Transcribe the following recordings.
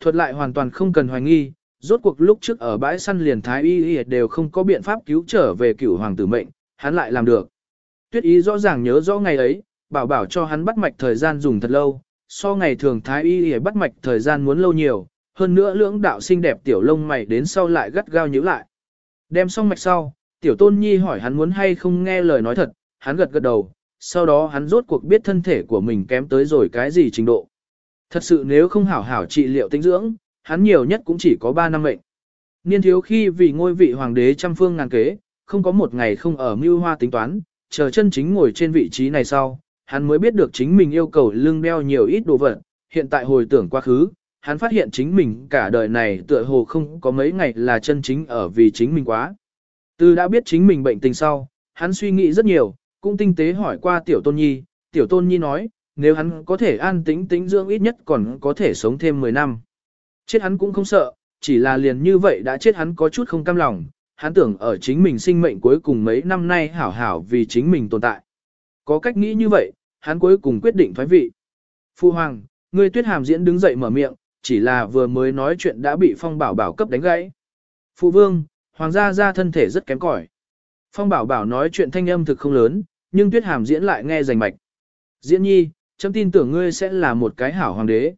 Thuật lại hoàn toàn không cần hoài nghi, rốt cuộc lúc trước ở bãi săn liền thái y y đều không có biện pháp cứu trở về cửu hoàng tử mệnh, hắn lại làm được. Tuyết ý rõ ràng nhớ rõ ngày ấy, bảo bảo cho hắn bắt mạch thời gian dùng thật lâu, so ngày thường thái y y bắt mạch thời gian muốn lâu nhiều, hơn nữa lưỡng đạo xinh đẹp tiểu lông mày đến sau lại gắt gao nhíu lại. Đem xong mạch sau, tiểu tôn nhi hỏi hắn muốn hay không nghe lời nói thật, hắn gật gật đầu, sau đó hắn rốt cuộc biết thân thể của mình kém tới rồi cái gì trình độ. Thật sự nếu không hảo hảo trị liệu tinh dưỡng, hắn nhiều nhất cũng chỉ có 3 năm mệnh. Niên thiếu khi vì ngôi vị hoàng đế trăm phương ngàn kế, không có một ngày không ở mưu hoa tính toán, chờ chân chính ngồi trên vị trí này sau, hắn mới biết được chính mình yêu cầu lưng đeo nhiều ít đồ vật, hiện tại hồi tưởng quá khứ, hắn phát hiện chính mình cả đời này tựa hồ không có mấy ngày là chân chính ở vì chính mình quá. Từ đã biết chính mình bệnh tình sau, hắn suy nghĩ rất nhiều, cũng tinh tế hỏi qua tiểu tôn nhi, tiểu tôn nhi nói, nếu hắn có thể an tĩnh tĩnh dưỡng ít nhất còn có thể sống thêm 10 năm. Chết hắn cũng không sợ, chỉ là liền như vậy đã chết hắn có chút không cam lòng, hắn tưởng ở chính mình sinh mệnh cuối cùng mấy năm nay hảo hảo vì chính mình tồn tại. Có cách nghĩ như vậy, hắn cuối cùng quyết định thoái vị. Phu Hoàng, người tuyết hàm diễn đứng dậy mở miệng, chỉ là vừa mới nói chuyện đã bị phong bảo bảo cấp đánh gãy. Phụ vương, Hoàng gia ra thân thể rất kém cỏi. Phong bảo bảo nói chuyện thanh âm thực không lớn, nhưng tuyết hàm diễn lại nghe rành mạch. Diễn nhi, chấm tin tưởng ngươi sẽ là một cái hảo hoàng đế.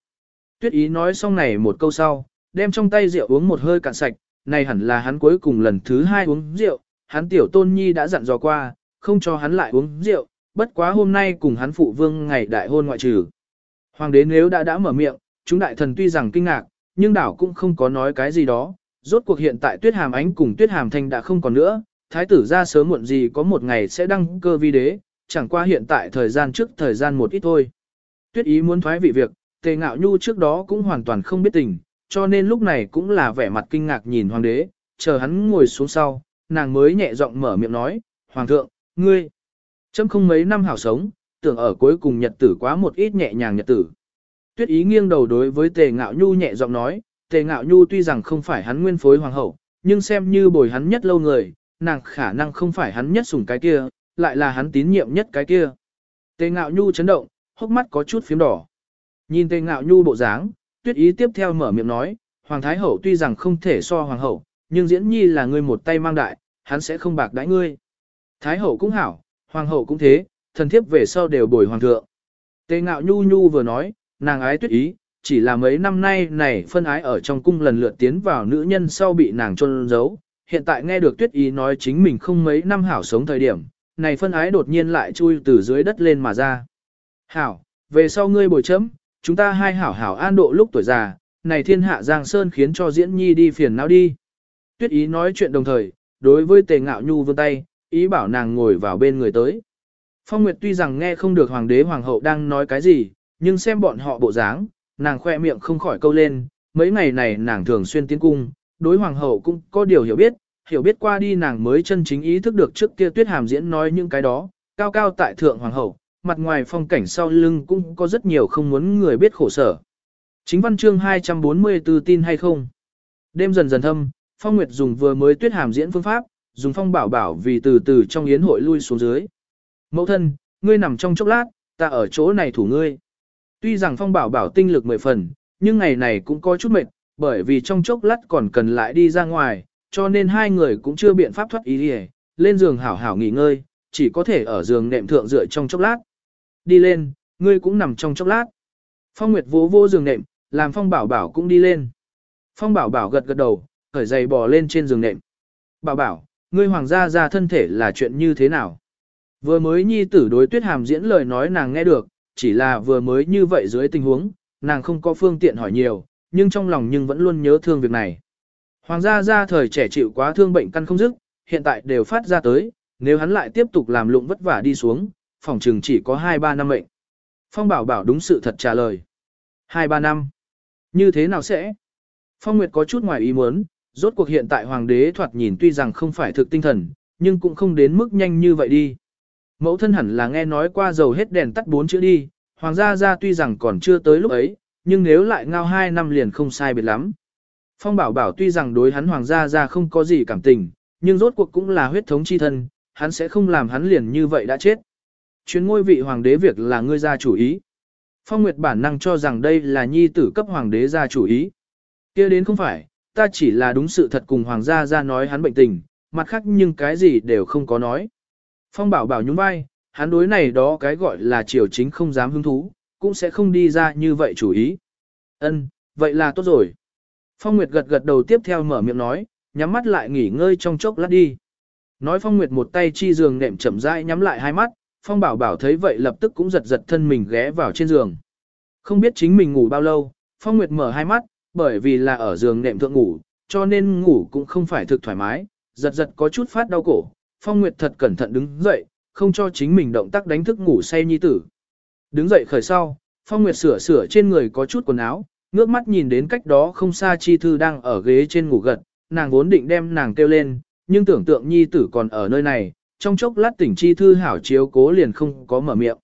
Tuyết ý nói xong này một câu sau, đem trong tay rượu uống một hơi cạn sạch, này hẳn là hắn cuối cùng lần thứ hai uống rượu, hắn tiểu tôn nhi đã dặn dò qua, không cho hắn lại uống rượu, bất quá hôm nay cùng hắn phụ vương ngày đại hôn ngoại trừ. Hoàng đế nếu đã đã mở miệng, chúng đại thần tuy rằng kinh ngạc, nhưng đảo cũng không có nói cái gì đó, rốt cuộc hiện tại tuyết hàm ánh cùng tuyết hàm thanh đã không còn nữa, thái tử ra sớm muộn gì có một ngày sẽ đăng cơ vi đế, chẳng qua hiện tại thời gian trước thời gian một ít thôi. Tuyết ý muốn thoái vị việc, tề ngạo nhu trước đó cũng hoàn toàn không biết tình, cho nên lúc này cũng là vẻ mặt kinh ngạc nhìn hoàng đế, chờ hắn ngồi xuống sau, nàng mới nhẹ giọng mở miệng nói, Hoàng thượng, ngươi, chấm không mấy năm hảo sống, tưởng ở cuối cùng nhật tử quá một ít nhẹ nhàng nhật tử. Tuyết ý nghiêng đầu đối với tề ngạo nhu nhẹ giọng nói, tề ngạo nhu tuy rằng không phải hắn nguyên phối hoàng hậu, nhưng xem như bồi hắn nhất lâu người, nàng khả năng không phải hắn nhất sủng cái kia, lại là hắn tín nhiệm nhất cái kia. Tề ngạo nhu chấn động, hốc mắt có chút phím đỏ. Nhìn tề ngạo nhu bộ dáng, tuyết ý tiếp theo mở miệng nói, Hoàng Thái Hậu tuy rằng không thể so Hoàng Hậu, nhưng diễn nhi là người một tay mang đại, hắn sẽ không bạc đãi ngươi. Thái Hậu cũng hảo, Hoàng Hậu cũng thế, thần thiếp về sau đều bồi Hoàng thượng. Tề ngạo nhu nhu vừa nói, nàng ái tuyết ý, chỉ là mấy năm nay này phân ái ở trong cung lần lượt tiến vào nữ nhân sau bị nàng trôn giấu. Hiện tại nghe được tuyết ý nói chính mình không mấy năm hảo sống thời điểm, này phân ái đột nhiên lại chui từ dưới đất lên mà ra. Hảo, về sau ngươi bồi chấm, chúng ta hai hảo hảo an độ lúc tuổi già, này thiên hạ Giang Sơn khiến cho diễn nhi đi phiền não đi. Tuyết ý nói chuyện đồng thời, đối với tề ngạo nhu vươn tay, ý bảo nàng ngồi vào bên người tới. Phong Nguyệt tuy rằng nghe không được hoàng đế hoàng hậu đang nói cái gì, nhưng xem bọn họ bộ dáng, nàng khoe miệng không khỏi câu lên, mấy ngày này nàng thường xuyên tiến cung, đối hoàng hậu cũng có điều hiểu biết, hiểu biết qua đi nàng mới chân chính ý thức được trước kia tuyết hàm diễn nói những cái đó, cao cao tại thượng hoàng hậu, mặt ngoài phong cảnh sau lưng cũng có rất nhiều không muốn người biết khổ sở. Chính văn chương 244 tin hay không? Đêm dần dần thâm, Phong Nguyệt dùng vừa mới tuyết hàm diễn phương pháp, dùng phong bảo bảo vì từ từ trong yến hội lui xuống dưới. Mẫu thân, ngươi nằm trong chốc lát, ta ở chỗ này thủ ngươi. Tuy rằng phong bảo bảo tinh lực mười phần, nhưng ngày này cũng có chút mệt, bởi vì trong chốc lát còn cần lại đi ra ngoài, cho nên hai người cũng chưa biện pháp thoát ý đi lên giường hảo hảo nghỉ ngơi, chỉ có thể ở giường nệm thượng dựa trong chốc lát. Đi lên, ngươi cũng nằm trong chốc lát. Phong Nguyệt vỗ vô giường nệm, làm Phong Bảo Bảo cũng đi lên. Phong Bảo Bảo gật gật đầu, khởi giày bò lên trên giường nệm. Bảo Bảo, ngươi hoàng gia ra thân thể là chuyện như thế nào? Vừa mới nhi tử đối tuyết hàm diễn lời nói nàng nghe được, chỉ là vừa mới như vậy dưới tình huống, nàng không có phương tiện hỏi nhiều, nhưng trong lòng nhưng vẫn luôn nhớ thương việc này. Hoàng gia ra thời trẻ chịu quá thương bệnh căn không dứt, hiện tại đều phát ra tới, nếu hắn lại tiếp tục làm lụng vất vả đi xuống, phòng trường chỉ có 2-3 năm mệnh. Phong bảo bảo đúng sự thật trả lời. 2-3 năm. Như thế nào sẽ? Phong Nguyệt có chút ngoài ý muốn, rốt cuộc hiện tại hoàng đế thoạt nhìn tuy rằng không phải thực tinh thần, nhưng cũng không đến mức nhanh như vậy đi. Mẫu thân hẳn là nghe nói qua dầu hết đèn tắt bốn chữ đi, hoàng gia gia tuy rằng còn chưa tới lúc ấy, nhưng nếu lại ngao 2 năm liền không sai biệt lắm. Phong bảo bảo tuy rằng đối hắn hoàng gia gia không có gì cảm tình, nhưng rốt cuộc cũng là huyết thống chi thân, hắn sẽ không làm hắn liền như vậy đã chết. Chuyến ngôi vị hoàng đế việc là ngươi ra chủ ý. Phong Nguyệt bản năng cho rằng đây là nhi tử cấp hoàng đế ra chủ ý. kia đến không phải, ta chỉ là đúng sự thật cùng hoàng gia ra nói hắn bệnh tình, mặt khác nhưng cái gì đều không có nói. Phong bảo bảo nhún vai, hắn đối này đó cái gọi là triều chính không dám hứng thú, cũng sẽ không đi ra như vậy chủ ý. Ân, vậy là tốt rồi. Phong Nguyệt gật gật đầu tiếp theo mở miệng nói, nhắm mắt lại nghỉ ngơi trong chốc lát đi. Nói Phong Nguyệt một tay chi giường nệm chậm rãi nhắm lại hai mắt, Phong Bảo Bảo thấy vậy lập tức cũng giật giật thân mình ghé vào trên giường. Không biết chính mình ngủ bao lâu, Phong Nguyệt mở hai mắt, bởi vì là ở giường nệm thượng ngủ, cho nên ngủ cũng không phải thực thoải mái, giật giật có chút phát đau cổ. Phong Nguyệt thật cẩn thận đứng dậy, không cho chính mình động tác đánh thức ngủ say nhi tử. Đứng dậy khởi sau, Phong Nguyệt sửa sửa trên người có chút quần áo, ngước mắt nhìn đến cách đó không xa chi thư đang ở ghế trên ngủ gật, nàng vốn định đem nàng kêu lên, nhưng tưởng tượng nhi tử còn ở nơi này, trong chốc lát tỉnh chi thư hảo chiếu cố liền không có mở miệng.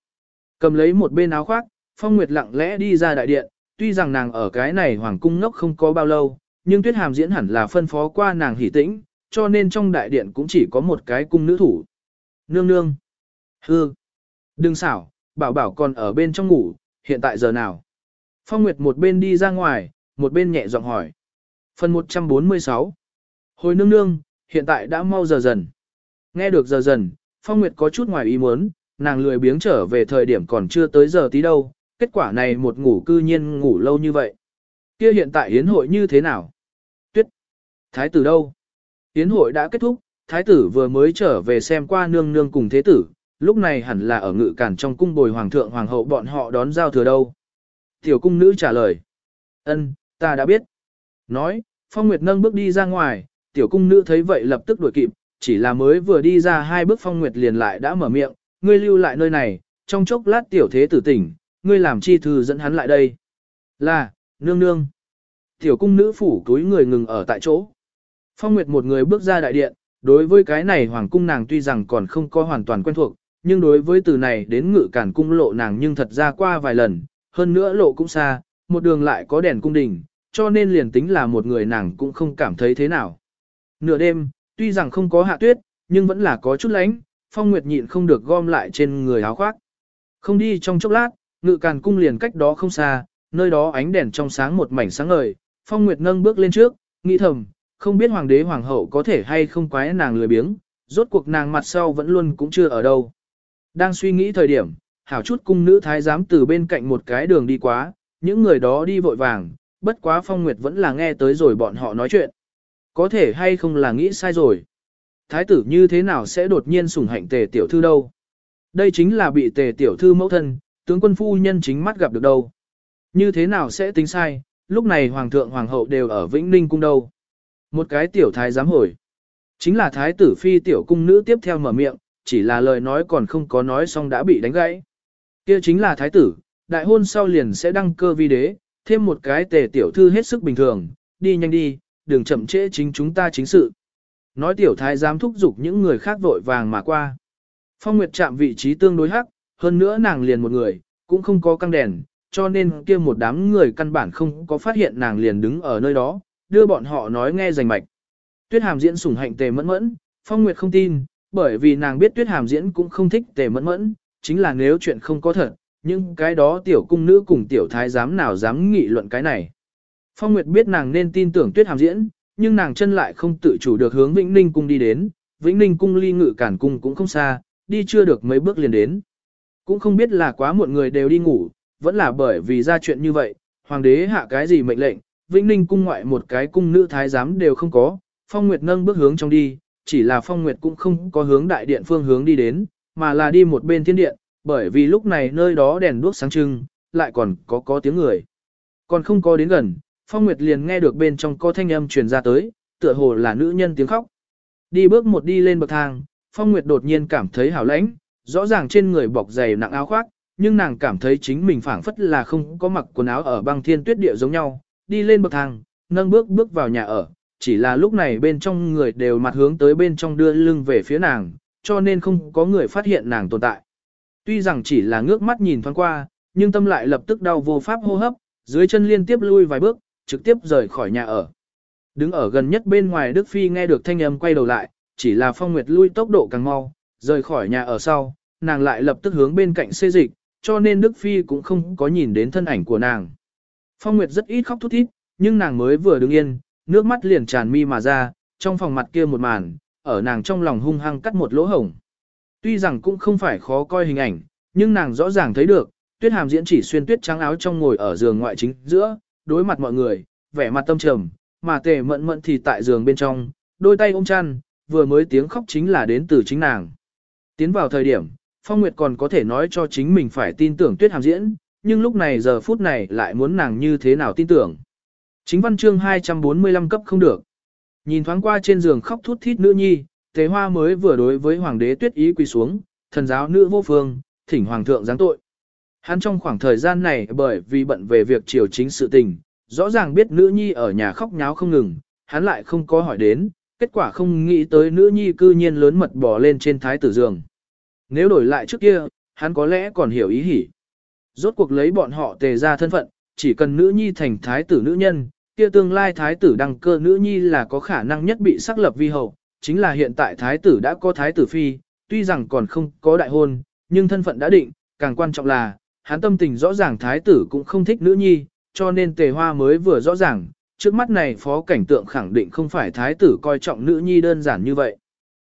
Cầm lấy một bên áo khoác, Phong Nguyệt lặng lẽ đi ra đại điện, tuy rằng nàng ở cái này hoàng cung ngốc không có bao lâu, nhưng Tuyết Hàm diễn hẳn là phân phó qua nàng hỉ tĩnh, cho nên trong đại điện cũng chỉ có một cái cung nữ thủ. Nương nương. Hư. Đừng xảo, bảo bảo còn ở bên trong ngủ, hiện tại giờ nào? Phong Nguyệt một bên đi ra ngoài, một bên nhẹ giọng hỏi. Phần 146 Hồi nương nương, hiện tại đã mau giờ dần. Nghe được giờ dần, Phong Nguyệt có chút ngoài ý muốn, nàng lười biếng trở về thời điểm còn chưa tới giờ tí đâu, kết quả này một ngủ cư nhiên ngủ lâu như vậy. Kia hiện tại hiến hội như thế nào? Tuyết. Thái tử đâu? Hiến hội đã kết thúc, thái tử vừa mới trở về xem qua nương nương cùng thế tử, lúc này hẳn là ở ngự cản trong cung bồi hoàng thượng hoàng hậu bọn họ đón giao thừa đâu. Tiểu cung nữ trả lời. Ân, ta đã biết. Nói, Phong Nguyệt nâng bước đi ra ngoài, tiểu cung nữ thấy vậy lập tức đuổi kịp, chỉ là mới vừa đi ra hai bước Phong Nguyệt liền lại đã mở miệng, ngươi lưu lại nơi này, trong chốc lát tiểu thế tử tỉnh, ngươi làm chi thư dẫn hắn lại đây. Là, nương nương. Tiểu cung nữ phủ túi người ngừng ở tại chỗ. Phong Nguyệt một người bước ra đại điện, đối với cái này hoàng cung nàng tuy rằng còn không có hoàn toàn quen thuộc, nhưng đối với từ này đến ngự cản cung lộ nàng nhưng thật ra qua vài lần, hơn nữa lộ cũng xa, một đường lại có đèn cung đình, cho nên liền tính là một người nàng cũng không cảm thấy thế nào. Nửa đêm, tuy rằng không có hạ tuyết, nhưng vẫn là có chút lánh, Phong Nguyệt nhịn không được gom lại trên người áo khoác. Không đi trong chốc lát, ngự càn cung liền cách đó không xa, nơi đó ánh đèn trong sáng một mảnh sáng ngời, Phong Nguyệt nâng bước lên trước, nghĩ thầm, không biết hoàng đế hoàng hậu có thể hay không quái nàng lười biếng, rốt cuộc nàng mặt sau vẫn luôn cũng chưa ở đâu. Đang suy nghĩ thời điểm, hảo chút cung nữ thái giám từ bên cạnh một cái đường đi quá, những người đó đi vội vàng, bất quá Phong Nguyệt vẫn là nghe tới rồi bọn họ nói chuyện. Có thể hay không là nghĩ sai rồi. Thái tử như thế nào sẽ đột nhiên sủng hạnh tề tiểu thư đâu? Đây chính là bị tề tiểu thư mẫu thân, tướng quân phu nhân chính mắt gặp được đâu. Như thế nào sẽ tính sai, lúc này hoàng thượng hoàng hậu đều ở Vĩnh Ninh cung đâu. Một cái tiểu thái giám hồi. Chính là thái tử phi tiểu cung nữ tiếp theo mở miệng, chỉ là lời nói còn không có nói xong đã bị đánh gãy. Kia chính là thái tử, đại hôn sau liền sẽ đăng cơ vi đế, thêm một cái tề tiểu thư hết sức bình thường, đi nhanh đi, đừng chậm trễ chính chúng ta chính sự. Nói tiểu thái giám thúc giục những người khác vội vàng mà qua. Phong Nguyệt chạm vị trí tương đối hắc, hơn nữa nàng liền một người, cũng không có căng đèn, cho nên kia một đám người căn bản không có phát hiện nàng liền đứng ở nơi đó, đưa bọn họ nói nghe rành mạch. Tuyết Hàm diễn sủng hạnh tề mẫn mẫn, Phong Nguyệt không tin, bởi vì nàng biết Tuyết Hàm diễn cũng không thích tề mẫn mẫn, chính là nếu chuyện không có thật, nhưng cái đó tiểu cung nữ cùng tiểu thái giám nào dám nghị luận cái này. Phong Nguyệt biết nàng nên tin tưởng Tuyết Hàm diễn, nhưng nàng chân lại không tự chủ được hướng Vĩnh Ninh cung đi đến, Vĩnh Ninh cung ly ngự cản cung cũng không xa, đi chưa được mấy bước liền đến. Cũng không biết là quá muộn người đều đi ngủ, vẫn là bởi vì ra chuyện như vậy, hoàng đế hạ cái gì mệnh lệnh, Vĩnh Ninh cung ngoại một cái cung nữ thái giám đều không có, Phong Nguyệt nâng bước hướng trong đi, chỉ là Phong Nguyệt cũng không có hướng đại điện phương hướng đi đến, mà là đi một bên thiên điện, bởi vì lúc này nơi đó đèn đuốc sáng trưng, lại còn có có tiếng người. Còn không có đến gần, Phong Nguyệt liền nghe được bên trong có thanh âm truyền ra tới, tựa hồ là nữ nhân tiếng khóc. Đi bước một đi lên bậc thang, Phong Nguyệt đột nhiên cảm thấy hảo lãnh, rõ ràng trên người bọc dày nặng áo khoác, nhưng nàng cảm thấy chính mình phảng phất là không có mặc quần áo ở băng thiên tuyết địa giống nhau, đi lên bậc thang, nâng bước bước vào nhà ở, chỉ là lúc này bên trong người đều mặt hướng tới bên trong đưa lưng về phía nàng, cho nên không có người phát hiện nàng tồn tại. Tuy rằng chỉ là ngước mắt nhìn thoáng qua, nhưng tâm lại lập tức đau vô pháp hô hấp, dưới chân liên tiếp lui vài bước, trực tiếp rời khỏi nhà ở. Đứng ở gần nhất bên ngoài Đức Phi nghe được thanh âm quay đầu lại, chỉ là Phong Nguyệt lui tốc độ càng mau, rời khỏi nhà ở sau, nàng lại lập tức hướng bên cạnh xê dịch, cho nên Đức Phi cũng không có nhìn đến thân ảnh của nàng. Phong Nguyệt rất ít khóc thút thít, nhưng nàng mới vừa đứng yên, nước mắt liền tràn mi mà ra, trong phòng mặt kia một màn, ở nàng trong lòng hung hăng cắt một lỗ hổng. Tuy rằng cũng không phải khó coi hình ảnh, nhưng nàng rõ ràng thấy được, tuyết hàm diễn chỉ xuyên tuyết trắng áo trong ngồi ở giường ngoại chính giữa, đối mặt mọi người, vẻ mặt tâm trầm, mà tề mận mận thì tại giường bên trong, đôi tay ôm chăn, vừa mới tiếng khóc chính là đến từ chính nàng. Tiến vào thời điểm, Phong Nguyệt còn có thể nói cho chính mình phải tin tưởng tuyết hàm diễn, nhưng lúc này giờ phút này lại muốn nàng như thế nào tin tưởng. Chính văn chương 245 cấp không được. Nhìn thoáng qua trên giường khóc thút thít nữ nhi, tế hoa mới vừa đối với hoàng đế tuyết ý quỳ xuống, thần giáo nữ vô phương, thỉnh hoàng thượng giáng tội. Hắn trong khoảng thời gian này bởi vì bận về việc triều chính sự tình, rõ ràng biết nữ nhi ở nhà khóc nháo không ngừng, hắn lại không có hỏi đến, kết quả không nghĩ tới nữ nhi cư nhiên lớn mật bỏ lên trên thái tử giường. Nếu đổi lại trước kia, hắn có lẽ còn hiểu ý hỉ. Rốt cuộc lấy bọn họ tề ra thân phận, chỉ cần nữ nhi thành thái tử nữ nhân, kia tương lai thái tử đăng cơ nữ nhi là có khả năng nhất bị xác lập vi hậu, chính là hiện tại thái tử đã có thái tử phi, tuy rằng còn không có đại hôn, nhưng thân phận đã định, càng quan trọng là, hắn tâm tình rõ ràng thái tử cũng không thích nữ nhi, cho nên tề hoa mới vừa rõ ràng, trước mắt này phó cảnh tượng khẳng định không phải thái tử coi trọng nữ nhi đơn giản như vậy.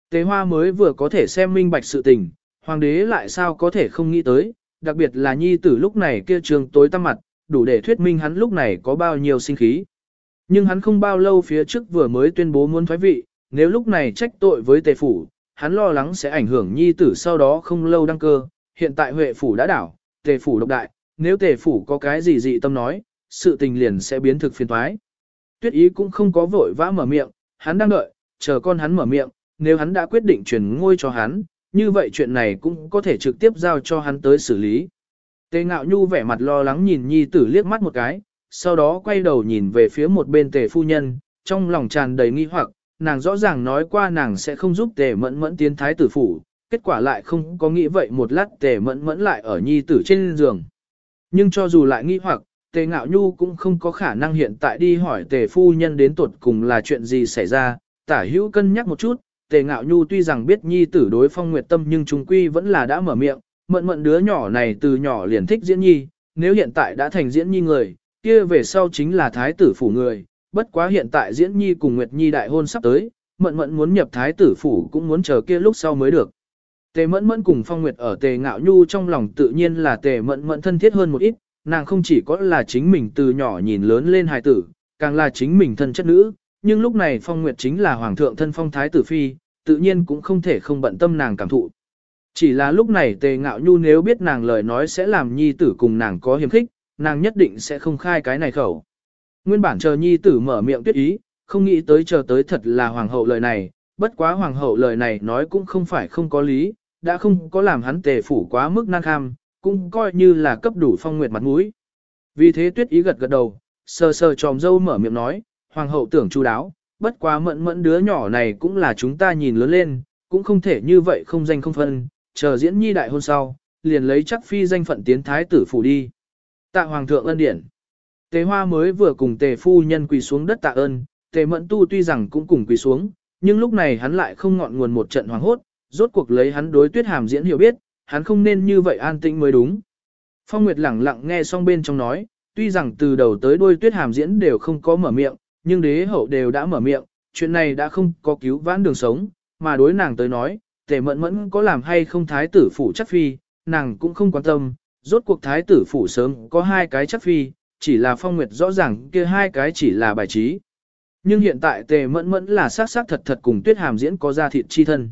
Tề hoa mới vừa có thể xem minh bạch sự tình, hoàng đế lại sao có thể không nghĩ tới, đặc biệt là nhi tử lúc này kia trường tối tăm mặt, đủ để thuyết minh hắn lúc này có bao nhiêu sinh khí. Nhưng hắn không bao lâu phía trước vừa mới tuyên bố muốn thoái vị, nếu lúc này trách tội với tề phủ, hắn lo lắng sẽ ảnh hưởng nhi tử sau đó không lâu đăng cơ, hiện tại Huệ phủ đã đảo, tề phủ độc đại, nếu tề phủ có cái gì dị tâm nói, sự tình liền sẽ biến thực phiền thoái. Tuyết ý cũng không có vội vã mở miệng, hắn đang đợi, chờ con hắn mở miệng, nếu hắn đã quyết định chuyển ngôi cho hắn, như vậy chuyện này cũng có thể trực tiếp giao cho hắn tới xử lý. Tề ngạo nhu vẻ mặt lo lắng nhìn nhi tử liếc mắt một cái, sau đó quay đầu nhìn về phía một bên tề phu nhân, trong lòng tràn đầy nghi hoặc, nàng rõ ràng nói qua nàng sẽ không giúp tề mẫn mẫn tiến thái tử phủ, kết quả lại không có nghĩ vậy một lát tề mẫn mẫn lại ở nhi tử trên giường. Nhưng cho dù lại nghi hoặc, tề ngạo nhu cũng không có khả năng hiện tại đi hỏi tề phu nhân đến tuột cùng là chuyện gì xảy ra, tả hữu cân nhắc một chút, tề ngạo nhu tuy rằng biết nhi tử đối phong nguyệt tâm nhưng chúng quy vẫn là đã mở miệng, mận mận đứa nhỏ này từ nhỏ liền thích diễn nhi, nếu hiện tại đã thành diễn nhi người, kia về sau chính là thái tử phủ người, bất quá hiện tại diễn nhi cùng Nguyệt Nhi đại hôn sắp tới, mận mận muốn nhập thái tử phủ cũng muốn chờ kia lúc sau mới được. Tề mẫn mẫn cùng phong nguyệt ở tề ngạo nhu trong lòng tự nhiên là tề mẫn mẫn thân thiết hơn một ít, nàng không chỉ có là chính mình từ nhỏ nhìn lớn lên hài tử, càng là chính mình thân chất nữ, nhưng lúc này phong nguyệt chính là hoàng thượng thân phong thái tử phi, tự nhiên cũng không thể không bận tâm nàng cảm thụ. Chỉ là lúc này tề ngạo nhu nếu biết nàng lời nói sẽ làm nhi tử cùng nàng có hiểm khích, nàng nhất định sẽ không khai cái này khẩu. Nguyên bản chờ nhi tử mở miệng tuyết ý, không nghĩ tới chờ tới thật là hoàng hậu lời này, bất quá hoàng hậu lời này nói cũng không phải không có lý, đã không có làm hắn tề phủ quá mức năng kham, cũng coi như là cấp đủ phong nguyệt mặt mũi. Vì thế tuyết ý gật gật đầu, sờ sờ tròm dâu mở miệng nói, hoàng hậu tưởng chu đáo, bất quá mẫn mẫn đứa nhỏ này cũng là chúng ta nhìn lớn lên, cũng không thể như vậy không danh không phân, chờ diễn nhi đại hôn sau, liền lấy chắc phi danh phận tiến thái tử phủ đi. Tạ hoàng thượng ân điển. Tề hoa mới vừa cùng tề phu nhân quỳ xuống đất tạ ơn, tề mẫn tu tuy rằng cũng cùng quỳ xuống, nhưng lúc này hắn lại không ngọn nguồn một trận hoàng hốt, rốt cuộc lấy hắn đối tuyết hàm diễn hiểu biết, hắn không nên như vậy an tĩnh mới đúng. Phong Nguyệt lẳng lặng nghe xong bên trong nói, tuy rằng từ đầu tới đuôi tuyết hàm diễn đều không có mở miệng, nhưng đế hậu đều đã mở miệng, chuyện này đã không có cứu vãn đường sống, mà đối nàng tới nói, tề mẫn mẫn có làm hay không thái tử phủ chắc phi, nàng cũng không quan tâm, rốt cuộc thái tử phủ sớm có hai cái chắc phi, chỉ là phong nguyệt rõ ràng kia hai cái chỉ là bài trí. Nhưng hiện tại tề mẫn mẫn là sát sát thật thật cùng tuyết hàm diễn có ra thịt chi thân.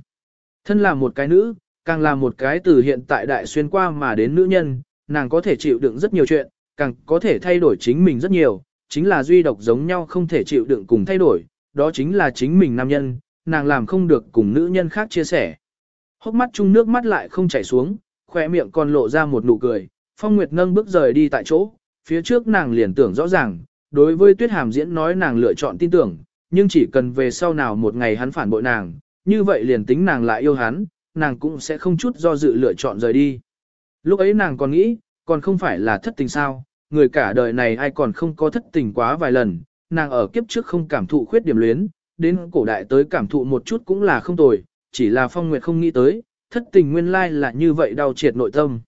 Thân là một cái nữ, càng là một cái từ hiện tại đại xuyên qua mà đến nữ nhân, nàng có thể chịu đựng rất nhiều chuyện, càng có thể thay đổi chính mình rất nhiều, chính là duy độc giống nhau không thể chịu đựng cùng thay đổi, đó chính là chính mình nam nhân, nàng làm không được cùng nữ nhân khác chia sẻ. Hốc mắt chung nước mắt lại không chảy xuống, khỏe miệng còn lộ ra một nụ cười, Phong Nguyệt nâng bước rời đi tại chỗ, phía trước nàng liền tưởng rõ ràng, đối với Tuyết Hàm diễn nói nàng lựa chọn tin tưởng, nhưng chỉ cần về sau nào một ngày hắn phản bội nàng, như vậy liền tính nàng lại yêu hắn, nàng cũng sẽ không chút do dự lựa chọn rời đi. Lúc ấy nàng còn nghĩ, còn không phải là thất tình sao, người cả đời này ai còn không có thất tình quá vài lần, nàng ở kiếp trước không cảm thụ khuyết điểm luyến, đến cổ đại tới cảm thụ một chút cũng là không tồi, chỉ là Phong Nguyệt không nghĩ tới, thất tình nguyên lai là như vậy đau triệt nội tâm.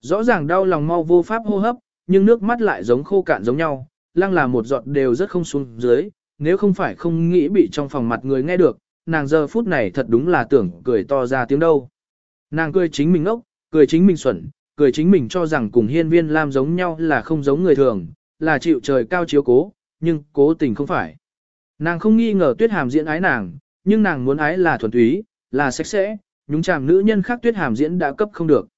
Rõ ràng đau lòng mau vô pháp hô hấp, nhưng nước mắt lại giống khô cạn giống nhau, lăng là một giọt đều rất không xuống dưới, nếu không phải không nghĩ bị trong phòng mặt người nghe được, nàng giờ phút này thật đúng là tưởng cười to ra tiếng đâu. Nàng cười chính mình ốc, cười chính mình xuẩn, cười chính mình cho rằng cùng hiên viên Lam giống nhau là không giống người thường, là chịu trời cao chiếu cố, nhưng cố tình không phải. Nàng không nghi ngờ tuyết hàm diễn ái nàng, nhưng nàng muốn ái là thuần túy, là sạch sẽ, nhúng chàm nữ nhân khác tuyết hàm diễn đã cấp không được.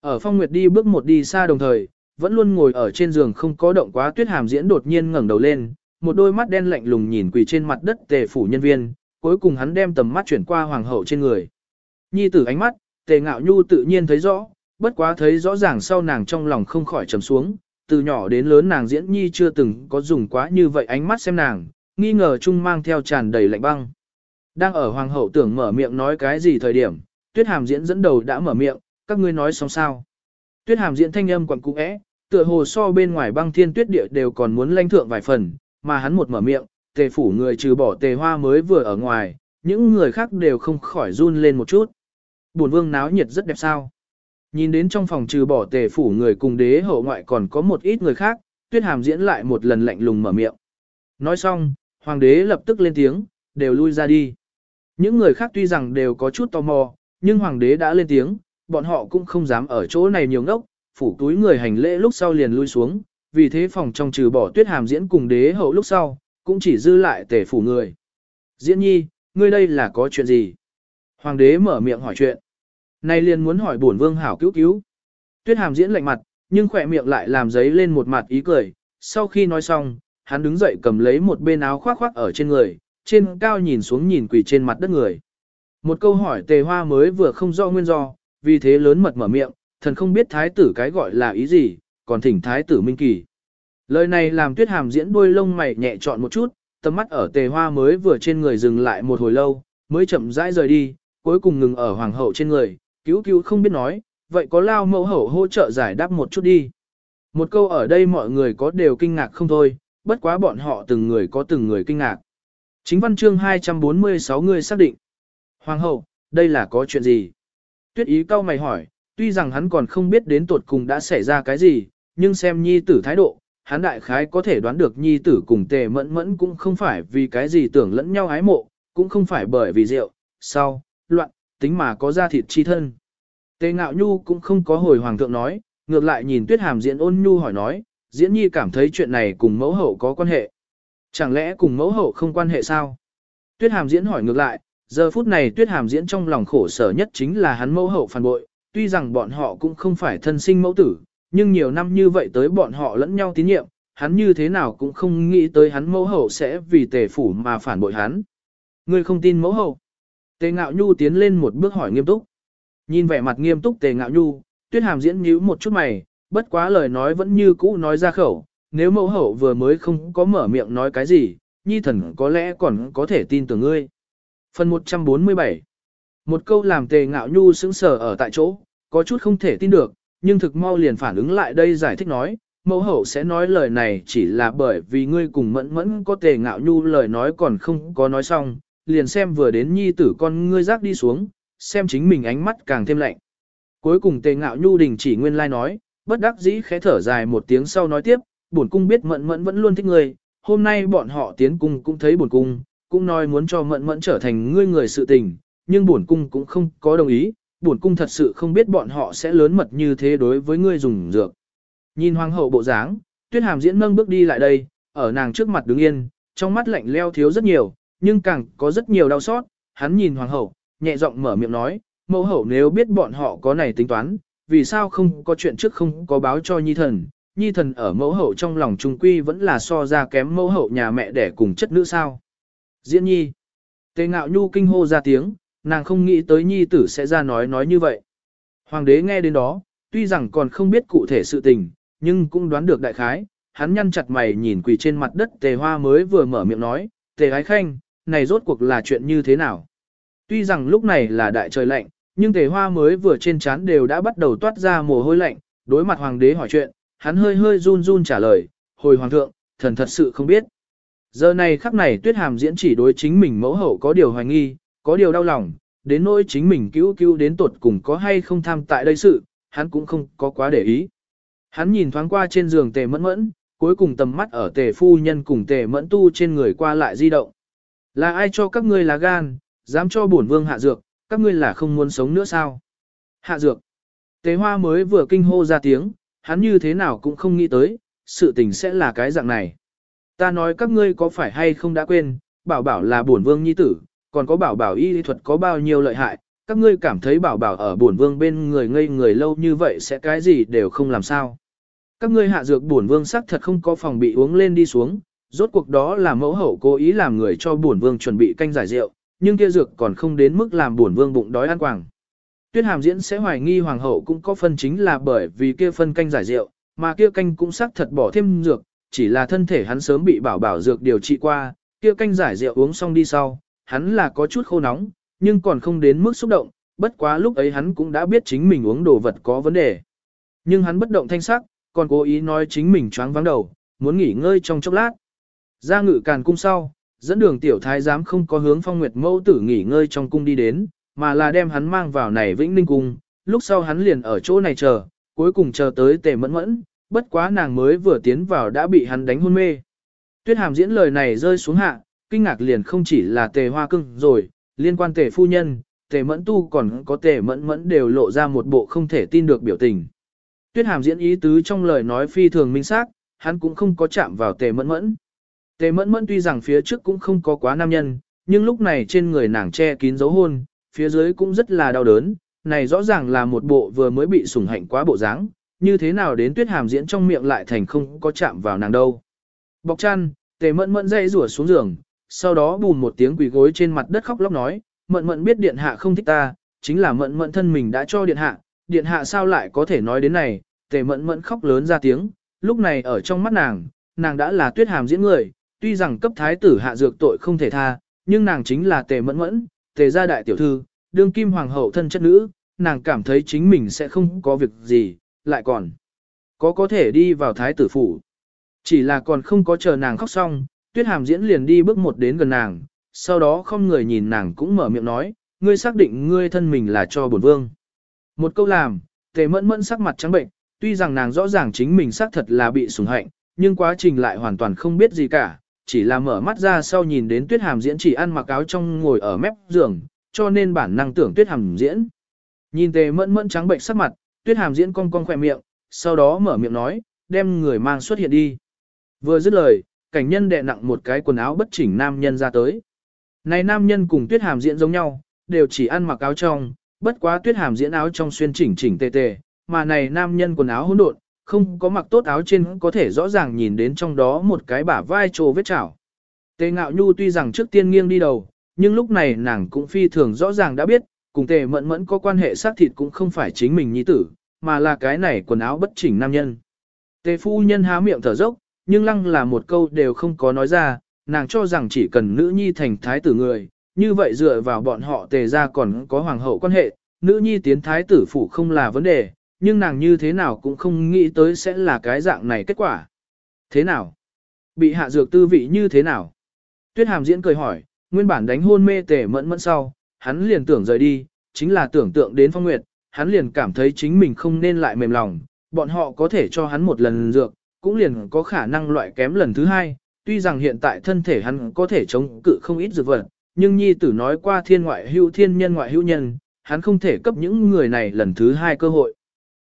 Ở phong nguyệt đi bước một đi xa đồng thời, vẫn luôn ngồi ở trên giường không có động quá tuyết hàm diễn đột nhiên ngẩng đầu lên, một đôi mắt đen lạnh lùng nhìn quỳ trên mặt đất tề phủ nhân viên, cuối cùng hắn đem tầm mắt chuyển qua hoàng hậu trên người. Nhi tử ánh mắt, tề ngạo nhu tự nhiên thấy rõ, bất quá thấy rõ ràng sau nàng trong lòng không khỏi trầm xuống, từ nhỏ đến lớn nàng diễn nhi chưa từng có dùng quá như vậy ánh mắt xem nàng, nghi ngờ chung mang theo tràn đầy lạnh băng. Đang ở hoàng hậu tưởng mở miệng nói cái gì thời điểm, tuyết hàm diễn dẫn đầu đã mở miệng, các ngươi nói xong sao. Tuyết hàm diễn thanh âm quặn cũ é, tựa hồ so bên ngoài băng thiên tuyết địa đều còn muốn lanh thượng vài phần, mà hắn một mở miệng, tề phủ người trừ bỏ tề hoa mới vừa ở ngoài, những người khác đều không khỏi run lên một chút. Bổn vương náo nhiệt rất đẹp sao. Nhìn đến trong phòng trừ bỏ tề phủ người cùng đế hậu ngoại còn có một ít người khác, tuyết hàm diễn lại một lần lạnh lùng mở miệng. Nói xong, hoàng đế lập tức lên tiếng, đều lui ra đi. Những người khác tuy rằng đều có chút tò mò, nhưng hoàng đế đã lên tiếng, bọn họ cũng không dám ở chỗ này nhiều ngốc, phủ túi người hành lễ lúc sau liền lui xuống, vì thế phòng trong trừ bỏ tuyết hàm diễn cùng đế hậu lúc sau, cũng chỉ dư lại tể phủ người. Diễn nhi, ngươi đây là có chuyện gì? Hoàng đế mở miệng hỏi chuyện. Nay liền muốn hỏi bổn vương hảo cứu cứu. Tuyết hàm diễn lạnh mặt, nhưng khỏe miệng lại làm giấy lên một mặt ý cười. Sau khi nói xong, hắn đứng dậy cầm lấy một bên áo khoác khoác ở trên người, trên cao nhìn xuống nhìn quỳ trên mặt đất người. Một câu hỏi tề hoa mới vừa không rõ nguyên do, vì thế lớn mật mở miệng, thần không biết thái tử cái gọi là ý gì, còn thỉnh thái tử minh kỳ. Lời này làm tuyết hàm diễn đuôi lông mày nhẹ trọn một chút, tầm mắt ở tề hoa mới vừa trên người dừng lại một hồi lâu, mới chậm rãi rời đi, cuối cùng ngừng ở hoàng hậu trên người, cứu cứu không biết nói, vậy có lao mẫu hậu hỗ trợ giải đáp một chút đi. Một câu ở đây mọi người có đều kinh ngạc không thôi, bất quá bọn họ từng người có từng người kinh ngạc. Chính văn chương 246 người xác định. Hoàng hậu, đây là có chuyện gì? Tuyết ý cao mày hỏi, tuy rằng hắn còn không biết đến tuột cùng đã xảy ra cái gì, nhưng xem nhi tử thái độ, hắn đại khái có thể đoán được nhi tử cùng tề mẫn mẫn cũng không phải vì cái gì tưởng lẫn nhau ái mộ, cũng không phải bởi vì rượu, sau, loạn, tính mà có ra thịt chi thân. Tề ngạo nhu cũng không có hồi hoàng thượng nói, ngược lại nhìn tuyết hàm diễn ôn nhu hỏi nói, diễn nhi cảm thấy chuyện này cùng mẫu hậu có quan hệ. Chẳng lẽ cùng mẫu hậu không quan hệ sao? Tuyết hàm diễn hỏi ngược lại, giờ phút này tuyết hàm diễn trong lòng khổ sở nhất chính là hắn mẫu hậu phản bội, tuy rằng bọn họ cũng không phải thân sinh mẫu tử, nhưng nhiều năm như vậy tới bọn họ lẫn nhau tín nhiệm, hắn như thế nào cũng không nghĩ tới hắn mẫu hậu sẽ vì tề phủ mà phản bội hắn. Ngươi không tin mẫu hậu? Tề ngạo nhu tiến lên một bước hỏi nghiêm túc. Nhìn vẻ mặt nghiêm túc tề ngạo nhu, tuyết hàm diễn nhíu một chút mày, bất quá lời nói vẫn như cũ nói ra khẩu, nếu mẫu hậu vừa mới không có mở miệng nói cái gì, nhi thần có lẽ còn có thể tin tưởng ngươi. Phần 147 Một câu làm tề ngạo nhu sững sờ ở tại chỗ, có chút không thể tin được, nhưng thực mau liền phản ứng lại đây giải thích nói, mẫu hậu sẽ nói lời này chỉ là bởi vì ngươi cùng mẫn mẫn có tề ngạo nhu lời nói còn không có nói xong, liền xem vừa đến nhi tử con ngươi rác đi xuống, xem chính mình ánh mắt càng thêm lạnh. Cuối cùng tề ngạo nhu đình chỉ nguyên lai like nói, bất đắc dĩ khẽ thở dài một tiếng sau nói tiếp, bổn cung biết mẫn mẫn vẫn luôn thích ngươi, hôm nay bọn họ tiến cung cũng thấy bổn cung, cũng nói muốn cho mẫn mẫn trở thành ngươi người sự tình, nhưng bổn cung cũng không có đồng ý, bổn cung thật sự không biết bọn họ sẽ lớn mật như thế đối với ngươi dùng dược. Nhìn hoàng hậu bộ dáng, tuyết hàm diễn nâng bước đi lại đây, ở nàng trước mặt đứng yên, trong mắt lạnh leo thiếu rất nhiều, nhưng càng có rất nhiều đau xót, hắn nhìn hoàng hậu, nhẹ giọng mở miệng nói, mẫu hậu nếu biết bọn họ có này tính toán, vì sao không có chuyện trước không có báo cho nhi thần, nhi thần ở mẫu hậu trong lòng trung quy vẫn là so ra kém mẫu hậu nhà mẹ đẻ cùng chất nữ sao. Diễn nhi. Tề ngạo nhu kinh hô ra tiếng, nàng không nghĩ tới nhi tử sẽ ra nói nói như vậy. Hoàng đế nghe đến đó, tuy rằng còn không biết cụ thể sự tình, nhưng cũng đoán được đại khái, hắn nhăn chặt mày nhìn quỳ trên mặt đất tề hoa mới vừa mở miệng nói, tề ái khanh, này rốt cuộc là chuyện như thế nào? Tuy rằng lúc này là đại trời lạnh, nhưng tề hoa mới vừa trên trán đều đã bắt đầu toát ra mồ hôi lạnh, đối mặt hoàng đế hỏi chuyện, hắn hơi hơi run run trả lời, hồi hoàng thượng, thần thật sự không biết. Giờ này khắc này tuyết hàm diễn chỉ đối chính mình mẫu hậu có điều hoài nghi, có điều đau lòng, đến nỗi chính mình cứu cứu đến tột cùng có hay không tham tại đây sự, hắn cũng không có quá để ý. Hắn nhìn thoáng qua trên giường tề mẫn mẫn, cuối cùng tầm mắt ở tề phu nhân cùng tề mẫn tu trên người qua lại di động. Là ai cho các ngươi là gan, dám cho bổn vương hạ dược, các ngươi là không muốn sống nữa sao? Hạ dược. Tề hoa mới vừa kinh hô ra tiếng, hắn như thế nào cũng không nghĩ tới, sự tình sẽ là cái dạng này. Ta nói các ngươi có phải hay không đã quên, bảo bảo là bổn vương nhi tử, còn có bảo bảo y lý thuật có bao nhiêu lợi hại, các ngươi cảm thấy bảo bảo ở bổn vương bên người ngây người lâu như vậy sẽ cái gì đều không làm sao. Các ngươi hạ dược bổn vương sắc thật không có phòng bị uống lên đi xuống, rốt cuộc đó là mẫu hậu cố ý làm người cho bổn vương chuẩn bị canh giải rượu, nhưng kia dược còn không đến mức làm bổn vương bụng đói ăn quàng. Tuyết Hàm diễn sẽ hoài nghi hoàng hậu cũng có phân chính là bởi vì kia phân canh giải rượu, mà kia canh cũng xác thật bỏ thêm dược, chỉ là thân thể hắn sớm bị bảo bảo dược điều trị qua, kia canh giải rượu uống xong đi sau, hắn là có chút khô nóng, nhưng còn không đến mức xúc động, bất quá lúc ấy hắn cũng đã biết chính mình uống đồ vật có vấn đề. Nhưng hắn bất động thanh sắc, còn cố ý nói chính mình choáng vắng đầu, muốn nghỉ ngơi trong chốc lát. Ra ngự càn cung sau, dẫn đường tiểu thái giám không có hướng phong nguyệt mẫu tử nghỉ ngơi trong cung đi đến, mà là đem hắn mang vào này vĩnh ninh cung, lúc sau hắn liền ở chỗ này chờ, cuối cùng chờ tới tề mẫn mẫn, bất quá nàng mới vừa tiến vào đã bị hắn đánh hôn mê. Tuyết hàm diễn lời này rơi xuống hạ, kinh ngạc liền không chỉ là tề hoa cưng rồi, liên quan tề phu nhân, tề mẫn tu còn có tề mẫn mẫn đều lộ ra một bộ không thể tin được biểu tình. Tuyết hàm diễn ý tứ trong lời nói phi thường minh xác, hắn cũng không có chạm vào tề mẫn mẫn. Tề mẫn mẫn tuy rằng phía trước cũng không có quá nam nhân, nhưng lúc này trên người nàng che kín dấu hôn, phía dưới cũng rất là đau đớn, này rõ ràng là một bộ vừa mới bị sủng hạnh quá bộ dáng, như thế nào đến tuyết hàm diễn trong miệng lại thành không có chạm vào nàng đâu. Bọc chăn, tề mẫn mẫn dây rủa xuống giường, sau đó bùm một tiếng quỳ gối trên mặt đất khóc lóc nói, mẫn mẫn biết điện hạ không thích ta, chính là mẫn mẫn thân mình đã cho điện hạ, điện hạ sao lại có thể nói đến này, tề mẫn mẫn khóc lớn ra tiếng, lúc này ở trong mắt nàng, nàng đã là tuyết hàm diễn người, tuy rằng cấp thái tử hạ dược tội không thể tha, nhưng nàng chính là tề mẫn mẫn, tề gia đại tiểu thư, đương kim hoàng hậu thân chất nữ, nàng cảm thấy chính mình sẽ không có việc gì, lại còn có có thể đi vào thái tử phủ. Chỉ là còn không có chờ nàng khóc xong, tuyết hàm diễn liền đi bước một đến gần nàng, sau đó không người nhìn nàng cũng mở miệng nói, ngươi xác định ngươi thân mình là cho bổn vương. Một câu làm, tề mẫn mẫn sắc mặt trắng bệnh, tuy rằng nàng rõ ràng chính mình xác thật là bị sủng hạnh, nhưng quá trình lại hoàn toàn không biết gì cả, chỉ là mở mắt ra sau nhìn đến tuyết hàm diễn chỉ ăn mặc áo trong ngồi ở mép giường, cho nên bản năng tưởng tuyết hàm diễn. Nhìn tề mẫn mẫn trắng bệnh sắc mặt, tuyết hàm diễn cong cong khỏe miệng, sau đó mở miệng nói, đem người mang xuất hiện đi. Vừa dứt lời, cảnh nhân đè nặng một cái quần áo bất chỉnh nam nhân ra tới. Này nam nhân cùng tuyết hàm diễn giống nhau, đều chỉ ăn mặc áo trong, bất quá tuyết hàm diễn áo trong xuyên chỉnh chỉnh tề tề, mà này nam nhân quần áo hỗn độn, không có mặc tốt áo trên có thể rõ ràng nhìn đến trong đó một cái bả vai trồ vết chảo. Tề ngạo nhu tuy rằng trước tiên nghiêng đi đầu, nhưng lúc này nàng cũng phi thường rõ ràng đã biết, cùng tề mẫn mẫn có quan hệ xác thịt cũng không phải chính mình nhi tử, mà là cái này quần áo bất chỉnh nam nhân. Tề phu nhân há miệng thở dốc, nhưng lăng là một câu đều không có nói ra, nàng cho rằng chỉ cần nữ nhi thành thái tử người, như vậy dựa vào bọn họ tề ra còn có hoàng hậu quan hệ, nữ nhi tiến thái tử phủ không là vấn đề, nhưng nàng như thế nào cũng không nghĩ tới sẽ là cái dạng này kết quả. Thế nào? Bị hạ dược tư vị như thế nào? Tuyết hàm diễn cười hỏi, nguyên bản đánh hôn mê tề mẫn mẫn sau, hắn liền tưởng rời đi, chính là tưởng tượng đến phong nguyệt, hắn liền cảm thấy chính mình không nên lại mềm lòng, bọn họ có thể cho hắn một lần dược, cũng liền có khả năng loại kém lần thứ hai, tuy rằng hiện tại thân thể hắn có thể chống cự không ít dược vật, nhưng nhi tử nói qua thiên ngoại hữu thiên nhân ngoại hữu nhân, hắn không thể cấp những người này lần thứ hai cơ hội.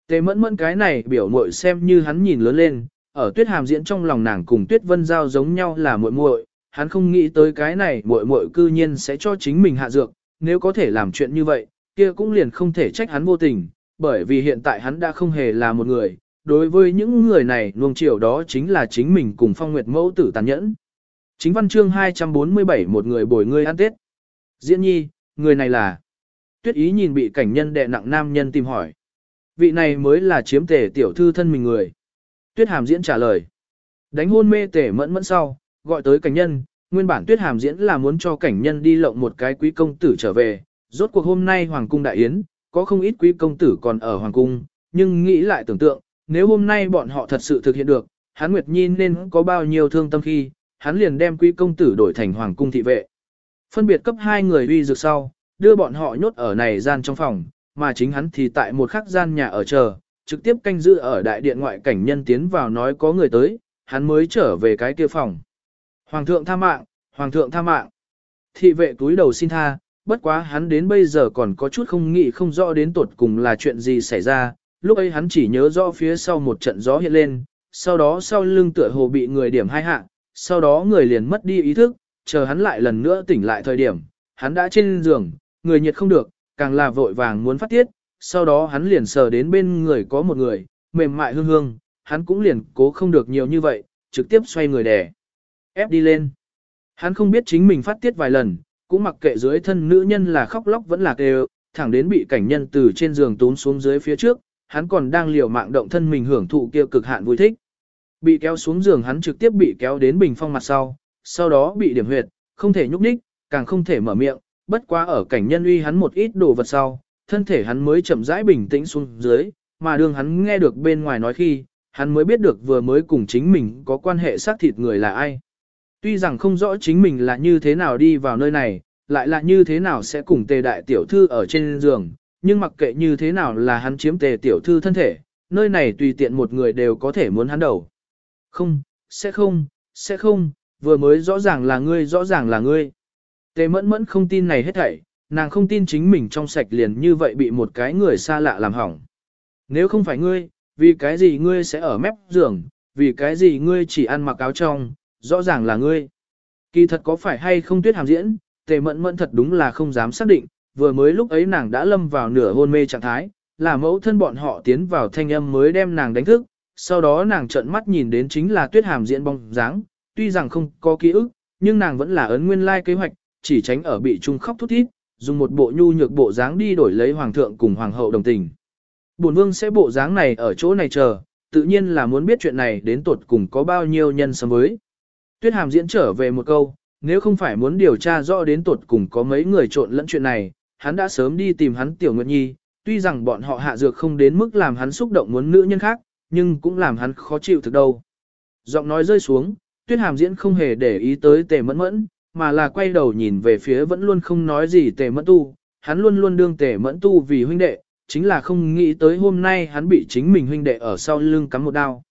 Tề mẫn mẫn cái này biểu muội xem như hắn nhìn lớn lên, ở tuyết hàm diễn trong lòng nàng cùng tuyết vân giao giống nhau là muội muội, hắn không nghĩ tới cái này muội muội cư nhiên sẽ cho chính mình hạ dược, nếu có thể làm chuyện như vậy, kia cũng liền không thể trách hắn vô tình, bởi vì hiện tại hắn đã không hề là một người, đối với những người này nuông chiều đó chính là chính mình cùng phong nguyệt mẫu tử tàn nhẫn. Chính văn chương 247 một người bồi ngươi ăn tết. Diễn nhi, người này là... Tuyết ý nhìn bị cảnh nhân đệ nặng nam nhân tìm hỏi. Vị này mới là chiếm tể tiểu thư thân mình người. Tuyết hàm diễn trả lời. Đánh hôn mê tể mẫn mẫn sau, gọi tới cảnh nhân, nguyên bản tuyết hàm diễn là muốn cho cảnh nhân đi lộng một cái quý công tử trở về. Rốt cuộc hôm nay hoàng cung đại yến, có không ít quý công tử còn ở hoàng cung, nhưng nghĩ lại tưởng tượng, nếu hôm nay bọn họ thật sự thực hiện được, hắn Nguyệt Nhi nên có bao nhiêu thương tâm khi, hắn liền đem quý công tử đổi thành hoàng cung thị vệ. Phân biệt cấp hai người uy dược sau, đưa bọn họ nhốt ở này gian trong phòng, mà chính hắn thì tại một khắc gian nhà ở chờ, trực tiếp canh giữ ở đại điện ngoại cảnh nhân tiến vào nói có người tới, hắn mới trở về cái kia phòng. Hoàng thượng tha mạng, hoàng thượng tha mạng. Thị vệ túi đầu xin tha, bất quá hắn đến bây giờ còn có chút không nghĩ không rõ đến tột cùng là chuyện gì xảy ra, lúc ấy hắn chỉ nhớ rõ phía sau một trận gió hiện lên, sau đó sau lưng tựa hồ bị người điểm hai hạ, sau đó người liền mất đi ý thức, chờ hắn lại lần nữa tỉnh lại thời điểm, hắn đã trên giường, người nhiệt không được, càng là vội vàng muốn phát tiết, sau đó hắn liền sờ đến bên người có một người, mềm mại hương hương, hắn cũng liền cố không được nhiều như vậy, trực tiếp xoay người đè ép đi lên. Hắn không biết chính mình phát tiết vài lần, cũng mặc kệ dưới thân nữ nhân là khóc lóc vẫn là kêu, thẳng đến bị cảnh nhân từ trên giường tốn xuống dưới phía trước, hắn còn đang liều mạng động thân mình hưởng thụ kia cực hạn vui thích. Bị kéo xuống giường hắn trực tiếp bị kéo đến bình phong mặt sau, sau đó bị điểm huyệt, không thể nhúc nhích, càng không thể mở miệng, bất quá ở cảnh nhân uy hắn một ít đồ vật sau, thân thể hắn mới chậm rãi bình tĩnh xuống dưới, mà đường hắn nghe được bên ngoài nói khi, hắn mới biết được vừa mới cùng chính mình có quan hệ xác thịt người là ai. Tuy rằng không rõ chính mình là như thế nào đi vào nơi này, lại là như thế nào sẽ cùng tề đại tiểu thư ở trên giường, nhưng mặc kệ như thế nào là hắn chiếm tề tiểu thư thân thể, nơi này tùy tiện một người đều có thể muốn hắn đầu. Không, sẽ không, sẽ không, vừa mới rõ ràng là ngươi, rõ ràng là ngươi. Tề mẫn mẫn không tin này hết thảy, nàng không tin chính mình trong sạch liền như vậy bị một cái người xa lạ làm hỏng. Nếu không phải ngươi, vì cái gì ngươi sẽ ở mép giường, vì cái gì ngươi chỉ ăn mặc áo trong, rõ ràng là ngươi. Kỳ thật có phải hay không tuyết hàm diễn, tề mẫn mẫn thật đúng là không dám xác định, vừa mới lúc ấy nàng đã lâm vào nửa hôn mê trạng thái, là mẫu thân bọn họ tiến vào thanh âm mới đem nàng đánh thức, sau đó nàng trợn mắt nhìn đến chính là tuyết hàm diễn bóng dáng, tuy rằng không có ký ức, nhưng nàng vẫn là ấn nguyên lai like kế hoạch, chỉ tránh ở bị trung khóc thút thít, dùng một bộ nhu nhược bộ dáng đi đổi lấy hoàng thượng cùng hoàng hậu đồng tình. Bổn vương sẽ bộ dáng này ở chỗ này chờ, tự nhiên là muốn biết chuyện này đến tột cùng có bao nhiêu nhân sớm với. Tuyết hàm diễn trở về một câu, nếu không phải muốn điều tra rõ đến tột cùng có mấy người trộn lẫn chuyện này, hắn đã sớm đi tìm hắn Tiểu Nguyệt Nhi, tuy rằng bọn họ hạ dược không đến mức làm hắn xúc động muốn nữ nhân khác, nhưng cũng làm hắn khó chịu thực đâu. Giọng nói rơi xuống, Tuyết hàm diễn không hề để ý tới tề mẫn mẫn, mà là quay đầu nhìn về phía vẫn luôn không nói gì tề mẫn tu, hắn luôn luôn đương tề mẫn tu vì huynh đệ, chính là không nghĩ tới hôm nay hắn bị chính mình huynh đệ ở sau lưng cắm một đao.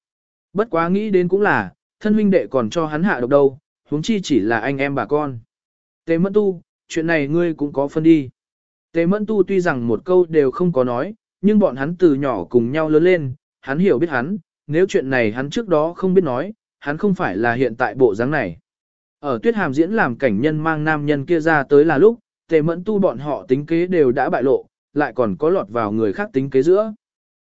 Bất quá nghĩ đến cũng là, thân huynh đệ còn cho hắn hạ độc đâu, huống chi chỉ là anh em bà con. Tề mẫn tu, chuyện này ngươi cũng có phân đi. Tề mẫn tu tuy rằng một câu đều không có nói, nhưng bọn hắn từ nhỏ cùng nhau lớn lên, hắn hiểu biết hắn, nếu chuyện này hắn trước đó không biết nói, hắn không phải là hiện tại bộ dáng này. Ở tuyết hàm diễn làm cảnh nhân mang nam nhân kia ra tới là lúc, tề mẫn tu bọn họ tính kế đều đã bại lộ, lại còn có lọt vào người khác tính kế giữa.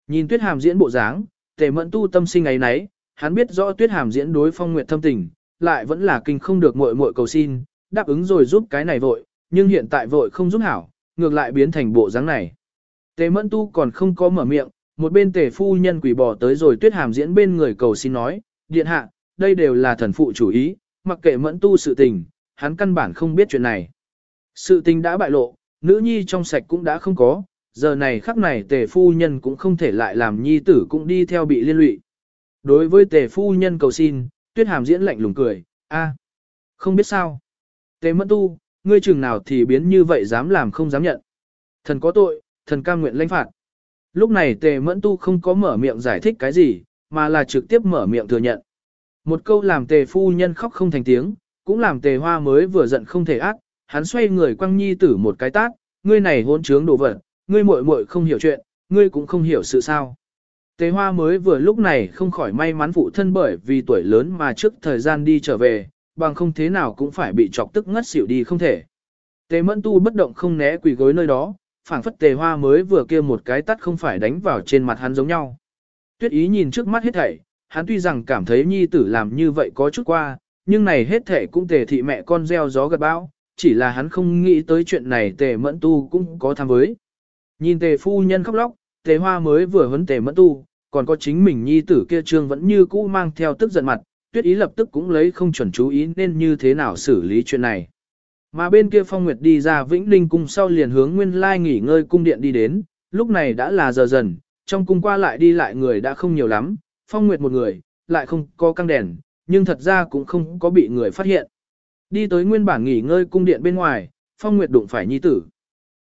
Nhìn tuyết hàm diễn bộ dáng, tề mẫn tu tâm sinh ấy nấy, hắn biết rõ tuyết hàm diễn đối phong nguyệt thâm tình, lại vẫn là kinh không được muội muội cầu xin, đáp ứng rồi giúp cái này vội, nhưng hiện tại vội không giúp hảo, ngược lại biến thành bộ dáng này. Tề mẫn tu còn không có mở miệng, một bên tề phu nhân quỷ bỏ tới rồi tuyết hàm diễn bên người cầu xin nói, điện hạ, đây đều là thần phụ chủ ý, mặc kệ mẫn tu sự tình, hắn căn bản không biết chuyện này. Sự tình đã bại lộ, nữ nhi trong sạch cũng đã không có, giờ này khắc này tề phu nhân cũng không thể lại làm nhi tử cũng đi theo bị liên lụy. Đối với tề phu nhân cầu xin, tuyết hàm diễn lạnh lùng cười, a, không biết sao. Tề mẫn tu, ngươi chừng nào thì biến như vậy dám làm không dám nhận. Thần có tội, thần cam nguyện lãnh phạt. Lúc này tề mẫn tu không có mở miệng giải thích cái gì, mà là trực tiếp mở miệng thừa nhận. Một câu làm tề phu nhân khóc không thành tiếng, cũng làm tề hoa mới vừa giận không thể ác, hắn xoay người quăng nhi tử một cái tát, ngươi này hôn trướng đồ vật, ngươi muội muội không hiểu chuyện, ngươi cũng không hiểu sự sao. Tề hoa mới vừa lúc này không khỏi may mắn phụ thân bởi vì tuổi lớn mà trước thời gian đi trở về, bằng không thế nào cũng phải bị chọc tức ngất xỉu đi không thể. Tề mẫn tu bất động không né quỳ gối nơi đó, phảng phất tề hoa mới vừa kia một cái tắt không phải đánh vào trên mặt hắn giống nhau. Tuyết ý nhìn trước mắt hết thảy, hắn tuy rằng cảm thấy nhi tử làm như vậy có chút qua, nhưng này hết thảy cũng tề thị mẹ con gieo gió gật bão, chỉ là hắn không nghĩ tới chuyện này tề mẫn tu cũng có tham với. Nhìn tề phu nhân khóc lóc, tề hoa mới vừa huấn tề mẫn tu, còn có chính mình nhi tử kia trương vẫn như cũ mang theo tức giận mặt, tuyết ý lập tức cũng lấy không chuẩn chú ý nên như thế nào xử lý chuyện này. Mà bên kia phong nguyệt đi ra vĩnh linh cung sau liền hướng nguyên lai nghỉ ngơi cung điện đi đến, lúc này đã là giờ dần, trong cung qua lại đi lại người đã không nhiều lắm, phong nguyệt một người, lại không có căng đèn, nhưng thật ra cũng không có bị người phát hiện. Đi tới nguyên bản nghỉ ngơi cung điện bên ngoài, phong nguyệt đụng phải nhi tử.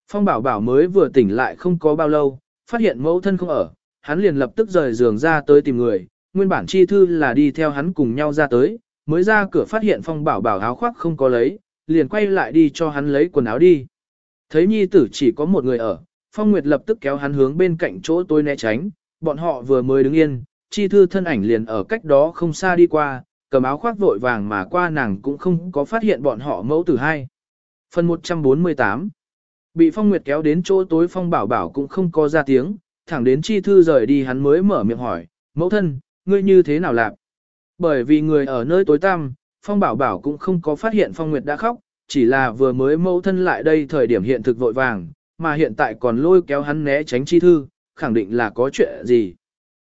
Phong bảo bảo mới vừa tỉnh lại không có bao lâu, phát hiện mẫu thân không ở, hắn liền lập tức rời giường ra tới tìm người, nguyên bản chi thư là đi theo hắn cùng nhau ra tới, mới ra cửa phát hiện phong bảo bảo áo khoác không có lấy, liền quay lại đi cho hắn lấy quần áo đi. Thấy nhi tử chỉ có một người ở, phong nguyệt lập tức kéo hắn hướng bên cạnh chỗ tôi né tránh, bọn họ vừa mới đứng yên, chi thư thân ảnh liền ở cách đó không xa đi qua, cầm áo khoác vội vàng mà qua nàng cũng không có phát hiện bọn họ mẫu tử hai. Phần 148 Bị phong nguyệt kéo đến chỗ tối phong bảo bảo cũng không có ra tiếng, thẳng đến chi thư rời đi hắn mới mở miệng hỏi, mẫu thân, ngươi như thế nào làm? Bởi vì người ở nơi tối tăm, phong bảo bảo cũng không có phát hiện phong nguyệt đã khóc, chỉ là vừa mới mẫu thân lại đây thời điểm hiện thực vội vàng, mà hiện tại còn lôi kéo hắn né tránh chi thư, khẳng định là có chuyện gì.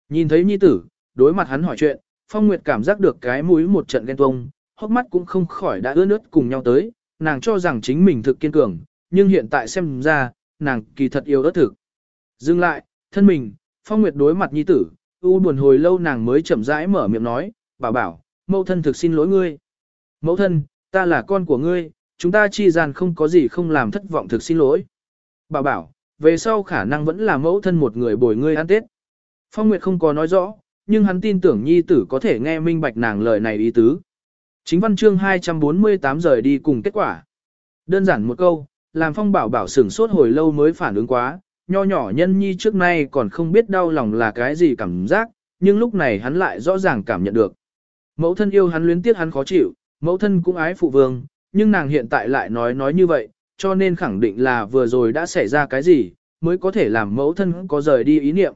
Nhìn thấy nhi tử, đối mặt hắn hỏi chuyện, phong nguyệt cảm giác được cái mũi một trận ghen tuông, hốc mắt cũng không khỏi đã ướt nước cùng nhau tới, nàng cho rằng chính mình thực kiên cường, nhưng hiện tại xem ra, nàng kỳ thật yêu ớt thực. Dừng lại, thân mình, phong nguyệt đối mặt nhi tử, u buồn hồi lâu nàng mới chậm rãi mở miệng nói, bảo bảo, mẫu thân thực xin lỗi ngươi. Mẫu thân, ta là con của ngươi, chúng ta chi gian không có gì không làm thất vọng thực xin lỗi. Bảo bảo, về sau khả năng vẫn là mẫu thân một người bồi ngươi ăn tết. Phong Nguyệt không có nói rõ, nhưng hắn tin tưởng nhi tử có thể nghe minh bạch nàng lời này ý tứ. Chính văn chương 248 rời đi cùng kết quả. Đơn giản một câu, làm phong bảo bảo sửng sốt hồi lâu mới phản ứng quá, nho nhỏ nhân nhi trước nay còn không biết đau lòng là cái gì cảm giác, nhưng lúc này hắn lại rõ ràng cảm nhận được. Mẫu thân yêu hắn luyến tiếc hắn khó chịu, mẫu thân cũng ái phụ vương, nhưng nàng hiện tại lại nói nói như vậy, cho nên khẳng định là vừa rồi đã xảy ra cái gì, mới có thể làm mẫu thân có rời đi ý niệm.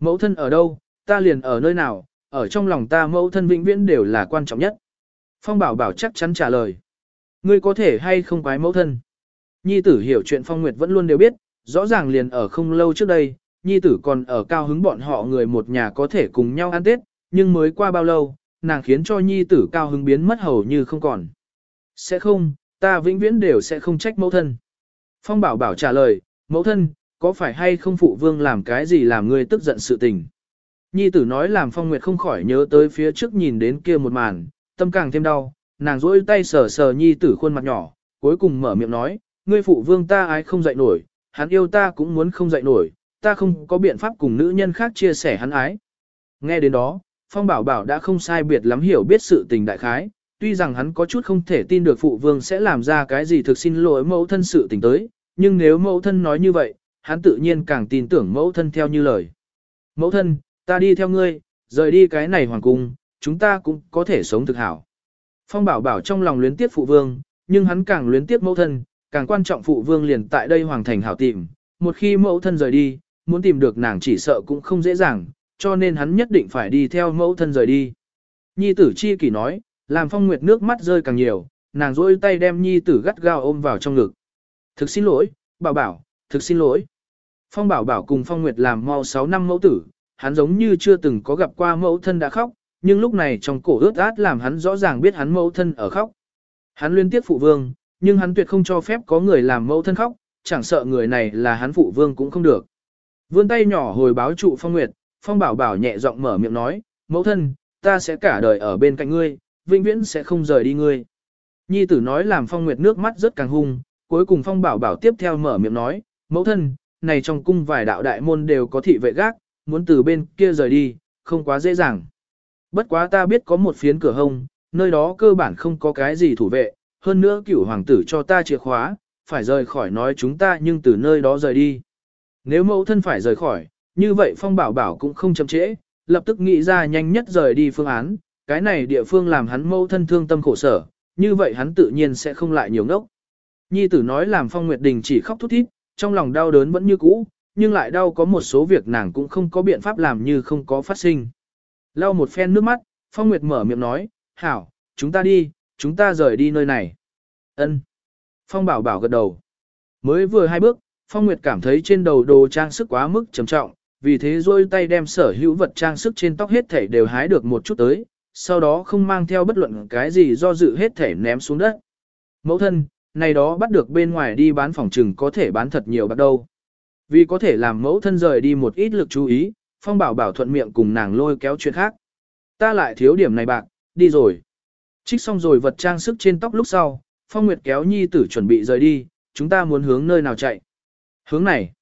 Mẫu thân ở đâu, ta liền ở nơi nào, ở trong lòng ta mẫu thân vĩnh viễn đều là quan trọng nhất. Phong bảo bảo chắc chắn trả lời. Ngươi có thể hay không quái mẫu thân. Nhi tử hiểu chuyện Phong Nguyệt vẫn luôn đều biết, rõ ràng liền ở không lâu trước đây, Nhi tử còn ở cao hứng bọn họ người một nhà có thể cùng nhau ăn Tết, nhưng mới qua bao lâu, nàng khiến cho Nhi tử cao hứng biến mất hầu như không còn. Sẽ không, ta vĩnh viễn đều sẽ không trách mẫu thân. Phong bảo bảo trả lời, mẫu thân, có phải hay không phụ vương làm cái gì làm ngươi tức giận sự tình. Nhi tử nói làm phong nguyệt không khỏi nhớ tới phía trước nhìn đến kia một màn, tâm càng thêm đau, nàng rỗi tay sờ sờ nhi tử khuôn mặt nhỏ, cuối cùng mở miệng nói, ngươi phụ vương ta ái không dạy nổi, hắn yêu ta cũng muốn không dạy nổi, ta không có biện pháp cùng nữ nhân khác chia sẻ hắn ái. Nghe đến đó, phong bảo bảo đã không sai biệt lắm hiểu biết sự tình đại khái, tuy rằng hắn có chút không thể tin được phụ vương sẽ làm ra cái gì thực xin lỗi mẫu thân sự tình tới, nhưng nếu mẫu thân nói như vậy, hắn tự nhiên càng tin tưởng mẫu thân theo như lời. Mẫu thân, ta đi theo ngươi, rời đi cái này hoàng cung, chúng ta cũng có thể sống thực hảo. Phong bảo bảo trong lòng luyến tiếc phụ vương, nhưng hắn càng luyến tiếc mẫu thân, càng quan trọng phụ vương liền tại đây hoàng thành hảo tìm. Một khi mẫu thân rời đi, muốn tìm được nàng chỉ sợ cũng không dễ dàng, cho nên hắn nhất định phải đi theo mẫu thân rời đi. Nhi tử chi kỷ nói, làm phong nguyệt nước mắt rơi càng nhiều, nàng rôi tay đem nhi tử gắt gao ôm vào trong ngực. Thực xin lỗi, bảo bảo, thực xin lỗi. Phong bảo bảo cùng phong nguyệt làm mau 6 năm mẫu tử, hắn giống như chưa từng có gặp qua mẫu thân đã khóc, nhưng lúc này trong cổ ướt át làm hắn rõ ràng biết hắn mẫu thân ở khóc. Hắn liên tiếp phụ vương, nhưng hắn tuyệt không cho phép có người làm mẫu thân khóc, chẳng sợ người này là hắn phụ vương cũng không được. Vươn tay nhỏ hồi báo trụ phong nguyệt, phong bảo bảo nhẹ giọng mở miệng nói, mẫu thân, ta sẽ cả đời ở bên cạnh ngươi, vĩnh viễn sẽ không rời đi ngươi. Nhi tử nói làm phong nguyệt nước mắt rất càng hung, cuối cùng phong bảo bảo tiếp theo mở miệng nói, mẫu thân, này trong cung vài đạo đại môn đều có thị vệ gác, muốn từ bên kia rời đi, không quá dễ dàng. Bất quá ta biết có một phiến cửa hông, nơi đó cơ bản không có cái gì thủ vệ, hơn nữa cửu hoàng tử cho ta chìa khóa, phải rời khỏi nói chúng ta nhưng từ nơi đó rời đi. Nếu mẫu thân phải rời khỏi, như vậy phong bảo bảo cũng không chậm trễ, lập tức nghĩ ra nhanh nhất rời đi phương án, cái này địa phương làm hắn mẫu thân thương tâm khổ sở, như vậy hắn tự nhiên sẽ không lại nhiều ngốc. Nhi tử nói làm phong nguyệt đình chỉ khóc thút thít, trong lòng đau đớn vẫn như cũ, nhưng lại đau có một số việc nàng cũng không có biện pháp làm như không có phát sinh. Lau một phen nước mắt, Phong Nguyệt mở miệng nói, hảo, chúng ta đi, chúng ta rời đi nơi này. Ân. Phong bảo bảo gật đầu. Mới vừa hai bước, Phong Nguyệt cảm thấy trên đầu đồ trang sức quá mức trầm trọng, vì thế rôi tay đem sở hữu vật trang sức trên tóc hết thể đều hái được một chút tới, sau đó không mang theo bất luận cái gì do dự hết thể ném xuống đất. Mẫu thân, này đó bắt được bên ngoài đi bán phòng trừng có thể bán thật nhiều bắt đâu. Vì có thể làm mẫu thân rời đi một ít lực chú ý, Phong Bảo Bảo thuận miệng cùng nàng lôi kéo chuyện khác. Ta lại thiếu điểm này bạc, đi rồi. Trích xong rồi vật trang sức trên tóc lúc sau, Phong Nguyệt kéo nhi tử chuẩn bị rời đi, chúng ta muốn hướng nơi nào chạy. Hướng này.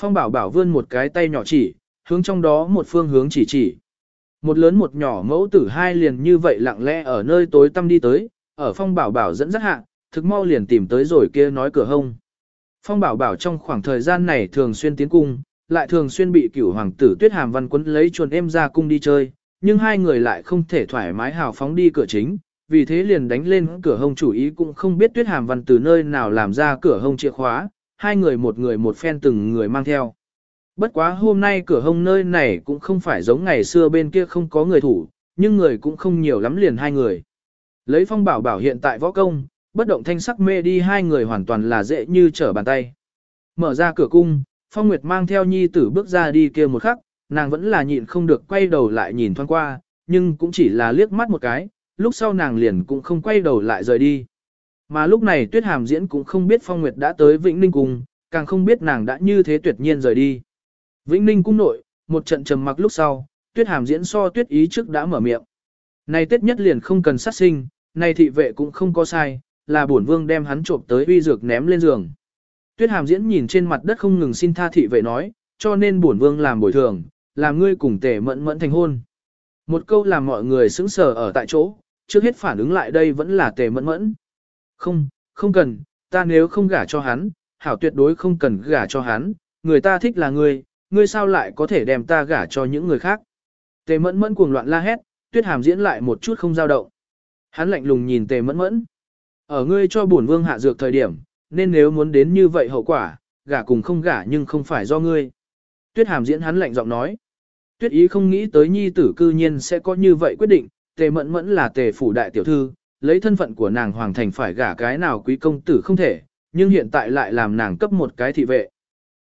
Phong Bảo Bảo vươn một cái tay nhỏ chỉ, hướng trong đó một phương hướng chỉ chỉ. Một lớn một nhỏ mẫu tử hai liền như vậy lặng lẽ ở nơi tối tăm đi tới, ở phong bảo bảo dẫn dắt hạ, thực mau liền tìm tới rồi kia nói cửa hông. Phong bảo bảo trong khoảng thời gian này thường xuyên tiến cung, lại thường xuyên bị cửu hoàng tử tuyết hàm văn quấn lấy chuồn em ra cung đi chơi, nhưng hai người lại không thể thoải mái hào phóng đi cửa chính, vì thế liền đánh lên cửa hông chủ ý cũng không biết tuyết hàm văn từ nơi nào làm ra cửa hông chìa khóa, hai người một người một phen từng người mang theo. Bất quá hôm nay cửa hông nơi này cũng không phải giống ngày xưa bên kia không có người thủ, nhưng người cũng không nhiều lắm liền hai người. Lấy phong bảo bảo hiện tại võ công, bất động thanh sắc mê đi hai người hoàn toàn là dễ như trở bàn tay. Mở ra cửa cung, phong nguyệt mang theo nhi tử bước ra đi kia một khắc, nàng vẫn là nhịn không được quay đầu lại nhìn thoáng qua, nhưng cũng chỉ là liếc mắt một cái, lúc sau nàng liền cũng không quay đầu lại rời đi. Mà lúc này tuyết hàm diễn cũng không biết phong nguyệt đã tới Vĩnh Ninh Cung, càng không biết nàng đã như thế tuyệt nhiên rời đi. Vĩnh Ninh Cung nội, một trận trầm mặc lúc sau, tuyết hàm diễn so tuyết ý trước đã mở miệng. Này tết nhất liền không cần sát sinh, này thị vệ cũng không có sai, là bổn vương đem hắn trộm tới uy dược ném lên giường. Tuyết hàm diễn nhìn trên mặt đất không ngừng xin tha thị vệ nói, cho nên bổn vương làm bồi thường, làm ngươi cùng tề mẫn mẫn thành hôn. Một câu làm mọi người sững sờ ở tại chỗ, trước hết phản ứng lại đây vẫn là tề mẫn mẫn. Không, không cần, ta nếu không gả cho hắn, hảo tuyệt đối không cần gả cho hắn, người ta thích là ngươi, ngươi sao lại có thể đem ta gả cho những người khác. Tề mẫn mẫn cuồng loạn la hét, tuyết hàm diễn lại một chút không dao động. Hắn lạnh lùng nhìn tề mẫn mẫn. Ở ngươi cho bổn vương hạ dược thời điểm, nên nếu muốn đến như vậy hậu quả, gả cùng không gả nhưng không phải do ngươi. Tuyết hàm diễn hắn lạnh giọng nói. Tuyết ý không nghĩ tới nhi tử cư nhiên sẽ có như vậy quyết định, tề mẫn mẫn là tề phủ đại tiểu thư, lấy thân phận của nàng hoàng thành phải gả cái nào quý công tử không thể, nhưng hiện tại lại làm nàng cấp một cái thị vệ.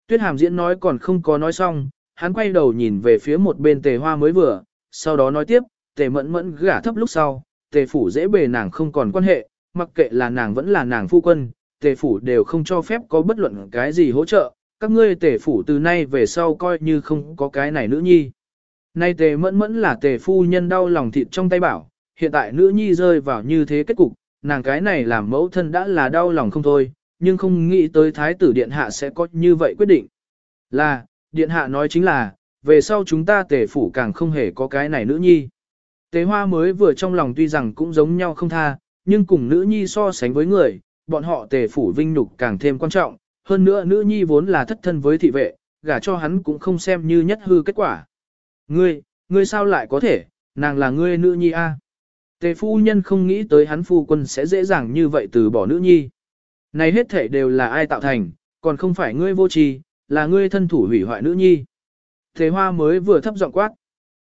Tuyết hàm diễn nói còn không có nói xong, hắn quay đầu nhìn về phía một bên tề hoa mới vừa, sau đó nói tiếp, tề mẫn mẫn gả thấp lúc sau, tề phủ dễ bề nàng không còn quan hệ, mặc kệ là nàng vẫn là nàng phu quân, tề phủ đều không cho phép có bất luận cái gì hỗ trợ, các ngươi tề phủ từ nay về sau coi như không có cái này nữ nhi. Nay tề mẫn mẫn là tề phu nhân đau lòng thịt trong tay bảo, hiện tại nữ nhi rơi vào như thế kết cục, nàng cái này làm mẫu thân đã là đau lòng không thôi, nhưng không nghĩ tới thái tử điện hạ sẽ có như vậy quyết định. Là, điện hạ nói chính là, về sau chúng ta tề phủ càng không hề có cái này nữ nhi. Tề hoa mới vừa trong lòng tuy rằng cũng giống nhau không tha, nhưng cùng nữ nhi so sánh với người, bọn họ tề phủ vinh nhục càng thêm quan trọng, hơn nữa nữ nhi vốn là thất thân với thị vệ, gả cho hắn cũng không xem như nhất hư kết quả. Ngươi, ngươi sao lại có thể, nàng là ngươi nữ nhi a? Tề phu nhân không nghĩ tới hắn phu quân sẽ dễ dàng như vậy từ bỏ nữ nhi. Này hết thể đều là ai tạo thành, còn không phải ngươi vô tri, là ngươi thân thủ hủy hoại nữ nhi. Tề hoa mới vừa thấp giọng quát.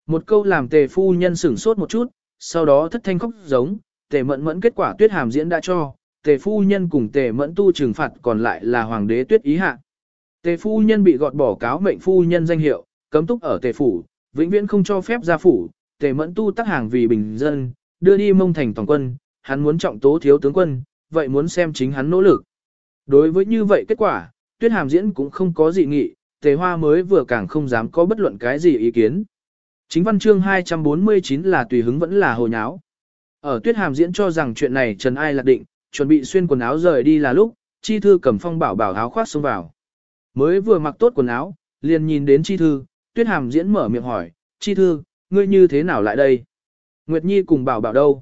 Một câu làm tề phu nhân sửng sốt một chút, sau đó thất thanh khóc giống, tề mẫn mẫn kết quả tuyết hàm diễn đã cho, tề phu nhân cùng tề mẫn tu trừng phạt còn lại là hoàng đế tuyết ý hạ. Tề phu nhân bị gọt bỏ cáo mệnh phu nhân danh hiệu, cấm túc ở tề phủ, vĩnh viễn không cho phép gia phủ, tề mẫn tu tác hàng vì bình dân, đưa đi mông thành toàn quân, hắn muốn trọng tố thiếu tướng quân, vậy muốn xem chính hắn nỗ lực. Đối với như vậy kết quả, tuyết hàm diễn cũng không có gì nghị, tề hoa mới vừa càng không dám có bất luận cái gì ý kiến. Chính văn chương 249 là tùy hứng vẫn là hồ nháo. Ở tuyết hàm diễn cho rằng chuyện này Trần Ai lạc định, chuẩn bị xuyên quần áo rời đi là lúc, chi thư cầm phong bảo bảo áo khoác xông vào. Mới vừa mặc tốt quần áo, liền nhìn đến chi thư, tuyết hàm diễn mở miệng hỏi, chi thư, ngươi như thế nào lại đây? Nguyệt Nhi cùng bảo bảo đâu?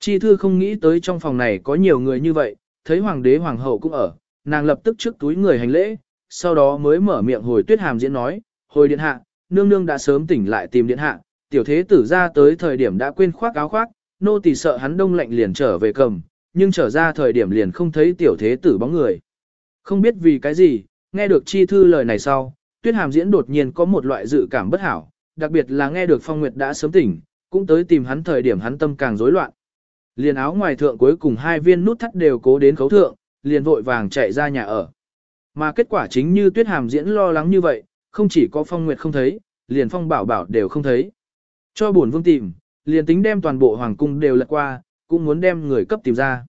Chi thư không nghĩ tới trong phòng này có nhiều người như vậy, thấy hoàng đế hoàng hậu cũng ở, nàng lập tức trước túi người hành lễ, sau đó mới mở miệng hồi tuyết hàm diễn nói, hồi điện hạ, nương nương đã sớm tỉnh lại tìm điện hạ, tiểu thế tử ra tới thời điểm đã quên khoác áo khoác, nô tỳ sợ hắn đông lạnh liền trở về cầm, nhưng trở ra thời điểm liền không thấy tiểu thế tử bóng người. Không biết vì cái gì, nghe được chi thư lời này sau, tuyết hàm diễn đột nhiên có một loại dự cảm bất hảo, đặc biệt là nghe được phong nguyệt đã sớm tỉnh, cũng tới tìm hắn thời điểm hắn tâm càng rối loạn. Liền áo ngoài thượng cuối cùng hai viên nút thắt đều cố đến khấu thượng, liền vội vàng chạy ra nhà ở. Mà kết quả chính như tuyết hàm diễn lo lắng như vậy, không chỉ có phong nguyệt không thấy, liền phong bảo bảo đều không thấy. Cho buồn vương tìm, liền tính đem toàn bộ hoàng cung đều lật qua, cũng muốn đem người cấp tìm ra.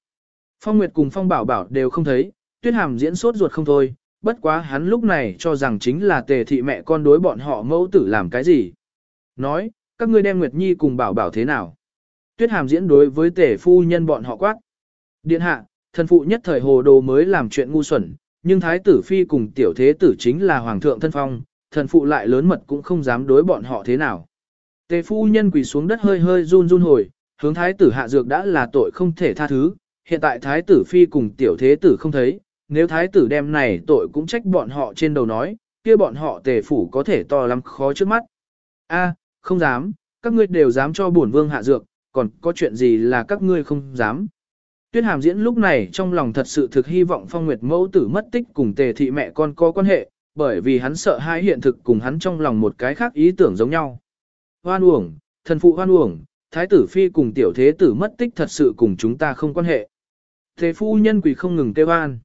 Phong Nguyệt cùng Phong Bảo Bảo đều không thấy, Tuyết Hàm diễn sốt ruột không thôi, bất quá hắn lúc này cho rằng chính là tề thị mẹ con đối bọn họ mẫu tử làm cái gì. Nói, các ngươi đem Nguyệt Nhi cùng Bảo Bảo thế nào? Tuyết Hàm diễn đối với tề phu nhân bọn họ quát. Điện hạ, thần phụ nhất thời hồ đồ mới làm chuyện ngu xuẩn, nhưng thái tử phi cùng tiểu thế tử chính là hoàng thượng thân phong, thần phụ lại lớn mật cũng không dám đối bọn họ thế nào. Tề phu nhân quỳ xuống đất hơi hơi run run hồi, hướng thái tử hạ dược đã là tội không thể tha thứ, hiện tại thái tử phi cùng tiểu thế tử không thấy, nếu thái tử đem này tội cũng trách bọn họ trên đầu nói, kia bọn họ tề phủ có thể to lắm khó trước mắt. A, không dám, các ngươi đều dám cho bổn vương hạ dược, còn có chuyện gì là các ngươi không dám. Tuyết hàm diễn lúc này trong lòng thật sự thực hy vọng phong nguyệt mẫu tử mất tích cùng tề thị mẹ con có quan hệ, bởi vì hắn sợ hai hiện thực cùng hắn trong lòng một cái khác ý tưởng giống nhau. Hoan uổng, thần phụ hoan uổng, thái tử phi cùng tiểu thế tử mất tích thật sự cùng chúng ta không quan hệ. Thế phu nhân quỷ không ngừng kêu an.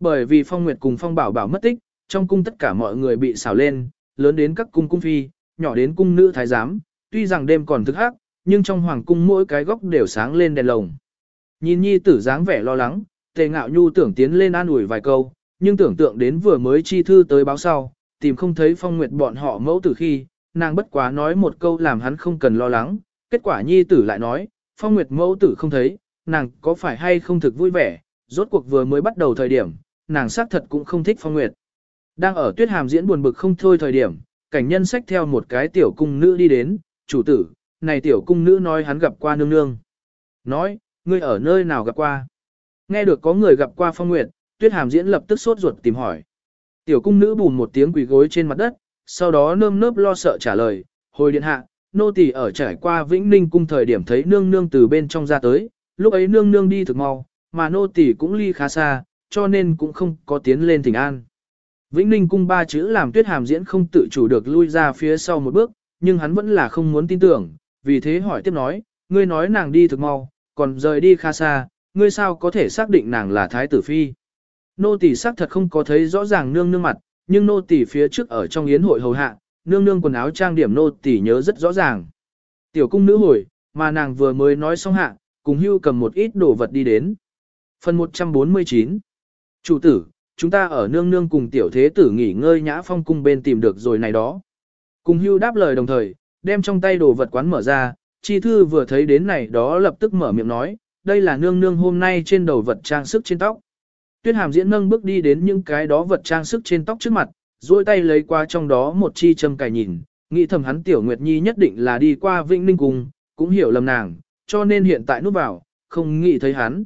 Bởi vì phong nguyệt cùng phong bảo bảo mất tích, trong cung tất cả mọi người bị xảo lên, lớn đến các cung cung phi, nhỏ đến cung nữ thái giám, tuy rằng đêm còn thức hắc, nhưng trong hoàng cung mỗi cái góc đều sáng lên đèn lồng. Nhìn nhi tử dáng vẻ lo lắng, tề ngạo nhu tưởng tiến lên an ủi vài câu, nhưng tưởng tượng đến vừa mới chi thư tới báo sau, tìm không thấy phong nguyệt bọn họ mẫu tử khi, nàng bất quá nói một câu làm hắn không cần lo lắng, kết quả nhi tử lại nói, phong nguyệt mẫu tử không thấy, nàng có phải hay không thực vui vẻ, rốt cuộc vừa mới bắt đầu thời điểm, nàng xác thật cũng không thích phong nguyệt. Đang ở tuyết hàm diễn buồn bực không thôi thời điểm, cảnh nhân sách theo một cái tiểu cung nữ đi đến, chủ tử, này tiểu cung nữ nói hắn gặp qua nương nương. Nói, ngươi ở nơi nào gặp qua? Nghe được có người gặp qua phong nguyệt, tuyết hàm diễn lập tức sốt ruột tìm hỏi. Tiểu cung nữ bùn một tiếng quỳ gối trên mặt đất, sau đó nơm nớp lo sợ trả lời, hồi điện hạ, nô tỳ ở trải qua Vĩnh Ninh cung thời điểm thấy nương nương từ bên trong ra tới, lúc ấy nương nương đi thực mau, mà nô tỳ cũng ly khá xa, cho nên cũng không có tiến lên thỉnh an. Vĩnh Ninh cung ba chữ làm tuyết hàm diễn không tự chủ được lui ra phía sau một bước, nhưng hắn vẫn là không muốn tin tưởng, vì thế hỏi tiếp nói, ngươi nói nàng đi thực mau, còn rời đi khá xa, ngươi sao có thể xác định nàng là thái tử phi. Nô tỳ xác thật không có thấy rõ ràng nương nương mặt, nhưng nô tỳ phía trước ở trong yến hội hầu hạ, nương nương quần áo trang điểm nô tỳ nhớ rất rõ ràng. Tiểu cung nữ hồi, mà nàng vừa mới nói xong hạ, cùng hưu cầm một ít đồ vật đi đến. Phần 149 Chủ tử, chúng ta ở nương nương cùng tiểu thế tử nghỉ ngơi nhã phong cung bên tìm được rồi này đó. Cùng hưu đáp lời đồng thời, đem trong tay đồ vật quán mở ra, chi thư vừa thấy đến này đó lập tức mở miệng nói, đây là nương nương hôm nay trên đầu vật trang sức trên tóc. Tuyết hàm diễn nâng bước đi đến những cái đó vật trang sức trên tóc trước mặt, duỗi tay lấy qua trong đó một chi châm cài nhìn, nghĩ thầm hắn tiểu nguyệt nhi nhất định là đi qua vĩnh ninh cung, cũng hiểu lầm nàng, cho nên hiện tại núp vào, không nghĩ thấy hắn.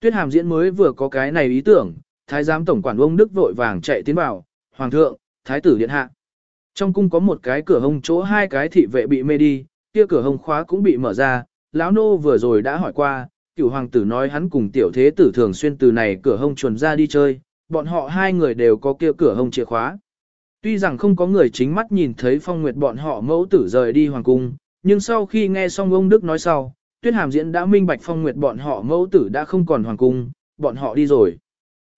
Tuyết hàm diễn mới vừa có cái này ý tưởng, thái giám tổng quản ông Đức vội vàng chạy tiến vào, hoàng thượng, thái tử điện hạ. Trong cung có một cái cửa hông chỗ hai cái thị vệ bị mê đi, kia cửa hông khóa cũng bị mở ra, lão nô vừa rồi đã hỏi qua, cựu hoàng tử nói hắn cùng tiểu thế tử thường xuyên từ này cửa hông chuồn ra đi chơi, bọn họ hai người đều có kia cửa hông chìa khóa. Tuy rằng không có người chính mắt nhìn thấy phong nguyệt bọn họ mẫu tử rời đi hoàng cung, nhưng sau khi nghe xong ông Đức nói sau, Tuyết Hàm Diễn đã minh bạch phong nguyệt bọn họ mẫu tử đã không còn hoàng cung, bọn họ đi rồi.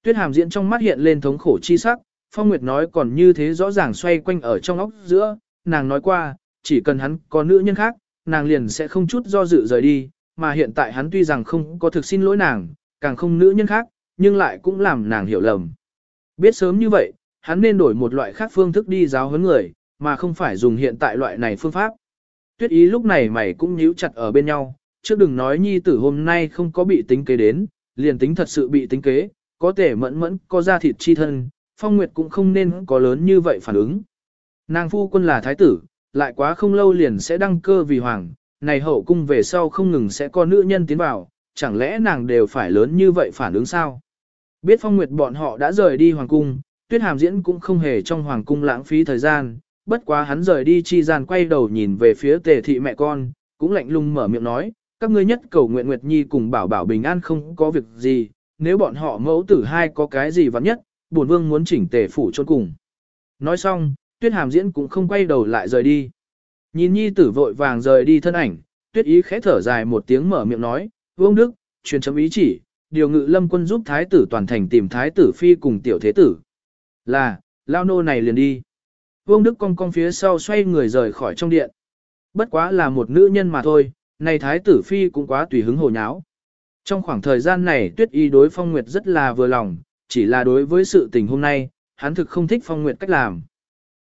Tuyết Hàm Diễn trong mắt hiện lên thống khổ chi sắc, phong nguyệt nói còn như thế rõ ràng xoay quanh ở trong óc giữa, nàng nói qua, chỉ cần hắn có nữ nhân khác, nàng liền sẽ không chút do dự rời đi, mà hiện tại hắn tuy rằng không có thực xin lỗi nàng, càng không nữ nhân khác, nhưng lại cũng làm nàng hiểu lầm. Biết sớm như vậy, hắn nên đổi một loại khác phương thức đi giáo huấn người, mà không phải dùng hiện tại loại này phương pháp. Tuyết ý lúc này mày cũng nhíu chặt ở bên nhau, trước đừng nói nhi tử hôm nay không có bị tính kế đến, liền tính thật sự bị tính kế, có thể mẫn mẫn có ra thịt chi thân, phong nguyệt cũng không nên có lớn như vậy phản ứng. Nàng phu quân là thái tử, lại quá không lâu liền sẽ đăng cơ vì hoàng, này hậu cung về sau không ngừng sẽ có nữ nhân tiến vào, chẳng lẽ nàng đều phải lớn như vậy phản ứng sao? Biết phong nguyệt bọn họ đã rời đi hoàng cung, tuyết hàm diễn cũng không hề trong hoàng cung lãng phí thời gian, bất quá hắn rời đi chi gian quay đầu nhìn về phía tề thị mẹ con, cũng lạnh lùng mở miệng nói, các ngươi nhất cầu nguyện Nguyệt Nhi cùng bảo bảo bình an không có việc gì, nếu bọn họ mẫu tử hai có cái gì vắng nhất, bổn vương muốn chỉnh tề phủ chôn cùng. Nói xong, tuyết hàm diễn cũng không quay đầu lại rời đi. Nhìn Nhi tử vội vàng rời đi thân ảnh, tuyết ý khẽ thở dài một tiếng mở miệng nói, vương đức, truyền chấm ý chỉ, điều ngự lâm quân giúp thái tử toàn thành tìm thái tử phi cùng tiểu thế tử. Là, lao nô này liền đi. Vương Đức cong cong phía sau xoay người rời khỏi trong điện. Bất quá là một nữ nhân mà thôi, này thái tử phi cũng quá tùy hứng hồ nháo. Trong khoảng thời gian này tuyết y đối phong nguyệt rất là vừa lòng, chỉ là đối với sự tình hôm nay, hắn thực không thích phong nguyệt cách làm.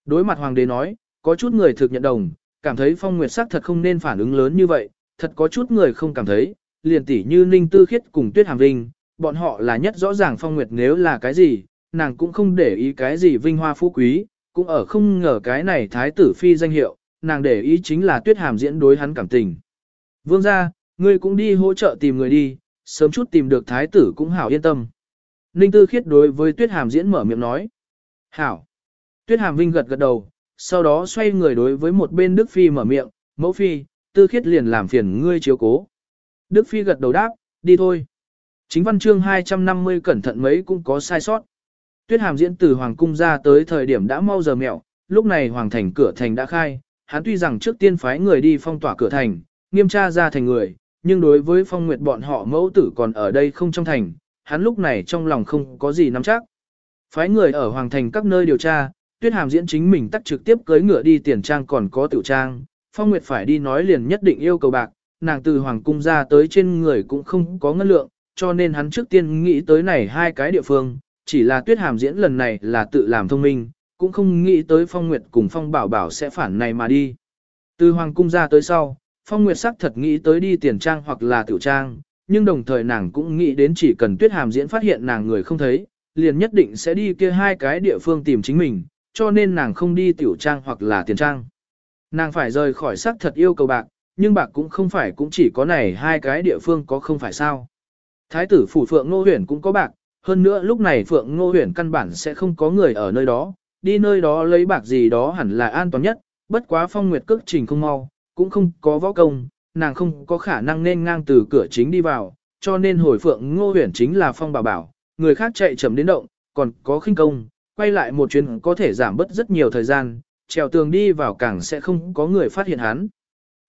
Đối mặt hoàng đế nói, có chút người thực nhận đồng, cảm thấy phong nguyệt sắc thật không nên phản ứng lớn như vậy, thật có chút người không cảm thấy, liền tỉ như ninh tư khiết cùng tuyết hàm vinh, bọn họ là nhất rõ ràng phong nguyệt nếu là cái gì, nàng cũng không để ý cái gì vinh hoa phú quý, cũng ở không ngờ cái này thái tử phi danh hiệu, nàng để ý chính là tuyết hàm diễn đối hắn cảm tình. Vương ra, ngươi cũng đi hỗ trợ tìm người đi, sớm chút tìm được thái tử cũng hảo yên tâm. Ninh Tư Khiết đối với tuyết hàm diễn mở miệng nói. Hảo. Tuyết hàm vinh gật gật đầu, sau đó xoay người đối với một bên Đức Phi mở miệng, mẫu Phi, Tư Khiết liền làm phiền ngươi chiếu cố. Đức Phi gật đầu đáp, đi thôi. Chính văn chương 250 cẩn thận mấy cũng có sai sót. Tuyết hàm diễn từ Hoàng cung ra tới thời điểm đã mau giờ mẹo, lúc này Hoàng thành cửa thành đã khai, hắn tuy rằng trước tiên phái người đi phong tỏa cửa thành, nghiêm tra ra thành người, nhưng đối với phong nguyệt bọn họ mẫu tử còn ở đây không trong thành, hắn lúc này trong lòng không có gì nắm chắc. Phái người ở Hoàng thành các nơi điều tra, Tuyết hàm diễn chính mình tắt trực tiếp cưới ngựa đi tiền trang còn có tiểu trang, phong nguyệt phải đi nói liền nhất định yêu cầu bạc, nàng từ Hoàng cung ra tới trên người cũng không có ngân lượng, cho nên hắn trước tiên nghĩ tới này hai cái địa phương, chỉ là tuyết hàm diễn lần này là tự làm thông minh, cũng không nghĩ tới Phong Nguyệt cùng Phong Bảo Bảo sẽ phản này mà đi. Từ Hoàng cung ra tới sau, Phong Nguyệt sắc thật nghĩ tới đi tiền trang hoặc là tiểu trang, nhưng đồng thời nàng cũng nghĩ đến chỉ cần tuyết hàm diễn phát hiện nàng người không thấy, liền nhất định sẽ đi kia hai cái địa phương tìm chính mình, cho nên nàng không đi tiểu trang hoặc là tiền trang. Nàng phải rời khỏi sắc thật yêu cầu bạc, nhưng bạc cũng không phải cũng chỉ có này hai cái địa phương có không phải sao. Thái tử phủ Phượng Ngô Huyền cũng có bạc, hơn nữa lúc này Phượng Ngô Huyền căn bản sẽ không có người ở nơi đó, đi nơi đó lấy bạc gì đó hẳn là an toàn nhất, bất quá phong nguyệt cước trình không mau, cũng không có võ công, nàng không có khả năng nên ngang từ cửa chính đi vào, cho nên hồi Phượng Ngô Huyền chính là phong bảo bảo, người khác chạy chậm đến động, còn có khinh công, quay lại một chuyến có thể giảm bớt rất nhiều thời gian, trèo tường đi vào càng sẽ không có người phát hiện hắn.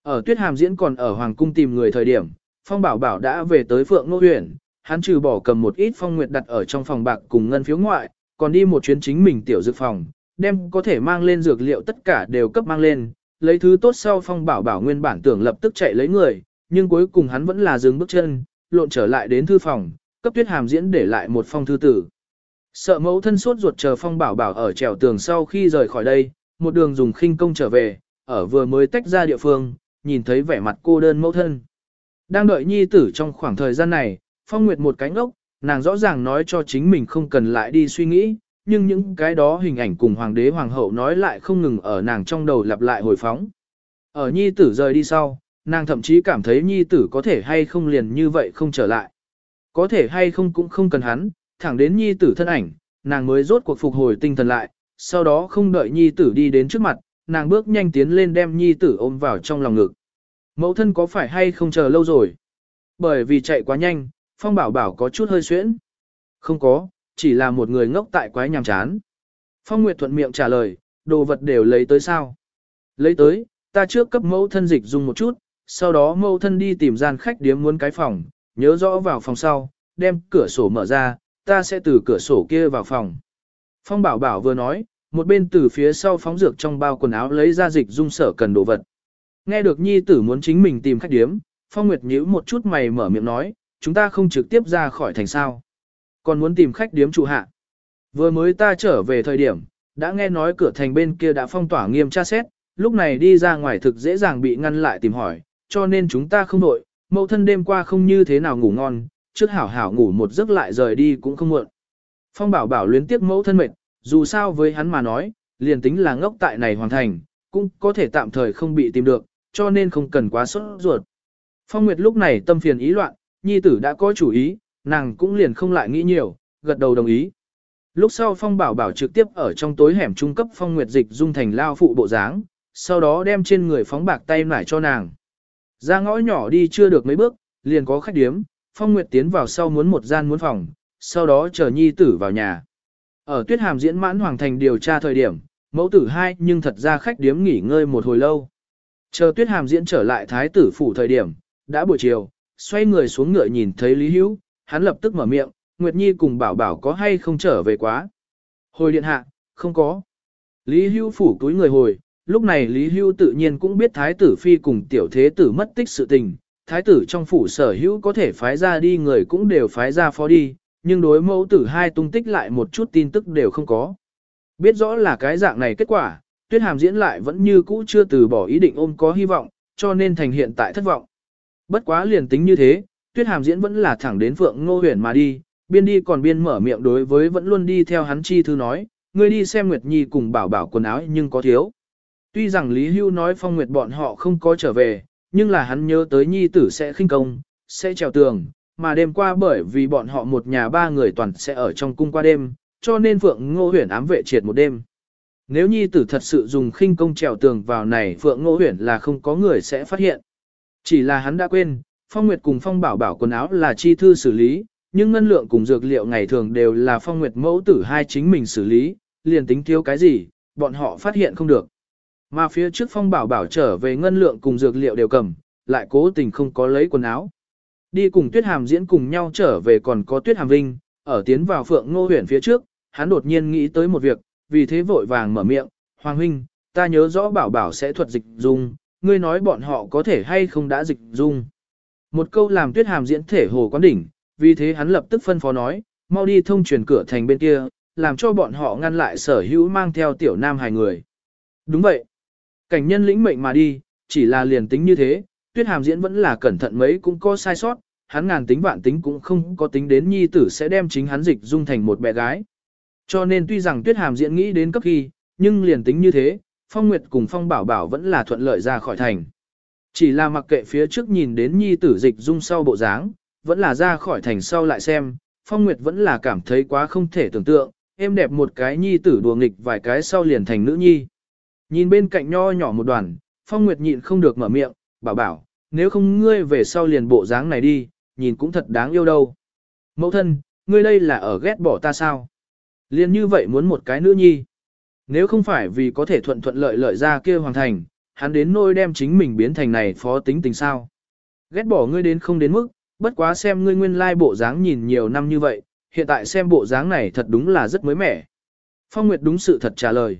Ở Tuyết Hàm diễn còn ở Hoàng cung tìm người thời điểm, Phong Bảo Bảo đã về tới Phượng Ngô Huyền, hắn trừ bỏ cầm một ít phong nguyệt đặt ở trong phòng bạc cùng ngân phiếu ngoại, còn đi một chuyến chính mình tiểu dược phòng, đem có thể mang lên dược liệu tất cả đều cấp mang lên, lấy thứ tốt sau Phong Bảo Bảo nguyên bản tưởng lập tức chạy lấy người, nhưng cuối cùng hắn vẫn là dừng bước chân, lộn trở lại đến thư phòng, cấp Tuyết Hàm diễn để lại một phong thư tử. Sợ mẫu thân suốt ruột chờ Phong Bảo Bảo ở trèo tường sau khi rời khỏi đây, một đường dùng khinh công trở về, ở vừa mới tách ra địa phương, nhìn thấy vẻ mặt cô đơn mẫu thân. Đang đợi nhi tử trong khoảng thời gian này, Phong Nguyệt một cánh ốc, nàng rõ ràng nói cho chính mình không cần lại đi suy nghĩ, nhưng những cái đó hình ảnh cùng hoàng đế hoàng hậu nói lại không ngừng ở nàng trong đầu lặp lại hồi phóng. Ở nhi tử rời đi sau, nàng thậm chí cảm thấy nhi tử có thể hay không liền như vậy không trở lại. Có thể hay không cũng không cần hắn, thẳng đến nhi tử thân ảnh, nàng mới rốt cuộc phục hồi tinh thần lại, sau đó không đợi nhi tử đi đến trước mặt, nàng bước nhanh tiến lên đem nhi tử ôm vào trong lòng ngực. Mẫu thân có phải hay không chờ lâu rồi? Bởi vì chạy quá nhanh, Phong Bảo Bảo có chút hơi xuyễn. Không có, chỉ là một người ngốc tại quái nhàm chán. Phong Nguyệt thuận miệng trả lời, đồ vật đều lấy tới sao? Lấy tới, ta trước cấp mẫu thân dịch dùng một chút, sau đó mẫu thân đi tìm gian khách điếm muốn cái phòng, nhớ rõ vào phòng sau, đem cửa sổ mở ra, ta sẽ từ cửa sổ kia vào phòng. Phong Bảo Bảo vừa nói, một bên từ phía sau phóng dược trong bao quần áo lấy ra dịch dung sở cần đồ vật. Nghe được nhi tử muốn chính mình tìm khách điếm, Phong Nguyệt nhíu một chút mày mở miệng nói, chúng ta không trực tiếp ra khỏi thành sao. Còn muốn tìm khách điếm trụ hạ. Vừa mới ta trở về thời điểm, đã nghe nói cửa thành bên kia đã phong tỏa nghiêm tra xét, lúc này đi ra ngoài thực dễ dàng bị ngăn lại tìm hỏi, cho nên chúng ta không đội, mẫu thân đêm qua không như thế nào ngủ ngon, trước hảo hảo ngủ một giấc lại rời đi cũng không muộn. Phong bảo bảo luyến tiếc mẫu thân mệt, dù sao với hắn mà nói, liền tính là ngốc tại này hoàn thành, cũng có thể tạm thời không bị tìm được, cho nên không cần quá sốt ruột. Phong Nguyệt lúc này tâm phiền ý loạn, nhi tử đã có chủ ý, nàng cũng liền không lại nghĩ nhiều, gật đầu đồng ý. Lúc sau Phong Bảo Bảo trực tiếp ở trong tối hẻm trung cấp Phong Nguyệt dịch dung thành lao phụ bộ dáng, sau đó đem trên người phóng bạc tay nải cho nàng. Ra ngõ nhỏ đi chưa được mấy bước, liền có khách điếm, Phong Nguyệt tiến vào sau muốn một gian muốn phòng, sau đó chờ nhi tử vào nhà. Ở tuyết hàm diễn mãn hoàng thành điều tra thời điểm, mẫu tử hai nhưng thật ra khách điếm nghỉ ngơi một hồi lâu. Chờ tuyết hàm diễn trở lại thái tử phủ thời điểm, đã buổi chiều, xoay người xuống ngựa nhìn thấy Lý Hữu, hắn lập tức mở miệng, Nguyệt Nhi cùng bảo bảo có hay không trở về quá. Hồi điện hạ, không có. Lý hưu phủ túi người hồi, lúc này Lý hưu tự nhiên cũng biết thái tử phi cùng tiểu thế tử mất tích sự tình. Thái tử trong phủ sở hữu có thể phái ra đi người cũng đều phái ra phó đi, nhưng đối mẫu tử hai tung tích lại một chút tin tức đều không có. Biết rõ là cái dạng này kết quả, tuyết hàm diễn lại vẫn như cũ chưa từ bỏ ý định ôm có hy vọng, cho nên thành hiện tại thất vọng. Bất quá liền tính như thế, tuyết hàm diễn vẫn là thẳng đến phượng ngô huyền mà đi, biên đi còn biên mở miệng đối với vẫn luôn đi theo hắn chi thư nói, ngươi đi xem Nguyệt Nhi cùng bảo bảo quần áo nhưng có thiếu. Tuy rằng Lý Hưu nói Phong Nguyệt bọn họ không có trở về, nhưng là hắn nhớ tới nhi tử sẽ khinh công, sẽ trèo tường, mà đêm qua bởi vì bọn họ một nhà ba người toàn sẽ ở trong cung qua đêm, cho nên Phượng Ngô Huyền ám vệ triệt một đêm. Nếu nhi tử thật sự dùng khinh công trèo tường vào này Phượng Ngô Huyền là không có người sẽ phát hiện. Chỉ là hắn đã quên, Phong Nguyệt cùng Phong Bảo bảo quần áo là chi thư xử lý, nhưng ngân lượng cùng dược liệu ngày thường đều là Phong Nguyệt mẫu tử hai chính mình xử lý, liền tính thiếu cái gì, bọn họ phát hiện không được. Mà phía trước Phong Bảo bảo trở về ngân lượng cùng dược liệu đều cầm, lại cố tình không có lấy quần áo. Đi cùng Tuyết Hàm diễn cùng nhau trở về còn có Tuyết Hàm Vinh, ở tiến vào Phượng Ngô Huyền phía trước, hắn đột nhiên nghĩ tới một việc, vì thế vội vàng mở miệng, Hoàng Huynh, ta nhớ rõ bảo bảo sẽ thuật dịch dung, ngươi nói bọn họ có thể hay không đã dịch dung. Một câu làm tuyết hàm diễn thể hồ quán đỉnh, vì thế hắn lập tức phân phó nói, mau đi thông truyền cửa thành bên kia, làm cho bọn họ ngăn lại sở hữu mang theo tiểu nam hài người. Đúng vậy. Cảnh nhân lĩnh mệnh mà đi, chỉ là liền tính như thế, tuyết hàm diễn vẫn là cẩn thận mấy cũng có sai sót, hắn ngàn tính vạn tính cũng không có tính đến nhi tử sẽ đem chính hắn dịch dung thành một bé gái. Cho nên tuy rằng tuyết hàm diễn nghĩ đến cấp khi, nhưng liền tính như thế, Phong Nguyệt cùng Phong Bảo Bảo vẫn là thuận lợi ra khỏi thành. Chỉ là mặc kệ phía trước nhìn đến nhi tử dịch dung sau bộ dáng, vẫn là ra khỏi thành sau lại xem, Phong Nguyệt vẫn là cảm thấy quá không thể tưởng tượng, em đẹp một cái nhi tử đùa nghịch vài cái sau liền thành nữ nhi. Nhìn bên cạnh nho nhỏ một đoàn, Phong Nguyệt nhịn không được mở miệng, bảo bảo, nếu không ngươi về sau liền bộ dáng này đi, nhìn cũng thật đáng yêu đâu. Mẫu thân, ngươi đây là ở ghét bỏ ta sao? liền như vậy muốn một cái nữ nhi. Nếu không phải vì có thể thuận thuận lợi lợi ra kia hoàn thành, hắn đến nôi đem chính mình biến thành này phó tính tình sao. Ghét bỏ ngươi đến không đến mức, bất quá xem ngươi nguyên lai bộ dáng nhìn nhiều năm như vậy, hiện tại xem bộ dáng này thật đúng là rất mới mẻ. Phong Nguyệt đúng sự thật trả lời.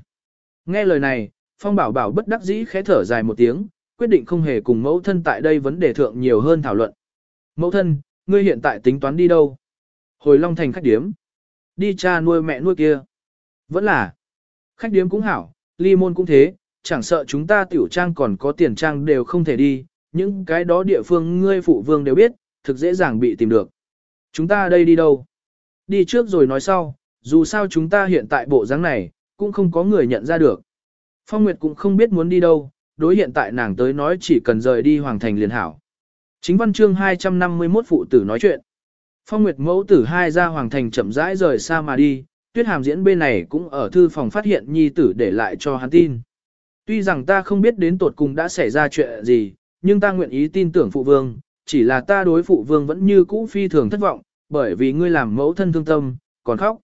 Nghe lời này, Phong Bảo Bảo bất đắc dĩ khẽ thở dài một tiếng, quyết định không hề cùng mẫu thân tại đây vấn đề thượng nhiều hơn thảo luận. Mẫu thân, ngươi hiện tại tính toán đi đâu? Hồi Long Thành khách điếm. Đi cha nuôi mẹ nuôi kia. Vẫn là. Khách điếm cũng hảo, ly môn cũng thế, chẳng sợ chúng ta tiểu trang còn có tiền trang đều không thể đi, những cái đó địa phương ngươi phụ vương đều biết, thực dễ dàng bị tìm được. Chúng ta đây đi đâu? Đi trước rồi nói sau, dù sao chúng ta hiện tại bộ dáng này, cũng không có người nhận ra được. Phong Nguyệt cũng không biết muốn đi đâu, đối hiện tại nàng tới nói chỉ cần rời đi hoàng thành liền hảo. Chính văn chương 251 phụ tử nói chuyện. Phong Nguyệt mẫu tử hai ra hoàng thành chậm rãi rời xa mà đi, tuyết hàm diễn bên này cũng ở thư phòng phát hiện nhi tử để lại cho hắn tin. Tuy rằng ta không biết đến tột cùng đã xảy ra chuyện gì, nhưng ta nguyện ý tin tưởng phụ vương, chỉ là ta đối phụ vương vẫn như cũ phi thường thất vọng, bởi vì ngươi làm mẫu thân thương tâm, còn khóc.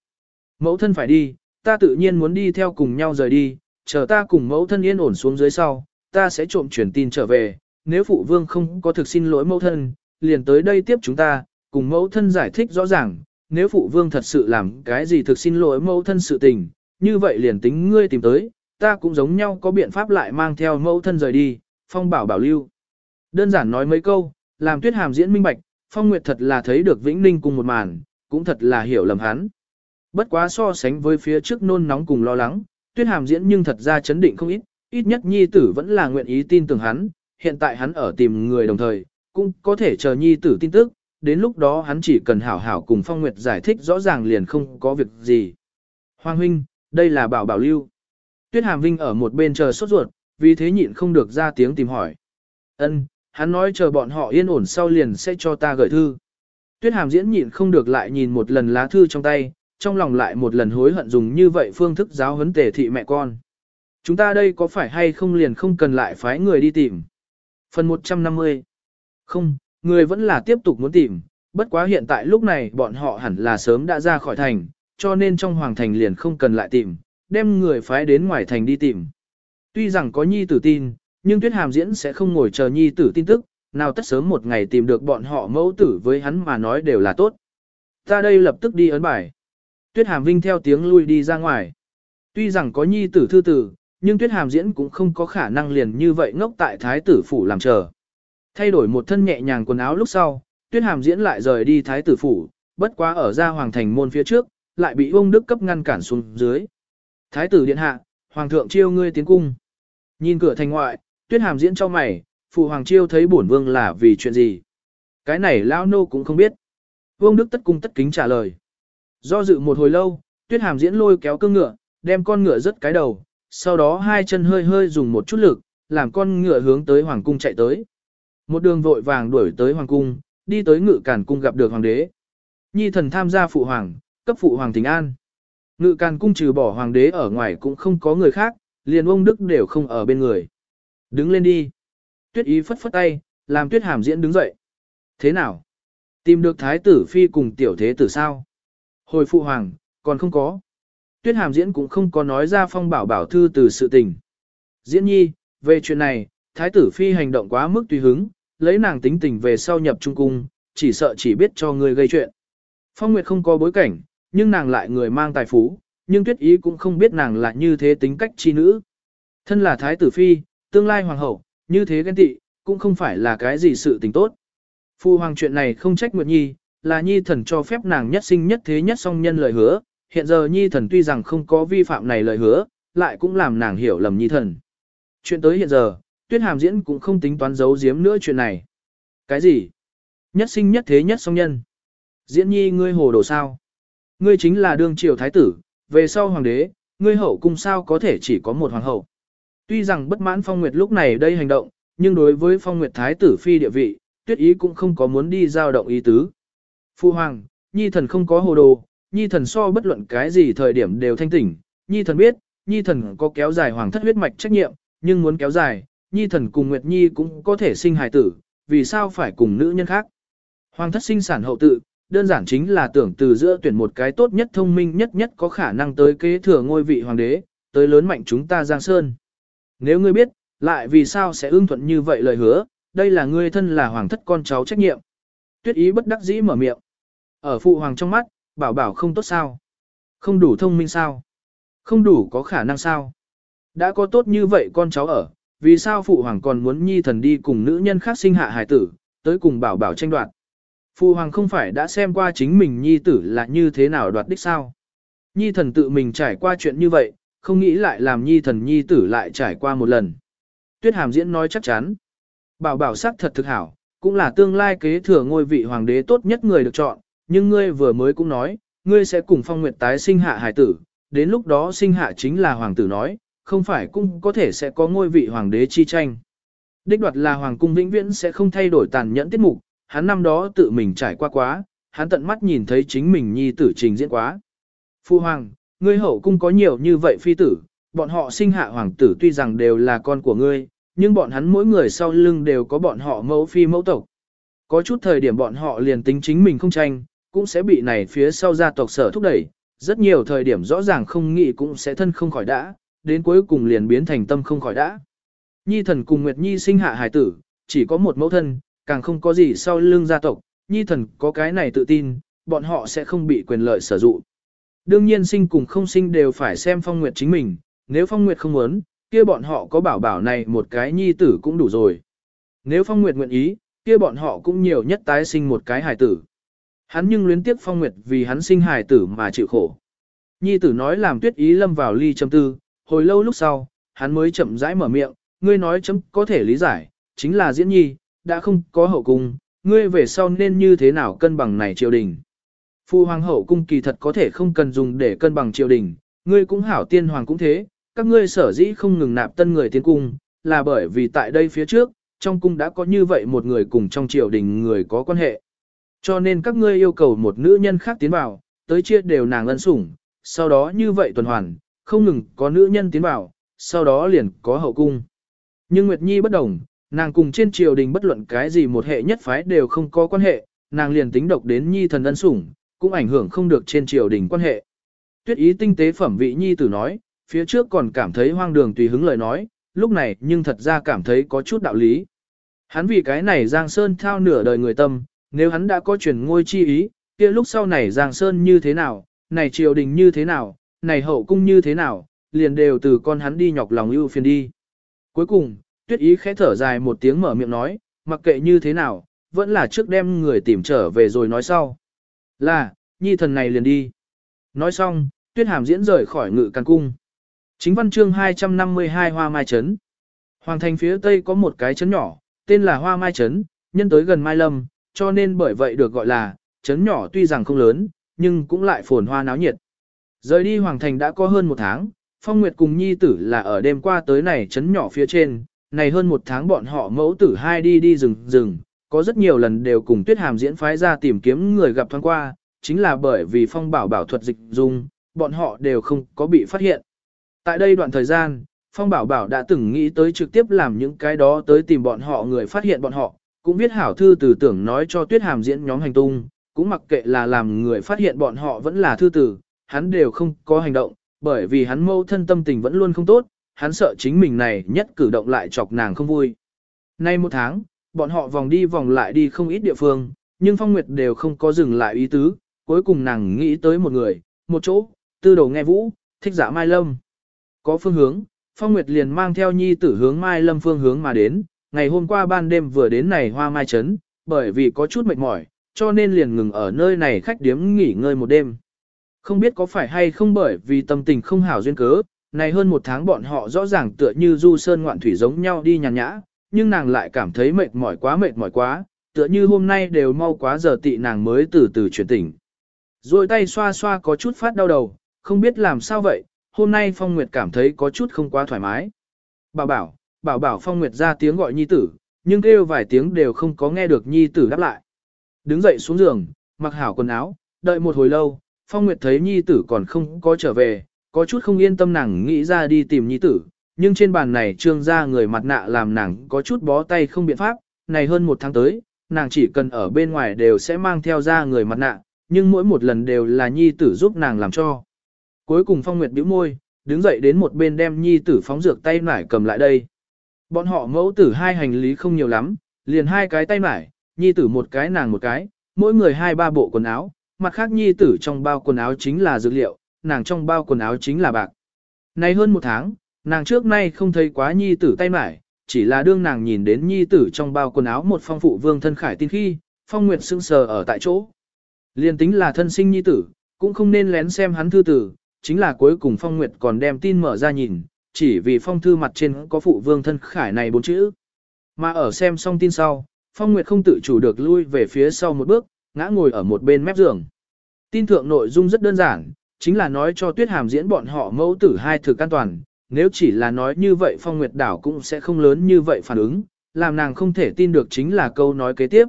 Mẫu thân phải đi, ta tự nhiên muốn đi theo cùng nhau rời đi, chờ ta cùng mẫu thân yên ổn xuống dưới sau, ta sẽ trộm truyền tin trở về, nếu phụ vương không có thực xin lỗi mẫu thân, liền tới đây tiếp chúng ta, cùng mẫu thân giải thích rõ ràng, nếu phụ vương thật sự làm cái gì thực xin lỗi mẫu thân sự tình, như vậy liền tính ngươi tìm tới, ta cũng giống nhau có biện pháp lại mang theo mẫu thân rời đi, phong bảo bảo lưu. Đơn giản nói mấy câu, làm tuyết hàm diễn minh bạch, phong nguyệt thật là thấy được vĩnh ninh cùng một màn, cũng thật là hiểu lầm hắn. Bất quá so sánh với phía trước nôn nóng cùng lo lắng, tuyết hàm diễn nhưng thật ra chấn định không ít, ít nhất nhi tử vẫn là nguyện ý tin tưởng hắn, hiện tại hắn ở tìm người đồng thời, cũng có thể chờ nhi tử tin tức, đến lúc đó hắn chỉ cần hảo hảo cùng Phong Nguyệt giải thích rõ ràng liền không có việc gì. Hoàng huynh, đây là bảo bảo lưu. Tuyết Hàm Vinh ở một bên chờ sốt ruột, vì thế nhịn không được ra tiếng tìm hỏi. Ân, hắn nói chờ bọn họ yên ổn sau liền sẽ cho ta gửi thư. Tuyết Hàm diễn nhịn không được lại nhìn một lần lá thư trong tay, trong lòng lại một lần hối hận dùng như vậy phương thức giáo huấn tề thị mẹ con. Chúng ta đây có phải hay không liền không cần lại phái người đi tìm. Phần 150 Không, người vẫn là tiếp tục muốn tìm, bất quá hiện tại lúc này bọn họ hẳn là sớm đã ra khỏi thành, cho nên trong hoàng thành liền không cần lại tìm, đem người phái đến ngoài thành đi tìm. Tuy rằng có nhi tử tin, nhưng tuyết hàm diễn sẽ không ngồi chờ nhi tử tin tức, nào tất sớm một ngày tìm được bọn họ mẫu tử với hắn mà nói đều là tốt. Ta đây lập tức đi ấn bài. Tuyết hàm vinh theo tiếng lui đi ra ngoài. Tuy rằng có nhi tử thư tử, nhưng tuyết hàm diễn cũng không có khả năng liền như vậy ngốc tại thái tử phủ làm chờ. Thay đổi một thân nhẹ nhàng quần áo lúc sau, tuyết hàm diễn lại rời đi thái tử phủ, bất quá ở ra hoàng thành môn phía trước, lại bị ông đức cấp ngăn cản xuống dưới. Thái tử điện hạ, hoàng thượng chiêu ngươi tiến cung. Nhìn cửa thành ngoại, tuyết hàm diễn cho mày, phụ hoàng chiêu thấy bổn vương là vì chuyện gì. Cái này lão nô cũng không biết. Vương Đức tất cung tất kính trả lời. Do dự một hồi lâu, tuyết hàm diễn lôi kéo cương ngựa, đem con ngựa rất cái đầu, sau đó hai chân hơi hơi dùng một chút lực, làm con ngựa hướng tới hoàng cung chạy tới. Một đường vội vàng đuổi tới hoàng cung, đi tới ngự cản cung gặp được hoàng đế. Nhi thần tham gia phụ hoàng, cấp phụ hoàng thịnh an. Ngự càn cung trừ bỏ hoàng đế ở ngoài cũng không có người khác, liền ông Đức đều không ở bên người. Đứng lên đi. Tuyết ý phất phất tay, làm tuyết hàm diễn đứng dậy. Thế nào? Tìm được thái tử phi cùng tiểu thế tử sao? Hồi phụ hoàng, còn không có. Tuyết hàm diễn cũng không có nói ra phong bảo bảo thư từ sự tình. Diễn nhi, về chuyện này, thái tử phi hành động quá mức tùy hứng, lấy nàng tính tình về sau nhập trung cung, chỉ sợ chỉ biết cho người gây chuyện. Phong Nguyệt không có bối cảnh, nhưng nàng lại người mang tài phú, nhưng tuyết ý cũng không biết nàng là như thế tính cách chi nữ. Thân là thái tử phi, tương lai hoàng hậu, như thế ghen tị, cũng không phải là cái gì sự tình tốt. Phu hoàng chuyện này không trách Nguyệt Nhi, là Nhi thần cho phép nàng nhất sinh nhất thế nhất song nhân lời hứa, hiện giờ Nhi thần tuy rằng không có vi phạm này lời hứa, lại cũng làm nàng hiểu lầm Nhi thần. Chuyện tới hiện giờ, Tuyết Hàm diễn cũng không tính toán giấu giếm nữa chuyện này. Cái gì? Nhất sinh nhất thế nhất song nhân. Diễn Nhi ngươi hồ đồ sao? Ngươi chính là đương triều thái tử, về sau hoàng đế, ngươi hậu cung sao có thể chỉ có một hoàng hậu. Tuy rằng bất mãn Phong Nguyệt lúc này đây hành động, nhưng đối với Phong Nguyệt thái tử phi địa vị, tuyết ý cũng không có muốn đi giao động ý tứ. Phu hoàng, nhi thần không có hồ đồ, nhi thần so bất luận cái gì thời điểm đều thanh tỉnh, nhi thần biết, nhi thần có kéo dài hoàng thất huyết mạch trách nhiệm, nhưng muốn kéo dài, nhi thần cùng Nguyệt Nhi cũng có thể sinh hài tử, vì sao phải cùng nữ nhân khác. Hoàng thất sinh sản hậu tự, đơn giản chính là tưởng từ giữa tuyển một cái tốt nhất thông minh nhất nhất có khả năng tới kế thừa ngôi vị hoàng đế, tới lớn mạnh chúng ta Giang Sơn. Nếu ngươi biết, lại vì sao sẽ ưng thuận như vậy lời hứa, đây là ngươi thân là hoàng thất con cháu trách nhiệm. Tuyết ý bất đắc dĩ mở miệng. Ở phụ hoàng trong mắt, bảo bảo không tốt sao? Không đủ thông minh sao? Không đủ có khả năng sao? Đã có tốt như vậy con cháu ở, vì sao phụ hoàng còn muốn nhi thần đi cùng nữ nhân khác sinh hạ hài tử, tới cùng bảo bảo tranh đoạt? Phụ hoàng không phải đã xem qua chính mình nhi tử là như thế nào đoạt đích sao? Nhi thần tự mình trải qua chuyện như vậy, không nghĩ lại làm nhi thần nhi tử lại trải qua một lần. Tuyết hàm diễn nói chắc chắn. Bảo bảo sắc thật thực hảo, cũng là tương lai kế thừa ngôi vị hoàng đế tốt nhất người được chọn, nhưng ngươi vừa mới cũng nói, ngươi sẽ cùng phong nguyệt tái sinh hạ hải tử, đến lúc đó sinh hạ chính là hoàng tử nói, không phải cũng có thể sẽ có ngôi vị hoàng đế chi tranh. Đích đoạt là hoàng cung vĩnh viễn sẽ không thay đổi tàn nhẫn tiết mục, hắn năm đó tự mình trải qua quá, hắn tận mắt nhìn thấy chính mình nhi tử trình diễn quá. Phu hoàng, ngươi hậu cung có nhiều như vậy phi tử, bọn họ sinh hạ hoàng tử tuy rằng đều là con của ngươi, nhưng bọn hắn mỗi người sau lưng đều có bọn họ mẫu phi mẫu tộc. Có chút thời điểm bọn họ liền tính chính mình không tranh, cũng sẽ bị này phía sau gia tộc sở thúc đẩy, rất nhiều thời điểm rõ ràng không nghĩ cũng sẽ thân không khỏi đã, đến cuối cùng liền biến thành tâm không khỏi đã. Nhi thần cùng Nguyệt Nhi sinh hạ hài tử, chỉ có một mẫu thân, càng không có gì sau lưng gia tộc, Nhi thần có cái này tự tin, bọn họ sẽ không bị quyền lợi sở dụ. Đương nhiên sinh cùng không sinh đều phải xem Phong Nguyệt chính mình, nếu Phong Nguyệt không muốn, kia bọn họ có bảo bảo này một cái nhi tử cũng đủ rồi. Nếu Phong Nguyệt nguyện ý, kia bọn họ cũng nhiều nhất tái sinh một cái hài tử. Hắn nhưng luyến tiếc Phong Nguyệt vì hắn sinh hài tử mà chịu khổ. Nhi tử nói làm tuyết ý lâm vào ly châm tư, hồi lâu lúc sau, hắn mới chậm rãi mở miệng, ngươi nói chấm có thể lý giải, chính là diễn nhi, đã không có hậu cung, ngươi về sau nên như thế nào cân bằng này triều đình. Phu hoàng hậu cung kỳ thật có thể không cần dùng để cân bằng triều đình, ngươi cũng hảo tiên hoàng cũng thế, các ngươi sở dĩ không ngừng nạp tân người tiến cung, là bởi vì tại đây phía trước, trong cung đã có như vậy một người cùng trong triều đình người có quan hệ. Cho nên các ngươi yêu cầu một nữ nhân khác tiến vào, tới chia đều nàng ân sủng, sau đó như vậy tuần hoàn, không ngừng có nữ nhân tiến vào, sau đó liền có hậu cung. Nhưng Nguyệt Nhi bất đồng, nàng cùng trên triều đình bất luận cái gì một hệ nhất phái đều không có quan hệ, nàng liền tính độc đến Nhi thần ân sủng, cũng ảnh hưởng không được trên triều đình quan hệ. Tuyết ý tinh tế phẩm vị Nhi tử nói, phía trước còn cảm thấy hoang đường tùy hứng lời nói, lúc này nhưng thật ra cảm thấy có chút đạo lý. Hắn vì cái này Giang Sơn thao nửa đời người tâm, nếu hắn đã có chuyển ngôi chi ý, kia lúc sau này Giang Sơn như thế nào, này triều đình như thế nào, này hậu cung như thế nào, liền đều từ con hắn đi nhọc lòng ưu phiền đi. Cuối cùng, tuyết ý khẽ thở dài một tiếng mở miệng nói, mặc kệ như thế nào, vẫn là trước đem người tìm trở về rồi nói sau. Là, nhi thần này liền đi. Nói xong, tuyết hàm diễn rời khỏi ngự căn cung. Chính văn chương 252 Hoa Mai Trấn. Hoàng thành phía tây có một cái trấn nhỏ, tên là Hoa Mai Trấn, nhân tới gần Mai Lâm, cho nên bởi vậy được gọi là, trấn nhỏ tuy rằng không lớn, nhưng cũng lại phồn hoa náo nhiệt. Rời đi Hoàng thành đã có hơn một tháng, Phong Nguyệt cùng nhi tử là ở đêm qua tới này Trấn nhỏ phía trên, này hơn một tháng bọn họ mẫu tử hai đi đi rừng rừng, có rất nhiều lần đều cùng tuyết hàm diễn phái ra tìm kiếm người gặp thoáng qua, chính là bởi vì phong bảo bảo thuật dịch dung, bọn họ đều không có bị phát hiện. Tại đây đoạn thời gian, phong bảo bảo đã từng nghĩ tới trực tiếp làm những cái đó tới tìm bọn họ người phát hiện bọn họ, cũng viết hảo thư từ tưởng nói cho tuyết hàm diễn nhóm hành tung, cũng mặc kệ là làm người phát hiện bọn họ vẫn là thư tử, hắn đều không có hành động, bởi vì hắn mâu thân tâm tình vẫn luôn không tốt, hắn sợ chính mình này nhất cử động lại chọc nàng không vui. Nay một tháng, bọn họ vòng đi vòng lại đi không ít địa phương, nhưng Phong Nguyệt đều không có dừng lại ý tứ, cuối cùng nàng nghĩ tới một người, một chỗ, tư đồ nghe vũ, thích giả Mai Lâm. Có phương hướng, Phong Nguyệt liền mang theo nhi tử hướng Mai Lâm phương hướng mà đến, ngày hôm qua ban đêm vừa đến này hoa mai trấn, bởi vì có chút mệt mỏi, cho nên liền ngừng ở nơi này khách điếm nghỉ ngơi một đêm. Không biết có phải hay không bởi vì tâm tình không hảo duyên cớ, này hơn một tháng bọn họ rõ ràng tựa như du sơn ngoạn thủy giống nhau đi nhàn nhã, nhưng nàng lại cảm thấy mệt mỏi quá mệt mỏi quá, tựa như hôm nay đều mau quá giờ tị nàng mới từ từ chuyển tỉnh. Rồi tay xoa xoa có chút phát đau đầu, không biết làm sao vậy, hôm nay Phong Nguyệt cảm thấy có chút không quá thoải mái. Bảo bảo, bảo bảo Phong Nguyệt ra tiếng gọi nhi tử, nhưng kêu vài tiếng đều không có nghe được nhi tử đáp lại. Đứng dậy xuống giường, mặc hảo quần áo, đợi một hồi lâu, Phong Nguyệt thấy nhi tử còn không có trở về, có chút không yên tâm nàng nghĩ ra đi tìm nhi tử, nhưng trên bàn này trương ra người mặt nạ làm nàng có chút bó tay không biện pháp, này hơn một tháng tới, nàng chỉ cần ở bên ngoài đều sẽ mang theo ra người mặt nạ, nhưng mỗi một lần đều là nhi tử giúp nàng làm cho. Cuối cùng Phong Nguyệt bĩu môi, đứng dậy đến một bên đem nhi tử phóng dược tay nải cầm lại đây. Bọn họ mẫu tử hai hành lý không nhiều lắm, liền hai cái tay nải, nhi tử một cái nàng một cái, mỗi người hai ba bộ quần áo, mặt khác nhi tử trong bao quần áo chính là dược liệu, nàng trong bao quần áo chính là bạc. Nay hơn một tháng, nàng trước nay không thấy quá nhi tử tay mải, chỉ là đương nàng nhìn đến nhi tử trong bao quần áo một phong phụ vương thân khải tin khi, phong nguyệt sững sờ ở tại chỗ. Liên tính là thân sinh nhi tử, cũng không nên lén xem hắn thư tử, chính là cuối cùng phong nguyệt còn đem tin mở ra nhìn, chỉ vì phong thư mặt trên có phụ vương thân khải này bốn chữ. Mà ở xem xong tin sau, phong nguyệt không tự chủ được lui về phía sau một bước, ngã ngồi ở một bên mép giường. Tin thượng nội dung rất đơn giản, chính là nói cho tuyết hàm diễn bọn họ mẫu tử hai thực an toàn, nếu chỉ là nói như vậy phong nguyệt đảo cũng sẽ không lớn như vậy phản ứng, làm nàng không thể tin được chính là câu nói kế tiếp.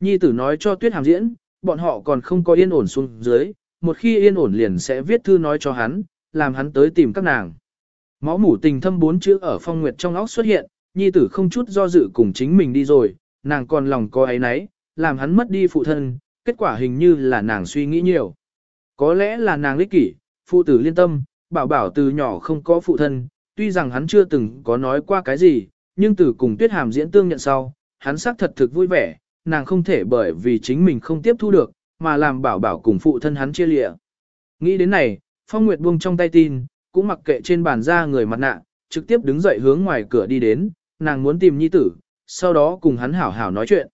Nhi tử nói cho tuyết hàm diễn, bọn họ còn không có yên ổn xuống dưới, một khi yên ổn liền sẽ viết thư nói cho hắn, làm hắn tới tìm các nàng. Máu mủ tình thâm bốn chữ ở phong nguyệt trong óc xuất hiện, nhi tử không chút do dự cùng chính mình đi rồi, nàng còn lòng có ấy nấy, làm hắn mất đi phụ thân, kết quả hình như là nàng suy nghĩ nhiều. Có lẽ là nàng ích kỷ, phụ tử liên tâm, bảo bảo từ nhỏ không có phụ thân, tuy rằng hắn chưa từng có nói qua cái gì, nhưng từ cùng tuyết hàm diễn tương nhận sau, hắn xác thật thực vui vẻ, nàng không thể bởi vì chính mình không tiếp thu được, mà làm bảo bảo cùng phụ thân hắn chia lịa. Nghĩ đến này, Phong Nguyệt buông trong tay tin, cũng mặc kệ trên bàn ra người mặt nạ, trực tiếp đứng dậy hướng ngoài cửa đi đến, nàng muốn tìm nhi tử, sau đó cùng hắn hảo hảo nói chuyện.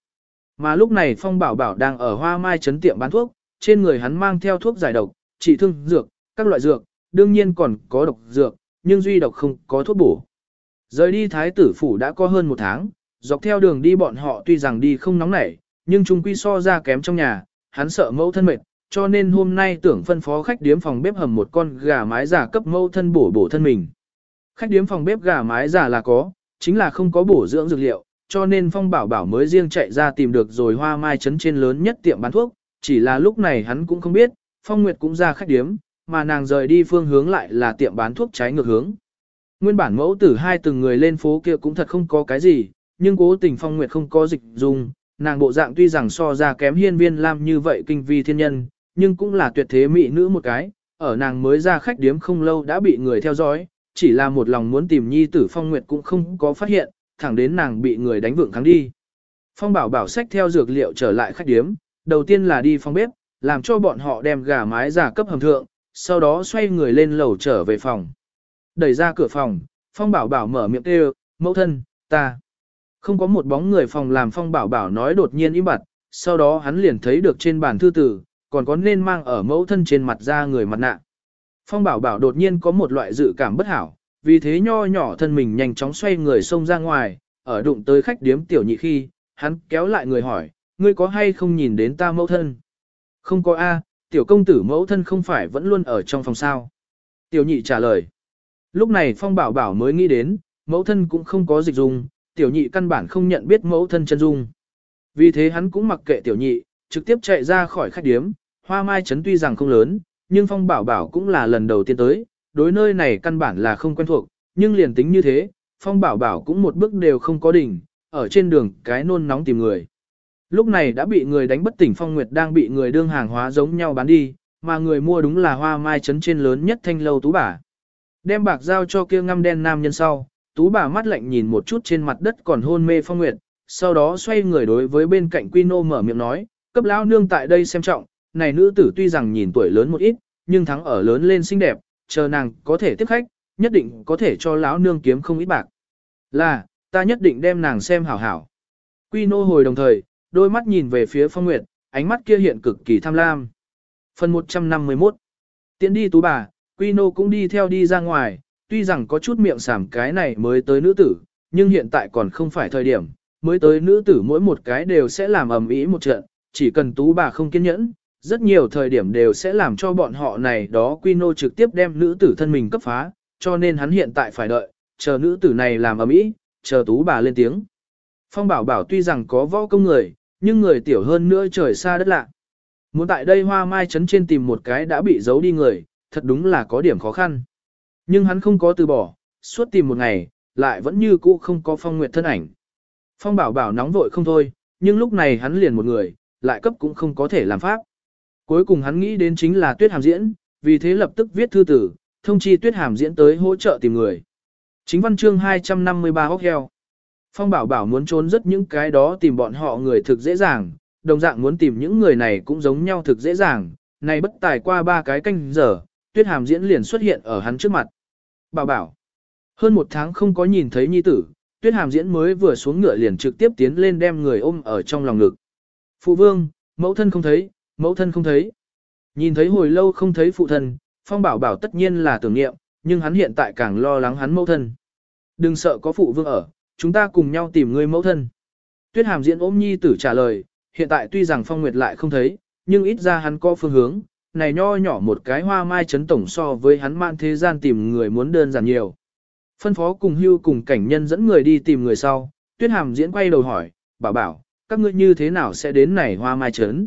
Mà lúc này Phong Bảo Bảo đang ở hoa mai trấn tiệm bán thuốc, trên người hắn mang theo thuốc giải độc, trị thương dược, các loại dược, đương nhiên còn có độc dược, nhưng duy độc không có thuốc bổ. Rời đi thái tử phủ đã có hơn một tháng, dọc theo đường đi bọn họ tuy rằng đi không nóng nảy, nhưng chung quy so ra kém trong nhà, hắn sợ mẫu thân mệt, cho nên hôm nay tưởng phân phó khách điếm phòng bếp hầm một con gà mái giả cấp mẫu thân bổ bổ thân mình. Khách điếm phòng bếp gà mái giả là có, chính là không có bổ dưỡng dược liệu, cho nên Phong Bảo Bảo mới riêng chạy ra tìm được rồi hoa mai trấn trên lớn nhất tiệm bán thuốc, chỉ là lúc này hắn cũng không biết, Phong Nguyệt cũng ra khách điếm, mà nàng rời đi phương hướng lại là tiệm bán thuốc trái ngược hướng. Nguyên bản mẫu tử hai từng người lên phố kia cũng thật không có cái gì, nhưng cố tình Phong Nguyệt không có dịch dùng, nàng bộ dạng tuy rằng so ra kém hiên viên lam như vậy kinh vi thiên nhân, nhưng cũng là tuyệt thế mỹ nữ một cái, ở nàng mới ra khách điếm không lâu đã bị người theo dõi, chỉ là một lòng muốn tìm nhi tử Phong Nguyệt cũng không có phát hiện, thẳng đến nàng bị người đánh vượng thắng đi. Phong bảo bảo sách theo dược liệu trở lại khách điếm, đầu tiên là đi phòng bếp, làm cho bọn họ đem gà mái giả cấp hầm thượng, sau đó xoay người lên lầu trở về phòng. Đẩy ra cửa phòng, Phong bảo bảo mở miệng kêu, mẫu thân, ta. Không có một bóng người phòng làm Phong bảo bảo nói đột nhiên im bặt, sau đó hắn liền thấy được trên bàn thư tử, còn có nên mang ở mẫu thân trên mặt ra người mặt nạ. Phong bảo bảo đột nhiên có một loại dự cảm bất hảo, vì thế nho nhỏ thân mình nhanh chóng xoay người xông ra ngoài, ở đụng tới khách điếm tiểu nhị khi, hắn kéo lại người hỏi, ngươi có hay không nhìn đến ta mẫu thân? Không có A, tiểu công tử mẫu thân không phải vẫn luôn ở trong phòng sao. Tiểu nhị trả lời. Lúc này Phong Bảo Bảo mới nghĩ đến, mẫu thân cũng không có dịch dung, tiểu nhị căn bản không nhận biết mẫu thân chân dung. Vì thế hắn cũng mặc kệ tiểu nhị, trực tiếp chạy ra khỏi khách điếm, hoa mai trấn tuy rằng không lớn, nhưng Phong Bảo Bảo cũng là lần đầu tiên tới, đối nơi này căn bản là không quen thuộc, nhưng liền tính như thế, Phong Bảo Bảo cũng một bước đều không có đỉnh, ở trên đường cái nôn nóng tìm người. Lúc này đã bị người đánh bất tỉnh Phong Nguyệt đang bị người đương hàng hóa giống nhau bán đi, mà người mua đúng là hoa mai trấn trên lớn nhất thanh lâu tú bà. Đem bạc giao cho kia ngăm đen nam nhân sau, tú bà mắt lạnh nhìn một chút trên mặt đất còn hôn mê Phong Nguyệt, sau đó xoay người đối với bên cạnh Quy Nô mở miệng nói, cấp lão nương tại đây xem trọng, này nữ tử tuy rằng nhìn tuổi lớn một ít, nhưng thắng ở lớn lên xinh đẹp, chờ nàng có thể tiếp khách, nhất định có thể cho lão nương kiếm không ít bạc. Là, ta nhất định đem nàng xem hảo hảo. Quy nô hồi đồng thời, đôi mắt nhìn về phía phong nguyệt, ánh mắt kia hiện cực kỳ tham lam. Phần 151 Tiến đi tú bà, Quy nô cũng đi theo đi ra ngoài, tuy rằng có chút miệng sảm cái này mới tới nữ tử, nhưng hiện tại còn không phải thời điểm, mới tới nữ tử mỗi một cái đều sẽ làm ầm ĩ một trận, chỉ cần tú bà không kiên nhẫn, rất nhiều thời điểm đều sẽ làm cho bọn họ này đó Quy nô trực tiếp đem nữ tử thân mình cấp phá, cho nên hắn hiện tại phải đợi, chờ nữ tử này làm ầm ĩ, chờ tú bà lên tiếng. Phong bảo bảo tuy rằng có võ công người, nhưng người tiểu hơn nữa trời xa đất lạ. Muốn tại đây hoa mai trấn trên tìm một cái đã bị giấu đi người, thật đúng là có điểm khó khăn. Nhưng hắn không có từ bỏ, suốt tìm một ngày, lại vẫn như cũ không có phong nguyệt thân ảnh. Phong bảo bảo nóng vội không thôi, nhưng lúc này hắn liền một người, lại cấp cũng không có thể làm pháp. Cuối cùng hắn nghĩ đến chính là tuyết hàm diễn, vì thế lập tức viết thư tử, thông chi tuyết hàm diễn tới hỗ trợ tìm người. Chính văn chương 253 hốc heo. Phong bảo bảo muốn trốn rất những cái đó tìm bọn họ người thực dễ dàng, đồng dạng muốn tìm những người này cũng giống nhau thực dễ dàng, này bất tài qua ba cái canh giờ, tuyết hàm diễn liền xuất hiện ở hắn trước mặt. Bảo bảo, hơn một tháng không có nhìn thấy nhi tử, tuyết hàm diễn mới vừa xuống ngựa liền trực tiếp tiến lên đem người ôm ở trong lòng ngực. Phụ vương, mẫu thân không thấy, mẫu thân không thấy. Nhìn thấy hồi lâu không thấy phụ thân, phong bảo bảo tất nhiên là tưởng niệm, nhưng hắn hiện tại càng lo lắng hắn mẫu thân. Đừng sợ có phụ vương ở, chúng ta cùng nhau tìm người mẫu thân. Tuyết hàm diễn ôm nhi tử trả lời, hiện tại tuy rằng phong nguyệt lại không thấy, nhưng ít ra hắn có phương hướng, này nho nhỏ một cái hoa mai chấn tổng so với hắn man thế gian tìm người muốn đơn giản nhiều. Phân phó cùng hưu cùng cảnh nhân dẫn người đi tìm người sau, tuyết hàm diễn quay đầu hỏi, bảo bảo, các ngươi như thế nào sẽ đến này hoa mai chấn?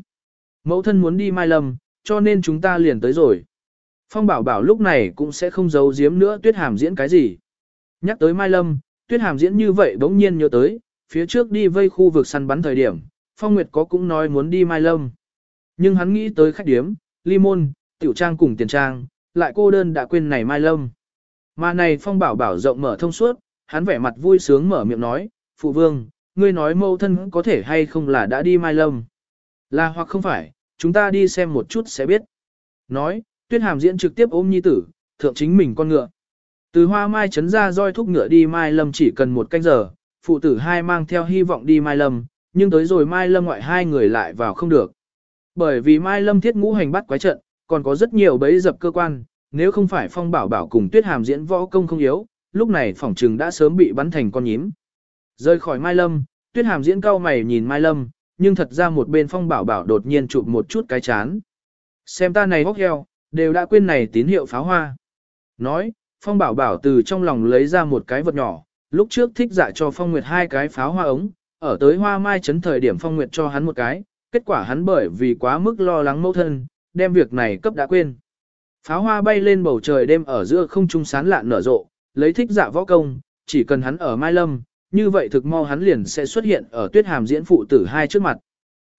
Mẫu thân muốn đi mai lâm, cho nên chúng ta liền tới rồi. Phong bảo bảo lúc này cũng sẽ không giấu giếm nữa tuyết hàm diễn cái gì. Nhắc tới Mai Lâm, tuyết hàm diễn như vậy bỗng nhiên nhớ tới, phía trước đi vây khu vực săn bắn thời điểm, Phong Nguyệt có cũng nói muốn đi Mai Lâm. Nhưng hắn nghĩ tới khách điếm, ly môn, tiểu trang cùng tiền trang, lại cô đơn đã quên này Mai Lâm. Mà này Phong bảo bảo rộng mở thông suốt, hắn vẻ mặt vui sướng mở miệng nói, Phụ Vương, ngươi nói mâu thân có thể hay không là đã đi Mai Lâm. Là hoặc không phải, chúng ta đi xem một chút sẽ biết. Nói, tuyết hàm diễn trực tiếp ôm nhi tử, thượng chính mình con ngựa. Từ hoa mai chấn ra roi thúc ngựa đi mai lâm chỉ cần một canh giờ, phụ tử hai mang theo hy vọng đi mai lâm, nhưng tới rồi mai lâm ngoại hai người lại vào không được. Bởi vì mai lâm thiết ngũ hành bắt quái trận, còn có rất nhiều bẫy dập cơ quan, nếu không phải phong bảo bảo cùng tuyết hàm diễn võ công không yếu, lúc này phỏng trừng đã sớm bị bắn thành con nhím. Rơi khỏi mai lâm, tuyết hàm diễn cao mày nhìn mai lâm, nhưng thật ra một bên phong bảo bảo đột nhiên chụp một chút cái chán. Xem ta này hốc heo, đều đã quên này tín hiệu pháo hoa. Nói, Phong Bảo Bảo từ trong lòng lấy ra một cái vật nhỏ, lúc trước thích dạ cho Phong Nguyệt hai cái pháo hoa ống, ở tới hoa mai chấn thời điểm Phong Nguyệt cho hắn một cái, kết quả hắn bởi vì quá mức lo lắng mẫu thân, đem việc này cấp đã quên. Pháo hoa bay lên bầu trời đêm ở giữa không trung sán lạn nở rộ, lấy thích dạ võ công, chỉ cần hắn ở Mai Lâm, như vậy thực mau hắn liền sẽ xuất hiện ở tuyết hàm diễn phụ tử hai trước mặt.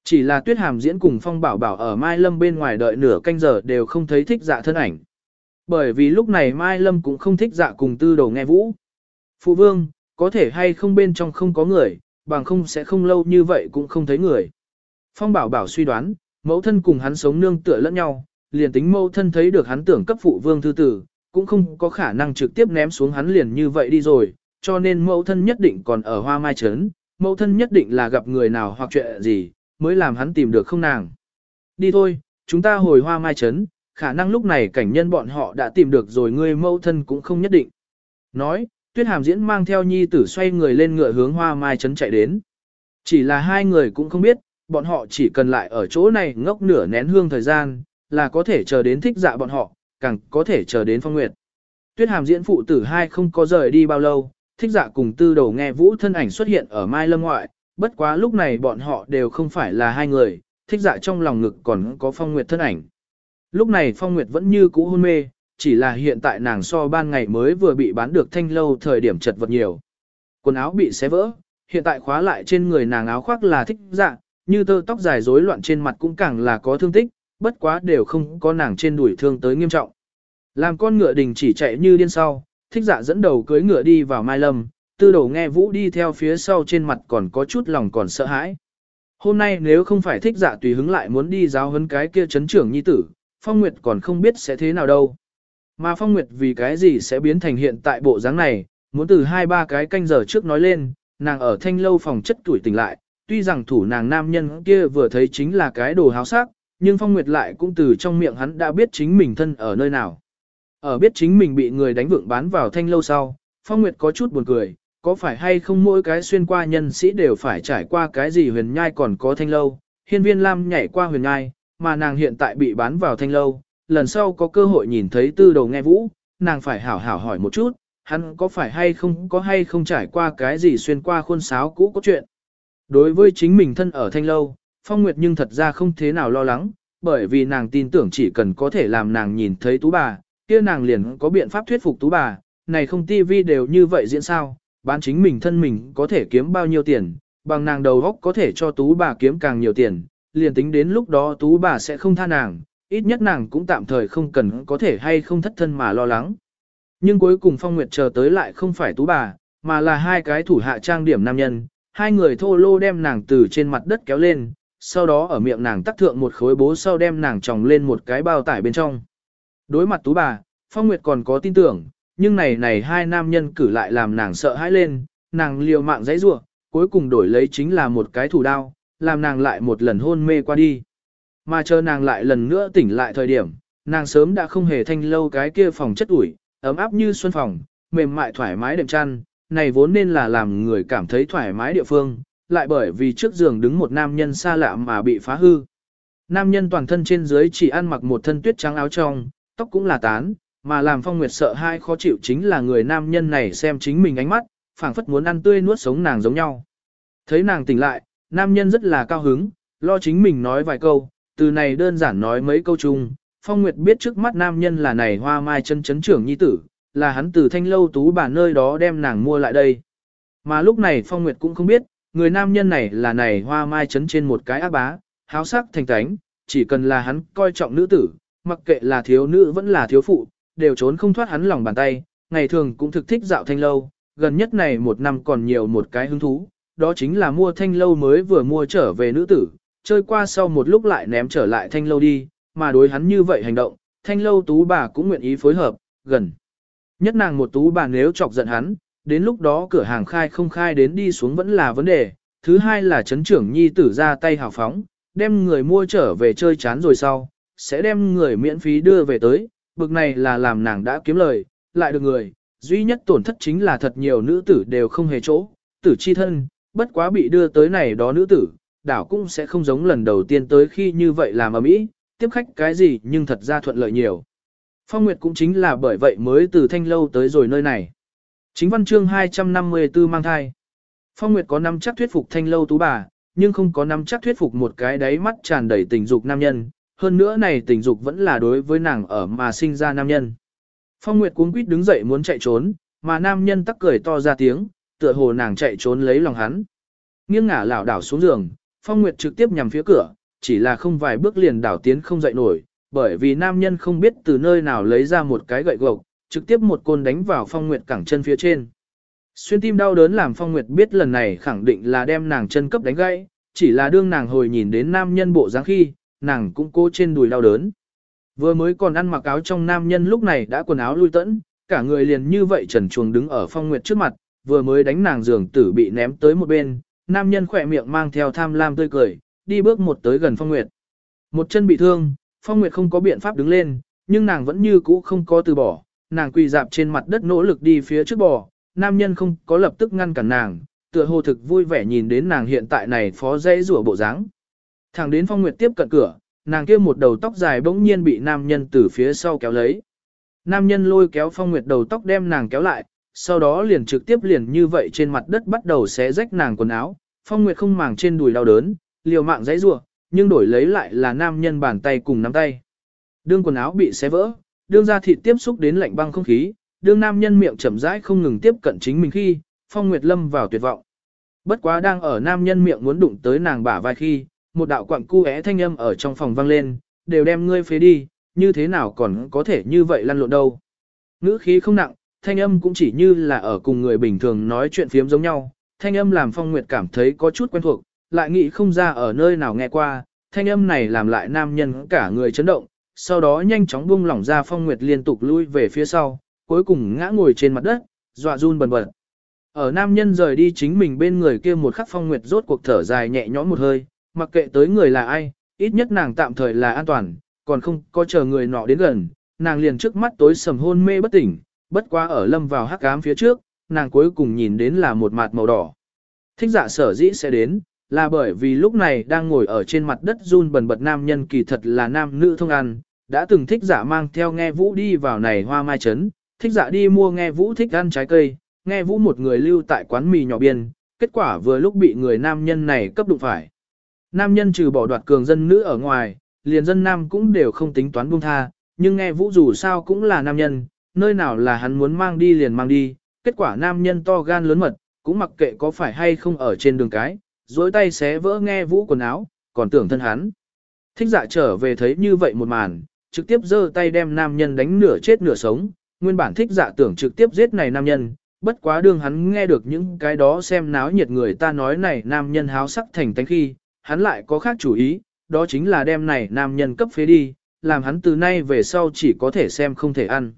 Chỉ là tuyết hàm diễn cùng phong bảo bảo ở Mai Lâm bên ngoài đợi nửa canh giờ đều không thấy thích dạ thân ảnh. Bởi vì lúc này Mai Lâm cũng không thích dạ cùng tư đầu nghe vũ. Phụ vương, có thể hay không bên trong không có người, bằng không sẽ không lâu như vậy cũng không thấy người. Phong bảo bảo suy đoán, mẫu thân cùng hắn sống nương tựa lẫn nhau, liền tính mẫu thân thấy được hắn tưởng cấp phụ vương thư tử, cũng không có khả năng trực tiếp ném xuống hắn liền như vậy đi rồi, cho nên mẫu thân nhất định còn ở hoa mai trấn, mẫu thân nhất định là gặp người nào hoặc chuyện gì, mới làm hắn tìm được không nàng. Đi thôi, chúng ta hồi hoa mai trấn, khả năng lúc này cảnh nhân bọn họ đã tìm được rồi ngươi mẫu thân cũng không nhất định. Nói, tuyết hàm diễn mang theo nhi tử xoay người lên ngựa hướng hoa mai trấn chạy đến. Chỉ là hai người cũng không biết, bọn họ chỉ cần lại ở chỗ này ngốc nửa nén hương thời gian, là có thể chờ đến thích dạ bọn họ, càng có thể chờ đến phong nguyệt. Tuyết hàm diễn phụ tử hai không có rời đi bao lâu, thích dạ cùng tư đầu nghe vũ thân ảnh xuất hiện ở Mai Lâm ngoại, bất quá lúc này bọn họ đều không phải là hai người, thích dạ trong lòng ngực còn có phong nguyệt thân ảnh. Lúc này phong nguyệt vẫn như cũ hôn mê, chỉ là hiện tại nàng so ban ngày mới vừa bị bán được thanh lâu thời điểm chật vật nhiều. Quần áo bị xé vỡ, hiện tại khóa lại trên người nàng áo khoác là thích dạ, như tơ tóc dài rối loạn trên mặt cũng càng là có thương tích, bất quá đều không có nàng trên đuổi thương tới nghiêm trọng. Làm con ngựa đình chỉ chạy như điên sau, thích dạ dẫn đầu cưới ngựa đi vào Mai Lâm, tư đầu nghe vũ đi theo phía sau trên mặt còn có chút lòng còn sợ hãi. Hôm nay nếu không phải thích dạ tùy hứng lại muốn đi giáo hấn cái kia chấn trưởng nhi tử, Phong Nguyệt còn không biết sẽ thế nào đâu. Mà Phong Nguyệt vì cái gì sẽ biến thành hiện tại bộ dáng này, muốn từ hai ba cái canh giờ trước nói lên, nàng ở thanh lâu phòng chất tuổi tỉnh lại, tuy rằng thủ nàng nam nhân kia vừa thấy chính là cái đồ háo sắc, nhưng Phong Nguyệt lại cũng từ trong miệng hắn đã biết chính mình thân ở nơi nào. Ở biết chính mình bị người đánh vượng bán vào thanh lâu sau, Phong Nguyệt có chút buồn cười, có phải hay không mỗi cái xuyên qua nhân sĩ đều phải trải qua cái gì huyền nhai còn có thanh lâu, hiên viên lam nhảy qua huyền nhai, mà nàng hiện tại bị bán vào thanh lâu, lần sau có cơ hội nhìn thấy tư đầu nghe vũ, nàng phải hảo hảo hỏi một chút, hắn có phải hay không có hay không trải qua cái gì xuyên qua khuôn sáo cũ có chuyện. Đối với chính mình thân ở thanh lâu, Phong Nguyệt nhưng thật ra không thế nào lo lắng, bởi vì nàng tin tưởng chỉ cần có thể làm nàng nhìn thấy tú bà, kia nàng liền có biện pháp thuyết phục tú bà, này không tivi đều như vậy diễn sao, bán chính mình thân mình có thể kiếm bao nhiêu tiền, bằng nàng đầu góc có thể cho tú bà kiếm càng nhiều tiền, liền tính đến lúc đó tú bà sẽ không tha nàng, ít nhất nàng cũng tạm thời không cần có thể hay không thất thân mà lo lắng. Nhưng cuối cùng Phong Nguyệt chờ tới lại không phải tú bà, mà là hai cái thủ hạ trang điểm nam nhân, hai người thô lô đem nàng từ trên mặt đất kéo lên, sau đó ở miệng nàng tắc thượng một khối bố sau đem nàng tròng lên một cái bao tải bên trong. Đối mặt tú bà, Phong Nguyệt còn có tin tưởng, nhưng này này hai nam nhân cử lại làm nàng sợ hãi lên, nàng liều mạng dãy rủa, cuối cùng đổi lấy chính là một cái thủ đao, làm nàng lại một lần hôn mê qua đi. Mà chờ nàng lại lần nữa tỉnh lại thời điểm, nàng sớm đã không hề thanh lâu cái kia phòng chất ủi, ấm áp như xuân phòng, mềm mại thoải mái đệm chăn, này vốn nên là làm người cảm thấy thoải mái địa phương, lại bởi vì trước giường đứng một nam nhân xa lạ mà bị phá hư. Nam nhân toàn thân trên dưới chỉ ăn mặc một thân tuyết trắng áo trong, tóc cũng là tán, mà làm phong nguyệt sợ hai khó chịu chính là người nam nhân này xem chính mình ánh mắt, phảng phất muốn ăn tươi nuốt sống nàng giống nhau. Thấy nàng tỉnh lại, nam nhân rất là cao hứng, lo chính mình nói vài câu, từ này đơn giản nói mấy câu chung, phong nguyệt biết trước mắt nam nhân là này hoa mai chân chấn trưởng nhi tử, là hắn từ thanh lâu tú bà nơi đó đem nàng mua lại đây. Mà lúc này phong nguyệt cũng không biết, người nam nhân này là này hoa mai chấn trên một cái ác bá, háo sắc thành tánh, chỉ cần là hắn coi trọng nữ tử, mặc kệ là thiếu nữ vẫn là thiếu phụ, đều trốn không thoát hắn lòng bàn tay, ngày thường cũng thực thích dạo thanh lâu, gần nhất này một năm còn nhiều một cái hứng thú, đó chính là mua thanh lâu mới vừa mua trở về nữ tử, chơi qua sau một lúc lại ném trở lại thanh lâu đi, mà đối hắn như vậy hành động, thanh lâu tú bà cũng nguyện ý phối hợp, gần. Nhất nàng một tú bà nếu chọc giận hắn, đến lúc đó cửa hàng khai không khai đến đi xuống vẫn là vấn đề, thứ hai là chấn trưởng nhi tử ra tay hào phóng, đem người mua trở về chơi chán rồi sau, sẽ đem người miễn phí đưa về tới, bực này là làm nàng đã kiếm lời, lại được người, duy nhất tổn thất chính là thật nhiều nữ tử đều không hề chỗ, tử chi thân, bất quá bị đưa tới này đó nữ tử, đảo cũng sẽ không giống lần đầu tiên tới khi như vậy làm ở mỹ, tiếp khách cái gì nhưng thật ra thuận lợi nhiều. Phong Nguyệt cũng chính là bởi vậy mới từ thanh lâu tới rồi nơi này. Chính văn chương 254 mang thai. Phong Nguyệt có năm chắc thuyết phục thanh lâu tú bà, nhưng không có năm chắc thuyết phục một cái đáy mắt tràn đầy tình dục nam nhân, hơn nữa này tình dục vẫn là đối với nàng ở mà sinh ra nam nhân. Phong Nguyệt cuống quýt đứng dậy muốn chạy trốn, mà nam nhân tắc cười to ra tiếng, tựa hồ nàng chạy trốn lấy lòng hắn. Nghiêng ngả lảo đảo xuống giường, Phong Nguyệt trực tiếp nhằm phía cửa, chỉ là không vài bước liền đảo tiến không dậy nổi, bởi vì nam nhân không biết từ nơi nào lấy ra một cái gậy gộc, trực tiếp một côn đánh vào Phong Nguyệt cẳng chân phía trên. Xuyên tim đau đớn làm Phong Nguyệt biết lần này khẳng định là đem nàng chân cấp đánh gãy, chỉ là đương nàng hồi nhìn đến nam nhân bộ dáng khi, nàng cũng cố trên đùi đau đớn. Vừa mới còn ăn mặc áo trong nam nhân lúc này đã quần áo lui tẫn, cả người liền như vậy trần chuồng đứng ở Phong Nguyệt trước mặt, vừa mới đánh nàng giường tử bị ném tới một bên, nam nhân khỏe miệng mang theo tham lam tươi cười, đi bước một tới gần Phong Nguyệt. Một chân bị thương, Phong Nguyệt không có biện pháp đứng lên, nhưng nàng vẫn như cũ không có từ bỏ, nàng quỳ dạp trên mặt đất nỗ lực đi phía trước bò, nam nhân không có lập tức ngăn cản nàng, tựa hồ thực vui vẻ nhìn đến nàng hiện tại này phó dây rủa bộ dáng. Thẳng đến Phong Nguyệt tiếp cận cửa, nàng kia một đầu tóc dài bỗng nhiên bị nam nhân từ phía sau kéo lấy. nam nhân lôi kéo Phong Nguyệt đầu tóc đem nàng kéo lại, sau đó liền trực tiếp liền như vậy trên mặt đất bắt đầu xé rách nàng quần áo. Phong Nguyệt không màng trên đùi đau đớn, liều mạng giãy giụa, nhưng đổi lấy lại là nam nhân bàn tay cùng nắm tay. Đương quần áo bị xé vỡ, đương da thịt tiếp xúc đến lạnh băng không khí, đương nam nhân miệng chậm rãi không ngừng tiếp cận chính mình khi, Phong Nguyệt lâm vào tuyệt vọng. Bất quá đang ở nam nhân miệng muốn đụng tới nàng bả vai khi, một đạo quặng cu é thanh âm ở trong phòng vang lên, đều đem ngươi phế đi, như thế nào còn có thể như vậy lăn lộn đâu. Ngữ khí không nặng, thanh âm cũng chỉ như là ở cùng người bình thường nói chuyện phiếm giống nhau, thanh âm làm Phong Nguyệt cảm thấy có chút quen thuộc, lại nghĩ không ra ở nơi nào nghe qua, thanh âm này làm lại nam nhân cả người chấn động, sau đó nhanh chóng buông lỏng ra Phong Nguyệt liên tục lui về phía sau, cuối cùng ngã ngồi trên mặt đất, dọa run bần bật. Ở nam nhân rời đi chính mình bên người kia một khắc Phong Nguyệt rốt cuộc thở dài nhẹ nhõm một hơi, mặc kệ tới người là ai, ít nhất nàng tạm thời là an toàn, còn không có chờ người nọ đến gần, nàng liền trước mắt tối sầm hôn mê bất tỉnh, bất quá ở lâm vào hắc ám phía trước, nàng cuối cùng nhìn đến là một mặt màu đỏ. Thích giả sở dĩ sẽ đến, là bởi vì lúc này đang ngồi ở trên mặt đất run bần bật nam nhân kỳ thật là nam nữ thông ăn, đã từng thích giả mang theo nghe vũ đi vào này hoa mai trấn, thích giả đi mua nghe vũ thích ăn trái cây, nghe vũ một người lưu tại quán mì nhỏ biên, kết quả vừa lúc bị người nam nhân này cấp đụng phải. Nam nhân trừ bỏ đoạt cường dân nữ ở ngoài, liền dân nam cũng đều không tính toán buông tha, nhưng nghe vũ dù sao cũng là nam nhân, nơi nào là hắn muốn mang đi liền mang đi, kết quả nam nhân to gan lớn mật, cũng mặc kệ có phải hay không ở trên đường cái, dối tay xé vỡ nghe vũ quần áo, còn tưởng thân hắn. Thích dạ trở về thấy như vậy một màn, trực tiếp giơ tay đem nam nhân đánh nửa chết nửa sống, nguyên bản thích dạ tưởng trực tiếp giết này nam nhân, bất quá đương hắn nghe được những cái đó xem náo nhiệt người ta nói này nam nhân háo sắc thành tánh khi, hắn lại có khác chủ ý, đó chính là đem này nam nhân cấp phế đi, làm hắn từ nay về sau chỉ có thể xem không thể ăn.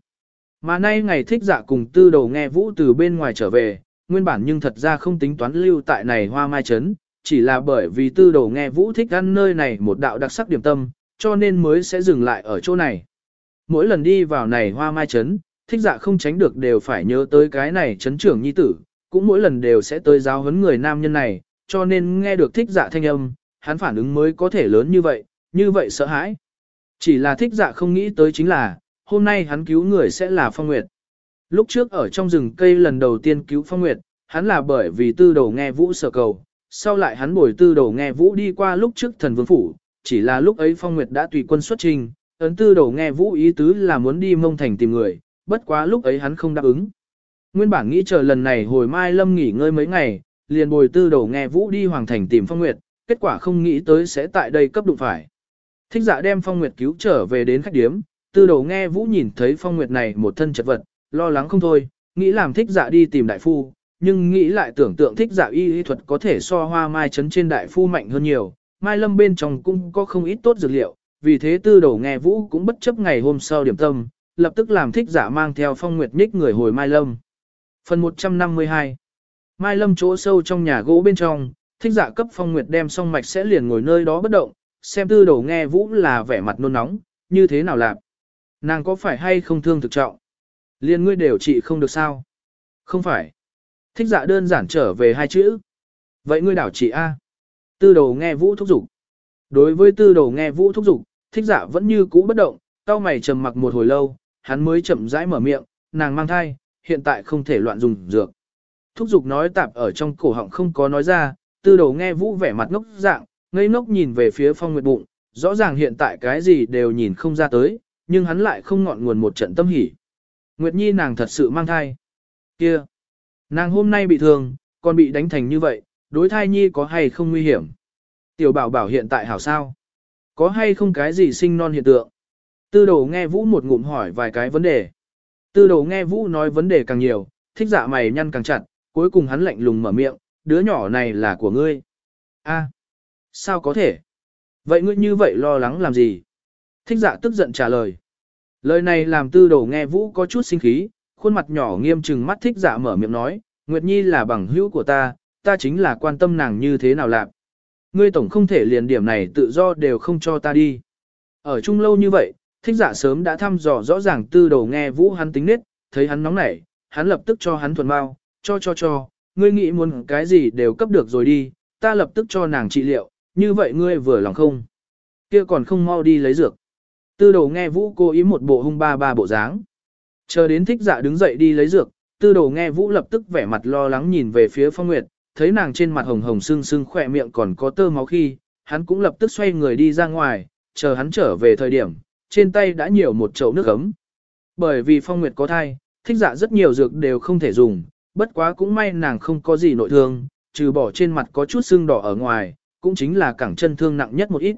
Mà nay ngày thích dạ cùng tư đầu nghe vũ từ bên ngoài trở về, nguyên bản nhưng thật ra không tính toán lưu tại này hoa mai trấn, chỉ là bởi vì tư đầu nghe vũ thích ăn nơi này một đạo đặc sắc điểm tâm, cho nên mới sẽ dừng lại ở chỗ này. Mỗi lần đi vào này hoa mai trấn, thích dạ không tránh được đều phải nhớ tới cái này trấn trưởng nhi tử, cũng mỗi lần đều sẽ tới giáo huấn người nam nhân này, cho nên nghe được thích dạ thanh âm, hắn phản ứng mới có thể lớn như vậy, như vậy sợ hãi. Chỉ là thích dạ không nghĩ tới chính là, hôm nay hắn cứu người sẽ là Phong Nguyệt. Lúc trước ở trong rừng cây lần đầu tiên cứu Phong Nguyệt, hắn là bởi vì tư đầu nghe vũ sở cầu, sau lại hắn bồi tư đầu nghe vũ đi qua lúc trước thần vương phủ, chỉ là lúc ấy Phong Nguyệt đã tùy quân xuất trình, ấn tư đầu nghe vũ ý tứ là muốn đi mông thành tìm người, bất quá lúc ấy hắn không đáp ứng. Nguyên bản nghĩ chờ lần này hồi mai lâm nghỉ ngơi mấy ngày, liền bồi tư đầu nghe vũ đi hoàng thành tìm Phong Nguyệt, kết quả không nghĩ tới sẽ tại đây cấp đụng phải. Thích dạ đem Phong Nguyệt cứu trở về đến khách điếm, tư đầu nghe vũ nhìn thấy Phong Nguyệt này một thân chật vật, lo lắng không thôi, nghĩ làm thích dạ đi tìm đại phu, nhưng nghĩ lại tưởng tượng thích dạ y y thuật có thể so hoa mai chấn trên đại phu mạnh hơn nhiều, mai lâm bên trong cũng có không ít tốt dược liệu, vì thế tư đầu nghe vũ cũng bất chấp ngày hôm sau điểm tâm, lập tức làm thích dạ mang theo phong nguyệt nhích người hồi mai lâm. Phần 152 Mai lâm chỗ sâu trong nhà gỗ bên trong, thích dạ cấp phong nguyệt đem xong mạch sẽ liền ngồi nơi đó bất động, xem tư đầu nghe vũ là vẻ mặt nôn nóng, như thế nào làm. Nàng có phải hay không thương thực trọng? Liên ngươi đều trị không được sao? Không phải. Thích dạ đơn giản trở về hai chữ. Vậy ngươi đảo trị A. Tư đầu nghe vũ thúc giục. Đối với tư đầu nghe vũ thúc giục, thích dạ vẫn như cũ bất động, Tao mày trầm mặc một hồi lâu, hắn mới chậm rãi mở miệng, nàng mang thai, hiện tại không thể loạn dùng dược. Thúc giục nói tạp ở trong cổ họng không có nói ra, tư đầu nghe vũ vẻ mặt ngốc dạng, ngây ngốc nhìn về phía phong nguyệt bụng, rõ ràng hiện tại cái gì đều nhìn không ra tới, nhưng hắn lại không ngọn nguồn một trận tâm hỉ. Nguyệt Nhi nàng thật sự mang thai. Kia, nàng hôm nay bị thương, còn bị đánh thành như vậy, đối thai Nhi có hay không nguy hiểm? Tiểu bảo bảo hiện tại hảo sao? Có hay không cái gì sinh non hiện tượng? Tư đồ nghe Vũ một ngụm hỏi vài cái vấn đề. Tư đồ nghe Vũ nói vấn đề càng nhiều, thích dạ mày nhăn càng chặt, cuối cùng hắn lạnh lùng mở miệng, đứa nhỏ này là của ngươi. A, sao có thể? Vậy ngươi như vậy lo lắng làm gì? Thích dạ tức giận trả lời. Lời này làm tư đồ nghe Vũ có chút sinh khí, khuôn mặt nhỏ nghiêm trừng mắt thích dạ mở miệng nói, Nguyệt Nhi là bằng hữu của ta, ta chính là quan tâm nàng như thế nào làm. Ngươi tổng không thể liền điểm này tự do đều không cho ta đi. Ở chung lâu như vậy, thích giả sớm đã thăm dò rõ ràng tư đầu nghe vũ hắn tính nết, thấy hắn nóng nảy, hắn lập tức cho hắn thuần bao, cho cho cho, ngươi nghĩ muốn cái gì đều cấp được rồi đi, ta lập tức cho nàng trị liệu, như vậy ngươi vừa lòng không? Kia còn không mau đi lấy dược. Tư Đồ nghe vũ cố ý một bộ hung ba ba bộ dáng. Chờ đến thích dạ đứng dậy đi lấy dược, tư đồ nghe vũ lập tức vẻ mặt lo lắng nhìn về phía phong nguyệt, thấy nàng trên mặt hồng hồng sưng sưng khỏe miệng còn có tơ máu khi, hắn cũng lập tức xoay người đi ra ngoài, chờ hắn trở về thời điểm, trên tay đã nhiều một chậu nước ấm. Bởi vì phong nguyệt có thai, thích dạ rất nhiều dược đều không thể dùng, bất quá cũng may nàng không có gì nội thương, trừ bỏ trên mặt có chút sưng đỏ ở ngoài, cũng chính là cẳng chân thương nặng nhất một ít.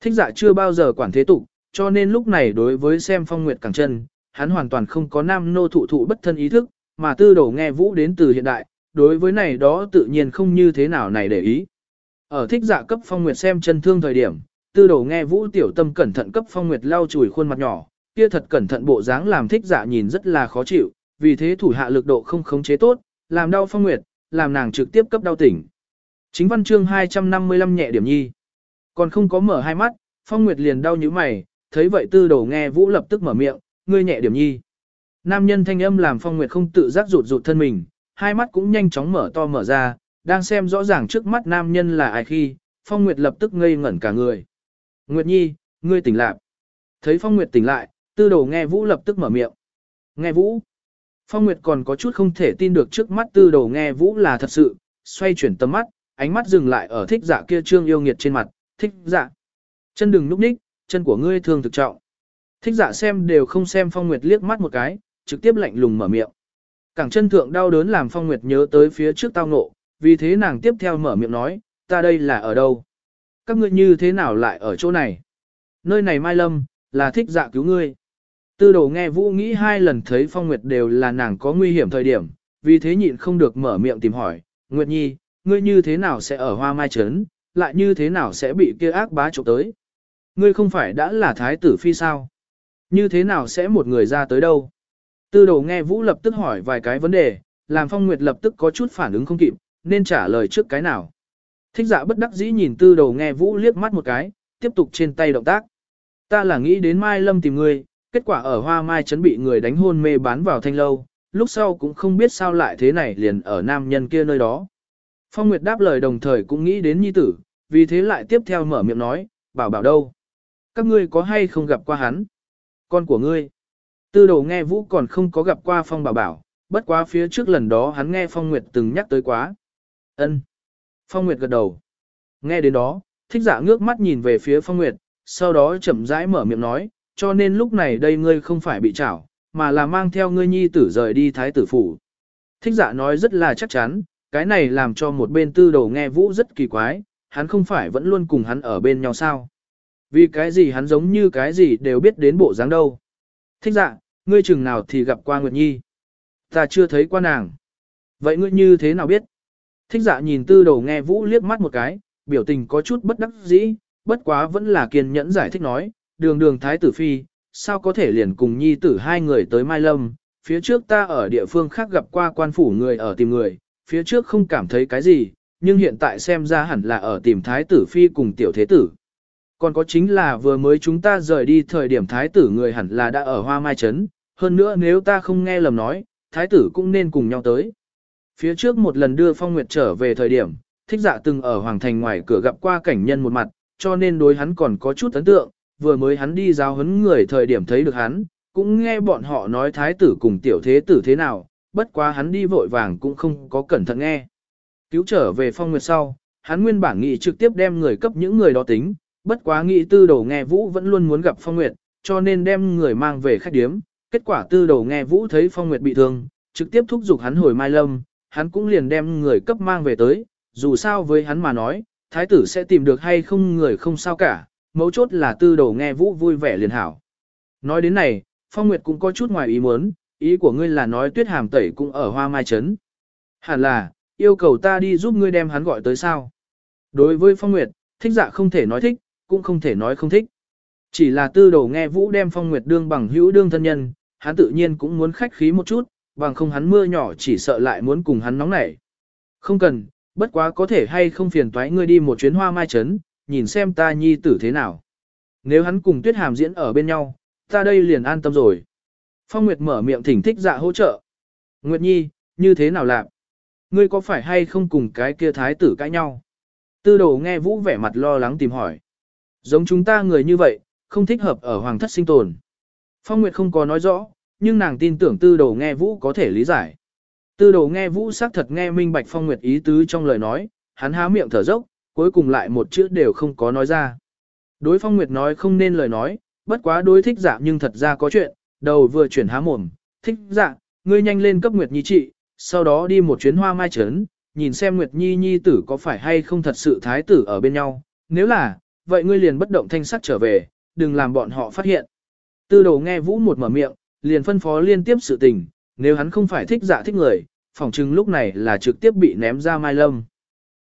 Thích dạ chưa bao giờ quản thế tục, cho nên lúc này đối với xem phong nguyệt càng chân, hắn hoàn toàn không có nam nô thụ thụ bất thân ý thức, mà tư đổ nghe vũ đến từ hiện đại, đối với này đó tự nhiên không như thế nào này để ý. Ở thích dạ cấp phong nguyệt xem chân thương thời điểm, tư đổ nghe vũ tiểu tâm cẩn thận cấp phong nguyệt lau chùi khuôn mặt nhỏ, kia thật cẩn thận bộ dáng làm thích dạ nhìn rất là khó chịu, vì thế thủ hạ lực độ không khống chế tốt, làm đau phong nguyệt, làm nàng trực tiếp cấp đau tỉnh. Chính văn chương 255 nhẹ điểm nhi. Còn không có mở hai mắt, phong nguyệt liền đau như mày, thấy vậy tư đầu nghe vũ lập tức mở miệng, ngươi nhẹ điểm nhi. Nam nhân thanh âm làm phong nguyệt không tự giác rụt rụt thân mình, hai mắt cũng nhanh chóng mở to mở ra, đang xem rõ ràng trước mắt nam nhân là ai khi, phong nguyệt lập tức ngây ngẩn cả người. Nguyệt nhi, ngươi tỉnh lại. Thấy phong nguyệt tỉnh lại, tư đồ nghe vũ lập tức mở miệng. Nghe vũ. Phong nguyệt còn có chút không thể tin được trước mắt tư đồ nghe vũ là thật sự, xoay chuyển tầm mắt, ánh mắt dừng lại ở thích dạ kia trương yêu nghiệt trên mặt, thích dạ. Chân đừng núp ních, chân của ngươi thương thực trọng. Thích dạ xem đều không xem Phong Nguyệt liếc mắt một cái, trực tiếp lạnh lùng mở miệng. Cẳng chân thượng đau đớn làm Phong Nguyệt nhớ tới phía trước tao ngộ, vì thế nàng tiếp theo mở miệng nói, ta đây là ở đâu? Các ngươi như thế nào lại ở chỗ này? Nơi này Mai Lâm, là thích dạ cứu ngươi. Tư đồ nghe Vũ nghĩ hai lần thấy Phong Nguyệt đều là nàng có nguy hiểm thời điểm, vì thế nhịn không được mở miệng tìm hỏi, Nguyệt Nhi, ngươi như thế nào sẽ ở hoa mai trấn, lại như thế nào sẽ bị kia ác bá trộm tới? Ngươi không phải đã là thái tử phi sao? Như thế nào sẽ một người ra tới đâu? Tư đồ nghe Vũ lập tức hỏi vài cái vấn đề, làm Phong Nguyệt lập tức có chút phản ứng không kịp, nên trả lời trước cái nào. Thích dạ bất đắc dĩ nhìn tư đồ nghe Vũ liếc mắt một cái, tiếp tục trên tay động tác. Ta là nghĩ đến Mai Lâm tìm ngươi, kết quả ở Hoa Mai chấn bị người đánh hôn mê bán vào thanh lâu, lúc sau cũng không biết sao lại thế này liền ở nam nhân kia nơi đó. Phong Nguyệt đáp lời đồng thời cũng nghĩ đến nhi tử, vì thế lại tiếp theo mở miệng nói, bảo bảo đâu? Các ngươi có hay không gặp qua hắn? Con của ngươi. Tư đồ nghe vũ còn không có gặp qua Phong bảo bảo, bất quá phía trước lần đó hắn nghe Phong Nguyệt từng nhắc tới quá. ân Phong Nguyệt gật đầu. Nghe đến đó, thích giả ngước mắt nhìn về phía Phong Nguyệt, sau đó chậm rãi mở miệng nói, cho nên lúc này đây ngươi không phải bị trảo, mà là mang theo ngươi nhi tử rời đi thái tử phủ. Thích giả nói rất là chắc chắn, cái này làm cho một bên tư đồ nghe vũ rất kỳ quái, hắn không phải vẫn luôn cùng hắn ở bên nhau sao. Vì cái gì hắn giống như cái gì đều biết đến bộ dáng đâu. Thích dạ, ngươi chừng nào thì gặp qua Nguyệt Nhi. Ta chưa thấy qua nàng. Vậy ngươi như thế nào biết? Thích dạ nhìn tư đầu nghe vũ liếc mắt một cái, biểu tình có chút bất đắc dĩ, bất quá vẫn là kiên nhẫn giải thích nói, đường đường thái tử phi, sao có thể liền cùng nhi tử hai người tới Mai Lâm, phía trước ta ở địa phương khác gặp qua quan phủ người ở tìm người, phía trước không cảm thấy cái gì, nhưng hiện tại xem ra hẳn là ở tìm thái tử phi cùng tiểu thế tử. Còn có chính là vừa mới chúng ta rời đi thời điểm thái tử người hẳn là đã ở Hoa Mai Trấn, hơn nữa nếu ta không nghe lầm nói, thái tử cũng nên cùng nhau tới. Phía trước một lần đưa Phong Nguyệt trở về thời điểm, thích dạ từng ở Hoàng Thành ngoài cửa gặp qua cảnh nhân một mặt, cho nên đối hắn còn có chút ấn tượng, vừa mới hắn đi giáo huấn người thời điểm thấy được hắn, cũng nghe bọn họ nói thái tử cùng tiểu thế tử thế nào, bất quá hắn đi vội vàng cũng không có cẩn thận nghe. Cứu trở về Phong Nguyệt sau, hắn nguyên bản nghĩ trực tiếp đem người cấp những người đó tính, bất quá nghĩ tư đầu nghe Vũ vẫn luôn muốn gặp Phong Nguyệt, cho nên đem người mang về khách điếm. Kết quả tư đầu nghe Vũ thấy Phong Nguyệt bị thương, trực tiếp thúc giục hắn hồi Mai Lâm, hắn cũng liền đem người cấp mang về tới, dù sao với hắn mà nói, thái tử sẽ tìm được hay không người không sao cả, mấu chốt là tư đầu nghe Vũ vui vẻ liền hảo. Nói đến này, Phong Nguyệt cũng có chút ngoài ý muốn, ý của ngươi là nói tuyết hàm tẩy cũng ở hoa mai trấn. Hẳn là, yêu cầu ta đi giúp ngươi đem hắn gọi tới sao. Đối với Phong Nguyệt, thích dạ không thể nói thích, cũng không thể nói không thích. Chỉ là tư đồ nghe Vũ đem Phong Nguyệt đương bằng hữu đương thân nhân, hắn tự nhiên cũng muốn khách khí một chút, bằng không hắn mưa nhỏ chỉ sợ lại muốn cùng hắn nóng nảy. Không cần, bất quá có thể hay không phiền toái ngươi đi một chuyến hoa mai trấn, nhìn xem ta nhi tử thế nào. Nếu hắn cùng tuyết hàm diễn ở bên nhau, ta đây liền an tâm rồi. Phong Nguyệt mở miệng thỉnh thích dạ hỗ trợ. Nguyệt nhi, như thế nào làm? Ngươi có phải hay không cùng cái kia thái tử cãi nhau? Tư đồ nghe vũ vẻ mặt lo lắng tìm hỏi. Giống chúng ta người như vậy, không thích hợp ở hoàng thất sinh tồn. Phong Nguyệt không có nói rõ, nhưng nàng tin tưởng tư đồ nghe vũ có thể lý giải. Tư đồ nghe vũ xác thật nghe minh bạch phong nguyệt ý tứ trong lời nói, hắn há miệng thở dốc, cuối cùng lại một chữ đều không có nói ra. Đối phong nguyệt nói không nên lời nói, bất quá đối thích giả nhưng thật ra có chuyện, đầu vừa chuyển há mồm, thích giả, ngươi nhanh lên cấp nguyệt nhi trị, sau đó đi một chuyến hoa mai trấn, nhìn xem nguyệt nhi nhi tử có phải hay không thật sự thái tử ở bên nhau, nếu là, vậy ngươi liền bất động thanh sắc trở về, đừng làm bọn họ phát hiện. Tư đồ nghe vũ một mở miệng, liền phân phó liên tiếp sự tình, nếu hắn không phải thích dạ thích người, phỏng chừng lúc này là trực tiếp bị ném ra mai lâm.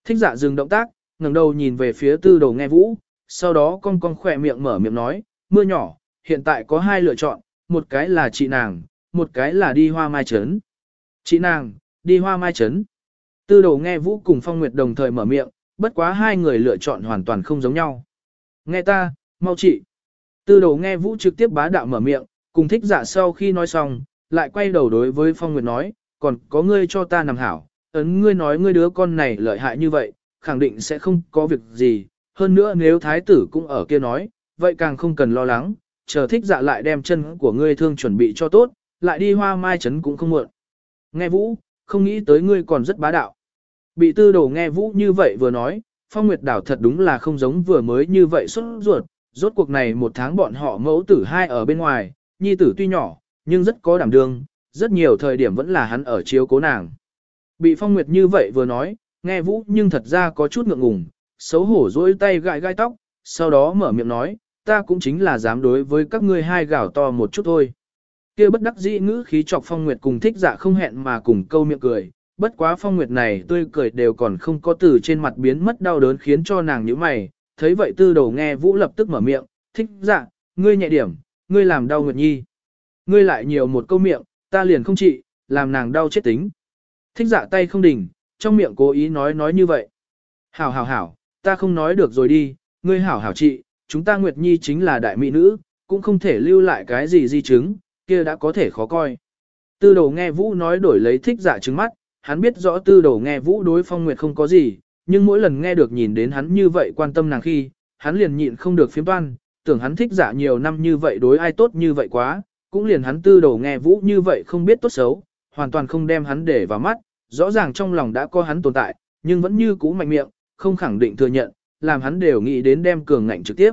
Thích dạ dừng động tác, ngẩng đầu nhìn về phía tư đồ nghe vũ, sau đó con con khỏe miệng mở miệng nói, mưa nhỏ, hiện tại có hai lựa chọn, một cái là chị nàng, một cái là đi hoa mai trấn. Chị nàng, đi hoa mai trấn. Tư đồ nghe vũ cùng phong nguyệt đồng thời mở miệng, bất quá hai người lựa chọn hoàn toàn không giống nhau. Nghe ta, mau chị. Tư đồ nghe vũ trực tiếp bá đạo mở miệng, cùng thích dạ sau khi nói xong, lại quay đầu đối với phong nguyệt nói, còn có ngươi cho ta nằm hảo, ấn ngươi nói ngươi đứa con này lợi hại như vậy, khẳng định sẽ không có việc gì, hơn nữa nếu thái tử cũng ở kia nói, vậy càng không cần lo lắng, chờ thích dạ lại đem chân của ngươi thương chuẩn bị cho tốt, lại đi hoa mai trấn cũng không muộn. Nghe vũ, không nghĩ tới ngươi còn rất bá đạo. Bị tư đồ nghe vũ như vậy vừa nói, phong nguyệt đảo thật đúng là không giống vừa mới như vậy xuất ruột, rốt cuộc này một tháng bọn họ mẫu tử hai ở bên ngoài, nhi tử tuy nhỏ, nhưng rất có đảm đương, rất nhiều thời điểm vẫn là hắn ở chiếu cố nàng. Bị phong nguyệt như vậy vừa nói, nghe vũ nhưng thật ra có chút ngượng ngùng, xấu hổ dỗi tay gãi gai tóc, sau đó mở miệng nói, ta cũng chính là dám đối với các ngươi hai gào to một chút thôi. kia bất đắc dĩ ngữ khí chọc phong nguyệt cùng thích dạ không hẹn mà cùng câu miệng cười, bất quá phong nguyệt này tươi cười đều còn không có từ trên mặt biến mất đau đớn khiến cho nàng nhíu mày, thấy vậy tư đầu nghe vũ lập tức mở miệng, thích dạ, ngươi nhẹ điểm, ngươi làm đau nguyệt nhi. Ngươi lại nhiều một câu miệng, ta liền không trị, làm nàng đau chết tính. Thích dạ tay không đỉnh, trong miệng cố ý nói nói như vậy. Hảo hảo hảo, ta không nói được rồi đi, ngươi hảo hảo trị, chúng ta Nguyệt Nhi chính là đại mỹ nữ, cũng không thể lưu lại cái gì di chứng, kia đã có thể khó coi. Tư Đầu nghe vũ nói đổi lấy thích dạ trứng mắt, hắn biết rõ tư đồ nghe vũ đối phong Nguyệt không có gì, nhưng mỗi lần nghe được nhìn đến hắn như vậy quan tâm nàng khi, hắn liền nhịn không được phiếm toan, tưởng hắn thích giả nhiều năm như vậy đối ai tốt như vậy quá, cũng liền hắn tư đồ nghe vũ như vậy không biết tốt xấu, hoàn toàn không đem hắn để vào mắt, rõ ràng trong lòng đã có hắn tồn tại, nhưng vẫn như cũ mạnh miệng, không khẳng định thừa nhận, làm hắn đều nghĩ đến đem cường ngạnh trực tiếp.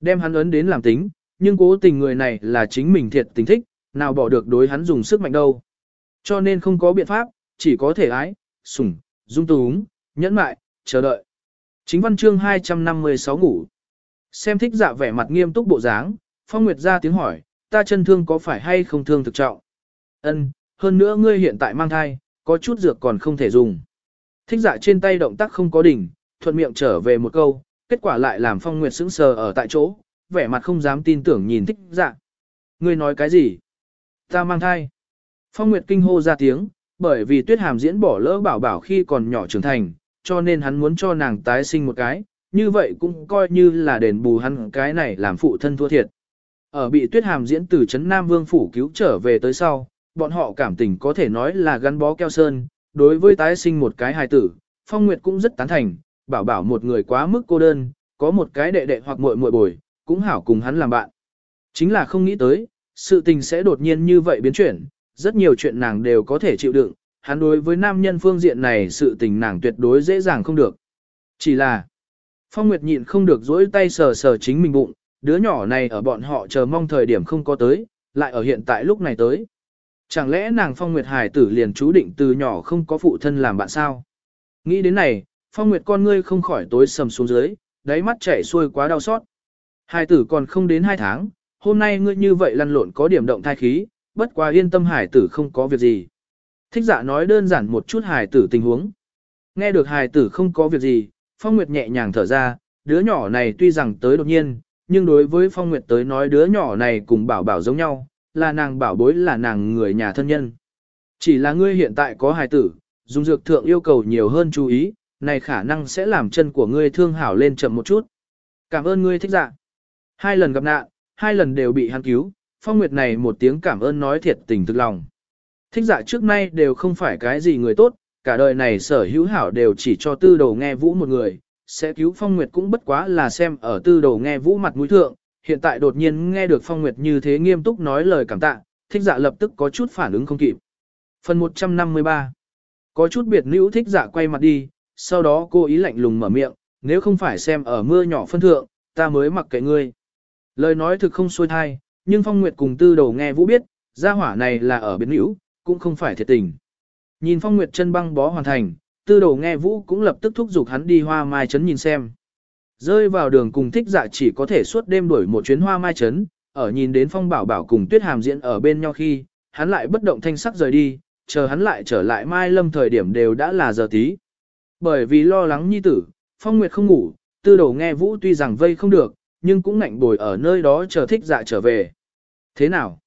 Đem hắn ấn đến làm tính, nhưng cố tình người này là chính mình thiệt tình thích, nào bỏ được đối hắn dùng sức mạnh đâu. Cho nên không có biện pháp, chỉ có thể ái, sủng, dung túng, nhẫn mại, chờ đợi. Chính văn chương 256 ngủ. Xem thích dạ vẻ mặt nghiêm túc bộ dáng, Phong Nguyệt ra tiếng hỏi, ta chân thương có phải hay không thương thực trọng? Ân, hơn nữa ngươi hiện tại mang thai, có chút dược còn không thể dùng. Thích dạ trên tay động tác không có đỉnh, thuận miệng trở về một câu, kết quả lại làm Phong Nguyệt sững sờ ở tại chỗ, vẻ mặt không dám tin tưởng nhìn thích dạ. Ngươi nói cái gì? Ta mang thai. Phong Nguyệt kinh hô ra tiếng, bởi vì tuyết hàm diễn bỏ lỡ bảo bảo khi còn nhỏ trưởng thành, cho nên hắn muốn cho nàng tái sinh một cái, như vậy cũng coi như là đền bù hắn cái này làm phụ thân thua thiệt. Ở bị tuyết hàm diễn từ Trấn Nam Vương Phủ cứu trở về tới sau, bọn họ cảm tình có thể nói là gắn bó keo sơn, đối với tái sinh một cái hài tử, Phong Nguyệt cũng rất tán thành, bảo bảo một người quá mức cô đơn, có một cái đệ đệ hoặc muội muội bồi, cũng hảo cùng hắn làm bạn. Chính là không nghĩ tới, sự tình sẽ đột nhiên như vậy biến chuyển, rất nhiều chuyện nàng đều có thể chịu đựng, hắn đối với nam nhân phương diện này sự tình nàng tuyệt đối dễ dàng không được. Chỉ là, Phong Nguyệt nhịn không được dỗi tay sờ sờ chính mình bụng, đứa nhỏ này ở bọn họ chờ mong thời điểm không có tới, lại ở hiện tại lúc này tới. Chẳng lẽ nàng Phong Nguyệt Hải tử liền chú định từ nhỏ không có phụ thân làm bạn sao? Nghĩ đến này, Phong Nguyệt con ngươi không khỏi tối sầm xuống dưới, đáy mắt chảy xuôi quá đau xót. Hải tử còn không đến hai tháng, hôm nay ngươi như vậy lăn lộn có điểm động thai khí, bất quá yên tâm hải tử không có việc gì. Thích dạ nói đơn giản một chút hải tử tình huống. Nghe được hải tử không có việc gì, Phong Nguyệt nhẹ nhàng thở ra, đứa nhỏ này tuy rằng tới đột nhiên, nhưng đối với Phong Nguyệt tới nói đứa nhỏ này cùng bảo bảo giống nhau, là nàng bảo bối là nàng người nhà thân nhân. Chỉ là ngươi hiện tại có hài tử, dùng dược thượng yêu cầu nhiều hơn chú ý, này khả năng sẽ làm chân của ngươi thương hảo lên chậm một chút. Cảm ơn ngươi thích dạ. Hai lần gặp nạn, hai lần đều bị hắn cứu, Phong Nguyệt này một tiếng cảm ơn nói thiệt tình thực lòng. Thích dạ trước nay đều không phải cái gì người tốt, cả đời này sở hữu hảo đều chỉ cho tư đầu nghe vũ một người, sẽ cứu Phong Nguyệt cũng bất quá là xem ở tư đầu nghe vũ mặt mũi thượng, hiện tại đột nhiên nghe được Phong Nguyệt như thế nghiêm túc nói lời cảm tạ, thích dạ lập tức có chút phản ứng không kịp. Phần 153 Có chút biệt nữ thích dạ quay mặt đi, sau đó cô ý lạnh lùng mở miệng, nếu không phải xem ở mưa nhỏ phân thượng, ta mới mặc kệ ngươi. Lời nói thực không xuôi thai, nhưng Phong Nguyệt cùng tư đầu nghe Vũ biết, gia hỏa này là ở biến hữu, cũng không phải thiệt tình. Nhìn Phong Nguyệt chân băng bó hoàn thành, tư đầu nghe Vũ cũng lập tức thúc giục hắn đi hoa mai trấn nhìn xem. Rơi vào đường cùng thích dạ chỉ có thể suốt đêm đuổi một chuyến hoa mai trấn, ở nhìn đến Phong Bảo Bảo cùng Tuyết Hàm diễn ở bên nhau khi, hắn lại bất động thanh sắc rời đi, chờ hắn lại trở lại Mai Lâm thời điểm đều đã là giờ tí. Bởi vì lo lắng nhi tử, Phong Nguyệt không ngủ, tư đầu nghe Vũ tuy rằng vây không được, nhưng cũng ngạnh bồi ở nơi đó chờ thích dạ trở về. Thế nào?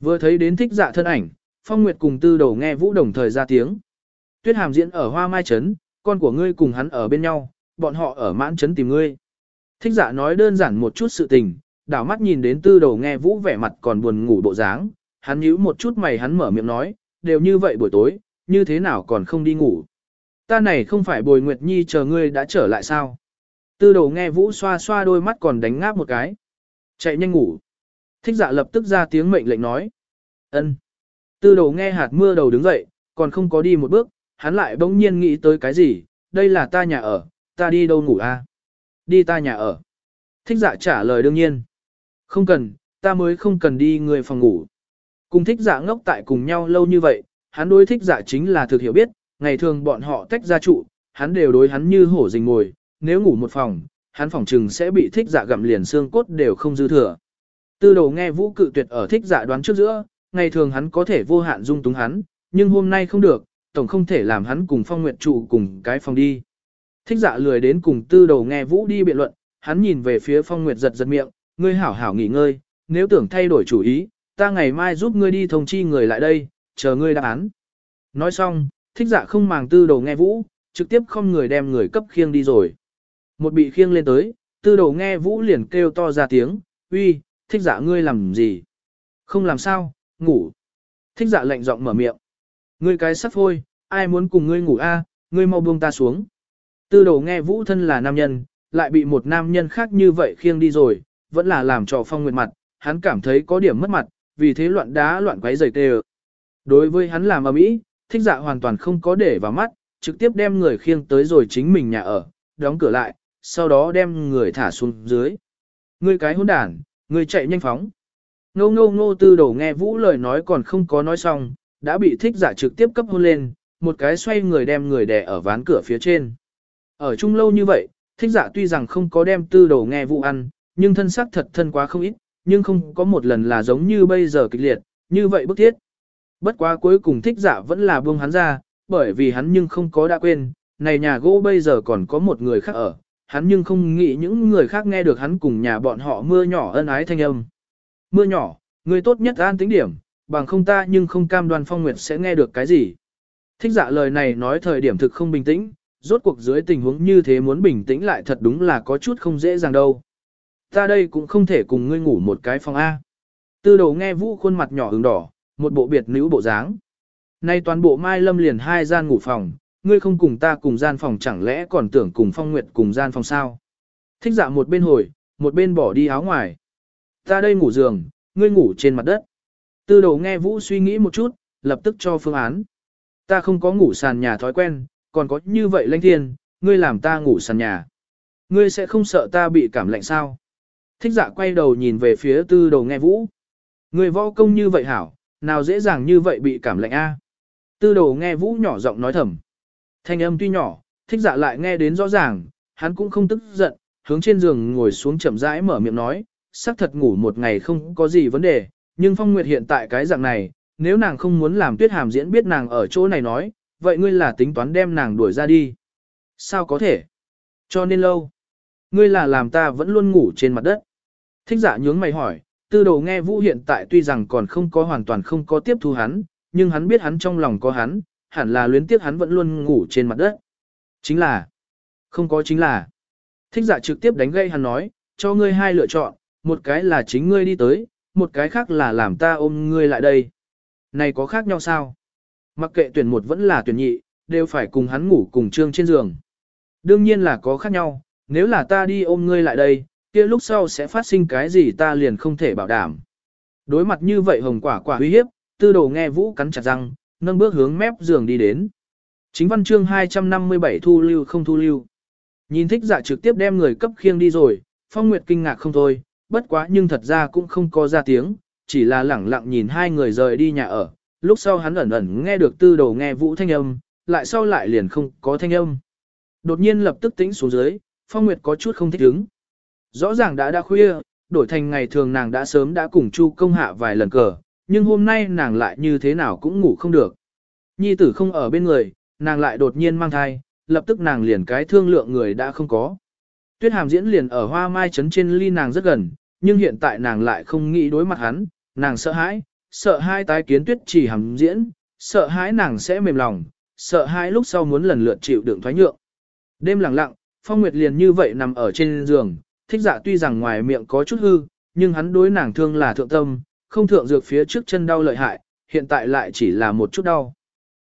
Vừa thấy đến thích dạ thân ảnh, Phong Nguyệt cùng tư đầu nghe Vũ đồng thời ra tiếng. Tuyết Hàm diễn ở Hoa Mai Trấn, con của ngươi cùng hắn ở bên nhau, bọn họ ở mãn trấn tìm ngươi. Thích dạ nói đơn giản một chút sự tình, đảo mắt nhìn đến tư đầu nghe vũ vẻ mặt còn buồn ngủ bộ dáng, hắn nhíu một chút mày hắn mở miệng nói, đều như vậy buổi tối, như thế nào còn không đi ngủ. Ta này không phải bồi Nguyệt Nhi chờ ngươi đã trở lại sao? Tư đồ nghe vũ xoa xoa đôi mắt còn đánh ngáp một cái. Chạy nhanh ngủ. Thích dạ lập tức ra tiếng mệnh lệnh nói. ân. Tư đồ nghe hạt mưa đầu đứng dậy, còn không có đi một bước, hắn lại bỗng nhiên nghĩ tới cái gì, đây là ta nhà ở, ta đi đâu ngủ a? À? Đi ta nhà ở. Thích dạ trả lời đương nhiên. Không cần, ta mới không cần đi người phòng ngủ. Cùng thích dạ ngốc tại cùng nhau lâu như vậy, hắn đối thích dạ chính là thực hiểu biết, ngày thường bọn họ tách ra trụ, hắn đều đối hắn như hổ rình ngồi, nếu ngủ một phòng, hắn phòng trừng sẽ bị thích dạ gặm liền xương cốt đều không dư thừa. Tư đầu nghe vũ cự tuyệt ở thích dạ đoán trước giữa, ngày thường hắn có thể vô hạn dung túng hắn, nhưng hôm nay không được, tổng không thể làm hắn cùng phong nguyện trụ cùng cái phòng đi. Thích dạ lười đến cùng tư đầu nghe vũ đi biện luận, hắn nhìn về phía phong nguyệt giật giật miệng, ngươi hảo hảo nghỉ ngơi, nếu tưởng thay đổi chủ ý, ta ngày mai giúp ngươi đi thông chi người lại đây, chờ ngươi đáp án. Nói xong, thích dạ không màng tư đầu nghe vũ, trực tiếp không người đem người cấp khiêng đi rồi. Một bị khiêng lên tới, tư đầu nghe vũ liền kêu to ra tiếng, uy, thích dạ ngươi làm gì? Không làm sao, ngủ. Thích dạ lạnh giọng mở miệng. Ngươi cái sắp hôi, ai muốn cùng ngươi ngủ a? ngươi mau buông ta xuống. Tư đầu nghe vũ thân là nam nhân, lại bị một nam nhân khác như vậy khiêng đi rồi, vẫn là làm cho phong nguyệt mặt, hắn cảm thấy có điểm mất mặt, vì thế loạn đá loạn quấy rầy tê Đối với hắn làm ở mỹ, thích dạ hoàn toàn không có để vào mắt, trực tiếp đem người khiêng tới rồi chính mình nhà ở, đóng cửa lại, sau đó đem người thả xuống dưới. Ngươi cái hỗn đản, ngươi chạy nhanh phóng. Ngô ngô ngô tư đầu nghe vũ lời nói còn không có nói xong, đã bị thích giả trực tiếp cấp hôn lên, một cái xoay người đem người đè ở ván cửa phía trên. Ở chung lâu như vậy, thích giả tuy rằng không có đem tư đầu nghe vũ ăn, nhưng thân xác thật thân quá không ít, nhưng không có một lần là giống như bây giờ kịch liệt, như vậy bức thiết. Bất quá cuối cùng thích giả vẫn là buông hắn ra, bởi vì hắn nhưng không có đã quên, này nhà gỗ bây giờ còn có một người khác ở, hắn nhưng không nghĩ những người khác nghe được hắn cùng nhà bọn họ mưa nhỏ ân ái thanh âm. Mưa nhỏ, người tốt nhất an tính điểm, bằng không ta nhưng không cam đoan phong nguyệt sẽ nghe được cái gì. Thích dạ lời này nói thời điểm thực không bình tĩnh, rốt cuộc dưới tình huống như thế muốn bình tĩnh lại thật đúng là có chút không dễ dàng đâu. Ta đây cũng không thể cùng ngươi ngủ một cái phòng A. Tư đầu nghe vũ khuôn mặt nhỏ ứng đỏ, một bộ biệt nữ bộ dáng. Nay toàn bộ Mai Lâm liền hai gian ngủ phòng, ngươi không cùng ta cùng gian phòng chẳng lẽ còn tưởng cùng Phong Nguyệt cùng gian phòng sao? Thích dạ một bên hồi, một bên bỏ đi áo ngoài. Ta đây ngủ giường, ngươi ngủ trên mặt đất. Tư đầu nghe Vũ suy nghĩ một chút, lập tức cho phương án. Ta không có ngủ sàn nhà thói quen, còn có như vậy lanh thiên, ngươi làm ta ngủ sàn nhà. Ngươi sẽ không sợ ta bị cảm lạnh sao? Thích dạ quay đầu nhìn về phía tư đầu nghe Vũ. Ngươi võ công như vậy hảo, nào dễ dàng như vậy bị cảm lạnh a? Tư đầu nghe Vũ nhỏ giọng nói thầm. Thanh âm tuy nhỏ, thích dạ lại nghe đến rõ ràng, hắn cũng không tức giận, hướng trên giường ngồi xuống chậm rãi mở miệng nói, xác thật ngủ một ngày không có gì vấn đề, nhưng Phong Nguyệt hiện tại cái dạng này, nếu nàng không muốn làm tuyết hàm diễn biết nàng ở chỗ này nói, vậy ngươi là tính toán đem nàng đuổi ra đi. Sao có thể? Cho nên lâu. Ngươi là làm ta vẫn luôn ngủ trên mặt đất. Thích giả nhướng mày hỏi, tư đồ nghe vũ hiện tại tuy rằng còn không có hoàn toàn không có tiếp thu hắn, nhưng hắn biết hắn trong lòng có hắn, hẳn là luyến tiếc hắn vẫn luôn ngủ trên mặt đất. Chính là, không có chính là. Thích giả trực tiếp đánh gây hắn nói, cho ngươi hai lựa chọn, một cái là chính ngươi đi tới, một cái khác là làm ta ôm ngươi lại đây. Này có khác nhau sao? Mặc kệ tuyển một vẫn là tuyển nhị, đều phải cùng hắn ngủ cùng trương trên giường. Đương nhiên là có khác nhau, nếu là ta đi ôm ngươi lại đây, kia lúc sau sẽ phát sinh cái gì ta liền không thể bảo đảm. Đối mặt như vậy hồng quả quả uy hiếp, tư đồ nghe vũ cắn chặt răng, nâng bước hướng mép giường đi đến. Chính văn chương 257 thu lưu không thu lưu. Nhìn thích dạ trực tiếp đem người cấp khiêng đi rồi, Phong Nguyệt kinh ngạc không thôi, bất quá nhưng thật ra cũng không có ra tiếng, chỉ là lẳng lặng nhìn hai người rời đi nhà ở. Lúc sau hắn ẩn ẩn nghe được tư đầu nghe vũ thanh âm, lại sau lại liền không có thanh âm. Đột nhiên lập tức tĩnh xuống dưới, Phong Nguyệt có chút không thích ứng. Rõ ràng đã đã khuya, đổi thành ngày thường nàng đã sớm đã cùng Chu công hạ vài lần cờ, nhưng hôm nay nàng lại như thế nào cũng ngủ không được. Nhi tử không ở bên người, nàng lại đột nhiên mang thai, lập tức nàng liền cái thương lượng người đã không có. Tuyết hàm diễn liền ở hoa mai trấn trên ly nàng rất gần, nhưng hiện tại nàng lại không nghĩ đối mặt hắn, nàng sợ hãi, sợ hai tái kiến tuyết chỉ hàm diễn, sợ hãi nàng sẽ mềm lòng, sợ hãi lúc sau muốn lần lượt chịu đựng thoái nhượng. Đêm lặng lặng, Phong Nguyệt liền như vậy nằm ở trên giường, thích dạ tuy rằng ngoài miệng có chút hư, nhưng hắn đối nàng thương là thượng tâm, không thượng dược phía trước chân đau lợi hại, hiện tại lại chỉ là một chút đau.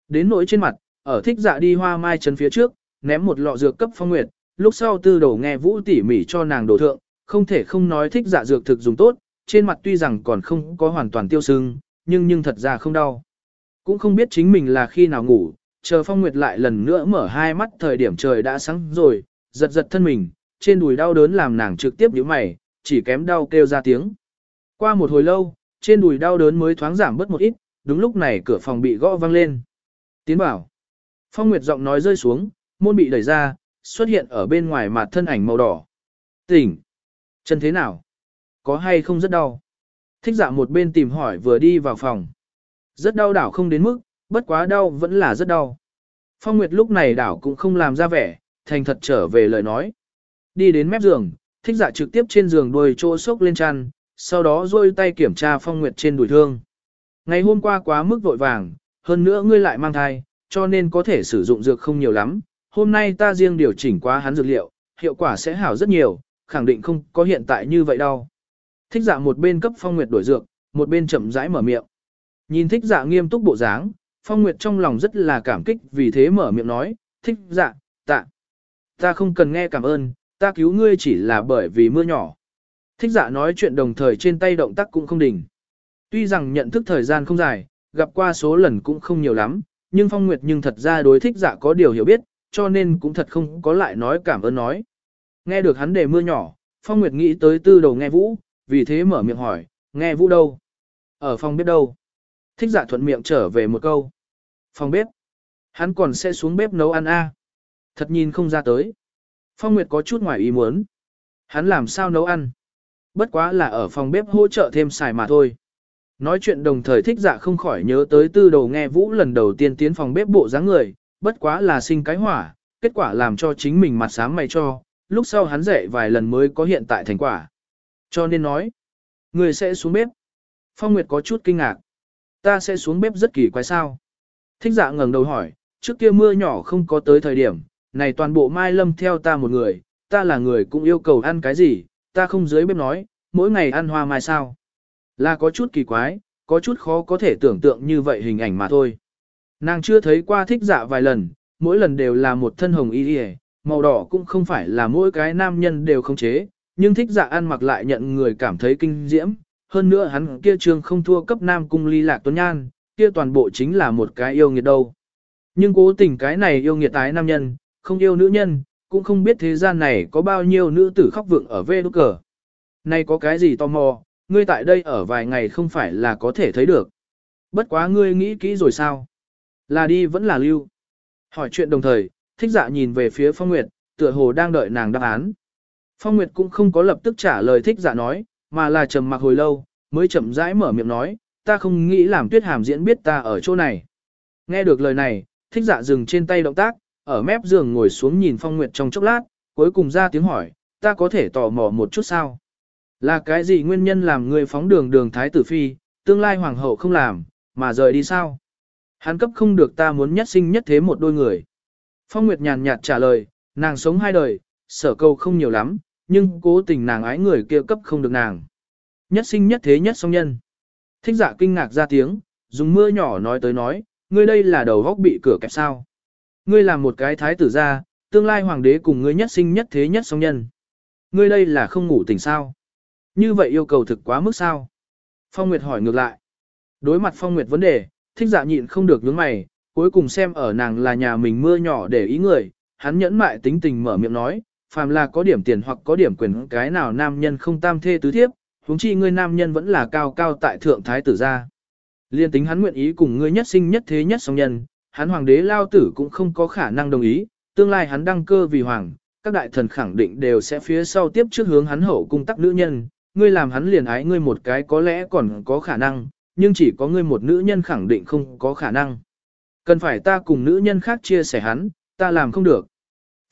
Đến nỗi trên mặt, ở thích dạ đi hoa mai chân phía trước, ném một lọ dược cấp Phong Nguyệt, lúc sau tư đầu nghe vũ tỉ mỉ cho nàng đổ thượng, không thể không nói thích dạ dược thực dùng tốt, trên mặt tuy rằng còn không có hoàn toàn tiêu sưng, nhưng nhưng thật ra không đau. Cũng không biết chính mình là khi nào ngủ, chờ Phong Nguyệt lại lần nữa mở hai mắt thời điểm trời đã sáng rồi, giật giật thân mình, trên đùi đau đớn làm nàng trực tiếp nhíu mày, chỉ kém đau kêu ra tiếng. Qua một hồi lâu, trên đùi đau đớn mới thoáng giảm bớt một ít, đúng lúc này cửa phòng bị gõ vang lên. Tiến bảo. Phong Nguyệt giọng nói rơi xuống, môn bị đẩy ra, xuất hiện ở bên ngoài mặt thân ảnh màu đỏ. Tỉnh. Chân thế nào? Có hay không rất đau? Thích dạ một bên tìm hỏi vừa đi vào phòng. Rất đau đảo không đến mức, bất quá đau vẫn là rất đau. Phong Nguyệt lúc này đảo cũng không làm ra vẻ, thành thật trở về lời nói. Đi đến mép giường, thích dạ trực tiếp trên giường đuôi chỗ sốc lên chăn, sau đó rôi tay kiểm tra Phong Nguyệt trên đùi thương. Ngày hôm qua quá mức vội vàng, hơn nữa ngươi lại mang thai, cho nên có thể sử dụng dược không nhiều lắm. Hôm nay ta riêng điều chỉnh quá hắn dược liệu, hiệu quả sẽ hảo rất nhiều, khẳng định không có hiện tại như vậy đâu. Thích dạ một bên cấp Phong Nguyệt đổi dược, một bên chậm rãi mở miệng. Nhìn thích dạ nghiêm túc bộ dáng, Phong Nguyệt trong lòng rất là cảm kích vì thế mở miệng nói, thích dạ, tạ. Ta không cần nghe cảm ơn, ta cứu ngươi chỉ là bởi vì mưa nhỏ. Thích dạ nói chuyện đồng thời trên tay động tác cũng không đỉnh. Tuy rằng nhận thức thời gian không dài, gặp qua số lần cũng không nhiều lắm, nhưng Phong Nguyệt nhưng thật ra đối thích dạ có điều hiểu biết, cho nên cũng thật không có lại nói cảm ơn nói. Nghe được hắn đề mưa nhỏ, Phong Nguyệt nghĩ tới tư đầu nghe vũ, vì thế mở miệng hỏi, nghe vũ đâu? Ở phòng bếp đâu? Thích dạ thuận miệng trở về một câu. Phòng bếp. Hắn còn sẽ xuống bếp nấu ăn a Thật nhìn không ra tới. Phong Nguyệt có chút ngoài ý muốn. Hắn làm sao nấu ăn? Bất quá là ở phòng bếp hỗ trợ thêm xài mà thôi. Nói chuyện đồng thời thích dạ không khỏi nhớ tới tư đầu nghe vũ lần đầu tiên tiến phòng bếp bộ dáng người, bất quá là sinh cái hỏa, kết quả làm cho chính mình mặt sáng mày cho, lúc sau hắn dạy vài lần mới có hiện tại thành quả. Cho nên nói, người sẽ xuống bếp. Phong Nguyệt có chút kinh ngạc. Ta sẽ xuống bếp rất kỳ quái sao. Thích dạ ngẩng đầu hỏi, trước kia mưa nhỏ không có tới thời điểm, này toàn bộ mai lâm theo ta một người, ta là người cũng yêu cầu ăn cái gì, ta không dưới bếp nói, mỗi ngày ăn hoa mai sao. Là có chút kỳ quái, có chút khó có thể tưởng tượng như vậy hình ảnh mà thôi. Nàng chưa thấy qua thích dạ vài lần, mỗi lần đều là một thân hồng y y màu đỏ cũng không phải là mỗi cái nam nhân đều không chế, nhưng thích dạ ăn mặc lại nhận người cảm thấy kinh diễm. Hơn nữa hắn kia trường không thua cấp nam cung ly lạc tuấn nhan, kia toàn bộ chính là một cái yêu nghiệt đâu. Nhưng cố tình cái này yêu nghiệt tái nam nhân, không yêu nữ nhân, cũng không biết thế gian này có bao nhiêu nữ tử khóc vượng ở vê đúc cờ. Này có cái gì tò mò, ngươi tại đây ở vài ngày không phải là có thể thấy được. Bất quá ngươi nghĩ kỹ rồi sao? Là đi vẫn là lưu. Hỏi chuyện đồng thời, thích dạ nhìn về phía Phong Nguyệt, tựa hồ đang đợi nàng đáp án. Phong Nguyệt cũng không có lập tức trả lời thích dạ nói, mà là trầm mặc hồi lâu, mới chậm rãi mở miệng nói, ta không nghĩ làm tuyết hàm diễn biết ta ở chỗ này. Nghe được lời này, thích dạ dừng trên tay động tác, ở mép giường ngồi xuống nhìn Phong Nguyệt trong chốc lát, cuối cùng ra tiếng hỏi, ta có thể tò mò một chút sao? Là cái gì nguyên nhân làm người phóng đường đường thái tử phi, tương lai hoàng hậu không làm, mà rời đi sao? Hắn cấp không được ta muốn nhất sinh nhất thế một đôi người. Phong Nguyệt nhàn nhạt trả lời, nàng sống hai đời, sở cầu không nhiều lắm, nhưng cố tình nàng ái người kia cấp không được nàng. Nhất sinh nhất thế nhất song nhân. Thích giả kinh ngạc ra tiếng, dùng mưa nhỏ nói tới nói, ngươi đây là đầu góc bị cửa kẹp sao. Ngươi là một cái thái tử gia, tương lai hoàng đế cùng ngươi nhất sinh nhất thế nhất song nhân. Ngươi đây là không ngủ tỉnh sao. Như vậy yêu cầu thực quá mức sao. Phong Nguyệt hỏi ngược lại. Đối mặt Phong Nguyệt vấn đề, thích dạ nhịn không được nhướng mày, cuối cùng xem ở nàng là nhà mình mưa nhỏ để ý người, hắn nhẫn mại tính tình mở miệng nói, phàm là có điểm tiền hoặc có điểm quyền cái nào nam nhân không tam thê tứ thiếp, huống chi ngươi nam nhân vẫn là cao cao tại thượng thái tử gia. Liên tính hắn nguyện ý cùng ngươi nhất sinh nhất thế nhất song nhân, hắn hoàng đế lao tử cũng không có khả năng đồng ý, tương lai hắn đăng cơ vì hoàng, các đại thần khẳng định đều sẽ phía sau tiếp trước hướng hắn hậu cung tắc nữ nhân, ngươi làm hắn liền ái ngươi một cái có lẽ còn có khả năng, nhưng chỉ có ngươi một nữ nhân khẳng định không có khả năng. Cần phải ta cùng nữ nhân khác chia sẻ hắn, ta làm không được.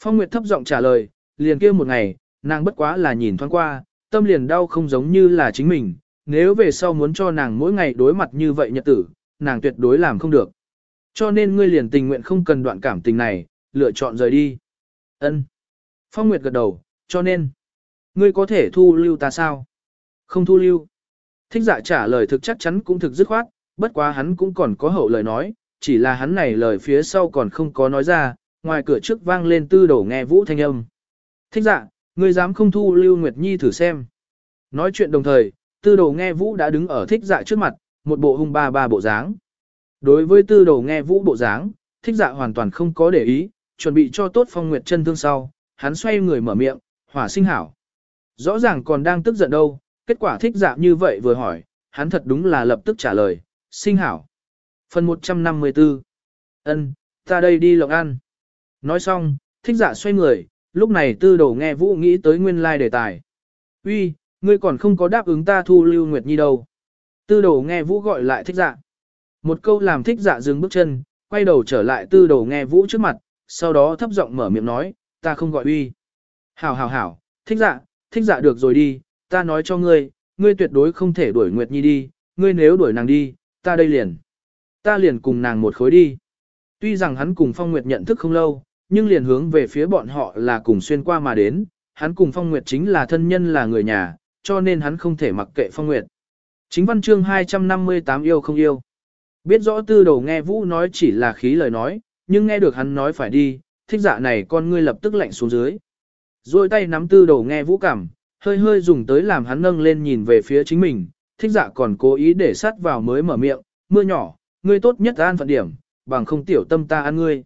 Phong Nguyệt thấp giọng trả lời, liền kia một ngày, nàng bất quá là nhìn thoáng qua, tâm liền đau không giống như là chính mình, nếu về sau muốn cho nàng mỗi ngày đối mặt như vậy nhật tử, nàng tuyệt đối làm không được. Cho nên ngươi liền tình nguyện không cần đoạn cảm tình này, lựa chọn rời đi. Ân. Phong Nguyệt gật đầu, cho nên, ngươi có thể thu lưu ta sao? Không thu lưu. Thích dạ trả lời thực chắc chắn cũng thực dứt khoát, bất quá hắn cũng còn có hậu lời nói, chỉ là hắn này lời phía sau còn không có nói ra, ngoài cửa trước vang lên tư đổ nghe vũ thanh âm. Thích dạ, ngươi dám không thu lưu Nguyệt Nhi thử xem. Nói chuyện đồng thời, tư đồ nghe vũ đã đứng ở thích dạ trước mặt, một bộ hung ba ba bộ dáng. Đối với tư đồ nghe vũ bộ dáng, thích dạ hoàn toàn không có để ý, chuẩn bị cho tốt phong nguyệt chân thương sau, hắn xoay người mở miệng, hỏa sinh hảo. Rõ ràng còn đang tức giận đâu, kết quả thích dạ như vậy vừa hỏi, hắn thật đúng là lập tức trả lời, sinh hảo. Phần 154 ân ta đây đi lộng ăn. Nói xong, thích dạ xoay người, lúc này tư đồ nghe vũ nghĩ tới nguyên lai like đề tài. Uy, ngươi còn không có đáp ứng ta thu lưu Nguyệt Nhi đâu. Tư đồ nghe vũ gọi lại thích dạ. Một câu làm thích dạ dừng bước chân, quay đầu trở lại tư đồ nghe vũ trước mặt, sau đó thấp giọng mở miệng nói, ta không gọi uy. Hảo hảo hảo, thích dạ, thích dạ được rồi đi, ta nói cho ngươi, ngươi tuyệt đối không thể đuổi Nguyệt Nhi đi, ngươi nếu đuổi nàng đi, ta đây liền. Ta liền cùng nàng một khối đi. Tuy rằng hắn cùng Phong Nguyệt nhận thức không lâu, nhưng liền hướng về phía bọn họ là cùng xuyên qua mà đến, hắn cùng Phong Nguyệt chính là thân nhân là người nhà, cho nên hắn không thể mặc kệ Phong Nguyệt. Chính văn chương 258 yêu không yêu. Biết rõ tư đầu nghe Vũ nói chỉ là khí lời nói, nhưng nghe được hắn nói phải đi, thích dạ này con ngươi lập tức lạnh xuống dưới. Rồi tay nắm tư đầu nghe Vũ cảm, hơi hơi dùng tới làm hắn nâng lên nhìn về phía chính mình, thích dạ còn cố ý để sát vào mới mở miệng, mưa nhỏ, ngươi tốt nhất an phận điểm, bằng không tiểu tâm ta ăn ngươi.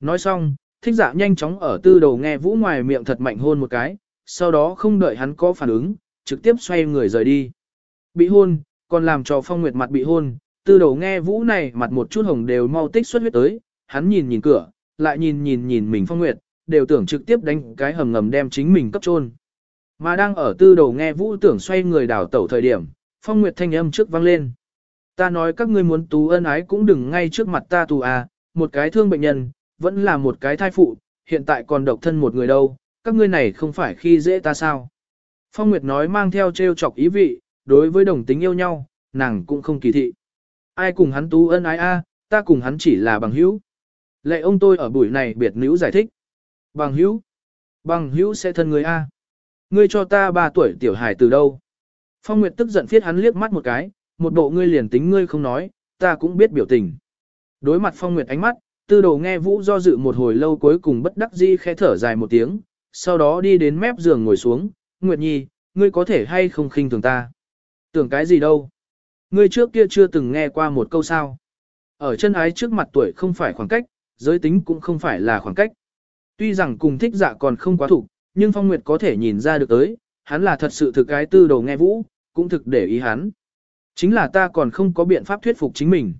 Nói xong, thích dạ nhanh chóng ở tư đầu nghe Vũ ngoài miệng thật mạnh hôn một cái, sau đó không đợi hắn có phản ứng, trực tiếp xoay người rời đi. Bị hôn, còn làm cho Phong Nguyệt mặt bị hôn, tư đầu nghe Vũ này mặt một chút hồng đều mau tích xuất huyết tới, hắn nhìn nhìn cửa, lại nhìn nhìn nhìn mình Phong Nguyệt, đều tưởng trực tiếp đánh cái hầm ngầm đem chính mình cấp trôn. Mà đang ở tư đầu nghe Vũ tưởng xoay người đảo tẩu thời điểm, Phong Nguyệt thanh âm trước vang lên. Ta nói các ngươi muốn tú ân ái cũng đừng ngay trước mặt ta tù à, một cái thương bệnh nhân, vẫn là một cái thai phụ, hiện tại còn độc thân một người đâu, các ngươi này không phải khi dễ ta sao. Phong Nguyệt nói mang theo trêu chọc ý vị, đối với đồng tính yêu nhau, nàng cũng không kỳ thị. Ai cùng hắn tú ân ái a, ta cùng hắn chỉ là bằng hữu. Lệ ông tôi ở buổi này biệt nữ giải thích. Bằng hữu? Bằng hữu sẽ thân người a. Ngươi cho ta 3 tuổi tiểu hài từ đâu? Phong Nguyệt tức giận phiết hắn liếc mắt một cái, một bộ ngươi liền tính ngươi không nói, ta cũng biết biểu tình. Đối mặt Phong Nguyệt ánh mắt, tư đồ nghe Vũ do dự một hồi lâu cuối cùng bất đắc dĩ khẽ thở dài một tiếng, sau đó đi đến mép giường ngồi xuống, Nguyệt Nhi, ngươi có thể hay không khinh thường ta? Tưởng cái gì đâu? Ngươi trước kia chưa từng nghe qua một câu sao? Ở chân ái trước mặt tuổi không phải khoảng cách, giới tính cũng không phải là khoảng cách. Tuy rằng cùng thích dạ còn không quá thủ, nhưng Phong Nguyệt có thể nhìn ra được tới, hắn là thật sự thực cái tư đồ nghe vũ, cũng thực để ý hắn. Chính là ta còn không có biện pháp thuyết phục chính mình.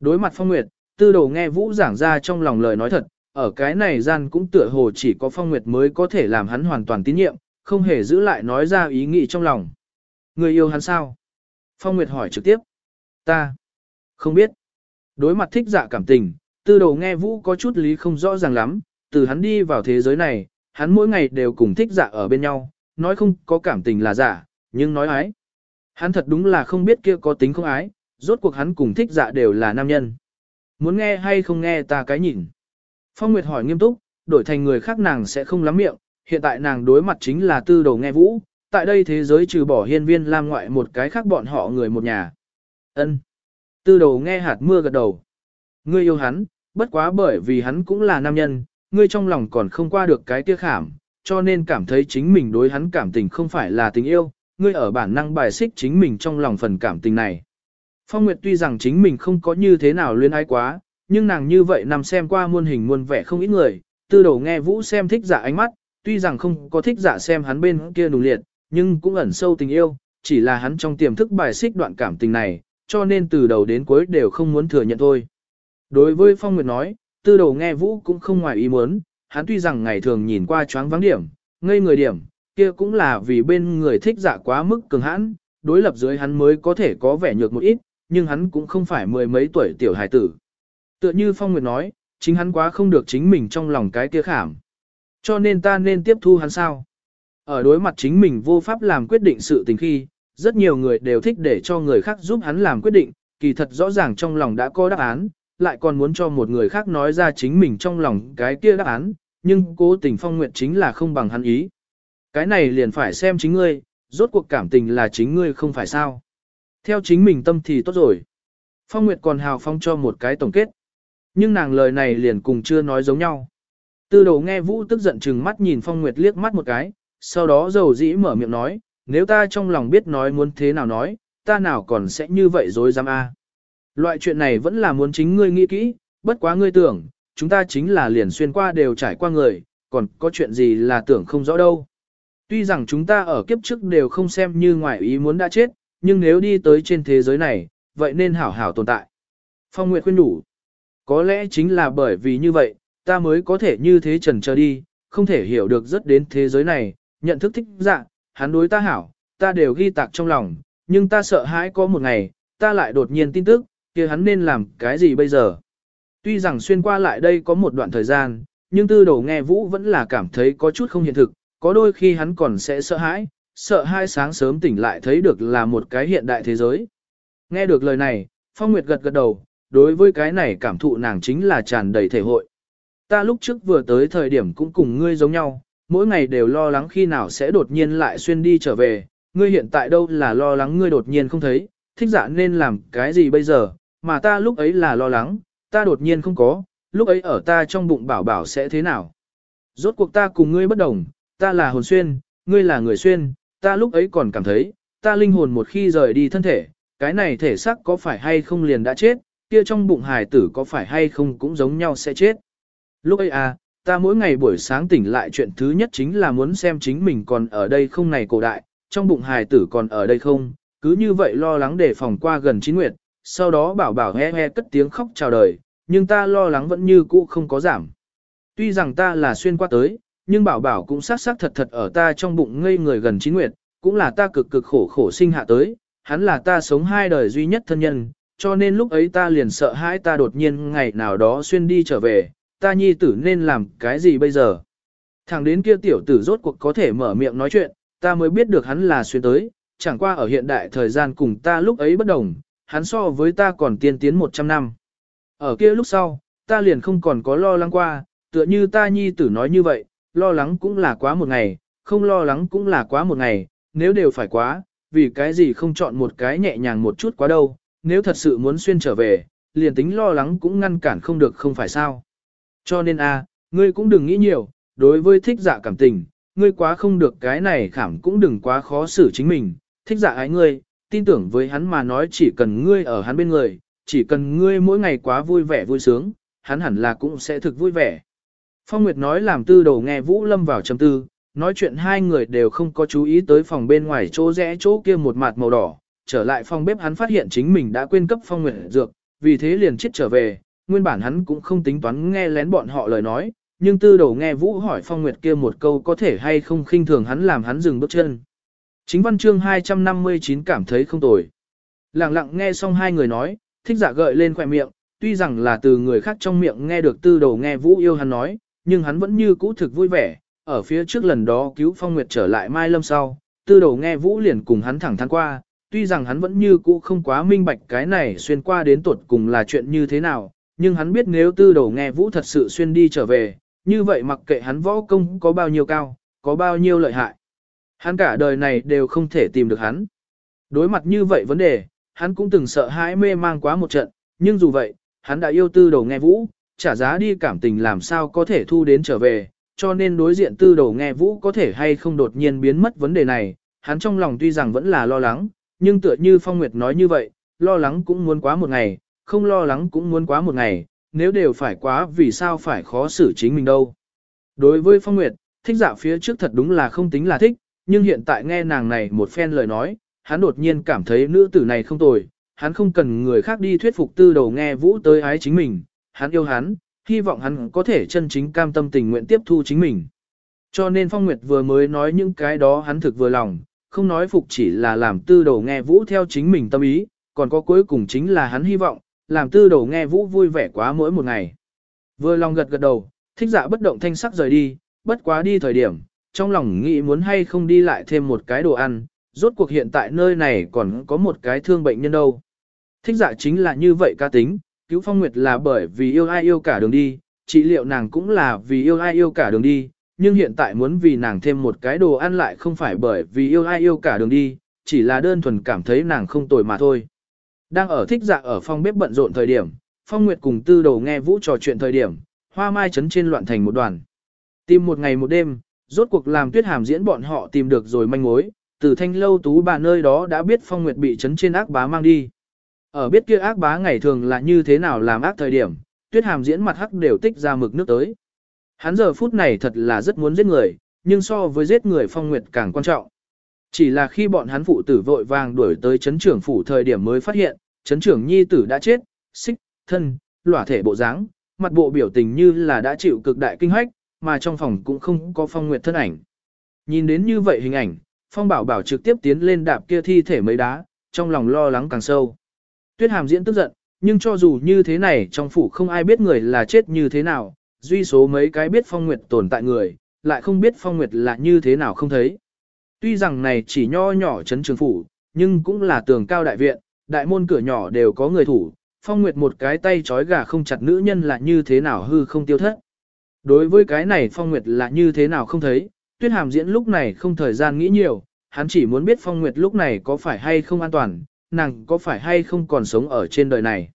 Đối mặt Phong Nguyệt, tư đồ nghe vũ giảng ra trong lòng lời nói thật, ở cái này gian cũng tựa hồ chỉ có Phong Nguyệt mới có thể làm hắn hoàn toàn tín nhiệm, không hề giữ lại nói ra ý nghĩ trong lòng. Người yêu hắn sao? Phong Nguyệt hỏi trực tiếp. Ta. Không biết. Đối mặt thích dạ cảm tình, tư đầu nghe vũ có chút lý không rõ ràng lắm, từ hắn đi vào thế giới này, hắn mỗi ngày đều cùng thích dạ ở bên nhau, nói không có cảm tình là giả, nhưng nói ái. Hắn thật đúng là không biết kia có tính không ái, rốt cuộc hắn cùng thích dạ đều là nam nhân. Muốn nghe hay không nghe ta cái nhìn. Phong Nguyệt hỏi nghiêm túc, đổi thành người khác nàng sẽ không lắm miệng, hiện tại nàng đối mặt chính là tư đầu nghe vũ, tại đây thế giới trừ bỏ hiên viên lam ngoại một cái khác bọn họ người một nhà. ân Tư đầu nghe hạt mưa gật đầu. Ngươi yêu hắn, bất quá bởi vì hắn cũng là nam nhân, ngươi trong lòng còn không qua được cái tiếc khảm, cho nên cảm thấy chính mình đối hắn cảm tình không phải là tình yêu, ngươi ở bản năng bài xích chính mình trong lòng phần cảm tình này. Phong Nguyệt tuy rằng chính mình không có như thế nào luyến ái quá, nhưng nàng như vậy nằm xem qua muôn hình muôn vẻ không ít người, tư đầu nghe vũ xem thích giả ánh mắt, tuy rằng không có thích giả xem hắn bên kia nùng liệt, nhưng cũng ẩn sâu tình yêu, chỉ là hắn trong tiềm thức bài xích đoạn cảm tình này, cho nên từ đầu đến cuối đều không muốn thừa nhận thôi. Đối với Phong Nguyệt nói, tư đầu nghe vũ cũng không ngoài ý muốn, hắn tuy rằng ngày thường nhìn qua choáng vắng điểm, ngây người điểm, kia cũng là vì bên người thích giả quá mức cường hãn, đối lập dưới hắn mới có thể có vẻ nhược một ít, nhưng hắn cũng không phải mười mấy tuổi tiểu hài tử. Tựa như Phong Nguyệt nói, chính hắn quá không được chính mình trong lòng cái kia khảm. Cho nên ta nên tiếp thu hắn sao? Ở đối mặt chính mình vô pháp làm quyết định sự tình khi, rất nhiều người đều thích để cho người khác giúp hắn làm quyết định, kỳ thật rõ ràng trong lòng đã có đáp án, lại còn muốn cho một người khác nói ra chính mình trong lòng cái kia đáp án, nhưng cố tình phong nguyện chính là không bằng hắn ý. Cái này liền phải xem chính ngươi, rốt cuộc cảm tình là chính ngươi không phải sao. Theo chính mình tâm thì tốt rồi. Phong Nguyệt còn hào phong cho một cái tổng kết. Nhưng nàng lời này liền cùng chưa nói giống nhau. Tư đầu nghe Vũ tức giận chừng mắt nhìn Phong Nguyệt liếc mắt một cái, sau đó dầu dĩ mở miệng nói, nếu ta trong lòng biết nói muốn thế nào nói, ta nào còn sẽ như vậy dối dám a. Loại chuyện này vẫn là muốn chính ngươi nghĩ kỹ, bất quá ngươi tưởng, chúng ta chính là liền xuyên qua đều trải qua người, còn có chuyện gì là tưởng không rõ đâu. Tuy rằng chúng ta ở kiếp trước đều không xem như ngoại ý muốn đã chết, nhưng nếu đi tới trên thế giới này, vậy nên hảo hảo tồn tại. Phong Nguyệt khuyên đủ. Có lẽ chính là bởi vì như vậy, ta mới có thể như thế trần chờ đi, không thể hiểu được rất đến thế giới này, nhận thức thích dạng, hắn đối ta hảo, ta đều ghi tạc trong lòng, nhưng ta sợ hãi có một ngày, ta lại đột nhiên tin tức, kia hắn nên làm cái gì bây giờ. Tuy rằng xuyên qua lại đây có một đoạn thời gian, nhưng tư đồ nghe vũ vẫn là cảm thấy có chút không hiện thực, có đôi khi hắn còn sẽ sợ hãi, sợ hai sáng sớm tỉnh lại thấy được là một cái hiện đại thế giới. Nghe được lời này, Phong Nguyệt gật gật đầu, đối với cái này cảm thụ nàng chính là tràn đầy thể hội. Ta lúc trước vừa tới thời điểm cũng cùng ngươi giống nhau, mỗi ngày đều lo lắng khi nào sẽ đột nhiên lại xuyên đi trở về, ngươi hiện tại đâu là lo lắng ngươi đột nhiên không thấy, thích dạ nên làm cái gì bây giờ, mà ta lúc ấy là lo lắng, ta đột nhiên không có, lúc ấy ở ta trong bụng bảo bảo sẽ thế nào. Rốt cuộc ta cùng ngươi bất đồng, ta là hồn xuyên, ngươi là người xuyên, ta lúc ấy còn cảm thấy, ta linh hồn một khi rời đi thân thể, cái này thể xác có phải hay không liền đã chết, kia trong bụng hài tử có phải hay không cũng giống nhau sẽ chết. Lúc ấy à, ta mỗi ngày buổi sáng tỉnh lại chuyện thứ nhất chính là muốn xem chính mình còn ở đây không này cổ đại, trong bụng hài tử còn ở đây không, cứ như vậy lo lắng để phòng qua gần chín nguyệt, sau đó bảo bảo he he cất tiếng khóc chào đời, nhưng ta lo lắng vẫn như cũ không có giảm. Tuy rằng ta là xuyên qua tới, nhưng bảo bảo cũng sát sát thật thật ở ta trong bụng ngây người gần chín nguyệt, cũng là ta cực cực khổ khổ sinh hạ tới, hắn là ta sống hai đời duy nhất thân nhân, cho nên lúc ấy ta liền sợ hãi ta đột nhiên ngày nào đó xuyên đi trở về, ta nhi tử nên làm cái gì bây giờ. Thằng đến kia tiểu tử rốt cuộc có thể mở miệng nói chuyện, ta mới biết được hắn là xuyên tới, chẳng qua ở hiện đại thời gian cùng ta lúc ấy bất đồng, hắn so với ta còn tiên tiến 100 năm. Ở kia lúc sau, ta liền không còn có lo lắng qua, tựa như ta nhi tử nói như vậy, lo lắng cũng là quá một ngày, không lo lắng cũng là quá một ngày, nếu đều phải quá, vì cái gì không chọn một cái nhẹ nhàng một chút quá đâu, nếu thật sự muốn xuyên trở về, liền tính lo lắng cũng ngăn cản không được không phải sao. Cho nên a, ngươi cũng đừng nghĩ nhiều, đối với thích dạ cảm tình, ngươi quá không được cái này khảm cũng đừng quá khó xử chính mình, thích dạ ái ngươi, tin tưởng với hắn mà nói chỉ cần ngươi ở hắn bên người, chỉ cần ngươi mỗi ngày quá vui vẻ vui sướng, hắn hẳn là cũng sẽ thực vui vẻ. Phong Nguyệt nói làm tư đầu nghe Vũ Lâm vào trầm tư, nói chuyện hai người đều không có chú ý tới phòng bên ngoài chỗ rẽ chỗ kia một mặt màu đỏ, trở lại phòng bếp hắn phát hiện chính mình đã quên cấp Phong Nguyệt dược, vì thế liền chết trở về, nguyên bản hắn cũng không tính toán nghe lén bọn họ lời nói, nhưng tư đầu nghe Vũ hỏi Phong Nguyệt kia một câu có thể hay không khinh thường hắn làm hắn dừng bước chân. Chính văn chương 259 cảm thấy không tồi. Lặng lặng nghe xong hai người nói, thích giả gợi lên khỏe miệng, tuy rằng là từ người khác trong miệng nghe được tư đầu nghe Vũ yêu hắn nói, nhưng hắn vẫn như cũ thực vui vẻ, ở phía trước lần đó cứu Phong Nguyệt trở lại Mai Lâm sau, tư đầu nghe Vũ liền cùng hắn thẳng thắn qua, tuy rằng hắn vẫn như cũ không quá minh bạch cái này xuyên qua đến tuột cùng là chuyện như thế nào, nhưng hắn biết nếu tư đầu nghe Vũ thật sự xuyên đi trở về, như vậy mặc kệ hắn võ công có bao nhiêu cao, có bao nhiêu lợi hại. Hắn cả đời này đều không thể tìm được hắn. Đối mặt như vậy vấn đề, hắn cũng từng sợ hãi mê mang quá một trận, nhưng dù vậy, hắn đã yêu tư đầu nghe Vũ, trả giá đi cảm tình làm sao có thể thu đến trở về, cho nên đối diện tư đầu nghe vũ có thể hay không đột nhiên biến mất vấn đề này, hắn trong lòng tuy rằng vẫn là lo lắng, nhưng tựa như Phong Nguyệt nói như vậy, lo lắng cũng muốn quá một ngày, không lo lắng cũng muốn quá một ngày, nếu đều phải quá vì sao phải khó xử chính mình đâu. Đối với Phong Nguyệt, thích dạ phía trước thật đúng là không tính là thích, nhưng hiện tại nghe nàng này một phen lời nói, hắn đột nhiên cảm thấy nữ tử này không tồi, hắn không cần người khác đi thuyết phục tư đầu nghe vũ tới ái chính mình, hắn yêu hắn, hy vọng hắn có thể chân chính cam tâm tình nguyện tiếp thu chính mình. Cho nên Phong Nguyệt vừa mới nói những cái đó hắn thực vừa lòng, không nói phục chỉ là làm tư đầu nghe vũ theo chính mình tâm ý, còn có cuối cùng chính là hắn hy vọng, làm tư đồ nghe vũ vui vẻ quá mỗi một ngày. Vừa lòng gật gật đầu, thích dạ bất động thanh sắc rời đi, bất quá đi thời điểm, trong lòng nghĩ muốn hay không đi lại thêm một cái đồ ăn, rốt cuộc hiện tại nơi này còn có một cái thương bệnh nhân đâu. Thích dạ chính là như vậy ca tính, cứu phong nguyệt là bởi vì yêu ai yêu cả đường đi, trị liệu nàng cũng là vì yêu ai yêu cả đường đi, nhưng hiện tại muốn vì nàng thêm một cái đồ ăn lại không phải bởi vì yêu ai yêu cả đường đi, chỉ là đơn thuần cảm thấy nàng không tồi mà thôi. Đang ở thích dạ ở phòng bếp bận rộn thời điểm, phong nguyệt cùng tư đầu nghe vũ trò chuyện thời điểm, hoa mai chấn trên loạn thành một đoàn. Tìm một ngày một đêm, rốt cuộc làm tuyết hàm diễn bọn họ tìm được rồi manh mối, từ thanh lâu tú bà nơi đó đã biết phong nguyệt bị chấn trên ác bá mang đi. Ở biết kia ác bá ngày thường là như thế nào làm ác thời điểm, tuyết hàm diễn mặt hắc đều tích ra mực nước tới. Hắn giờ phút này thật là rất muốn giết người, nhưng so với giết người phong nguyệt càng quan trọng. Chỉ là khi bọn hắn phụ tử vội vàng đuổi tới chấn trưởng phủ thời điểm mới phát hiện, chấn trưởng nhi tử đã chết, xích, thân, lỏa thể bộ dáng, mặt bộ biểu tình như là đã chịu cực đại kinh hoách, mà trong phòng cũng không có phong nguyệt thân ảnh. Nhìn đến như vậy hình ảnh, phong bảo bảo trực tiếp tiến lên đạp kia thi thể mấy đá, trong lòng lo lắng càng sâu. Tuyết hàm diễn tức giận, nhưng cho dù như thế này trong phủ không ai biết người là chết như thế nào, duy số mấy cái biết phong nguyệt tồn tại người, lại không biết phong nguyệt là như thế nào không thấy. Tuy rằng này chỉ nho nhỏ chấn trường phủ, nhưng cũng là tường cao đại viện, đại môn cửa nhỏ đều có người thủ, phong nguyệt một cái tay trói gà không chặt nữ nhân là như thế nào hư không tiêu thất. Đối với cái này phong nguyệt là như thế nào không thấy, tuyết hàm diễn lúc này không thời gian nghĩ nhiều, hắn chỉ muốn biết phong nguyệt lúc này có phải hay không an toàn, nàng có phải hay không còn sống ở trên đời này.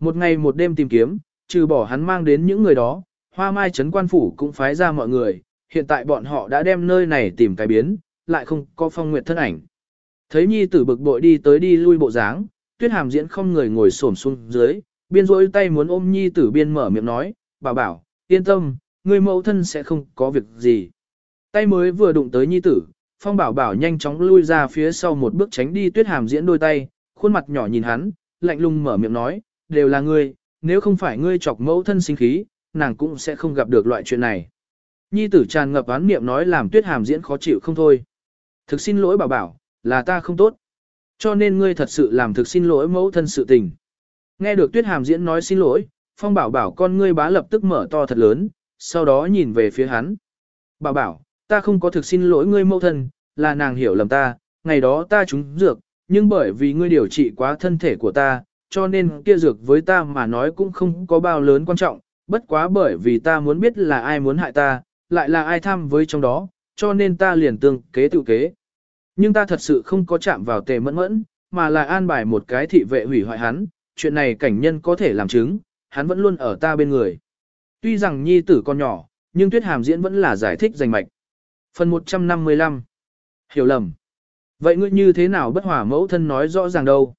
Một ngày một đêm tìm kiếm, trừ bỏ hắn mang đến những người đó, hoa mai trấn quan phủ cũng phái ra mọi người, hiện tại bọn họ đã đem nơi này tìm cái biến, lại không có phong nguyệt thân ảnh. Thấy nhi tử bực bội đi tới đi lui bộ dáng, tuyết hàm diễn không người ngồi xổm xuống dưới, biên rỗi tay muốn ôm nhi tử biên mở miệng nói, bảo bảo, yên tâm, người mẫu thân sẽ không có việc gì. Tay mới vừa đụng tới nhi tử, phong bảo bảo nhanh chóng lui ra phía sau một bước tránh đi tuyết hàm diễn đôi tay, khuôn mặt nhỏ nhìn hắn, lạnh lùng mở miệng nói, đều là ngươi, nếu không phải ngươi chọc mẫu thân sinh khí, nàng cũng sẽ không gặp được loại chuyện này. Nhi tử tràn ngập án niệm nói làm tuyết hàm diễn khó chịu không thôi. Thực xin lỗi bảo bảo, là ta không tốt. Cho nên ngươi thật sự làm thực xin lỗi mẫu thân sự tình. Nghe được tuyết hàm diễn nói xin lỗi, phong bảo bảo con ngươi bá lập tức mở to thật lớn, sau đó nhìn về phía hắn. Bảo bảo, ta không có thực xin lỗi ngươi mẫu thân, là nàng hiểu lầm ta, ngày đó ta trúng dược, nhưng bởi vì ngươi điều trị quá thân thể của ta, cho nên kia dược với ta mà nói cũng không có bao lớn quan trọng, bất quá bởi vì ta muốn biết là ai muốn hại ta, lại là ai tham với trong đó, cho nên ta liền tương kế tự kế. Nhưng ta thật sự không có chạm vào tề mẫn mẫn, mà là an bài một cái thị vệ hủy hoại hắn, chuyện này cảnh nhân có thể làm chứng, hắn vẫn luôn ở ta bên người. Tuy rằng nhi tử con nhỏ, nhưng tuyết hàm diễn vẫn là giải thích rành mạch. Phần 155 Hiểu lầm. Vậy ngươi như thế nào bất hòa mẫu thân nói rõ ràng đâu?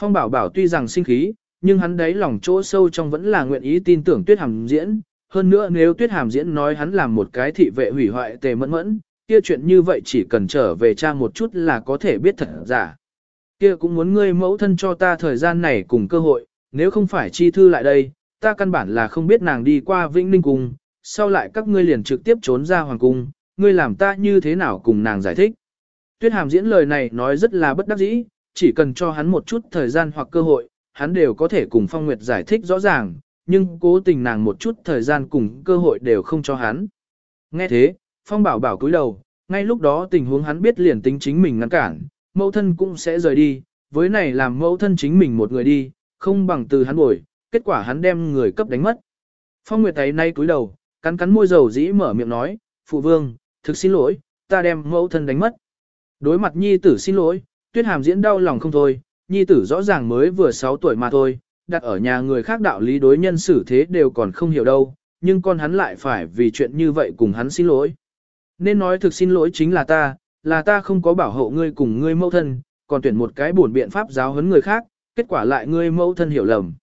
Phong bảo bảo tuy rằng sinh khí, nhưng hắn đấy lòng chỗ sâu trong vẫn là nguyện ý tin tưởng tuyết hàm diễn. Hơn nữa nếu tuyết hàm diễn nói hắn làm một cái thị vệ hủy hoại tề mẫn mẫn, kia chuyện như vậy chỉ cần trở về cha một chút là có thể biết thật giả. Kia cũng muốn ngươi mẫu thân cho ta thời gian này cùng cơ hội, nếu không phải chi thư lại đây, ta căn bản là không biết nàng đi qua Vĩnh Ninh Cung, sau lại các ngươi liền trực tiếp trốn ra Hoàng Cung, ngươi làm ta như thế nào cùng nàng giải thích. Tuyết hàm diễn lời này nói rất là bất đắc dĩ, chỉ cần cho hắn một chút thời gian hoặc cơ hội, hắn đều có thể cùng Phong Nguyệt giải thích rõ ràng, nhưng cố tình nàng một chút thời gian cùng cơ hội đều không cho hắn. Nghe thế, Phong bảo bảo cúi đầu, ngay lúc đó tình huống hắn biết liền tính chính mình ngăn cản, mẫu thân cũng sẽ rời đi, với này làm mẫu thân chính mình một người đi, không bằng từ hắn bồi, kết quả hắn đem người cấp đánh mất. Phong Nguyệt thấy nay cúi đầu, cắn cắn môi dầu dĩ mở miệng nói, phụ vương, thực xin lỗi, ta đem mẫu thân đánh mất. Đối mặt nhi tử xin lỗi, tuyết hàm diễn đau lòng không thôi, nhi tử rõ ràng mới vừa 6 tuổi mà thôi, đặt ở nhà người khác đạo lý đối nhân xử thế đều còn không hiểu đâu, nhưng con hắn lại phải vì chuyện như vậy cùng hắn xin lỗi. Nên nói thực xin lỗi chính là ta, là ta không có bảo hộ ngươi cùng ngươi mẫu thân, còn tuyển một cái buồn biện pháp giáo huấn người khác, kết quả lại ngươi mẫu thân hiểu lầm.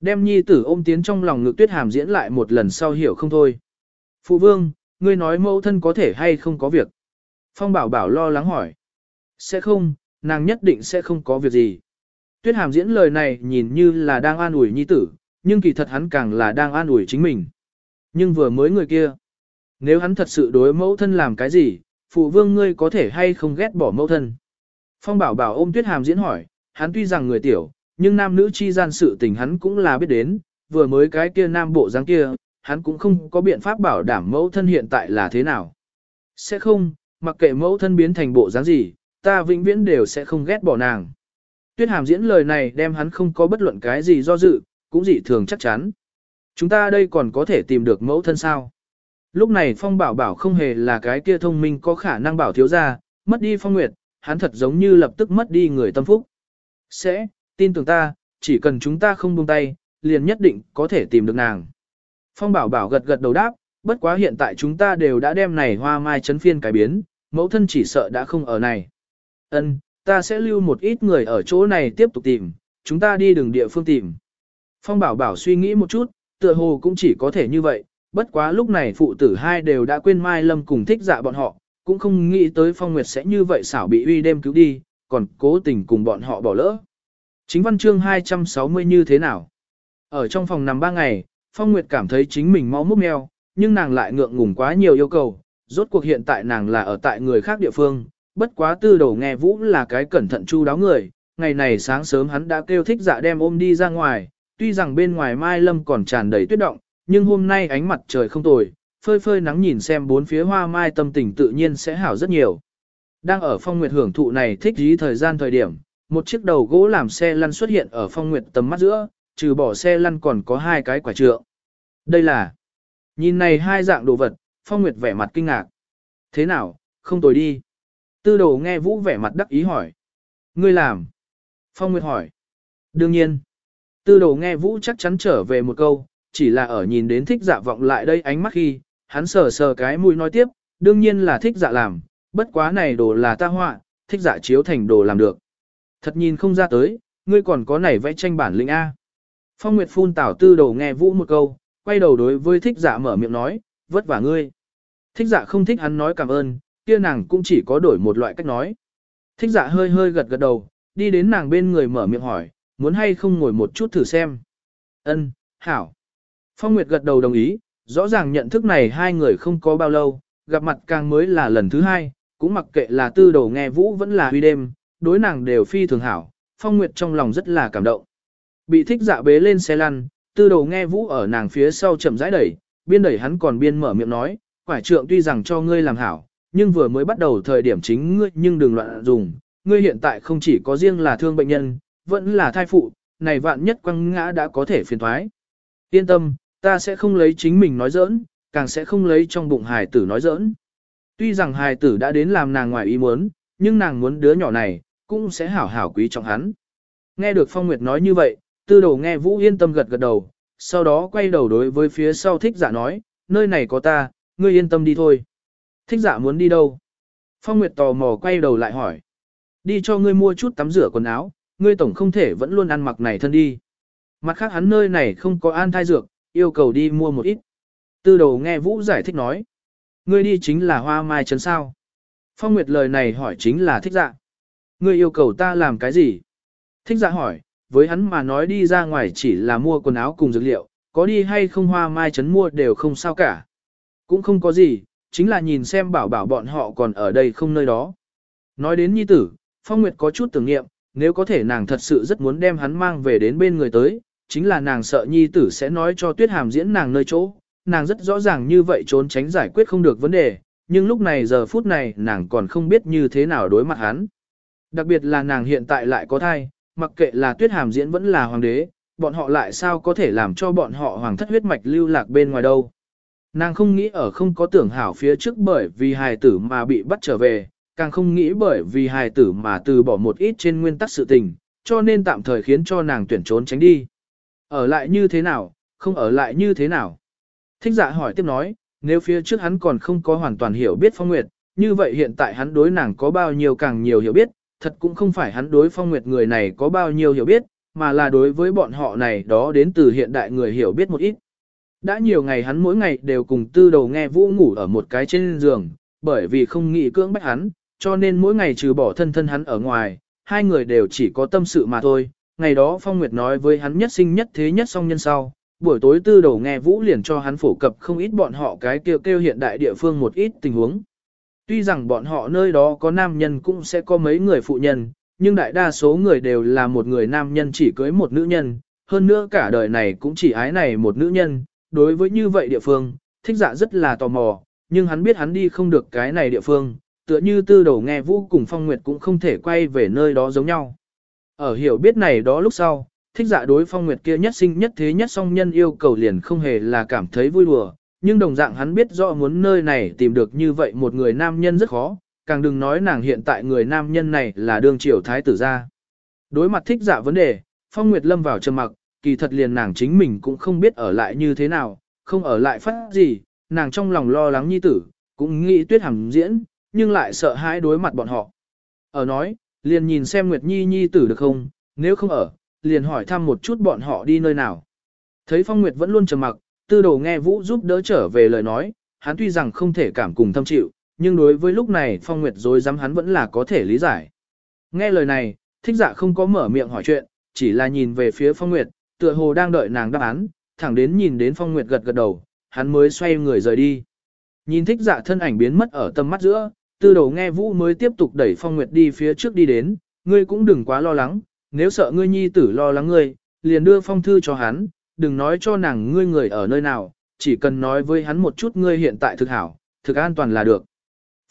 Đem nhi tử ôm tiến trong lòng ngực tuyết hàm diễn lại một lần sau hiểu không thôi. Phụ vương, ngươi nói mẫu thân có thể hay không có việc. Phong bảo bảo lo lắng hỏi. Sẽ không, nàng nhất định sẽ không có việc gì. Tuyết hàm diễn lời này nhìn như là đang an ủi nhi tử, nhưng kỳ thật hắn càng là đang an ủi chính mình. Nhưng vừa mới người kia, nếu hắn thật sự đối mẫu thân làm cái gì, phụ vương ngươi có thể hay không ghét bỏ mẫu thân. Phong bảo bảo ôm tuyết hàm diễn hỏi, hắn tuy rằng người tiểu, nhưng nam nữ chi gian sự tình hắn cũng là biết đến, vừa mới cái kia nam bộ dáng kia, hắn cũng không có biện pháp bảo đảm mẫu thân hiện tại là thế nào. Sẽ không, mặc kệ mẫu thân biến thành bộ dáng gì, ta vĩnh viễn đều sẽ không ghét bỏ nàng. Tuyết hàm diễn lời này đem hắn không có bất luận cái gì do dự, cũng dị thường chắc chắn. Chúng ta đây còn có thể tìm được mẫu thân sao? Lúc này Phong Bảo Bảo không hề là cái kia thông minh có khả năng bảo thiếu gia mất đi Phong Nguyệt, hắn thật giống như lập tức mất đi người tâm phúc. Sẽ, tin tưởng ta, chỉ cần chúng ta không buông tay, liền nhất định có thể tìm được nàng. Phong Bảo Bảo gật gật đầu đáp, bất quá hiện tại chúng ta đều đã đem này hoa mai chấn phiên cải biến, mẫu thân chỉ sợ đã không ở này. Ân, ta sẽ lưu một ít người ở chỗ này tiếp tục tìm, chúng ta đi đường địa phương tìm. Phong Bảo Bảo suy nghĩ một chút, tựa hồ cũng chỉ có thể như vậy, bất quá lúc này phụ tử hai đều đã quên Mai Lâm cùng thích dạ bọn họ, cũng không nghĩ tới Phong Nguyệt sẽ như vậy xảo bị uy đêm cứu đi, còn cố tình cùng bọn họ bỏ lỡ. Chính văn chương 260 như thế nào? Ở trong phòng nằm ba ngày, Phong Nguyệt cảm thấy chính mình mau múc mèo, nhưng nàng lại ngượng ngùng quá nhiều yêu cầu, rốt cuộc hiện tại nàng là ở tại người khác địa phương, bất quá tư đầu nghe vũ là cái cẩn thận chu đáo người, ngày này sáng sớm hắn đã kêu thích dạ đem ôm đi ra ngoài, tuy rằng bên ngoài Mai Lâm còn tràn đầy tuyết động, nhưng hôm nay ánh mặt trời không tồi, phơi phơi nắng nhìn xem bốn phía hoa mai tâm tình tự nhiên sẽ hảo rất nhiều. Đang ở phong nguyệt hưởng thụ này thích dí thời gian thời điểm, một chiếc đầu gỗ làm xe lăn xuất hiện ở phong nguyệt tầm mắt giữa, trừ bỏ xe lăn còn có hai cái quả trượng. Đây là, nhìn này hai dạng đồ vật, phong nguyệt vẻ mặt kinh ngạc. Thế nào, không tồi đi. Tư đồ nghe vũ vẻ mặt đắc ý hỏi. Ngươi làm. Phong nguyệt hỏi. Đương nhiên. Tư đồ nghe vũ chắc chắn trở về một câu, chỉ là ở nhìn đến thích dạ vọng lại đây ánh mắt khi, hắn sờ sờ cái mũi nói tiếp, đương nhiên là thích dạ làm, bất quá này đồ là ta họa, thích dạ chiếu thành đồ làm được. Thật nhìn không ra tới, ngươi còn có này vẽ tranh bản lĩnh A. Phong Nguyệt phun tảo tư đồ nghe vũ một câu, quay đầu đối với thích dạ mở miệng nói, vất vả ngươi. Thích dạ không thích hắn nói cảm ơn, kia nàng cũng chỉ có đổi một loại cách nói. Thích dạ hơi hơi gật gật đầu, đi đến nàng bên người mở miệng hỏi, muốn hay không ngồi một chút thử xem. Ân, hảo. Phong Nguyệt gật đầu đồng ý, rõ ràng nhận thức này hai người không có bao lâu, gặp mặt càng mới là lần thứ hai, cũng mặc kệ là tư đầu nghe vũ vẫn là huy đêm, đối nàng đều phi thường hảo, Phong Nguyệt trong lòng rất là cảm động. Bị thích dạ bế lên xe lăn, tư đầu nghe vũ ở nàng phía sau chậm rãi đẩy, biên đẩy hắn còn biên mở miệng nói, quải trượng tuy rằng cho ngươi làm hảo, nhưng vừa mới bắt đầu thời điểm chính ngươi nhưng đừng loạn dùng, ngươi hiện tại không chỉ có riêng là thương bệnh nhân, vẫn là thai phụ, này vạn nhất quăng ngã đã có thể phiền thoái. Yên tâm, ta sẽ không lấy chính mình nói giỡn, càng sẽ không lấy trong bụng hài tử nói giỡn. Tuy rằng hài tử đã đến làm nàng ngoài ý muốn, nhưng nàng muốn đứa nhỏ này, cũng sẽ hảo hảo quý trọng hắn. Nghe được Phong Nguyệt nói như vậy, tư đồ nghe Vũ yên tâm gật gật đầu, sau đó quay đầu đối với phía sau thích giả nói, nơi này có ta, ngươi yên tâm đi thôi. Thích giả muốn đi đâu? Phong Nguyệt tò mò quay đầu lại hỏi. Đi cho ngươi mua chút tắm rửa quần áo, ngươi tổng không thể vẫn luôn ăn mặc này thân đi. Mặt khác hắn nơi này không có an thai dược, yêu cầu đi mua một ít. Tư đồ nghe Vũ giải thích nói. Ngươi đi chính là hoa mai trấn sao. Phong Nguyệt lời này hỏi chính là thích dạ. Ngươi yêu cầu ta làm cái gì? Thích dạ hỏi, với hắn mà nói đi ra ngoài chỉ là mua quần áo cùng dược liệu, có đi hay không hoa mai trấn mua đều không sao cả. Cũng không có gì, chính là nhìn xem bảo bảo bọn họ còn ở đây không nơi đó. Nói đến nhi tử, Phong Nguyệt có chút tưởng niệm, nếu có thể nàng thật sự rất muốn đem hắn mang về đến bên người tới, chính là nàng sợ nhi tử sẽ nói cho tuyết hàm diễn nàng nơi chỗ, nàng rất rõ ràng như vậy trốn tránh giải quyết không được vấn đề, nhưng lúc này giờ phút này nàng còn không biết như thế nào đối mặt hắn. Đặc biệt là nàng hiện tại lại có thai, mặc kệ là tuyết hàm diễn vẫn là hoàng đế, bọn họ lại sao có thể làm cho bọn họ hoàng thất huyết mạch lưu lạc bên ngoài đâu. Nàng không nghĩ ở không có tưởng hảo phía trước bởi vì hài tử mà bị bắt trở về, càng không nghĩ bởi vì hài tử mà từ bỏ một ít trên nguyên tắc sự tình, cho nên tạm thời khiến cho nàng tuyển trốn tránh đi. Ở lại như thế nào, không ở lại như thế nào. Thích dạ hỏi tiếp nói, nếu phía trước hắn còn không có hoàn toàn hiểu biết phong nguyệt, như vậy hiện tại hắn đối nàng có bao nhiêu càng nhiều hiểu biết, thật cũng không phải hắn đối phong nguyệt người này có bao nhiêu hiểu biết, mà là đối với bọn họ này đó đến từ hiện đại người hiểu biết một ít. Đã nhiều ngày hắn mỗi ngày đều cùng tư đầu nghe vũ ngủ ở một cái trên giường, bởi vì không nghĩ cưỡng bách hắn, cho nên mỗi ngày trừ bỏ thân thân hắn ở ngoài, hai người đều chỉ có tâm sự mà thôi. Ngày đó Phong Nguyệt nói với hắn nhất sinh nhất thế nhất song nhân sau, buổi tối tư đầu nghe vũ liền cho hắn phổ cập không ít bọn họ cái kêu kêu hiện đại địa phương một ít tình huống. Tuy rằng bọn họ nơi đó có nam nhân cũng sẽ có mấy người phụ nhân, nhưng đại đa số người đều là một người nam nhân chỉ cưới một nữ nhân, hơn nữa cả đời này cũng chỉ ái này một nữ nhân, đối với như vậy địa phương, thích dạ rất là tò mò, nhưng hắn biết hắn đi không được cái này địa phương, tựa như tư đầu nghe vũ cùng phong nguyệt cũng không thể quay về nơi đó giống nhau. Ở hiểu biết này đó lúc sau, thích dạ đối phong nguyệt kia nhất sinh nhất thế nhất song nhân yêu cầu liền không hề là cảm thấy vui đùa, nhưng đồng dạng hắn biết rõ muốn nơi này tìm được như vậy một người nam nhân rất khó, càng đừng nói nàng hiện tại người nam nhân này là đương triều thái tử gia. Đối mặt thích dạ vấn đề, phong nguyệt lâm vào trầm mặc, kỳ thật liền nàng chính mình cũng không biết ở lại như thế nào, không ở lại phát gì, nàng trong lòng lo lắng nhi tử, cũng nghĩ tuyết hẳn diễn, nhưng lại sợ hãi đối mặt bọn họ. Ở nói, liền nhìn xem Nguyệt Nhi nhi tử được không, nếu không ở, liền hỏi thăm một chút bọn họ đi nơi nào. Thấy Phong Nguyệt vẫn luôn trầm mặc, tư đồ nghe Vũ giúp đỡ trở về lời nói, hắn tuy rằng không thể cảm cùng thâm chịu, nhưng đối với lúc này Phong Nguyệt dối dám hắn vẫn là có thể lý giải. Nghe lời này, thích dạ không có mở miệng hỏi chuyện, chỉ là nhìn về phía Phong Nguyệt, tựa hồ đang đợi nàng đáp án, thẳng đến nhìn đến Phong Nguyệt gật gật đầu, hắn mới xoay người rời đi. Nhìn thích dạ thân ảnh biến mất ở tầm mắt giữa, tư đầu nghe Vũ mới tiếp tục đẩy Phong Nguyệt đi phía trước đi đến, ngươi cũng đừng quá lo lắng, nếu sợ ngươi nhi tử lo lắng ngươi, liền đưa phong thư cho hắn, đừng nói cho nàng ngươi người ở nơi nào, chỉ cần nói với hắn một chút ngươi hiện tại thực hảo, thực an toàn là được.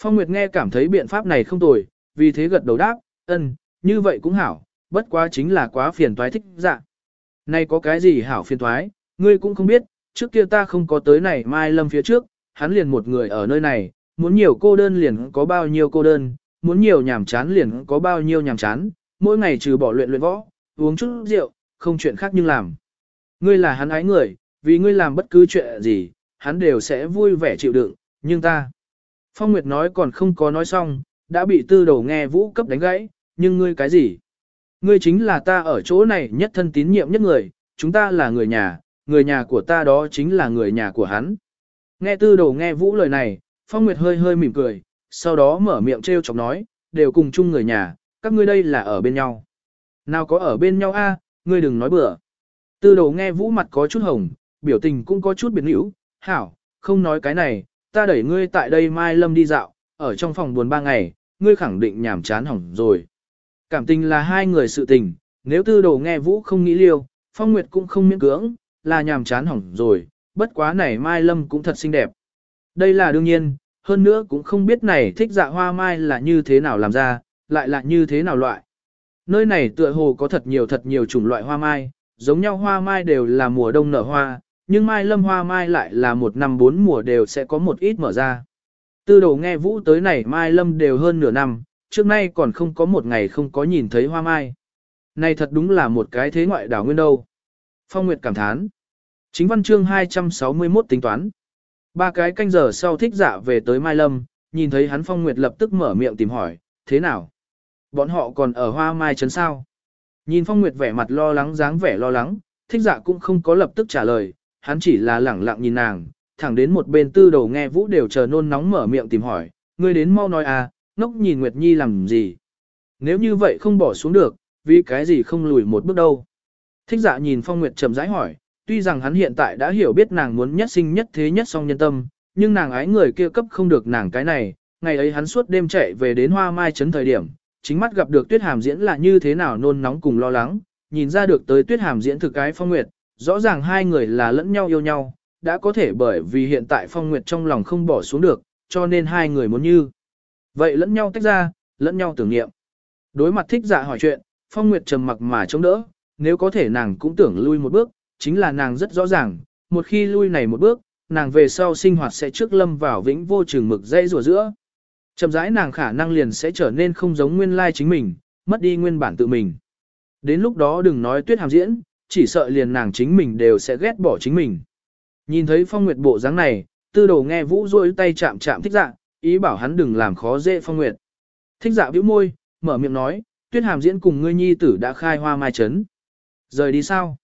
Phong Nguyệt nghe cảm thấy biện pháp này không tồi, vì thế gật đầu đáp, ân, như vậy cũng hảo, bất quá chính là quá phiền toái thích dạ. Này có cái gì hảo phiền toái, ngươi cũng không biết, trước kia ta không có tới này mai lâm phía trước, hắn liền một người ở nơi này, muốn nhiều cô đơn liền có bao nhiêu cô đơn, muốn nhiều nhàm chán liền có bao nhiêu nhàm chán, mỗi ngày trừ bỏ luyện luyện võ, uống chút rượu, không chuyện khác nhưng làm. Ngươi là hắn ái người, vì ngươi làm bất cứ chuyện gì, hắn đều sẽ vui vẻ chịu đựng, nhưng ta. Phong Nguyệt nói còn không có nói xong, đã bị tư đầu nghe vũ cấp đánh gãy, nhưng ngươi cái gì? Ngươi chính là ta ở chỗ này nhất thân tín nhiệm nhất người, chúng ta là người nhà, người nhà của ta đó chính là người nhà của hắn. Nghe tư đầu nghe vũ lời này, Phong Nguyệt hơi hơi mỉm cười, sau đó mở miệng trêu chọc nói, đều cùng chung người nhà, các ngươi đây là ở bên nhau. Nào có ở bên nhau a, ngươi đừng nói bừa. Tư đầu nghe vũ mặt có chút hồng, biểu tình cũng có chút biến hữu, hảo, không nói cái này, ta đẩy ngươi tại đây mai lâm đi dạo, ở trong phòng buồn ba ngày, ngươi khẳng định nhảm chán hỏng rồi. Cảm tình là hai người sự tình, nếu tư đầu nghe vũ không nghĩ liêu, phong nguyệt cũng không miễn cưỡng, là nhàm chán hỏng rồi, bất quá này mai lâm cũng thật xinh đẹp. Đây là đương nhiên, hơn nữa cũng không biết này thích dạ hoa mai là như thế nào làm ra, lại là như thế nào loại. Nơi này tựa hồ có thật nhiều thật nhiều chủng loại hoa mai, giống nhau hoa mai đều là mùa đông nở hoa, nhưng mai lâm hoa mai lại là một năm bốn mùa đều sẽ có một ít mở ra. Tư đầu nghe vũ tới này mai lâm đều hơn nửa năm, trước nay còn không có một ngày không có nhìn thấy hoa mai. Này thật đúng là một cái thế ngoại đảo nguyên đâu. Phong Nguyệt cảm thán. Chính văn chương 261 tính toán. Ba cái canh giờ sau thích dạ về tới Mai Lâm, nhìn thấy hắn Phong Nguyệt lập tức mở miệng tìm hỏi, thế nào? Bọn họ còn ở hoa mai trấn sao? Nhìn Phong Nguyệt vẻ mặt lo lắng dáng vẻ lo lắng, thích dạ cũng không có lập tức trả lời, hắn chỉ là lẳng lặng nhìn nàng, thẳng đến một bên tư đầu nghe vũ đều chờ nôn nóng mở miệng tìm hỏi, ngươi đến mau nói à, ngốc nhìn Nguyệt Nhi làm gì? Nếu như vậy không bỏ xuống được, vì cái gì không lùi một bước đâu? Thích dạ nhìn Phong Nguyệt chậm rãi hỏi, tuy rằng hắn hiện tại đã hiểu biết nàng muốn nhất sinh nhất thế nhất song nhân tâm, nhưng nàng ái người kia cấp không được nàng cái này, ngày ấy hắn suốt đêm chạy về đến hoa mai trấn thời điểm, chính mắt gặp được tuyết hàm diễn là như thế nào nôn nóng cùng lo lắng, nhìn ra được tới tuyết hàm diễn thực cái phong nguyệt, rõ ràng hai người là lẫn nhau yêu nhau, đã có thể bởi vì hiện tại phong nguyệt trong lòng không bỏ xuống được, cho nên hai người muốn như. Vậy lẫn nhau tách ra, lẫn nhau tưởng niệm. Đối mặt thích dạ hỏi chuyện, phong nguyệt trầm mặc mà chống đỡ, nếu có thể nàng cũng tưởng lui một bước, chính là nàng rất rõ ràng, một khi lui này một bước, nàng về sau sinh hoạt sẽ trước lâm vào vĩnh vô trường mực dây rùa giữa. Chậm rãi nàng khả năng liền sẽ trở nên không giống nguyên lai chính mình, mất đi nguyên bản tự mình. Đến lúc đó đừng nói tuyết hàm diễn, chỉ sợ liền nàng chính mình đều sẽ ghét bỏ chính mình. Nhìn thấy phong nguyệt bộ dáng này, tư đồ nghe vũ rôi tay chạm chạm thích dạ, ý bảo hắn đừng làm khó dễ phong nguyệt. Thích dạ bĩu môi, mở miệng nói, tuyết hàm diễn cùng ngươi nhi tử đã khai hoa mai chấn. Rời đi sao?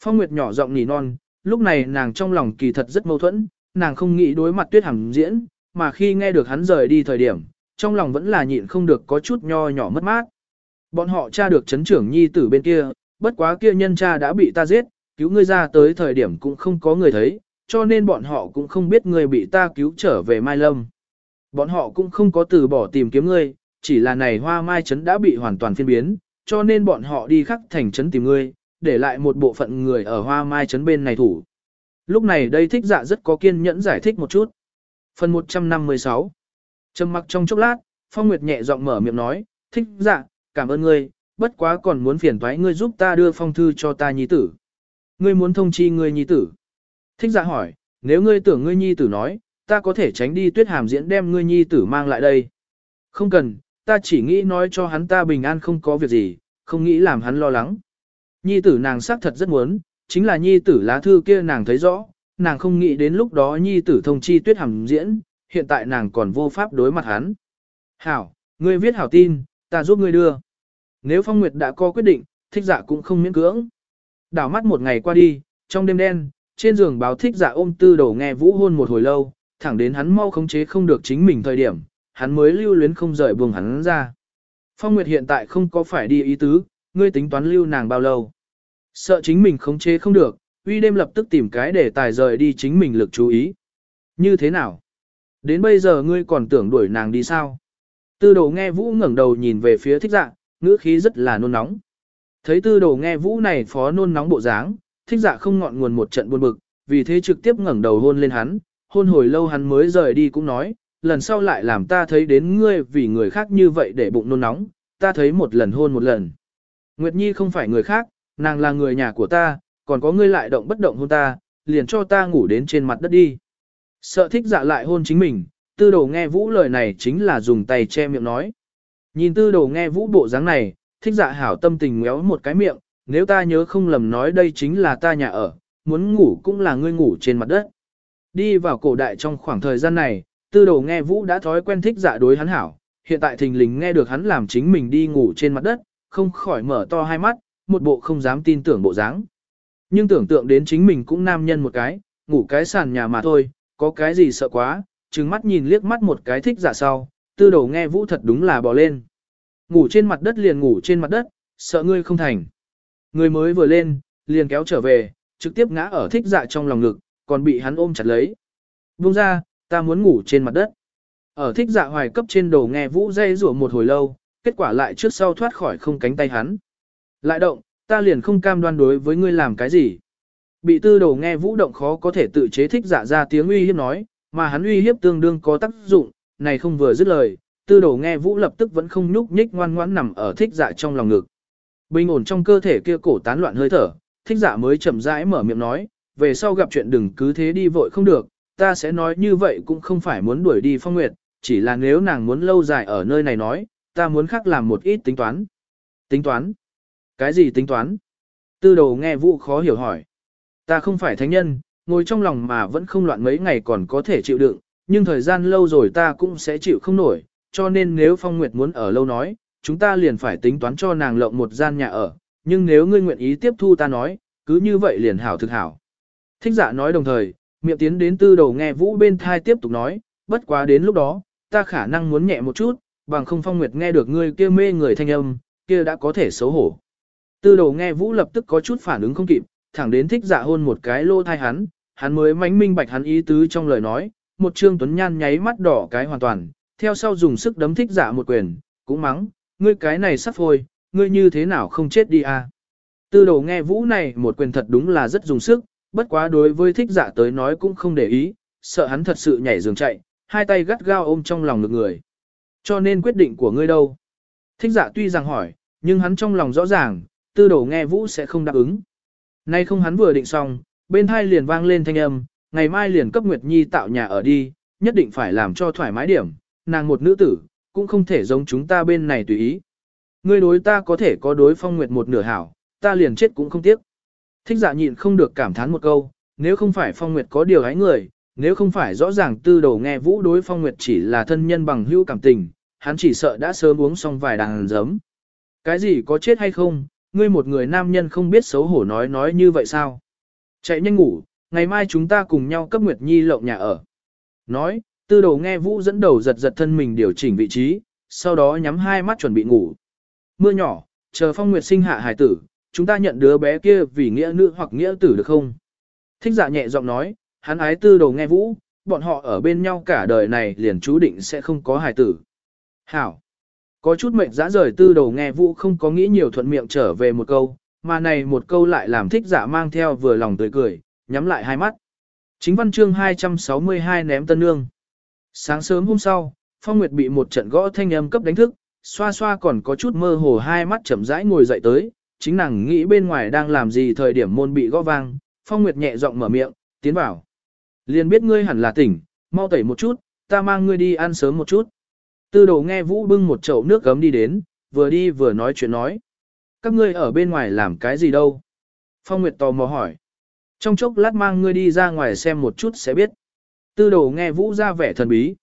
Phong nguyệt nhỏ giọng nỉ non, lúc này nàng trong lòng kỳ thật rất mâu thuẫn, nàng không nghĩ đối mặt tuyết Hằng diễn, mà khi nghe được hắn rời đi thời điểm, trong lòng vẫn là nhịn không được có chút nho nhỏ mất mát. Bọn họ tra được chấn trưởng nhi tử bên kia, bất quá kia nhân cha đã bị ta giết, cứu ngươi ra tới thời điểm cũng không có người thấy, cho nên bọn họ cũng không biết ngươi bị ta cứu trở về Mai Lâm. Bọn họ cũng không có từ bỏ tìm kiếm ngươi, chỉ là này hoa mai trấn đã bị hoàn toàn phiên biến, cho nên bọn họ đi khắc thành trấn tìm ngươi, để lại một bộ phận người ở hoa mai trấn bên này thủ. Lúc này đây thích dạ rất có kiên nhẫn giải thích một chút. Phần 156 Trầm mặc trong chốc lát, Phong Nguyệt nhẹ giọng mở miệng nói, thích dạ, cảm ơn ngươi, bất quá còn muốn phiền thoái ngươi giúp ta đưa phong thư cho ta nhi tử. Ngươi muốn thông chi ngươi nhi tử. Thích dạ hỏi, nếu ngươi tưởng ngươi nhi tử nói, ta có thể tránh đi tuyết hàm diễn đem ngươi nhi tử mang lại đây. Không cần, ta chỉ nghĩ nói cho hắn ta bình an không có việc gì, không nghĩ làm hắn lo lắng. Nhi tử nàng xác thật rất muốn, chính là nhi tử lá thư kia nàng thấy rõ, nàng không nghĩ đến lúc đó nhi tử thông chi tuyết hàm diễn, hiện tại nàng còn vô pháp đối mặt hắn. Hảo, ngươi viết hảo tin, ta giúp ngươi đưa. Nếu Phong Nguyệt đã có quyết định, thích dạ cũng không miễn cưỡng. Đảo mắt một ngày qua đi, trong đêm đen, trên giường báo thích dạ ôm tư đầu nghe vũ hôn một hồi lâu, thẳng đến hắn mau khống chế không được chính mình thời điểm, hắn mới lưu luyến không rời buông hắn ra. Phong Nguyệt hiện tại không có phải đi ý tứ, ngươi tính toán lưu nàng bao lâu. Sợ chính mình khống chế không được, uy đêm lập tức tìm cái để tài rời đi chính mình lực chú ý. Như thế nào? Đến bây giờ ngươi còn tưởng đuổi nàng đi sao? Tư đồ nghe vũ ngẩng đầu nhìn về phía thích dạ, ngữ khí rất là nôn nóng. Thấy tư đồ nghe vũ này phó nôn nóng bộ dáng, thích dạ không ngọn nguồn một trận buồn bực, vì thế trực tiếp ngẩng đầu hôn lên hắn, hôn hồi lâu hắn mới rời đi cũng nói, lần sau lại làm ta thấy đến ngươi vì người khác như vậy để bụng nôn nóng, ta thấy một lần hôn một lần. Nguyệt Nhi không phải người khác, nàng là người nhà của ta, còn có ngươi lại động bất động hôn ta, liền cho ta ngủ đến trên mặt đất đi. Sợ thích dạ lại hôn chính mình, tư đồ nghe vũ lời này chính là dùng tay che miệng nói. Nhìn tư đồ nghe vũ bộ dáng này, thích dạ hảo tâm tình méo một cái miệng, nếu ta nhớ không lầm nói đây chính là ta nhà ở, muốn ngủ cũng là ngươi ngủ trên mặt đất. Đi vào cổ đại trong khoảng thời gian này, tư đồ nghe vũ đã thói quen thích dạ đối hắn hảo, hiện tại thình lình nghe được hắn làm chính mình đi ngủ trên mặt đất, không khỏi mở to hai mắt, một bộ không dám tin tưởng bộ dáng. Nhưng tưởng tượng đến chính mình cũng nam nhân một cái, ngủ cái sàn nhà mà thôi, có cái gì sợ quá, trừng mắt nhìn liếc mắt một cái thích dạ sau, tư đầu nghe vũ thật đúng là bò lên. Ngủ trên mặt đất liền ngủ trên mặt đất, sợ ngươi không thành. Người mới vừa lên, liền kéo trở về, trực tiếp ngã ở thích dạ trong lòng ngực, còn bị hắn ôm chặt lấy. Buông ra, ta muốn ngủ trên mặt đất. Ở thích dạ hoài cấp trên đầu nghe vũ dây rủa một hồi lâu, kết quả lại trước sau thoát khỏi không cánh tay hắn. Lại động, ta liền không cam đoan đối với ngươi làm cái gì. Bị tư đầu nghe vũ động khó có thể tự chế thích giả ra tiếng uy hiếp nói, mà hắn uy hiếp tương đương có tác dụng, này không vừa dứt lời, tư đầu nghe vũ lập tức vẫn không nhúc nhích ngoan ngoãn nằm ở thích dạ trong lòng ngực. Bình ổn trong cơ thể kia cổ tán loạn hơi thở, thích dạ mới chậm rãi mở miệng nói, về sau gặp chuyện đừng cứ thế đi vội không được, ta sẽ nói như vậy cũng không phải muốn đuổi đi phong nguyệt, chỉ là nếu nàng muốn lâu dài ở nơi này nói, ta muốn khác làm một ít tính toán. Tính toán? Cái gì tính toán? Tư đầu nghe vũ khó hiểu hỏi. Ta không phải thánh nhân, ngồi trong lòng mà vẫn không loạn mấy ngày còn có thể chịu đựng, nhưng thời gian lâu rồi ta cũng sẽ chịu không nổi, cho nên nếu Phong Nguyệt muốn ở lâu nói, chúng ta liền phải tính toán cho nàng lộng một gian nhà ở, nhưng nếu ngươi nguyện ý tiếp thu ta nói, cứ như vậy liền hảo thực hảo. Thích dạ nói đồng thời, miệng tiến đến tư đầu nghe vũ bên thai tiếp tục nói, bất quá đến lúc đó, ta khả năng muốn nhẹ một chút, bằng không Phong Nguyệt nghe được ngươi kia mê người thanh âm, kia đã có thể xấu hổ. Tư đầu nghe vũ lập tức có chút phản ứng không kịp, thẳng đến thích dạ hôn một cái lô thai hắn, hắn mới mánh minh bạch hắn ý tứ trong lời nói, một trương tuấn nhan nháy mắt đỏ cái hoàn toàn, theo sau dùng sức đấm thích dạ một quyền, cũng mắng, ngươi cái này sắp phôi, ngươi như thế nào không chết đi à. Tư đồ nghe vũ này một quyền thật đúng là rất dùng sức, bất quá đối với thích dạ tới nói cũng không để ý, sợ hắn thật sự nhảy giường chạy, hai tay gắt gao ôm trong lòng ngực người. Cho nên quyết định của ngươi đâu? Thích dạ tuy rằng hỏi, nhưng hắn trong lòng rõ ràng, tư đồ nghe vũ sẽ không đáp ứng. Nay không hắn vừa định xong, bên hai liền vang lên thanh âm, ngày mai liền cấp Nguyệt Nhi tạo nhà ở đi, nhất định phải làm cho thoải mái điểm, nàng một nữ tử, cũng không thể giống chúng ta bên này tùy ý. Ngươi đối ta có thể có đối phong Nguyệt một nửa hảo, ta liền chết cũng không tiếc. Thích dạ nhịn không được cảm thán một câu, nếu không phải phong Nguyệt có điều hái người, nếu không phải rõ ràng tư đầu nghe vũ đối phong nguyệt chỉ là thân nhân bằng hữu cảm tình, hắn chỉ sợ đã sớm uống xong vài đàn giấm. Cái gì có chết hay không, ngươi một người nam nhân không biết xấu hổ nói nói như vậy sao? Chạy nhanh ngủ, ngày mai chúng ta cùng nhau cấp Nguyệt Nhi lộng nhà ở. Nói, tư đầu nghe vũ dẫn đầu giật giật thân mình điều chỉnh vị trí, sau đó nhắm hai mắt chuẩn bị ngủ. Mưa nhỏ, chờ phong Nguyệt sinh hạ hải tử, chúng ta nhận đứa bé kia vì nghĩa nữ hoặc nghĩa tử được không? Thích dạ nhẹ giọng nói, hắn ái tư đầu nghe vũ, bọn họ ở bên nhau cả đời này liền chú định sẽ không có hài tử. Hảo! Có chút mệnh dã rời tư đầu nghe vũ không có nghĩ nhiều thuận miệng trở về một câu, mà này một câu lại làm thích giả mang theo vừa lòng tươi cười, nhắm lại hai mắt. Chính văn chương 262 ném tân nương. Sáng sớm hôm sau, Phong Nguyệt bị một trận gõ thanh âm cấp đánh thức, xoa xoa còn có chút mơ hồ hai mắt chậm rãi ngồi dậy tới, chính nàng nghĩ bên ngoài đang làm gì thời điểm môn bị gõ vang, Phong Nguyệt nhẹ giọng mở miệng, tiến vào. Liền biết ngươi hẳn là tỉnh, mau tẩy một chút, ta mang ngươi đi ăn sớm một chút. Tư đồ nghe Vũ bưng một chậu nước gấm đi đến, vừa đi vừa nói chuyện nói. Các ngươi ở bên ngoài làm cái gì đâu? Phong Nguyệt tò mò hỏi. Trong chốc lát mang ngươi đi ra ngoài xem một chút sẽ biết. Tư đồ nghe Vũ ra vẻ thần bí.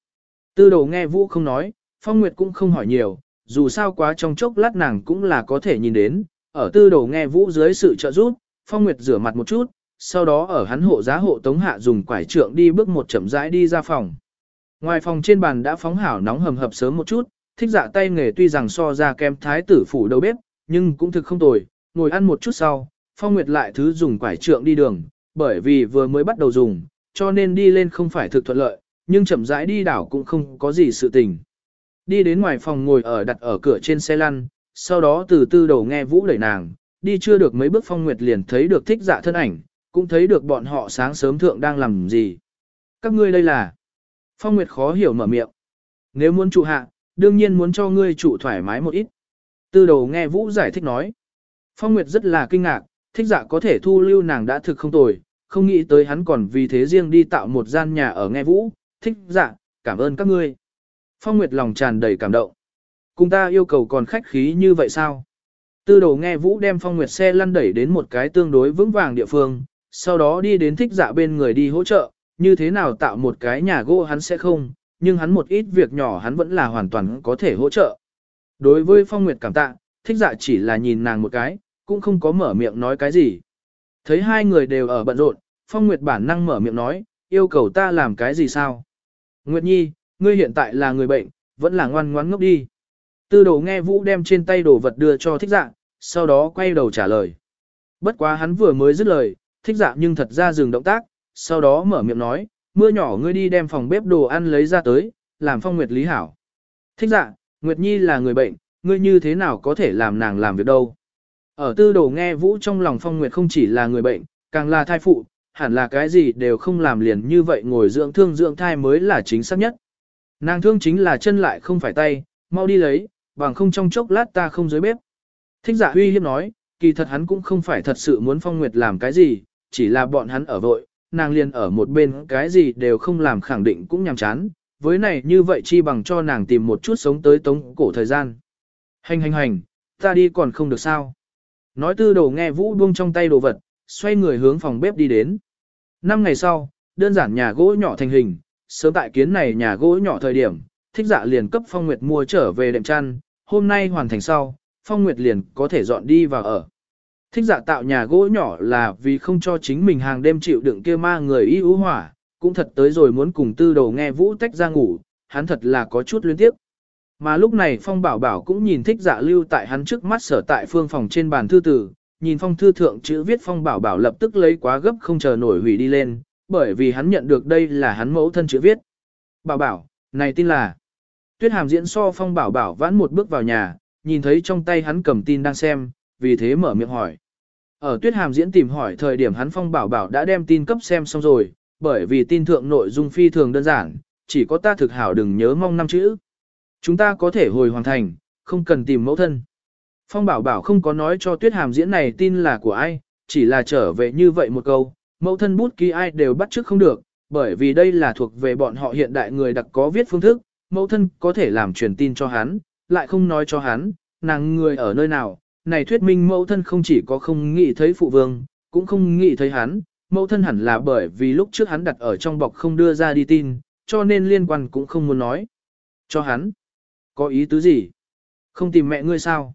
Tư đồ nghe Vũ không nói, Phong Nguyệt cũng không hỏi nhiều, dù sao quá trong chốc lát nàng cũng là có thể nhìn đến. Ở tư đồ nghe Vũ dưới sự trợ giúp, Phong Nguyệt rửa mặt một chút, sau đó ở hắn hộ giá hộ tống hạ dùng quải trượng đi bước một chậm rãi đi ra phòng. Ngoài phòng trên bàn đã phóng hảo nóng hầm hập sớm một chút, thích dạ tay nghề tuy rằng so ra kem thái tử phủ đầu bếp, nhưng cũng thực không tồi, ngồi ăn một chút sau, Phong Nguyệt lại thứ dùng quải trượng đi đường, bởi vì vừa mới bắt đầu dùng, cho nên đi lên không phải thực thuận lợi, nhưng chậm rãi đi đảo cũng không có gì sự tình. Đi đến ngoài phòng ngồi ở đặt ở cửa trên xe lăn, sau đó từ tư đầu nghe vũ đẩy nàng, đi chưa được mấy bước Phong Nguyệt liền thấy được thích dạ thân ảnh, cũng thấy được bọn họ sáng sớm thượng đang làm gì. Các ngươi đây là... Phong Nguyệt khó hiểu mở miệng. Nếu muốn trụ hạ, đương nhiên muốn cho ngươi trụ thoải mái một ít. Tư đầu nghe Vũ giải thích nói. Phong Nguyệt rất là kinh ngạc, thích dạ có thể thu lưu nàng đã thực không tồi, không nghĩ tới hắn còn vì thế riêng đi tạo một gian nhà ở nghe Vũ, thích dạ, cảm ơn các ngươi. Phong Nguyệt lòng tràn đầy cảm động. Cùng ta yêu cầu còn khách khí như vậy sao? Tư đầu nghe Vũ đem Phong Nguyệt xe lăn đẩy đến một cái tương đối vững vàng địa phương, sau đó đi đến thích dạ bên người đi hỗ trợ, như thế nào tạo một cái nhà gỗ hắn sẽ không, nhưng hắn một ít việc nhỏ hắn vẫn là hoàn toàn có thể hỗ trợ. Đối với Phong Nguyệt cảm tạ, thích dạ chỉ là nhìn nàng một cái, cũng không có mở miệng nói cái gì. Thấy hai người đều ở bận rộn, Phong Nguyệt bản năng mở miệng nói, yêu cầu ta làm cái gì sao? Nguyệt Nhi, ngươi hiện tại là người bệnh, vẫn là ngoan ngoãn ngốc đi. Tư đồ nghe Vũ đem trên tay đồ vật đưa cho thích dạ, sau đó quay đầu trả lời. Bất quá hắn vừa mới dứt lời, thích dạ nhưng thật ra dừng động tác, sau đó mở miệng nói, mưa nhỏ ngươi đi đem phòng bếp đồ ăn lấy ra tới, làm phong Nguyệt lý hảo. Thích dạ, Nguyệt Nhi là người bệnh, ngươi như thế nào có thể làm nàng làm việc đâu. Ở tư đồ nghe vũ trong lòng phong Nguyệt không chỉ là người bệnh, càng là thai phụ, hẳn là cái gì đều không làm liền như vậy ngồi dưỡng thương dưỡng thai mới là chính xác nhất. Nàng thương chính là chân lại không phải tay, mau đi lấy, bằng không trong chốc lát ta không dưới bếp. Thích dạ huy hiếp nói, kỳ thật hắn cũng không phải thật sự muốn phong Nguyệt làm cái gì, chỉ là bọn hắn ở vội, nàng liền ở một bên cái gì đều không làm khẳng định cũng nhàm chán, với này như vậy chi bằng cho nàng tìm một chút sống tới tống cổ thời gian. Hành hành hành, ta đi còn không được sao. Nói tư đồ nghe vũ buông trong tay đồ vật, xoay người hướng phòng bếp đi đến. Năm ngày sau, đơn giản nhà gỗ nhỏ thành hình, sớm tại kiến này nhà gỗ nhỏ thời điểm, thích dạ liền cấp Phong Nguyệt mua trở về đệm chăn, hôm nay hoàn thành sau, Phong Nguyệt liền có thể dọn đi vào ở. Thích dạ tạo nhà gỗ nhỏ là vì không cho chính mình hàng đêm chịu đựng kia ma người y ưu hỏa, cũng thật tới rồi muốn cùng tư đầu nghe vũ tách ra ngủ, hắn thật là có chút liên tiếp. Mà lúc này Phong Bảo Bảo cũng nhìn thích dạ lưu tại hắn trước mắt sở tại phương phòng trên bàn thư tử, nhìn phong thư thượng chữ viết Phong Bảo Bảo lập tức lấy quá gấp không chờ nổi hủy đi lên, bởi vì hắn nhận được đây là hắn mẫu thân chữ viết. Bảo Bảo, này tin là. Tuyết Hàm diễn so Phong Bảo Bảo vãn một bước vào nhà, nhìn thấy trong tay hắn cầm tin đang xem, vì thế mở miệng hỏi. Ở tuyết hàm diễn tìm hỏi thời điểm hắn phong bảo bảo đã đem tin cấp xem xong rồi, bởi vì tin thượng nội dung phi thường đơn giản, chỉ có ta thực hảo đừng nhớ mong năm chữ. Chúng ta có thể hồi hoàn thành, không cần tìm mẫu thân. Phong bảo bảo không có nói cho tuyết hàm diễn này tin là của ai, chỉ là trở về như vậy một câu, mẫu thân bút ký ai đều bắt trước không được, bởi vì đây là thuộc về bọn họ hiện đại người đặc có viết phương thức, mẫu thân có thể làm truyền tin cho hắn, lại không nói cho hắn, nàng người ở nơi nào, này thuyết minh mẫu thân không chỉ có không nghĩ thấy phụ vương, cũng không nghĩ thấy hắn, mẫu thân hẳn là bởi vì lúc trước hắn đặt ở trong bọc không đưa ra đi tin, cho nên liên quan cũng không muốn nói. Cho hắn. Có ý tứ gì? Không tìm mẹ ngươi sao?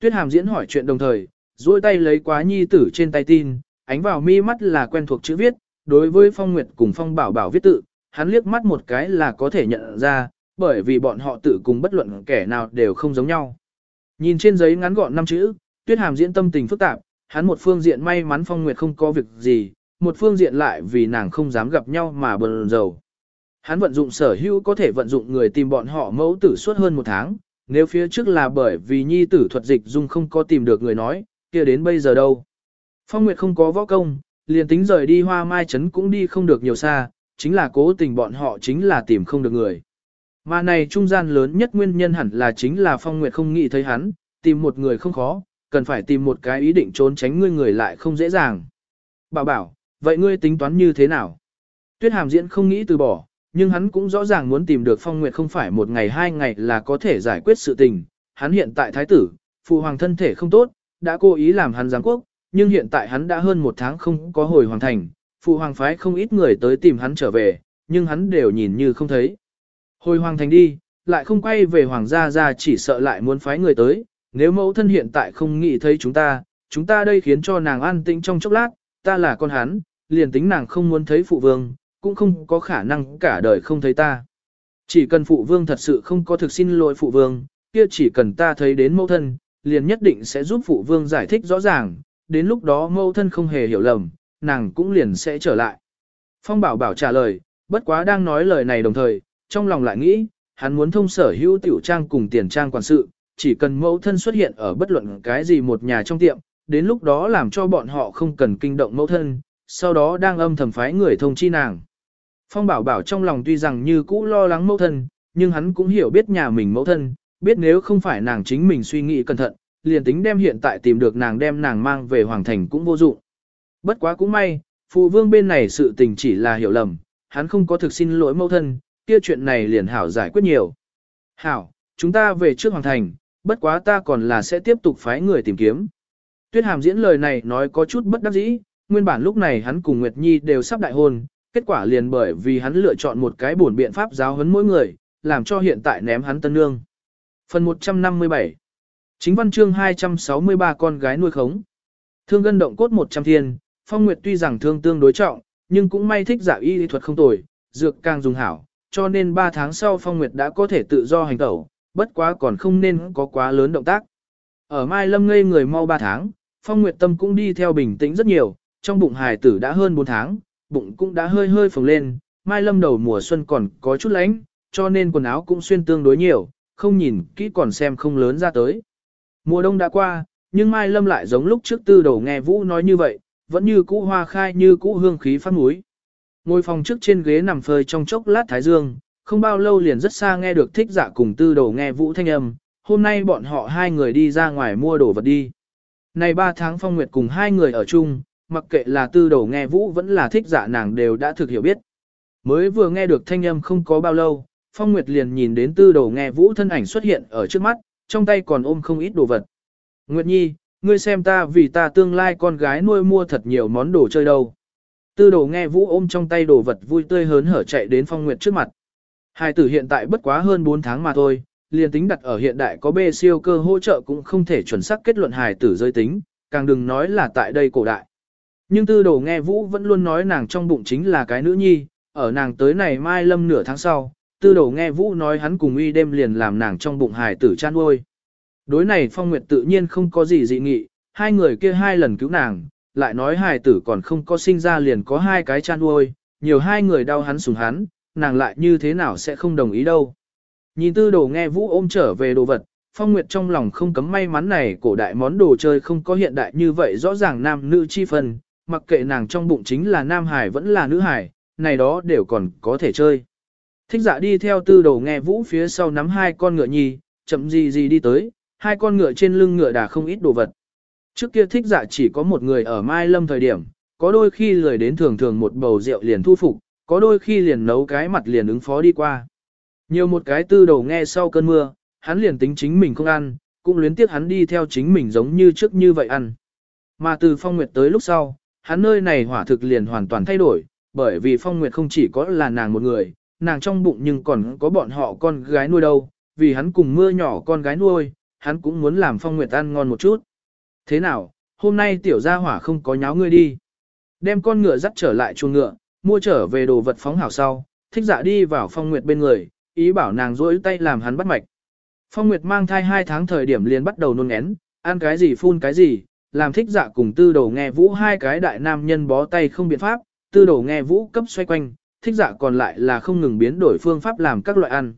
Tuyết hàm diễn hỏi chuyện đồng thời, duỗi tay lấy quá nhi tử trên tay tin, ánh vào mi mắt là quen thuộc chữ viết, đối với Phong Nguyệt cùng Phong Bảo Bảo viết tự, hắn liếc mắt một cái là có thể nhận ra, bởi vì bọn họ tự cùng bất luận kẻ nào đều không giống nhau. Nhìn trên giấy ngắn gọn năm chữ, Tuyết Hàm diễn tâm tình phức tạp, hắn một phương diện may mắn Phong Nguyệt không có việc gì, một phương diện lại vì nàng không dám gặp nhau mà bần dầu. Hắn vận dụng sở hữu có thể vận dụng người tìm bọn họ mẫu tử suốt hơn một tháng, nếu phía trước là bởi vì nhi tử thuật dịch dung không có tìm được người nói, kia đến bây giờ đâu. Phong Nguyệt không có võ công, liền tính rời đi hoa mai trấn cũng đi không được nhiều xa, chính là cố tình bọn họ chính là tìm không được người. Mà này trung gian lớn nhất nguyên nhân hẳn là chính là Phong Nguyệt không nghĩ thấy hắn, tìm một người không khó, cần phải tìm một cái ý định trốn tránh ngươi người lại không dễ dàng. Bảo bảo, vậy ngươi tính toán như thế nào? Tuyết hàm diễn không nghĩ từ bỏ, nhưng hắn cũng rõ ràng muốn tìm được Phong Nguyệt không phải một ngày hai ngày là có thể giải quyết sự tình. Hắn hiện tại thái tử, phụ hoàng thân thể không tốt, đã cố ý làm hắn giáng quốc, nhưng hiện tại hắn đã hơn một tháng không có hồi hoàng thành, phụ hoàng phái không ít người tới tìm hắn trở về, nhưng hắn đều nhìn như không thấy. Hồi hoàng thành đi, lại không quay về hoàng gia ra chỉ sợ lại muốn phái người tới, nếu mẫu thân hiện tại không nghĩ thấy chúng ta, chúng ta đây khiến cho nàng an tĩnh trong chốc lát, ta là con hắn, liền tính nàng không muốn thấy phụ vương, cũng không có khả năng cả đời không thấy ta. Chỉ cần phụ vương thật sự không có thực xin lỗi phụ vương, kia chỉ cần ta thấy đến mẫu thân, liền nhất định sẽ giúp phụ vương giải thích rõ ràng, đến lúc đó mẫu thân không hề hiểu lầm, nàng cũng liền sẽ trở lại. Phong bảo bảo trả lời, bất quá đang nói lời này đồng thời, trong lòng lại nghĩ, hắn muốn thông sở hữu tiểu trang cùng tiền trang quản sự, chỉ cần mẫu thân xuất hiện ở bất luận cái gì một nhà trong tiệm, đến lúc đó làm cho bọn họ không cần kinh động mẫu thân, sau đó đang âm thầm phái người thông chi nàng. Phong bảo bảo trong lòng tuy rằng như cũ lo lắng mẫu thân, nhưng hắn cũng hiểu biết nhà mình mẫu thân, biết nếu không phải nàng chính mình suy nghĩ cẩn thận, liền tính đem hiện tại tìm được nàng đem nàng mang về hoàng thành cũng vô dụng. Bất quá cũng may, phụ vương bên này sự tình chỉ là hiểu lầm, hắn không có thực xin lỗi mẫu thân, kia chuyện này liền hảo giải quyết nhiều. Hảo, chúng ta về trước hoàng thành, bất quá ta còn là sẽ tiếp tục phái người tìm kiếm. Tuyết hàm diễn lời này nói có chút bất đắc dĩ, nguyên bản lúc này hắn cùng Nguyệt Nhi đều sắp đại hôn, kết quả liền bởi vì hắn lựa chọn một cái bổn biện pháp giáo huấn mỗi người, làm cho hiện tại ném hắn tân nương. Phần 157 Chính văn chương 263 con gái nuôi khống. Thương gân động cốt 100 thiên, Phong Nguyệt tuy rằng thương tương đối trọng, nhưng cũng may thích giả y lý thuật không tồi, dược càng dùng hảo, cho nên 3 tháng sau Phong Nguyệt đã có thể tự do hành tẩu, bất quá còn không nên có quá lớn động tác. Ở Mai Lâm ngây người mau 3 tháng, Phong Nguyệt Tâm cũng đi theo bình tĩnh rất nhiều, trong bụng hài tử đã hơn 4 tháng, bụng cũng đã hơi hơi phồng lên, Mai Lâm đầu mùa xuân còn có chút lánh, cho nên quần áo cũng xuyên tương đối nhiều, không nhìn kỹ còn xem không lớn ra tới. Mùa đông đã qua, nhưng Mai Lâm lại giống lúc trước tư đầu nghe Vũ nói như vậy, vẫn như cũ hoa khai như cũ hương khí phát núi. Ngồi phòng trước trên ghế nằm phơi trong chốc lát thái dương, không bao lâu liền rất xa nghe được thích giả cùng tư đầu nghe Vũ thanh âm, hôm nay bọn họ hai người đi ra ngoài mua đồ vật đi. Này ba tháng phong nguyệt cùng hai người ở chung, mặc kệ là tư đầu nghe Vũ vẫn là thích giả nàng đều đã thực hiểu biết. Mới vừa nghe được thanh âm không có bao lâu, phong nguyệt liền nhìn đến tư đầu nghe Vũ thân ảnh xuất hiện ở trước mắt, trong tay còn ôm không ít đồ vật. Nguyệt Nhi, ngươi xem ta vì ta tương lai con gái nuôi mua thật nhiều món đồ chơi đâu. Tư đồ nghe Vũ ôm trong tay đồ vật vui tươi hớn hở chạy đến Phong Nguyệt trước mặt. Hai tử hiện tại bất quá hơn 4 tháng mà thôi, liền tính đặt ở hiện đại có bê siêu cơ hỗ trợ cũng không thể chuẩn xác kết luận hài tử giới tính, càng đừng nói là tại đây cổ đại. Nhưng tư đồ nghe Vũ vẫn luôn nói nàng trong bụng chính là cái nữ nhi, ở nàng tới này mai lâm nửa tháng sau, tư đồ nghe Vũ nói hắn cùng uy đêm liền làm nàng trong bụng hài tử chăn nuôi. Đối này Phong Nguyệt tự nhiên không có gì dị nghị, hai người kia hai lần cứu nàng, lại nói hài tử còn không có sinh ra liền có hai cái chan nuôi, nhiều hai người đau hắn sủng hắn, nàng lại như thế nào sẽ không đồng ý đâu. Nhìn tư đồ nghe Vũ ôm trở về đồ vật, Phong Nguyệt trong lòng không cấm may mắn này cổ đại món đồ chơi không có hiện đại như vậy rõ ràng nam nữ chi phần, mặc kệ nàng trong bụng chính là nam hải vẫn là nữ hải, này đó đều còn có thể chơi. Thích dạ đi theo tư đồ nghe vũ phía sau nắm hai con ngựa nhi, chậm gì gì đi tới, hai con ngựa trên lưng ngựa đà không ít đồ vật. Trước kia thích dạ chỉ có một người ở Mai Lâm thời điểm, có đôi khi lười đến thường thường một bầu rượu liền thu phục, có đôi khi liền nấu cái mặt liền ứng phó đi qua. Nhiều một cái tư đầu nghe sau cơn mưa, hắn liền tính chính mình không ăn, cũng luyến tiếc hắn đi theo chính mình giống như trước như vậy ăn. Mà từ phong nguyệt tới lúc sau, hắn nơi này hỏa thực liền hoàn toàn thay đổi, bởi vì Phong Nguyệt không chỉ có là nàng một người, nàng trong bụng nhưng còn có bọn họ con gái nuôi đâu, vì hắn cùng mưa nhỏ con gái nuôi, hắn cũng muốn làm Phong Nguyệt ăn ngon một chút. Thế nào, hôm nay tiểu gia hỏa không có nháo ngươi đi. Đem con ngựa dắt trở lại chuồng ngựa, mua trở về đồ vật phóng hảo sau, thích dạ đi vào Phong Nguyệt bên người, ý bảo nàng rỗi tay làm hắn bắt mạch. Phong Nguyệt mang thai 2 tháng thời điểm liền bắt đầu nôn én, ăn cái gì phun cái gì, làm thích dạ cùng tư đầu nghe vũ hai cái đại nam nhân bó tay không biện pháp, tư đầu nghe vũ cấp xoay quanh, thích dạ còn lại là không ngừng biến đổi phương pháp làm các loại ăn.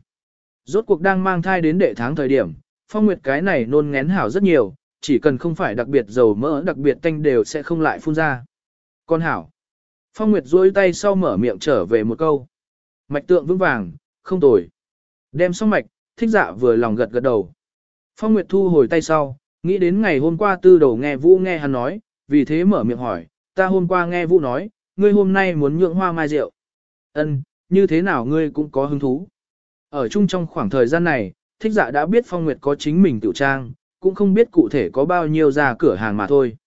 Rốt cuộc đang mang thai đến đệ tháng thời điểm, Phong Nguyệt cái này nôn ngén hảo rất nhiều, chỉ cần không phải đặc biệt dầu mỡ đặc biệt tanh đều sẽ không lại phun ra. Con hảo. Phong Nguyệt duỗi tay sau mở miệng trở về một câu. Mạch tượng vững vàng, không tồi. Đem xong mạch, thích dạ vừa lòng gật gật đầu. Phong Nguyệt thu hồi tay sau, nghĩ đến ngày hôm qua tư đầu nghe Vũ nghe hắn nói, vì thế mở miệng hỏi, ta hôm qua nghe Vũ nói, ngươi hôm nay muốn nhượng hoa mai rượu. Ân, như thế nào ngươi cũng có hứng thú. Ở chung trong khoảng thời gian này, thích dạ đã biết Phong Nguyệt có chính mình tiểu trang, cũng không biết cụ thể có bao nhiêu ra cửa hàng mà thôi.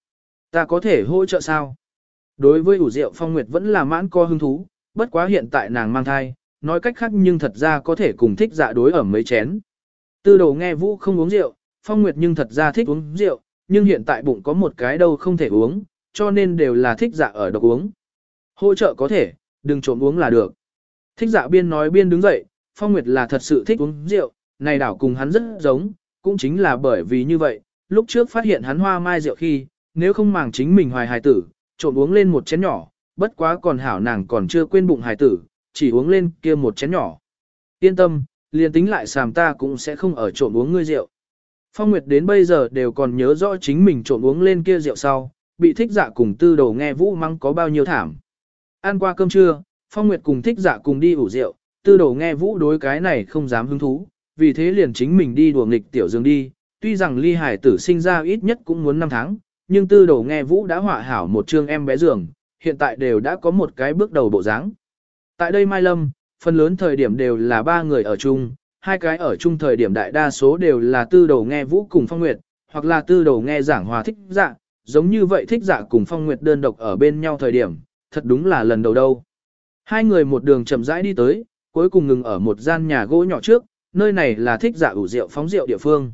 Ta có thể hỗ trợ sao? Đối với ủ rượu Phong Nguyệt vẫn là mãn co hứng thú, bất quá hiện tại nàng mang thai, nói cách khác nhưng thật ra có thể cùng thích dạ đối ở mấy chén. Tư đầu nghe Vũ không uống rượu, Phong Nguyệt nhưng thật ra thích uống rượu, nhưng hiện tại bụng có một cái đâu không thể uống, cho nên đều là thích dạ ở độc uống. Hỗ trợ có thể, đừng trộm uống là được. Thích dạ biên nói biên đứng dậy, Phong Nguyệt là thật sự thích uống rượu, này đảo cùng hắn rất giống, cũng chính là bởi vì như vậy, lúc trước phát hiện hắn hoa mai rượu khi, nếu không màng chính mình hoài hài tử, trộn uống lên một chén nhỏ, bất quá còn hảo nàng còn chưa quên bụng hài tử, chỉ uống lên kia một chén nhỏ. Yên tâm, liền tính lại sàm ta cũng sẽ không ở trộn uống ngươi rượu. Phong Nguyệt đến bây giờ đều còn nhớ rõ chính mình trộn uống lên kia rượu sau, bị thích dạ cùng tư đầu nghe vũ măng có bao nhiêu thảm. Ăn qua cơm trưa, Phong Nguyệt cùng thích dạ cùng đi ủ rượu, tư đầu nghe vũ đối cái này không dám hứng thú, vì thế liền chính mình đi đùa nghịch tiểu dương đi, tuy rằng ly hải tử sinh ra ít nhất cũng muốn 5 tháng, nhưng tư đầu nghe vũ đã họa hảo một chương em bé giường, hiện tại đều đã có một cái bước đầu bộ dáng. Tại đây Mai Lâm, phần lớn thời điểm đều là ba người ở chung, hai cái ở chung thời điểm đại đa số đều là tư đầu nghe vũ cùng phong nguyệt, hoặc là tư đầu nghe giảng hòa thích dạ, giống như vậy thích dạ cùng phong nguyệt đơn độc ở bên nhau thời điểm, thật đúng là lần đầu đâu. Hai người một đường chậm rãi đi tới, cuối cùng ngừng ở một gian nhà gỗ nhỏ trước, nơi này là thích giả ủ rượu phóng rượu địa phương.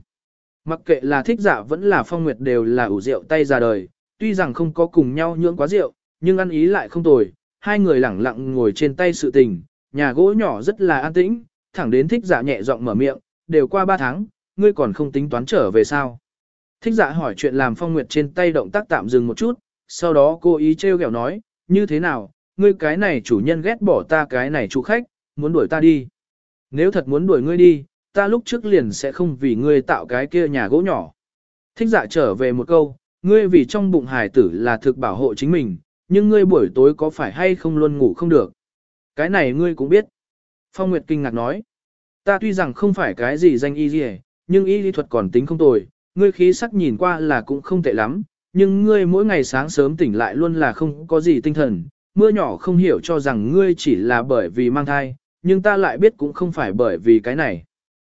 Mặc kệ là thích giả vẫn là phong nguyệt đều là ủ rượu tay ra đời, tuy rằng không có cùng nhau nhưỡng quá rượu, nhưng ăn ý lại không tồi, hai người lẳng lặng ngồi trên tay sự tình, nhà gỗ nhỏ rất là an tĩnh, thẳng đến thích giả nhẹ giọng mở miệng, đều qua ba tháng, ngươi còn không tính toán trở về sao. Thích giả hỏi chuyện làm phong nguyệt trên tay động tác tạm dừng một chút, sau đó cô ý trêu ghẹo nói, như thế nào, ngươi cái này chủ nhân ghét bỏ ta cái này chủ khách, muốn đuổi ta đi. Nếu thật muốn đuổi ngươi đi, ta lúc trước liền sẽ không vì ngươi tạo cái kia nhà gỗ nhỏ. Thích dạ trở về một câu, ngươi vì trong bụng hài tử là thực bảo hộ chính mình, nhưng ngươi buổi tối có phải hay không luôn ngủ không được. Cái này ngươi cũng biết. Phong Nguyệt kinh ngạc nói, ta tuy rằng không phải cái gì danh y gì, nhưng y lý thuật còn tính không tồi, ngươi khí sắc nhìn qua là cũng không tệ lắm, nhưng ngươi mỗi ngày sáng sớm tỉnh lại luôn là không có gì tinh thần, mưa nhỏ không hiểu cho rằng ngươi chỉ là bởi vì mang thai, nhưng ta lại biết cũng không phải bởi vì cái này.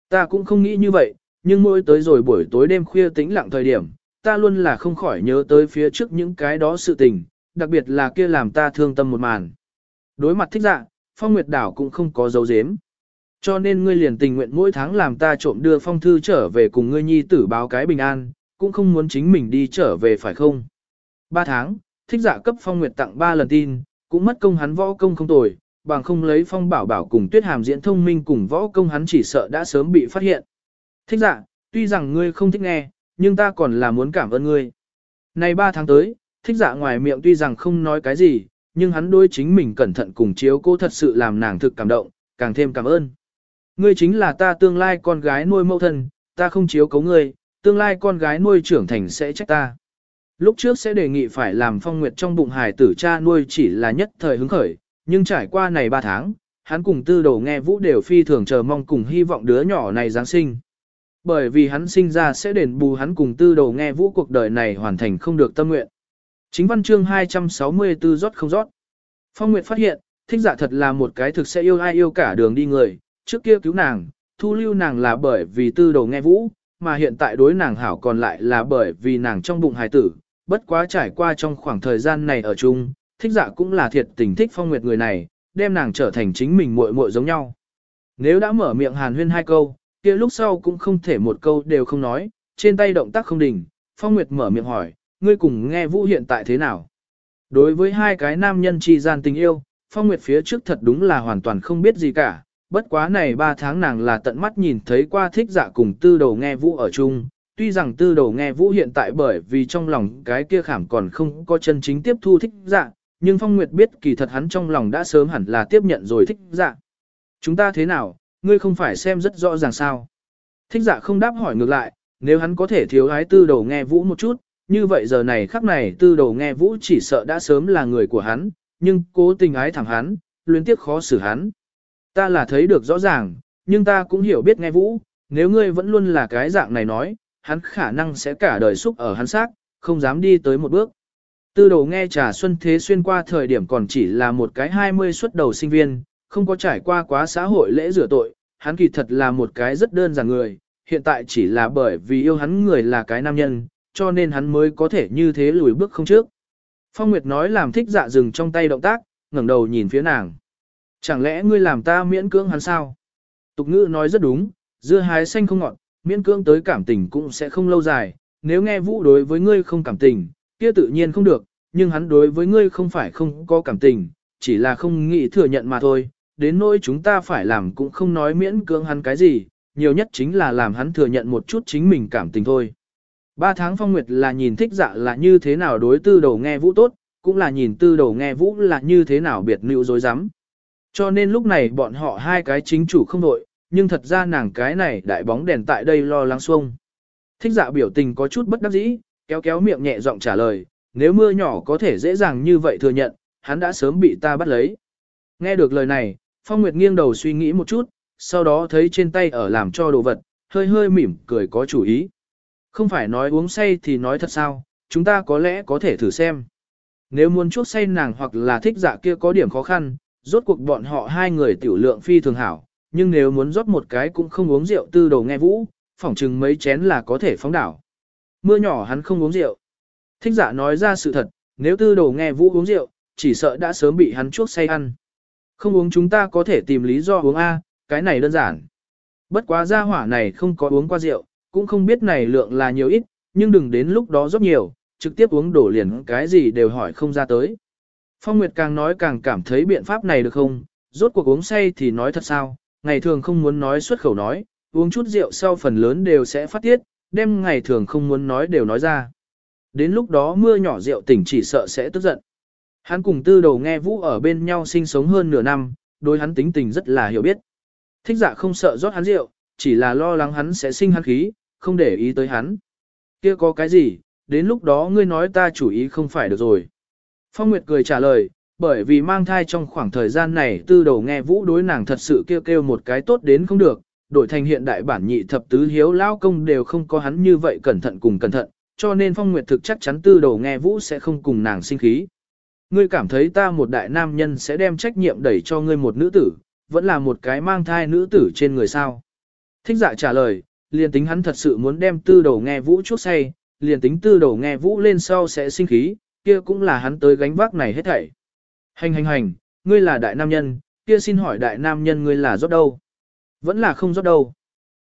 Ta cũng không nghĩ như vậy, nhưng mỗi tới rồi buổi tối đêm khuya tĩnh lặng thời điểm, ta luôn là không khỏi nhớ tới phía trước những cái đó sự tình, đặc biệt là kia làm ta thương tâm một màn. Đối mặt thích dạ, Phong Nguyệt Đảo cũng không có dấu dếm. Cho nên ngươi liền tình nguyện mỗi tháng làm ta trộm đưa phong thư trở về cùng ngươi nhi tử báo cái bình an, cũng không muốn chính mình đi trở về phải không? Ba tháng, thích dạ cấp Phong Nguyệt tặng ba lần tin, cũng mất công hắn võ công không tồi, bằng không lấy phong bảo bảo cùng tuyết hàm diễn thông minh cùng võ công hắn chỉ sợ đã sớm bị phát hiện. Thích dạ, tuy rằng ngươi không thích nghe, nhưng ta còn là muốn cảm ơn ngươi. Này ba tháng tới, thích dạ ngoài miệng tuy rằng không nói cái gì, nhưng hắn đôi chính mình cẩn thận cùng chiếu cô thật sự làm nàng thực cảm động, càng thêm cảm ơn. Ngươi chính là ta tương lai con gái nuôi mẫu thân, ta không chiếu cấu ngươi, tương lai con gái nuôi trưởng thành sẽ trách ta. Lúc trước sẽ đề nghị phải làm phong nguyệt trong bụng hài tử cha nuôi chỉ là nhất thời hứng khởi, nhưng trải qua này 3 tháng, hắn cùng tư đồ nghe vũ đều phi thường chờ mong cùng hy vọng đứa nhỏ này Giáng sinh. Bởi vì hắn sinh ra sẽ đền bù hắn cùng tư đồ nghe vũ cuộc đời này hoàn thành không được tâm nguyện. Chính văn chương 264 rót không rót. Phong Nguyệt phát hiện, thích giả thật là một cái thực sẽ yêu ai yêu cả đường đi người, trước kia cứu nàng, thu lưu nàng là bởi vì tư đồ nghe vũ, mà hiện tại đối nàng hảo còn lại là bởi vì nàng trong bụng hài tử, bất quá trải qua trong khoảng thời gian này ở chung, thích dạ cũng là thiệt tình thích phong nguyệt người này, đem nàng trở thành chính mình muội muội giống nhau. Nếu đã mở miệng hàn huyên hai câu, kia lúc sau cũng không thể một câu đều không nói, trên tay động tác không đình, phong nguyệt mở miệng hỏi, ngươi cùng nghe vũ hiện tại thế nào? Đối với hai cái nam nhân chi gian tình yêu, phong nguyệt phía trước thật đúng là hoàn toàn không biết gì cả, bất quá này ba tháng nàng là tận mắt nhìn thấy qua thích dạ cùng tư đầu nghe vũ ở chung, tuy rằng tư đầu nghe vũ hiện tại bởi vì trong lòng cái kia khảm còn không có chân chính tiếp thu thích dạ, nhưng Phong Nguyệt biết kỳ thật hắn trong lòng đã sớm hẳn là tiếp nhận rồi thích dạ. Chúng ta thế nào, ngươi không phải xem rất rõ ràng sao. Thích dạ không đáp hỏi ngược lại, nếu hắn có thể thiếu ái tư đầu nghe vũ một chút, như vậy giờ này khắc này tư đầu nghe vũ chỉ sợ đã sớm là người của hắn, nhưng cố tình ái thẳng hắn, luyến tiếc khó xử hắn. Ta là thấy được rõ ràng, nhưng ta cũng hiểu biết nghe vũ, nếu ngươi vẫn luôn là cái dạng này nói, hắn khả năng sẽ cả đời xúc ở hắn xác, không dám đi tới một bước. Tư đầu nghe trà xuân thế xuyên qua thời điểm còn chỉ là một cái 20 xuất đầu sinh viên, không có trải qua quá xã hội lễ rửa tội, hắn kỳ thật là một cái rất đơn giản người, hiện tại chỉ là bởi vì yêu hắn người là cái nam nhân, cho nên hắn mới có thể như thế lùi bước không trước. Phong Nguyệt nói làm thích dạ dừng trong tay động tác, ngẩng đầu nhìn phía nàng. Chẳng lẽ ngươi làm ta miễn cưỡng hắn sao? Tục ngữ nói rất đúng, dưa hái xanh không ngọt, miễn cưỡng tới cảm tình cũng sẽ không lâu dài, nếu nghe vũ đối với ngươi không cảm tình, kia tự nhiên không được, nhưng hắn đối với ngươi không phải không có cảm tình, chỉ là không nghĩ thừa nhận mà thôi, đến nỗi chúng ta phải làm cũng không nói miễn cưỡng hắn cái gì, nhiều nhất chính là làm hắn thừa nhận một chút chính mình cảm tình thôi. Ba tháng phong nguyệt là nhìn thích dạ là như thế nào đối tư đầu nghe vũ tốt, cũng là nhìn tư đầu nghe vũ là như thế nào biệt nữ dối rắm Cho nên lúc này bọn họ hai cái chính chủ không đội, nhưng thật ra nàng cái này đại bóng đèn tại đây lo lắng xuông. Thích dạ biểu tình có chút bất đắc dĩ, kéo kéo miệng nhẹ giọng trả lời, nếu mưa nhỏ có thể dễ dàng như vậy thừa nhận, hắn đã sớm bị ta bắt lấy. Nghe được lời này, Phong Nguyệt nghiêng đầu suy nghĩ một chút, sau đó thấy trên tay ở làm cho đồ vật, hơi hơi mỉm cười có chủ ý. Không phải nói uống say thì nói thật sao, chúng ta có lẽ có thể thử xem. Nếu muốn chuốc say nàng hoặc là thích dạ kia có điểm khó khăn, rốt cuộc bọn họ hai người tiểu lượng phi thường hảo, nhưng nếu muốn rót một cái cũng không uống rượu tư đầu nghe vũ, phỏng chừng mấy chén là có thể phóng đảo. Mưa nhỏ hắn không uống rượu. Thích giả nói ra sự thật, nếu tư đồ nghe vũ uống rượu, chỉ sợ đã sớm bị hắn chuốc say ăn. Không uống chúng ta có thể tìm lý do uống A, cái này đơn giản. Bất quá gia hỏa này không có uống qua rượu, cũng không biết này lượng là nhiều ít, nhưng đừng đến lúc đó rất nhiều, trực tiếp uống đổ liền cái gì đều hỏi không ra tới. Phong Nguyệt càng nói càng cảm thấy biện pháp này được không, rốt cuộc uống say thì nói thật sao, ngày thường không muốn nói xuất khẩu nói, uống chút rượu sau phần lớn đều sẽ phát tiết, đem ngày thường không muốn nói đều nói ra. Đến lúc đó mưa nhỏ rượu tỉnh chỉ sợ sẽ tức giận. Hắn cùng tư đầu nghe vũ ở bên nhau sinh sống hơn nửa năm, đối hắn tính tình rất là hiểu biết. Thích dạ không sợ rót hắn rượu, chỉ là lo lắng hắn sẽ sinh hắn khí, không để ý tới hắn. kia có cái gì, đến lúc đó ngươi nói ta chủ ý không phải được rồi. Phong Nguyệt cười trả lời, bởi vì mang thai trong khoảng thời gian này tư đầu nghe vũ đối nàng thật sự kêu kêu một cái tốt đến không được, đổi thành hiện đại bản nhị thập tứ hiếu lao công đều không có hắn như vậy cẩn thận cùng cẩn thận, cho nên phong nguyệt thực chắc chắn tư đầu nghe vũ sẽ không cùng nàng sinh khí. Ngươi cảm thấy ta một đại nam nhân sẽ đem trách nhiệm đẩy cho ngươi một nữ tử, vẫn là một cái mang thai nữ tử trên người sao. Thích dạ trả lời, liền tính hắn thật sự muốn đem tư đầu nghe vũ chuốc say, liền tính tư đầu nghe vũ lên sau sẽ sinh khí, kia cũng là hắn tới gánh vác này hết thảy. Hành hành hành, ngươi là đại nam nhân, kia xin hỏi đại nam nhân ngươi là rốt đâu? Vẫn là không rót đâu.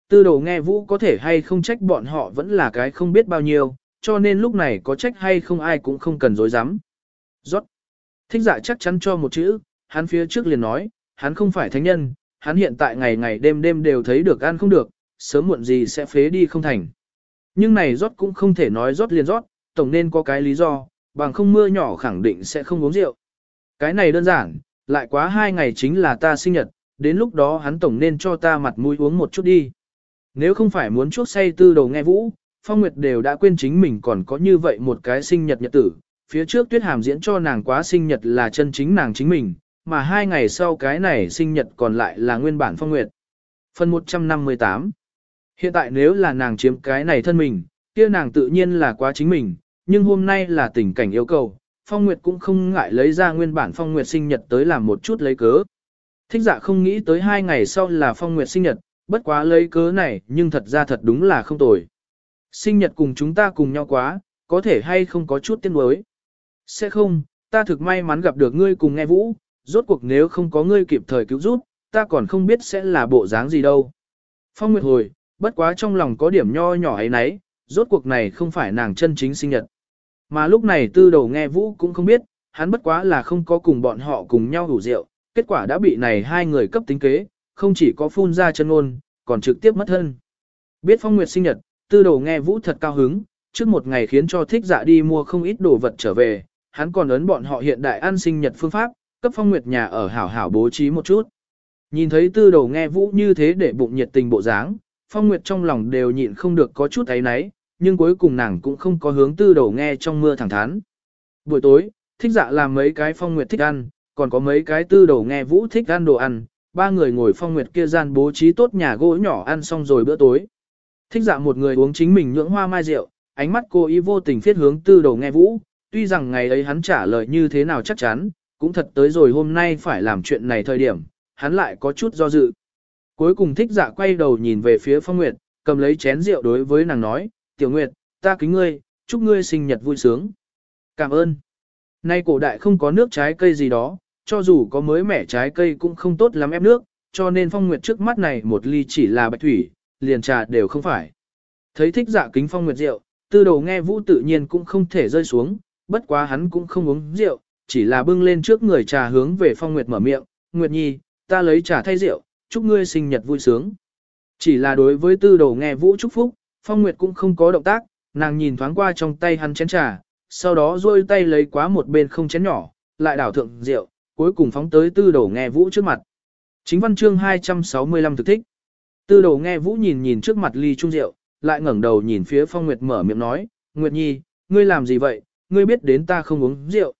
Tư đồ nghe vũ có thể hay không trách bọn họ vẫn là cái không biết bao nhiêu, cho nên lúc này có trách hay không ai cũng không cần dối dám. Rót. Thích giả chắc chắn cho một chữ, hắn phía trước liền nói, hắn không phải thánh nhân, hắn hiện tại ngày ngày đêm đêm đều thấy được ăn không được, sớm muộn gì sẽ phế đi không thành. Nhưng này rót cũng không thể nói rót liền rót, tổng nên có cái lý do, bằng không mưa nhỏ khẳng định sẽ không uống rượu. Cái này đơn giản, lại quá hai ngày chính là ta sinh nhật, đến lúc đó hắn tổng nên cho ta mặt mũi uống một chút đi. Nếu không phải muốn chuốc say tư đầu nghe vũ, Phong Nguyệt đều đã quên chính mình còn có như vậy một cái sinh nhật nhật tử. Phía trước tuyết hàm diễn cho nàng quá sinh nhật là chân chính nàng chính mình, mà hai ngày sau cái này sinh nhật còn lại là nguyên bản Phong Nguyệt. Phần 158 Hiện tại nếu là nàng chiếm cái này thân mình, kia nàng tự nhiên là quá chính mình, nhưng hôm nay là tình cảnh yêu cầu, Phong Nguyệt cũng không ngại lấy ra nguyên bản Phong Nguyệt sinh nhật tới làm một chút lấy cớ. Thích dạ không nghĩ tới hai ngày sau là Phong Nguyệt sinh nhật, bất quá lấy cớ này nhưng thật ra thật đúng là không tồi. Sinh nhật cùng chúng ta cùng nhau quá, có thể hay không có chút tiếc nuối. Sẽ không, ta thực may mắn gặp được ngươi cùng nghe vũ, rốt cuộc nếu không có ngươi kịp thời cứu giúp, ta còn không biết sẽ là bộ dáng gì đâu. Phong Nguyệt hồi, bất quá trong lòng có điểm nho nhỏ ấy nấy, rốt cuộc này không phải nàng chân chính sinh nhật. Mà lúc này tư đầu nghe vũ cũng không biết, hắn bất quá là không có cùng bọn họ cùng nhau đủ rượu, kết quả đã bị này hai người cấp tính kế, không chỉ có phun ra chân ngôn, còn trực tiếp mất thân. Biết Phong Nguyệt sinh nhật, tư đầu nghe vũ thật cao hứng, trước một ngày khiến cho thích dạ đi mua không ít đồ vật trở về, hắn còn ấn bọn họ hiện đại ăn sinh nhật phương pháp, cấp Phong Nguyệt nhà ở hảo hảo bố trí một chút. Nhìn thấy tư đầu nghe vũ như thế để bụng nhiệt tình bộ dáng, Phong Nguyệt trong lòng đều nhịn không được có chút ấy náy, nhưng cuối cùng nàng cũng không có hướng tư đầu nghe trong mưa thẳng thắn. Buổi tối, thích dạ làm mấy cái Phong Nguyệt thích ăn, còn có mấy cái tư đầu nghe vũ thích ăn đồ ăn, ba người ngồi Phong Nguyệt kia gian bố trí tốt nhà gỗ nhỏ ăn xong rồi bữa tối. Thích dạ một người uống chính mình nhưỡng hoa mai rượu, ánh mắt cô ý vô tình phiết hướng tư đầu nghe vũ, tuy rằng ngày ấy hắn trả lời như thế nào chắc chắn, cũng thật tới rồi hôm nay phải làm chuyện này thời điểm, hắn lại có chút do dự. Cuối cùng thích dạ quay đầu nhìn về phía Phong Nguyệt, cầm lấy chén rượu đối với nàng nói, Tiểu Nguyệt, ta kính ngươi, chúc ngươi sinh nhật vui sướng. Cảm ơn. Nay cổ đại không có nước trái cây gì đó, cho dù có mới mẻ trái cây cũng không tốt lắm ép nước, cho nên Phong Nguyệt trước mắt này một ly chỉ là bạch thủy, liền trà đều không phải. Thấy thích dạ kính Phong Nguyệt rượu, tư đầu nghe vũ tự nhiên cũng không thể rơi xuống, bất quá hắn cũng không uống rượu, chỉ là bưng lên trước người trà hướng về Phong Nguyệt mở miệng, Nguyệt Nhi, ta lấy trà thay rượu, chúc ngươi sinh nhật vui sướng. Chỉ là đối với tư đầu nghe vũ chúc phúc, Phong Nguyệt cũng không có động tác, nàng nhìn thoáng qua trong tay hắn chén trà, sau đó duỗi tay lấy quá một bên không chén nhỏ, lại đảo thượng rượu, cuối cùng phóng tới tư đầu nghe vũ trước mặt. Chính văn chương 265 thực thích. Tư đầu nghe vũ nhìn nhìn trước mặt ly trung rượu, lại ngẩng đầu nhìn phía Phong Nguyệt mở miệng nói, Nguyệt Nhi, ngươi làm gì vậy, ngươi biết đến ta không uống rượu.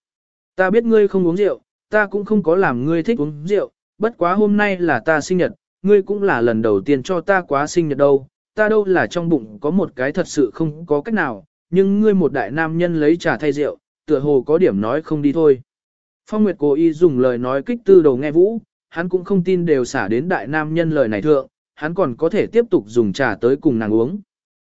Ta biết ngươi không uống rượu, ta cũng không có làm ngươi thích uống rượu, bất quá hôm nay là ta sinh nhật, ngươi cũng là lần đầu tiên cho ta quá sinh nhật đâu, ta đâu là trong bụng có một cái thật sự không có cách nào, nhưng ngươi một đại nam nhân lấy trà thay rượu, tựa hồ có điểm nói không đi thôi. Phong Nguyệt cố ý dùng lời nói kích tư đầu nghe vũ, hắn cũng không tin đều xả đến đại nam nhân lời này thượng, hắn còn có thể tiếp tục dùng trà tới cùng nàng uống.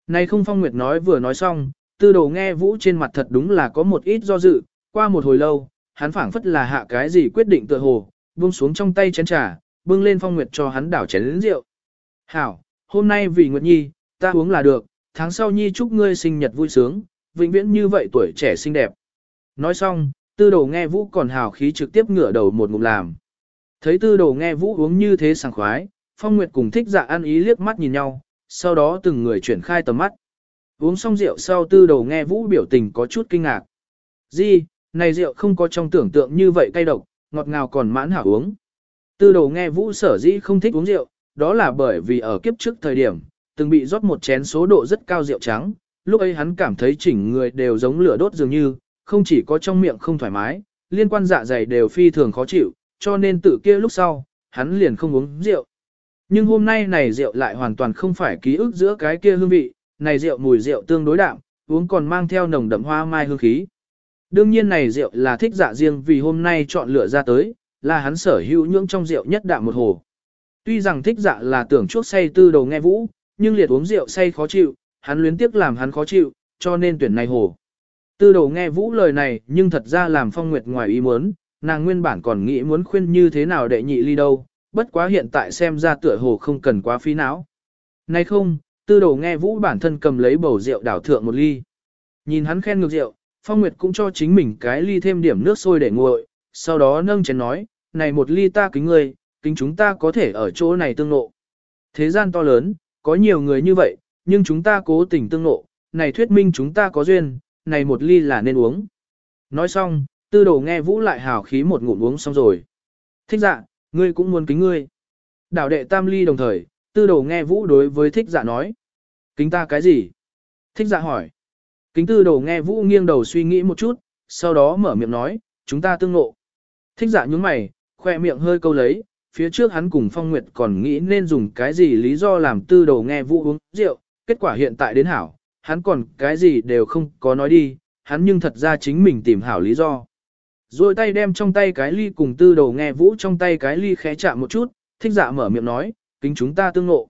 Này không Phong Nguyệt nói vừa nói xong, tư đầu nghe vũ trên mặt thật đúng là có một ít do dự, qua một hồi lâu, hắn phảng phất là hạ cái gì quyết định tựa hồ, buông xuống trong tay chén trà, bưng lên Phong Nguyệt cho hắn đảo chén lĩnh rượu. Hảo, hôm nay vì Nguyệt Nhi, ta uống là được, tháng sau Nhi chúc ngươi sinh nhật vui sướng, vĩnh viễn như vậy tuổi trẻ xinh đẹp. Nói xong, tư đồ nghe vũ còn hào khí trực tiếp ngửa đầu một ngụm làm. Thấy tư đồ nghe vũ uống như thế sảng khoái, Phong Nguyệt cùng thích dạ ăn ý liếc mắt nhìn nhau, sau đó từng người chuyển khai tầm mắt. Uống xong rượu sau tư đồ nghe vũ biểu tình có chút kinh ngạc. Di, này rượu không có trong tưởng tượng như vậy cay độc, ngọt ngào còn mãn hảo uống. Tư đồ nghe vũ sở dĩ không thích uống rượu, đó là bởi vì ở kiếp trước thời điểm, từng bị rót một chén số độ rất cao rượu trắng, lúc ấy hắn cảm thấy chỉnh người đều giống lửa đốt dường như, không chỉ có trong miệng không thoải mái, liên quan dạ dày đều phi thường khó chịu, cho nên tự kia lúc sau, hắn liền không uống rượu. Nhưng hôm nay này rượu lại hoàn toàn không phải ký ức giữa cái kia hương vị, này rượu mùi rượu tương đối đạm, uống còn mang theo nồng đậm hoa mai hương khí. Đương nhiên này rượu là thích dạ riêng vì hôm nay chọn lựa ra tới, là hắn sở hữu nhưỡng trong rượu nhất đạm một hồ. Tuy rằng thích dạ là tưởng chuốc say tư đầu nghe vũ, nhưng liệt uống rượu say khó chịu, hắn luyến tiếc làm hắn khó chịu, cho nên tuyển này hồ. Tư đầu nghe vũ lời này nhưng thật ra làm phong nguyệt ngoài ý muốn, nàng nguyên bản còn nghĩ muốn khuyên như thế nào để nhị ly đâu, bất quá hiện tại xem ra tựa hồ không cần quá phí não. Này không, tư đầu nghe vũ bản thân cầm lấy bầu rượu đảo thượng một ly. Nhìn hắn khen ngược rượu, phong nguyệt cũng cho chính mình cái ly thêm điểm nước sôi để nguội, sau đó nâng chén nói, này một ly ta kính ngươi, kính chúng ta có thể ở chỗ này tương nộ. Thế gian to lớn, có nhiều người như vậy, nhưng chúng ta cố tình tương nộ, này thuyết minh chúng ta có duyên, này một ly là nên uống. Nói xong, tư đồ nghe vũ lại hào khí một ngụm uống xong rồi. Thích dạ, ngươi cũng muốn kính ngươi. Đảo đệ tam ly đồng thời, tư đồ nghe vũ đối với thích dạ nói. Kính ta cái gì? Thích dạ hỏi. Kính tư đồ nghe vũ nghiêng đầu suy nghĩ một chút, sau đó mở miệng nói, chúng ta tương ngộ. Thích dạ nhúng mày, khoe miệng hơi câu lấy, phía trước hắn cùng Phong Nguyệt còn nghĩ nên dùng cái gì lý do làm tư Đồ nghe vũ uống rượu, kết quả hiện tại đến hảo, hắn còn cái gì đều không có nói đi, hắn nhưng thật ra chính mình tìm hảo lý do. Rồi tay đem trong tay cái ly cùng tư đầu nghe vũ trong tay cái ly khẽ chạm một chút, thích dạ mở miệng nói, kính chúng ta tương ngộ.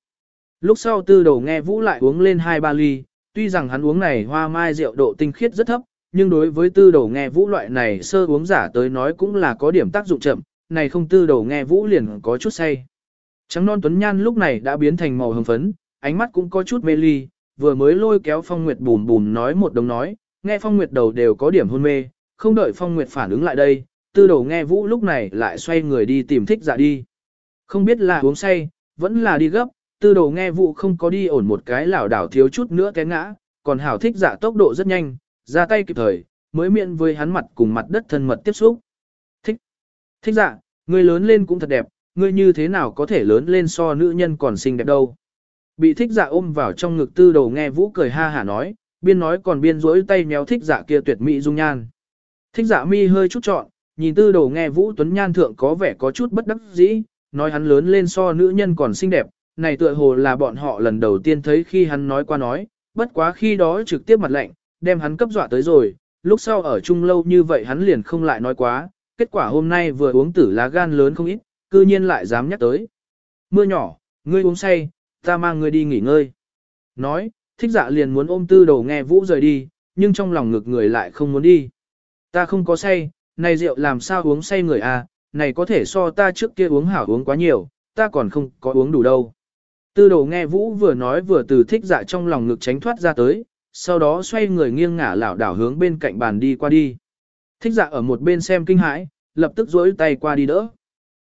Lúc sau tư đầu nghe vũ lại uống lên hai ba ly, Tuy rằng hắn uống này hoa mai rượu độ tinh khiết rất thấp, nhưng đối với tư đầu nghe vũ loại này sơ uống giả tới nói cũng là có điểm tác dụng chậm, này không tư đầu nghe vũ liền có chút say. Trắng non tuấn nhan lúc này đã biến thành màu hồng phấn, ánh mắt cũng có chút mê ly, vừa mới lôi kéo Phong Nguyệt bùm bùm nói một đồng nói, nghe Phong Nguyệt đầu đều có điểm hôn mê, không đợi Phong Nguyệt phản ứng lại đây, tư đầu nghe vũ lúc này lại xoay người đi tìm thích dạ đi. Không biết là uống say, vẫn là đi gấp, tư đầu nghe vũ không có đi ổn một cái lảo đảo thiếu chút nữa té ngã, còn hảo thích dạ tốc độ rất nhanh, ra tay kịp thời, mới miệng với hắn mặt cùng mặt đất thân mật tiếp xúc. Thích, thích dạ, người lớn lên cũng thật đẹp, ngươi như thế nào có thể lớn lên so nữ nhân còn xinh đẹp đâu. Bị thích dạ ôm vào trong ngực tư đầu nghe vũ cười ha hả nói, biên nói còn biên rỗi tay méo thích dạ kia tuyệt mỹ dung nhan. Thích dạ mi hơi chút trọn, nhìn tư đầu nghe vũ tuấn nhan thượng có vẻ có chút bất đắc dĩ, nói hắn lớn lên so nữ nhân còn xinh đẹp, này tựa hồ là bọn họ lần đầu tiên thấy khi hắn nói qua nói, bất quá khi đó trực tiếp mặt lạnh, đem hắn cấp dọa tới rồi, lúc sau ở chung lâu như vậy hắn liền không lại nói quá, kết quả hôm nay vừa uống tử lá gan lớn không ít, cư nhiên lại dám nhắc tới. Mưa nhỏ, ngươi uống say, ta mang ngươi đi nghỉ ngơi. Nói, thích dạ liền muốn ôm tư đầu nghe vũ rời đi, nhưng trong lòng ngực người lại không muốn đi. Ta không có say, này rượu làm sao uống say người à, này có thể so ta trước kia uống hảo uống quá nhiều, ta còn không có uống đủ đâu. Tư Đầu nghe vũ vừa nói vừa từ thích dạ trong lòng ngực tránh thoát ra tới, sau đó xoay người nghiêng ngả lảo đảo hướng bên cạnh bàn đi qua đi. Thích dạ ở một bên xem kinh hãi, lập tức duỗi tay qua đi đỡ.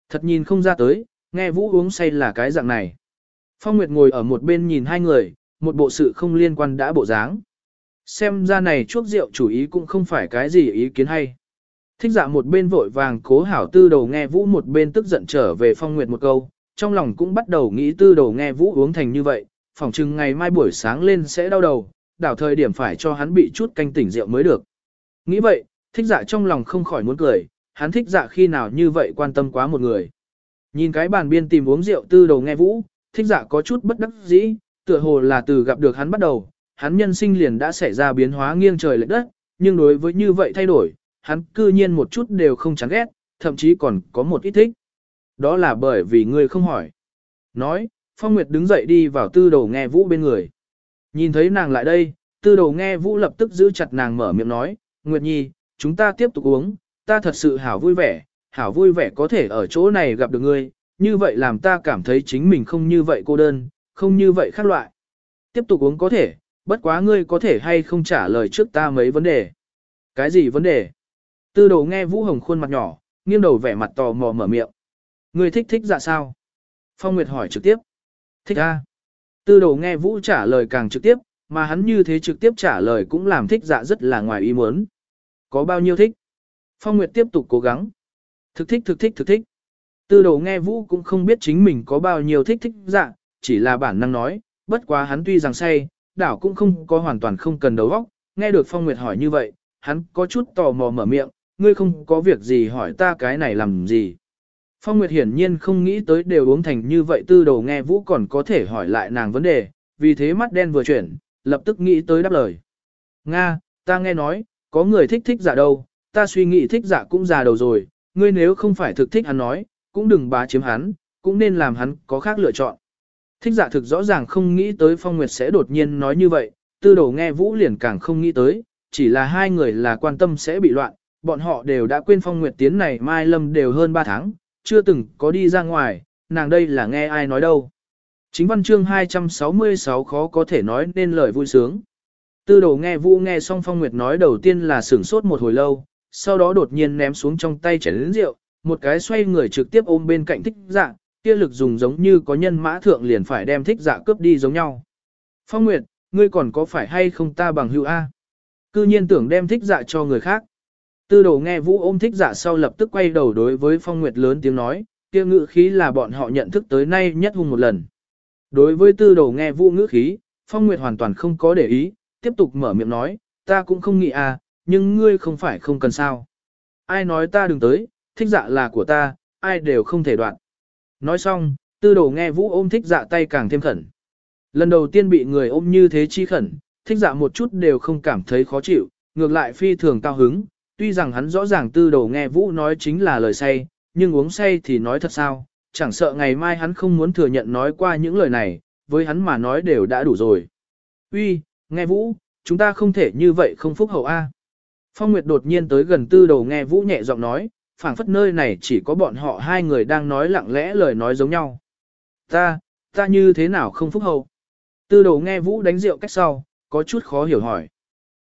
Thật nhìn không ra tới, nghe vũ uống say là cái dạng này. Phong Nguyệt ngồi ở một bên nhìn hai người, một bộ sự không liên quan đã bộ dáng. Xem ra này chuốc rượu chủ ý cũng không phải cái gì ý kiến hay. Thích dạ một bên vội vàng cố hảo tư đầu nghe vũ một bên tức giận trở về Phong Nguyệt một câu, trong lòng cũng bắt đầu nghĩ tư đầu nghe vũ uống thành như vậy, phỏng chừng ngày mai buổi sáng lên sẽ đau đầu, đảo thời điểm phải cho hắn bị chút canh tỉnh rượu mới được. Nghĩ vậy, thích dạ trong lòng không khỏi muốn cười, hắn thích dạ khi nào như vậy quan tâm quá một người. Nhìn cái bàn biên tìm uống rượu tư đầu nghe vũ, thích dạ có chút bất đắc dĩ, tựa hồ là từ gặp được hắn bắt đầu, hắn nhân sinh liền đã xảy ra biến hóa nghiêng trời lệch đất, nhưng đối với như vậy thay đổi, hắn cư nhiên một chút đều không chán ghét, thậm chí còn có một ít thích. Đó là bởi vì ngươi không hỏi. Nói, Phong Nguyệt đứng dậy đi vào tư đầu nghe vũ bên người. Nhìn thấy nàng lại đây, tư đầu nghe vũ lập tức giữ chặt nàng mở miệng nói, Nguyệt Nhi, chúng ta tiếp tục uống, ta thật sự hảo vui vẻ, hảo vui vẻ có thể ở chỗ này gặp được ngươi, như vậy làm ta cảm thấy chính mình không như vậy cô đơn, không như vậy khác loại. Tiếp tục uống có thể, bất quá ngươi có thể hay không trả lời trước ta mấy vấn đề. Cái gì vấn đề? Tư đồ nghe Vũ Hồng khuôn mặt nhỏ, nghiêng đầu vẻ mặt tò mò mở miệng. Ngươi thích thích dạ sao? Phong Nguyệt hỏi trực tiếp. Thích a. Tư đồ nghe Vũ trả lời càng trực tiếp, mà hắn như thế trực tiếp trả lời cũng làm thích dạ rất là ngoài ý muốn. Có bao nhiêu thích? Phong Nguyệt tiếp tục cố gắng. Thực thích thực thích thực thích. Tư đầu nghe Vũ cũng không biết chính mình có bao nhiêu thích thích dạ, chỉ là bản năng nói, bất quá hắn tuy rằng say, đảo cũng không có hoàn toàn không cần đầu óc, nghe được Phong Nguyệt hỏi như vậy, hắn có chút tò mò mở miệng, ngươi không có việc gì hỏi ta cái này làm gì. Phong Nguyệt hiển nhiên không nghĩ tới đều uống thành như vậy tư đầu nghe Vũ còn có thể hỏi lại nàng vấn đề, vì thế mắt đen vừa chuyển, lập tức nghĩ tới đáp lời. Nga, ta nghe nói, có người thích thích giả đâu, ta suy nghĩ thích giả cũng già đầu rồi, ngươi nếu không phải thực thích hắn nói, cũng đừng bá chiếm hắn, cũng nên làm hắn có khác lựa chọn. Thích giả thực rõ ràng không nghĩ tới Phong Nguyệt sẽ đột nhiên nói như vậy, tư đầu nghe Vũ liền càng không nghĩ tới, chỉ là hai người là quan tâm sẽ bị loạn, bọn họ đều đã quên Phong Nguyệt tiến này Mai Lâm đều hơn 3 tháng, chưa từng có đi ra ngoài, nàng đây là nghe ai nói đâu. Chính văn chương 266 khó có thể nói nên lời vui sướng. Tư đồ nghe Vũ nghe xong Phong Nguyệt nói đầu tiên là sửng sốt một hồi lâu, sau đó đột nhiên ném xuống trong tay chén rượu, một cái xoay người trực tiếp ôm bên cạnh thích dạ, kia lực dùng giống như có nhân mã thượng liền phải đem thích dạ cướp đi giống nhau. Phong Nguyệt, ngươi còn có phải hay không ta bằng hữu A? Cư nhiên tưởng đem thích dạ cho người khác. Tư đồ nghe Vũ ôm thích dạ sau lập tức quay đầu đối với Phong Nguyệt lớn tiếng nói, kia ngữ khí là bọn họ nhận thức tới nay nhất hung một lần. Đối với tư đồ nghe Vũ ngữ khí, Phong Nguyệt hoàn toàn không có để ý, tiếp tục mở miệng nói, ta cũng không nghĩ à, nhưng ngươi không phải không cần sao. Ai nói ta đừng tới, thích dạ là của ta, ai đều không thể đoạn. Nói xong, tư đồ nghe Vũ ôm thích dạ tay càng thêm khẩn. Lần đầu tiên bị người ôm như thế chi khẩn, thích dạ một chút đều không cảm thấy khó chịu, ngược lại phi thường cao hứng, tuy rằng hắn rõ ràng tư đồ nghe Vũ nói chính là lời say, nhưng uống say thì nói thật sao, chẳng sợ ngày mai hắn không muốn thừa nhận nói qua những lời này, với hắn mà nói đều đã đủ rồi. Uy, nghe vũ, chúng ta không thể như vậy không phúc hậu A. Phong Nguyệt đột nhiên tới gần tư đầu nghe vũ nhẹ giọng nói, phảng phất nơi này chỉ có bọn họ hai người đang nói lặng lẽ lời nói giống nhau. Ta, ta như thế nào không phúc hậu? Tư đồ nghe vũ đánh rượu cách sau, có chút khó hiểu hỏi.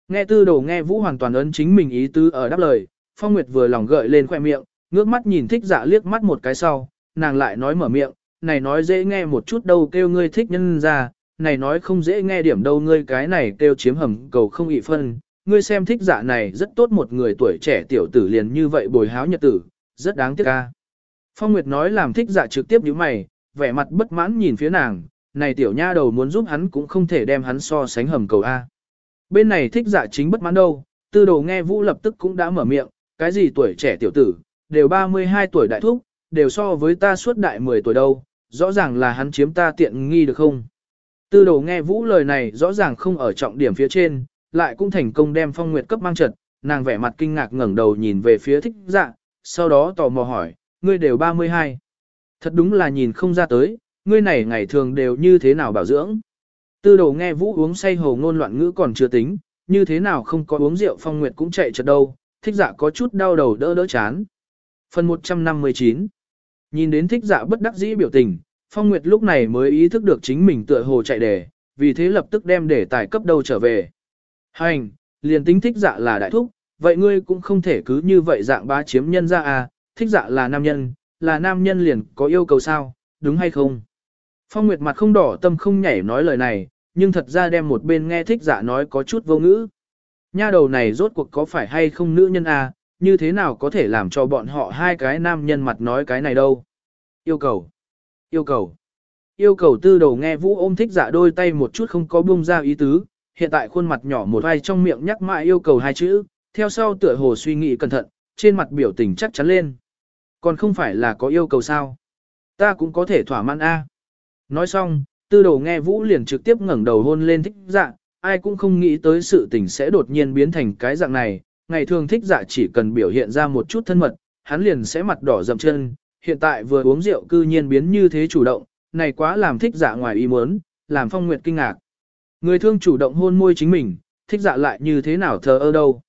Nghe tư đồ nghe vũ hoàn toàn ấn chính mình ý tứ ở đáp lời, Phong Nguyệt vừa lòng gợi lên khoẻ miệng, ngước mắt nhìn thích dạ liếc mắt một cái sau, nàng lại nói mở miệng, này nói dễ nghe một chút đâu kêu ngươi thích nhân ra, này nói không dễ nghe điểm đâu ngươi cái này kêu chiếm hầm cầu không ị phân, ngươi xem thích dạ này rất tốt một người tuổi trẻ tiểu tử liền như vậy bồi háo nhật tử, rất đáng tiếc ca. Phong Nguyệt nói làm thích dạ trực tiếp như mày, vẻ mặt bất mãn nhìn phía nàng, này tiểu nha đầu muốn giúp hắn cũng không thể đem hắn so sánh hầm cầu A. Bên này thích dạ chính bất mãn đâu, tư đồ nghe vũ lập tức cũng đã mở miệng, cái gì tuổi trẻ tiểu tử, đều 32 tuổi đại thúc, đều so với ta suốt đại 10 tuổi đâu, rõ ràng là hắn chiếm ta tiện nghi được không? Tư đồ nghe vũ lời này rõ ràng không ở trọng điểm phía trên, lại cũng thành công đem phong nguyệt cấp mang trật, nàng vẻ mặt kinh ngạc ngẩng đầu nhìn về phía thích dạ, sau đó tò mò hỏi, ngươi đều 32. Thật đúng là nhìn không ra tới, ngươi này ngày thường đều như thế nào bảo dưỡng. Tư Đầu nghe vũ uống say hồ ngôn loạn ngữ còn chưa tính, như thế nào không có uống rượu phong nguyệt cũng chạy chật đâu, thích dạ có chút đau đầu đỡ đỡ chán. Phần 159 Nhìn đến thích dạ bất đắc dĩ biểu tình, phong nguyệt lúc này mới ý thức được chính mình tựa hồ chạy đề, vì thế lập tức đem để tài cấp đầu trở về. Hành, liền tính thích dạ là đại thúc, vậy ngươi cũng không thể cứ như vậy dạng bá chiếm nhân ra à, thích dạ là nam nhân, là nam nhân liền có yêu cầu sao, đúng hay không? Phong Nguyệt mặt không đỏ tâm không nhảy nói lời này, nhưng thật ra đem một bên nghe thích dạ nói có chút vô ngữ. Nha đầu này rốt cuộc có phải hay không nữ nhân à, như thế nào có thể làm cho bọn họ hai cái nam nhân mặt nói cái này đâu? Yêu cầu, yêu cầu, yêu cầu tư đầu nghe vũ ôm thích dạ đôi tay một chút không có buông ra ý tứ, hiện tại khuôn mặt nhỏ một vai trong miệng nhắc mãi yêu cầu hai chữ, theo sau tựa hồ suy nghĩ cẩn thận, trên mặt biểu tình chắc chắn lên. Còn không phải là có yêu cầu sao? Ta cũng có thể thỏa mãn A. Nói xong, tư đầu nghe vũ liền trực tiếp ngẩng đầu hôn lên thích dạ, ai cũng không nghĩ tới sự tình sẽ đột nhiên biến thành cái dạng này, ngày thường thích dạ chỉ cần biểu hiện ra một chút thân mật, hắn liền sẽ mặt đỏ dầm chân, hiện tại vừa uống rượu cư nhiên biến như thế chủ động, này quá làm thích dạ ngoài ý muốn, làm phong nguyệt kinh ngạc. Người thương chủ động hôn môi chính mình, thích dạ lại như thế nào thờ ơ đâu.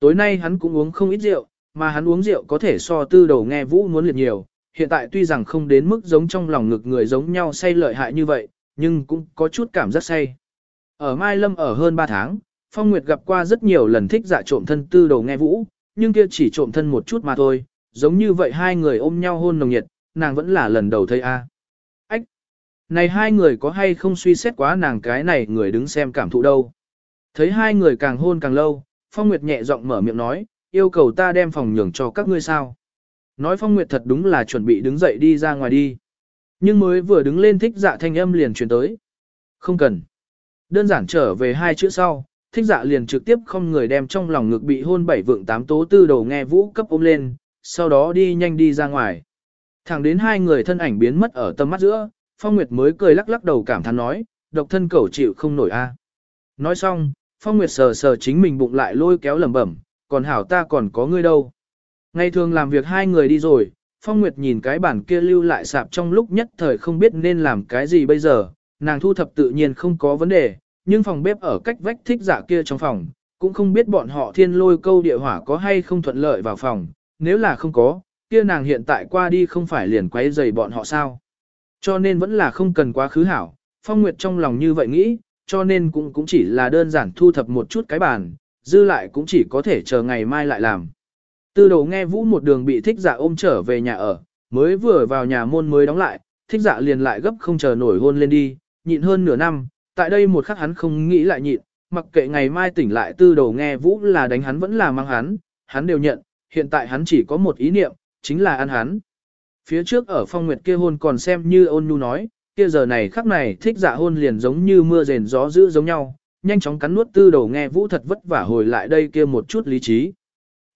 Tối nay hắn cũng uống không ít rượu, mà hắn uống rượu có thể so tư đầu nghe vũ muốn liệt nhiều, hiện tại tuy rằng không đến mức giống trong lòng ngực người giống nhau say lợi hại như vậy, nhưng cũng có chút cảm giác say. Ở Mai Lâm ở hơn 3 tháng, Phong Nguyệt gặp qua rất nhiều lần thích dạ trộm thân tư đầu nghe vũ, nhưng kia chỉ trộm thân một chút mà thôi, giống như vậy hai người ôm nhau hôn nồng nhiệt, nàng vẫn là lần đầu thấy a. Này hai người có hay không suy xét quá nàng cái này người đứng xem cảm thụ đâu. Thấy hai người càng hôn càng lâu, Phong Nguyệt nhẹ giọng mở miệng nói, yêu cầu ta đem phòng nhường cho các ngươi sao. Nói Phong Nguyệt thật đúng là chuẩn bị đứng dậy đi ra ngoài đi. Nhưng mới vừa đứng lên thích dạ thanh âm liền truyền tới. Không cần. Đơn giản trở về hai chữ sau, thích dạ liền trực tiếp không người đem trong lòng ngực bị hôn bảy vượng tám tố tư đầu nghe vũ cấp ôm lên, sau đó đi nhanh đi ra ngoài. Thẳng đến hai người thân ảnh biến mất ở tầm mắt giữa, Phong Nguyệt mới cười lắc lắc đầu cảm thán nói, độc thân cẩu chịu không nổi a. Nói xong, Phong Nguyệt sờ sờ chính mình bụng lại lôi kéo lẩm bẩm, còn hảo ta còn có ngươi đâu. Ngày thường làm việc hai người đi rồi, Phong Nguyệt nhìn cái bản kia lưu lại sạp trong lúc nhất thời không biết nên làm cái gì bây giờ, nàng thu thập tự nhiên không có vấn đề, nhưng phòng bếp ở cách vách thích giả kia trong phòng, cũng không biết bọn họ thiên lôi câu địa hỏa có hay không thuận lợi vào phòng, nếu là không có, kia nàng hiện tại qua đi không phải liền quấy rầy bọn họ sao. Cho nên vẫn là không cần quá khứ hảo, Phong Nguyệt trong lòng như vậy nghĩ, cho nên cũng cũng chỉ là đơn giản thu thập một chút cái bàn, dư lại cũng chỉ có thể chờ ngày mai lại làm. Tư đầu nghe vũ một đường bị thích dạ ôm trở về nhà ở, mới vừa vào nhà môn mới đóng lại, thích dạ liền lại gấp không chờ nổi hôn lên đi, nhịn hơn nửa năm, tại đây một khắc hắn không nghĩ lại nhịn, mặc kệ ngày mai tỉnh lại tư đầu nghe vũ là đánh hắn vẫn là mang hắn, hắn đều nhận, hiện tại hắn chỉ có một ý niệm, chính là ăn hắn. Phía trước ở phong nguyệt kia hôn còn xem như ôn nhu nói, kia giờ này khắc này thích dạ hôn liền giống như mưa rền gió dữ giống nhau, nhanh chóng cắn nuốt tư đầu nghe vũ thật vất vả hồi lại đây kia một chút lý trí.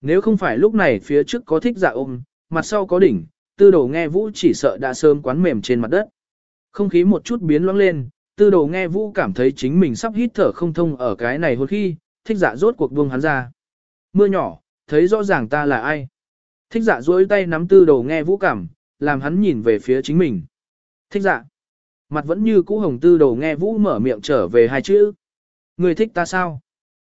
Nếu không phải lúc này phía trước có thích dạ ôm, mặt sau có đỉnh, tư đầu nghe vũ chỉ sợ đã sớm quán mềm trên mặt đất. Không khí một chút biến loãng lên, tư đầu nghe vũ cảm thấy chính mình sắp hít thở không thông ở cái này hồi khi, thích dạ rốt cuộc buông hắn ra. Mưa nhỏ, thấy rõ ràng ta là ai. Thích dạ duỗi tay nắm tư đầu nghe vũ cảm, làm hắn nhìn về phía chính mình. Thích dạ. Mặt vẫn như cũ hồng tư đầu nghe vũ mở miệng trở về hai chữ. Người thích ta sao?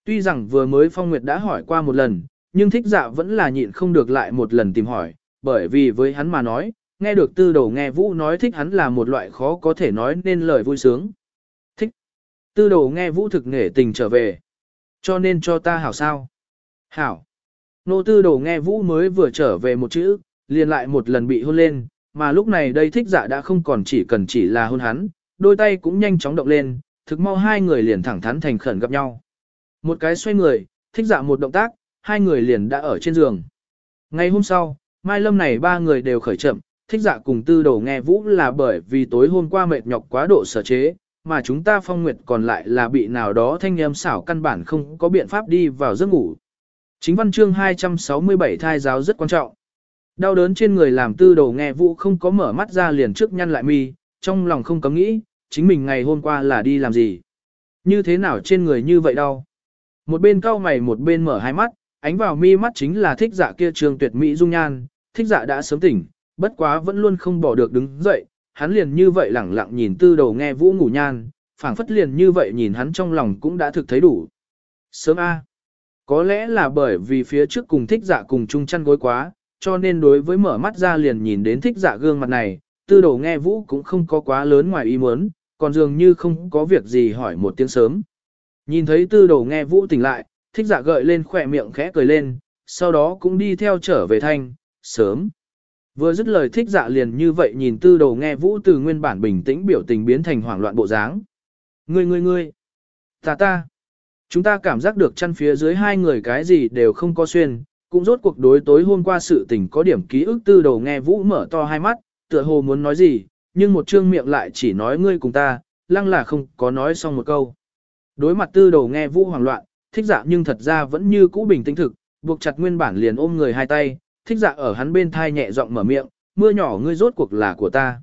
Tuy rằng vừa mới Phong Nguyệt đã hỏi qua một lần, nhưng thích dạ vẫn là nhịn không được lại một lần tìm hỏi, bởi vì với hắn mà nói, nghe được tư đầu nghe vũ nói thích hắn là một loại khó có thể nói nên lời vui sướng. Thích. Tư đầu nghe vũ thực nghệ tình trở về. Cho nên cho ta hảo sao. Hảo. Nô tư đầu nghe vũ mới vừa trở về một chữ, liền lại một lần bị hôn lên, mà lúc này đây thích dạ đã không còn chỉ cần chỉ là hôn hắn, đôi tay cũng nhanh chóng động lên, thực mau hai người liền thẳng thắn thành khẩn gặp nhau. Một cái xoay người, thích dạ một động tác, hai người liền đã ở trên giường. Ngày hôm sau, Mai Lâm này ba người đều khởi chậm, thích dạ cùng tư đầu nghe vũ là bởi vì tối hôm qua mệt nhọc quá độ sở chế, mà chúng ta phong nguyệt còn lại là bị nào đó thanh em xảo căn bản không có biện pháp đi vào giấc ngủ. Chính văn chương 267 thai giáo rất quan trọng. Đau đớn trên người làm tư đầu nghe vũ không có mở mắt ra liền trước nhăn lại mi, trong lòng không cấm nghĩ, chính mình ngày hôm qua là đi làm gì. Như thế nào trên người như vậy đau. Một bên cau mày một bên mở hai mắt, ánh vào mi mắt chính là thích dạ kia trường tuyệt mỹ dung nhan, thích dạ đã sớm tỉnh, bất quá vẫn luôn không bỏ được đứng dậy, hắn liền như vậy lẳng lặng nhìn tư đầu nghe vũ ngủ nhan, phảng phất liền như vậy nhìn hắn trong lòng cũng đã thực thấy đủ. Sớm A. Có lẽ là bởi vì phía trước cùng thích dạ cùng chung chăn gối quá, cho nên đối với mở mắt ra liền nhìn đến thích dạ gương mặt này, tư đồ nghe vũ cũng không có quá lớn ngoài ý muốn, còn dường như không có việc gì hỏi một tiếng sớm. Nhìn thấy tư đồ nghe vũ tỉnh lại, thích dạ gợi lên khỏe miệng khẽ cười lên, sau đó cũng đi theo trở về thanh, sớm. Vừa dứt lời thích dạ liền như vậy nhìn tư đồ nghe vũ từ nguyên bản bình tĩnh biểu tình biến thành hoảng loạn bộ dáng. Ngươi ngươi ngươi, ta ta, chúng ta cảm giác được chăn phía dưới hai người cái gì đều không có xuyên, cũng rốt cuộc đối tối hôm qua sự tình có điểm ký ức tư đầu nghe vũ mở to hai mắt, tựa hồ muốn nói gì, nhưng một trương miệng lại chỉ nói ngươi cùng ta, lăng là không có nói xong một câu. Đối mặt tư đầu nghe vũ hoảng loạn, thích dạ nhưng thật ra vẫn như cũ bình tĩnh thực, buộc chặt nguyên bản liền ôm người hai tay, thích dạ ở hắn bên thai nhẹ giọng mở miệng, mưa nhỏ ngươi rốt cuộc là của ta.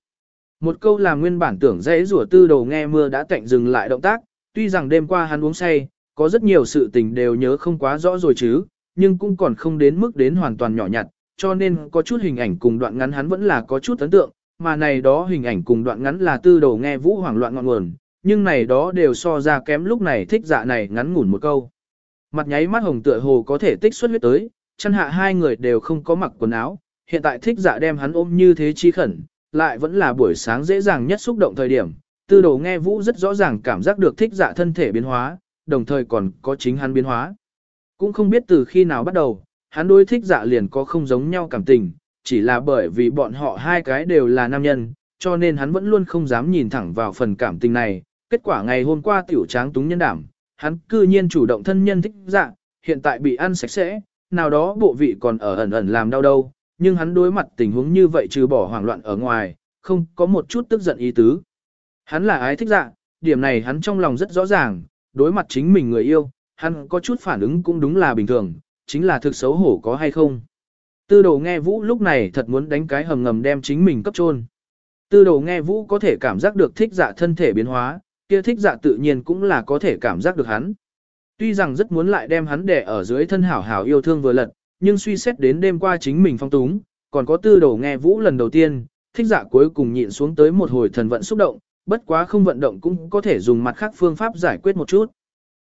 Một câu làm nguyên bản tưởng dễ rủa tư đầu nghe mưa đã tạnh dừng lại động tác, tuy rằng đêm qua hắn uống say, có rất nhiều sự tình đều nhớ không quá rõ rồi chứ, nhưng cũng còn không đến mức đến hoàn toàn nhỏ nhặt, cho nên có chút hình ảnh cùng đoạn ngắn hắn vẫn là có chút ấn tượng, mà này đó hình ảnh cùng đoạn ngắn là tư đầu nghe vũ hoảng loạn ngọn nguồn, nhưng này đó đều so ra kém lúc này thích dạ này ngắn ngủn một câu. Mặt nháy mắt hồng tựa hồ có thể tích xuất huyết tới, chân hạ hai người đều không có mặc quần áo, hiện tại thích dạ đem hắn ôm như thế chi khẩn, lại vẫn là buổi sáng dễ dàng nhất xúc động thời điểm. Tư đồ nghe vũ rất rõ ràng cảm giác được thích dạ thân thể biến hóa, đồng thời còn có chính hắn biến hóa. Cũng không biết từ khi nào bắt đầu, hắn đối thích dạ liền có không giống nhau cảm tình, chỉ là bởi vì bọn họ hai cái đều là nam nhân, cho nên hắn vẫn luôn không dám nhìn thẳng vào phần cảm tình này. Kết quả ngày hôm qua tiểu tráng túng nhân đảm, hắn cư nhiên chủ động thân nhân thích dạ, hiện tại bị ăn sạch sẽ, nào đó bộ vị còn ở ẩn ẩn làm đau đâu, nhưng hắn đối mặt tình huống như vậy trừ bỏ hoảng loạn ở ngoài, không có một chút tức giận ý tứ. Hắn là ái thích dạ, điểm này hắn trong lòng rất rõ ràng, đối mặt chính mình người yêu, hắn có chút phản ứng cũng đúng là bình thường, chính là thực xấu hổ có hay không. Tư đồ nghe vũ lúc này thật muốn đánh cái hầm ngầm đem chính mình cấp trôn. Tư đồ nghe vũ có thể cảm giác được thích dạ thân thể biến hóa, kia thích dạ tự nhiên cũng là có thể cảm giác được hắn. Tuy rằng rất muốn lại đem hắn để ở dưới thân hảo hảo yêu thương vừa lật, nhưng suy xét đến đêm qua chính mình phong túng, còn có tư đồ nghe vũ lần đầu tiên, thích dạ cuối cùng nhịn xuống tới một hồi thần vận xúc động, bất quá không vận động cũng có thể dùng mặt khác phương pháp giải quyết một chút.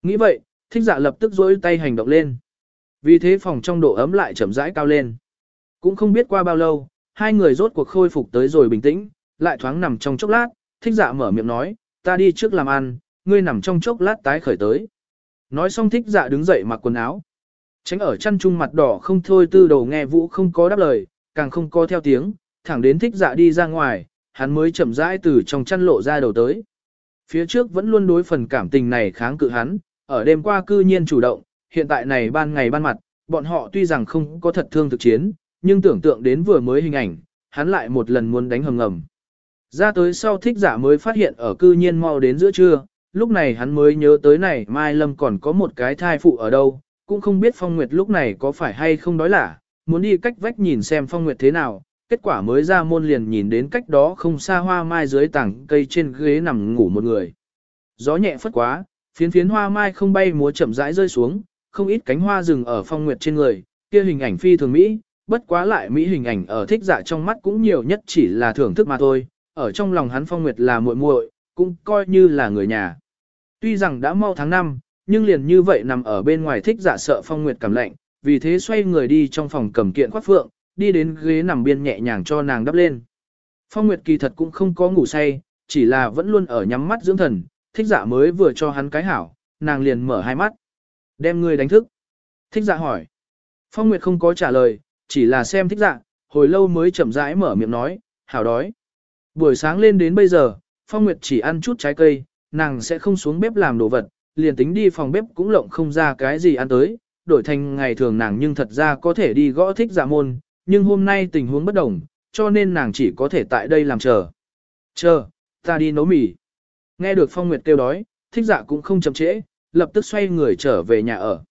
Nghĩ vậy, thích dạ lập tức dối tay hành động lên. Vì thế phòng trong độ ấm lại chậm rãi cao lên. Cũng không biết qua bao lâu, hai người rốt cuộc khôi phục tới rồi bình tĩnh, lại thoáng nằm trong chốc lát, thích dạ mở miệng nói, ta đi trước làm ăn, ngươi nằm trong chốc lát tái khởi tới. Nói xong thích dạ đứng dậy mặc quần áo. Tránh ở chăn trung mặt đỏ không thôi tư đầu nghe vũ không có đáp lời, càng không có theo tiếng, thẳng đến thích dạ đi ra ngoài, hắn mới chậm rãi từ trong chăn lộ ra đầu tới. Phía trước vẫn luôn đối phần cảm tình này kháng cự hắn, ở đêm qua cư nhiên chủ động, hiện tại này ban ngày ban mặt, bọn họ tuy rằng không có thật thương thực chiến, nhưng tưởng tượng đến vừa mới hình ảnh, hắn lại một lần muốn đánh hầm ngầm. Ra tới sau thích giả mới phát hiện ở cư nhiên mau đến giữa trưa, lúc này hắn mới nhớ tới này Mai Lâm còn có một cái thai phụ ở đâu, cũng không biết Phong Nguyệt lúc này có phải hay không đói lả, muốn đi cách vách nhìn xem Phong Nguyệt thế nào, kết quả mới ra môn liền nhìn đến cách đó không xa hoa mai dưới tảng cây trên ghế nằm ngủ một người. Gió nhẹ phất quá, phiến phiến hoa mai không bay múa chậm rãi rơi xuống, không ít cánh hoa rừng ở Phong Nguyệt trên người, kia hình ảnh phi thường mỹ, bất quá lại mỹ hình ảnh ở thích dạ trong mắt cũng nhiều nhất chỉ là thưởng thức mà thôi, ở trong lòng hắn Phong Nguyệt là muội muội, cũng coi như là người nhà. Tuy rằng đã mau tháng 5, nhưng liền như vậy nằm ở bên ngoài thích giả sợ Phong Nguyệt cảm lạnh, vì thế xoay người đi trong phòng cầm kiện khoác phượng, đi đến ghế nằm biên nhẹ nhàng cho nàng đắp lên. Phong Nguyệt kỳ thật cũng không có ngủ say, chỉ là vẫn luôn ở nhắm mắt dưỡng thần, thích Dạ mới vừa cho hắn cái hảo, nàng liền mở hai mắt. Đem ngươi đánh thức. Thích Dạ hỏi. Phong Nguyệt không có trả lời, chỉ là xem thích Dạ, hồi lâu mới chậm rãi mở miệng nói, hảo đói. Buổi sáng lên đến bây giờ, Phong Nguyệt chỉ ăn chút trái cây, nàng sẽ không xuống bếp làm đồ vật, liền tính đi phòng bếp cũng lộng không ra cái gì ăn tới, đổi thành ngày thường nàng nhưng thật ra có thể đi gõ thích Dạ môn, nhưng hôm nay tình huống bất đồng, cho nên nàng chỉ có thể tại đây làm chờ. Chờ, ta đi nấu mì. Nghe được Phong Nguyệt kêu đói, thích dạ cũng không chậm trễ, lập tức xoay người trở về nhà ở.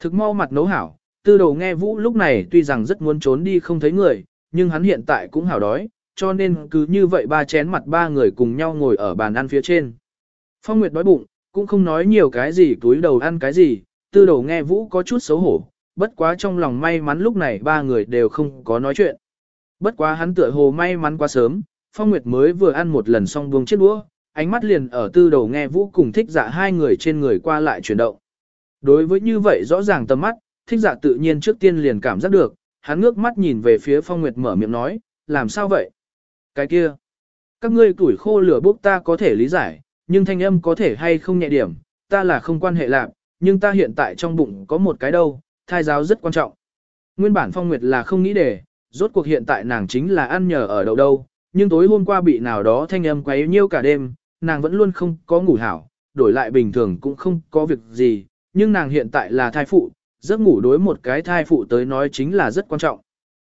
Thực mau mặt nấu hảo, tư đầu nghe vũ lúc này tuy rằng rất muốn trốn đi không thấy người, nhưng hắn hiện tại cũng hảo đói, cho nên cứ như vậy ba chén mặt ba người cùng nhau ngồi ở bàn ăn phía trên. Phong Nguyệt đói bụng, cũng không nói nhiều cái gì túi đầu ăn cái gì, tư đầu nghe vũ có chút xấu hổ, bất quá trong lòng may mắn lúc này ba người đều không có nói chuyện. Bất quá hắn tựa hồ may mắn quá sớm, Phong Nguyệt mới vừa ăn một lần xong buông chiếc đũa, ánh mắt liền ở tư đầu nghe vũ cùng thích dạ hai người trên người qua lại chuyển động. Đối với như vậy rõ ràng tầm mắt, thích dạ tự nhiên trước tiên liền cảm giác được, hắn ngước mắt nhìn về phía Phong Nguyệt mở miệng nói, làm sao vậy? Cái kia, các ngươi tuổi khô lửa bốc ta có thể lý giải, nhưng thanh âm có thể hay không nhẹ điểm, ta là không quan hệ lạc, nhưng ta hiện tại trong bụng có một cái đâu, thai giáo rất quan trọng. Nguyên bản Phong Nguyệt là không nghĩ để, rốt cuộc hiện tại nàng chính là ăn nhờ ở đâu đâu, nhưng tối hôm qua bị nào đó thanh âm quấy nhiêu cả đêm, nàng vẫn luôn không có ngủ hảo, đổi lại bình thường cũng không có việc gì, nhưng nàng hiện tại là thai phụ, giấc ngủ đối một cái thai phụ tới nói chính là rất quan trọng.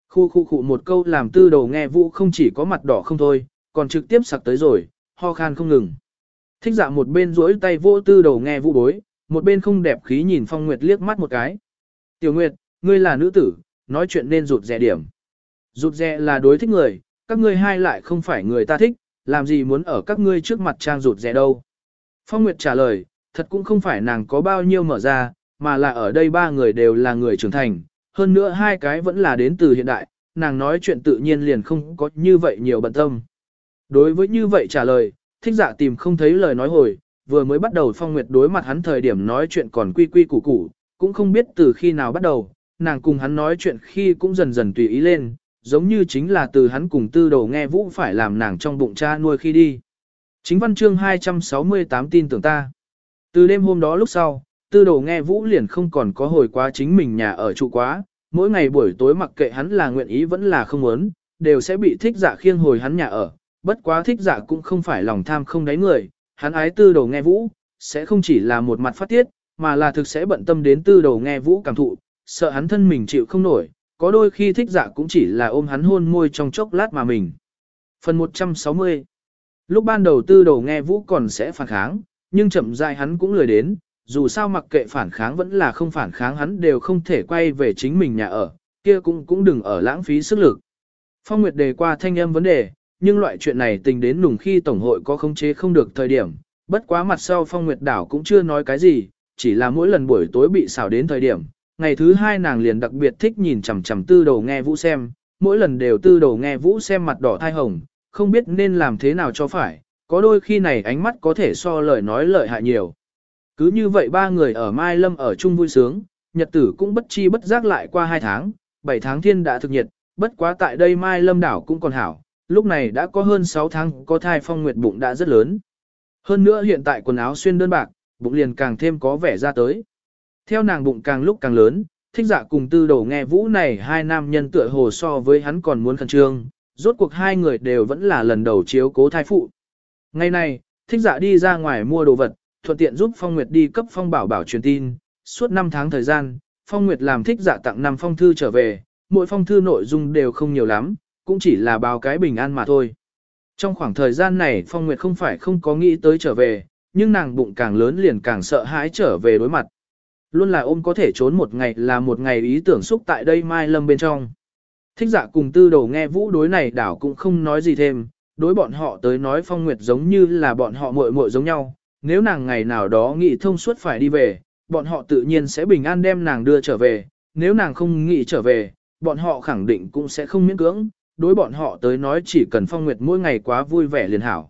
Khu khu khu một câu làm tư đầu nghe vũ không chỉ có mặt đỏ không thôi, còn trực tiếp sặc tới rồi, ho khan không ngừng. Thích dạ một bên duỗi tay vô tư đầu nghe vũ bối, một bên không đẹp khí nhìn Phong Nguyệt liếc mắt một cái. Tiểu Nguyệt, ngươi là nữ tử, nói chuyện nên rụt rẻ điểm. Rụt rẻ là đối thích người, các ngươi hai lại không phải người ta thích, làm gì muốn ở các ngươi trước mặt trang rụt rẻ đâu. Phong Nguyệt trả lời, thật cũng không phải nàng có bao nhiêu mở ra, mà là ở đây ba người đều là người trưởng thành, hơn nữa hai cái vẫn là đến từ hiện đại, nàng nói chuyện tự nhiên liền không có như vậy nhiều bận tâm. Đối với như vậy trả lời, thích giả tìm không thấy lời nói hồi, vừa mới bắt đầu Phong Nguyệt đối mặt hắn thời điểm nói chuyện còn quy quy củ củ, cũng không biết từ khi nào bắt đầu, nàng cùng hắn nói chuyện khi cũng dần dần tùy ý lên, giống như chính là từ hắn cùng tư đầu nghe vũ phải làm nàng trong bụng cha nuôi khi đi. Chính văn chương 268 tin tưởng ta. Từ đêm hôm đó lúc sau, tư đầu nghe vũ liền không còn có hồi quá chính mình nhà ở trụ quá, mỗi ngày buổi tối mặc kệ hắn là nguyện ý vẫn là không muốn, đều sẽ bị thích giả khiêng hồi hắn nhà ở. Bất quá thích giả cũng không phải lòng tham không đáy người, hắn ái tư đầu nghe vũ, sẽ không chỉ là một mặt phát tiết, mà là thực sẽ bận tâm đến tư đầu nghe vũ cảm thụ, sợ hắn thân mình chịu không nổi, có đôi khi thích dạ cũng chỉ là ôm hắn hôn môi trong chốc lát mà mình. Phần 160 Lúc ban đầu tư đầu nghe vũ còn sẽ phản kháng, nhưng chậm rãi hắn cũng lười đến, dù sao mặc kệ phản kháng vẫn là không phản kháng hắn đều không thể quay về chính mình nhà ở, kia cũng cũng đừng ở lãng phí sức lực. Phong Nguyệt đề qua thanh âm vấn đề, nhưng loại chuyện này tình đến nùng khi Tổng hội có khống chế không được thời điểm, bất quá mặt sau Phong Nguyệt đảo cũng chưa nói cái gì, chỉ là mỗi lần buổi tối bị xảo đến thời điểm, ngày thứ hai nàng liền đặc biệt thích nhìn chằm chằm tư đầu nghe vũ xem, mỗi lần đều tư đầu nghe vũ xem mặt đỏ thai hồng, không biết nên làm thế nào cho phải, có đôi khi này ánh mắt có thể so lời nói lợi hại nhiều. Cứ như vậy ba người ở Mai Lâm ở chung vui sướng, nhật tử cũng bất chi bất giác lại qua hai tháng, bảy tháng thiên đã thực nhiệt, bất quá tại đây Mai Lâm đảo cũng còn hảo, lúc này đã có hơn 6 tháng có thai phong nguyệt bụng đã rất lớn. Hơn nữa hiện tại quần áo xuyên đơn bạc, bụng liền càng thêm có vẻ ra tới. Theo nàng bụng càng lúc càng lớn, thích dạ cùng tư đầu nghe vũ này hai nam nhân tựa hồ so với hắn còn muốn khẩn trương, rốt cuộc hai người đều vẫn là lần đầu chiếu cố thai phụ. Ngày này, thích dạ đi ra ngoài mua đồ vật, thuận tiện giúp Phong Nguyệt đi cấp Phong Bảo Bảo truyền tin, suốt 5 tháng thời gian, Phong Nguyệt làm thích dạ tặng 5 phong thư trở về, mỗi phong thư nội dung đều không nhiều lắm, cũng chỉ là báo cái bình an mà thôi. Trong khoảng thời gian này Phong Nguyệt không phải không có nghĩ tới trở về, nhưng nàng bụng càng lớn liền càng sợ hãi trở về đối mặt. Luôn là ôm có thể trốn một ngày là một ngày ý tưởng xúc tại đây Mai Lâm bên trong. Thích dạ cùng tư đầu nghe vũ đối này đảo cũng không nói gì thêm, đối bọn họ tới nói Phong Nguyệt giống như là bọn họ muội muội giống nhau, nếu nàng ngày nào đó nghĩ thông suốt phải đi về, bọn họ tự nhiên sẽ bình an đem nàng đưa trở về, nếu nàng không nghĩ trở về, bọn họ khẳng định cũng sẽ không miễn cưỡng, đối bọn họ tới nói chỉ cần Phong Nguyệt mỗi ngày quá vui vẻ liền hảo.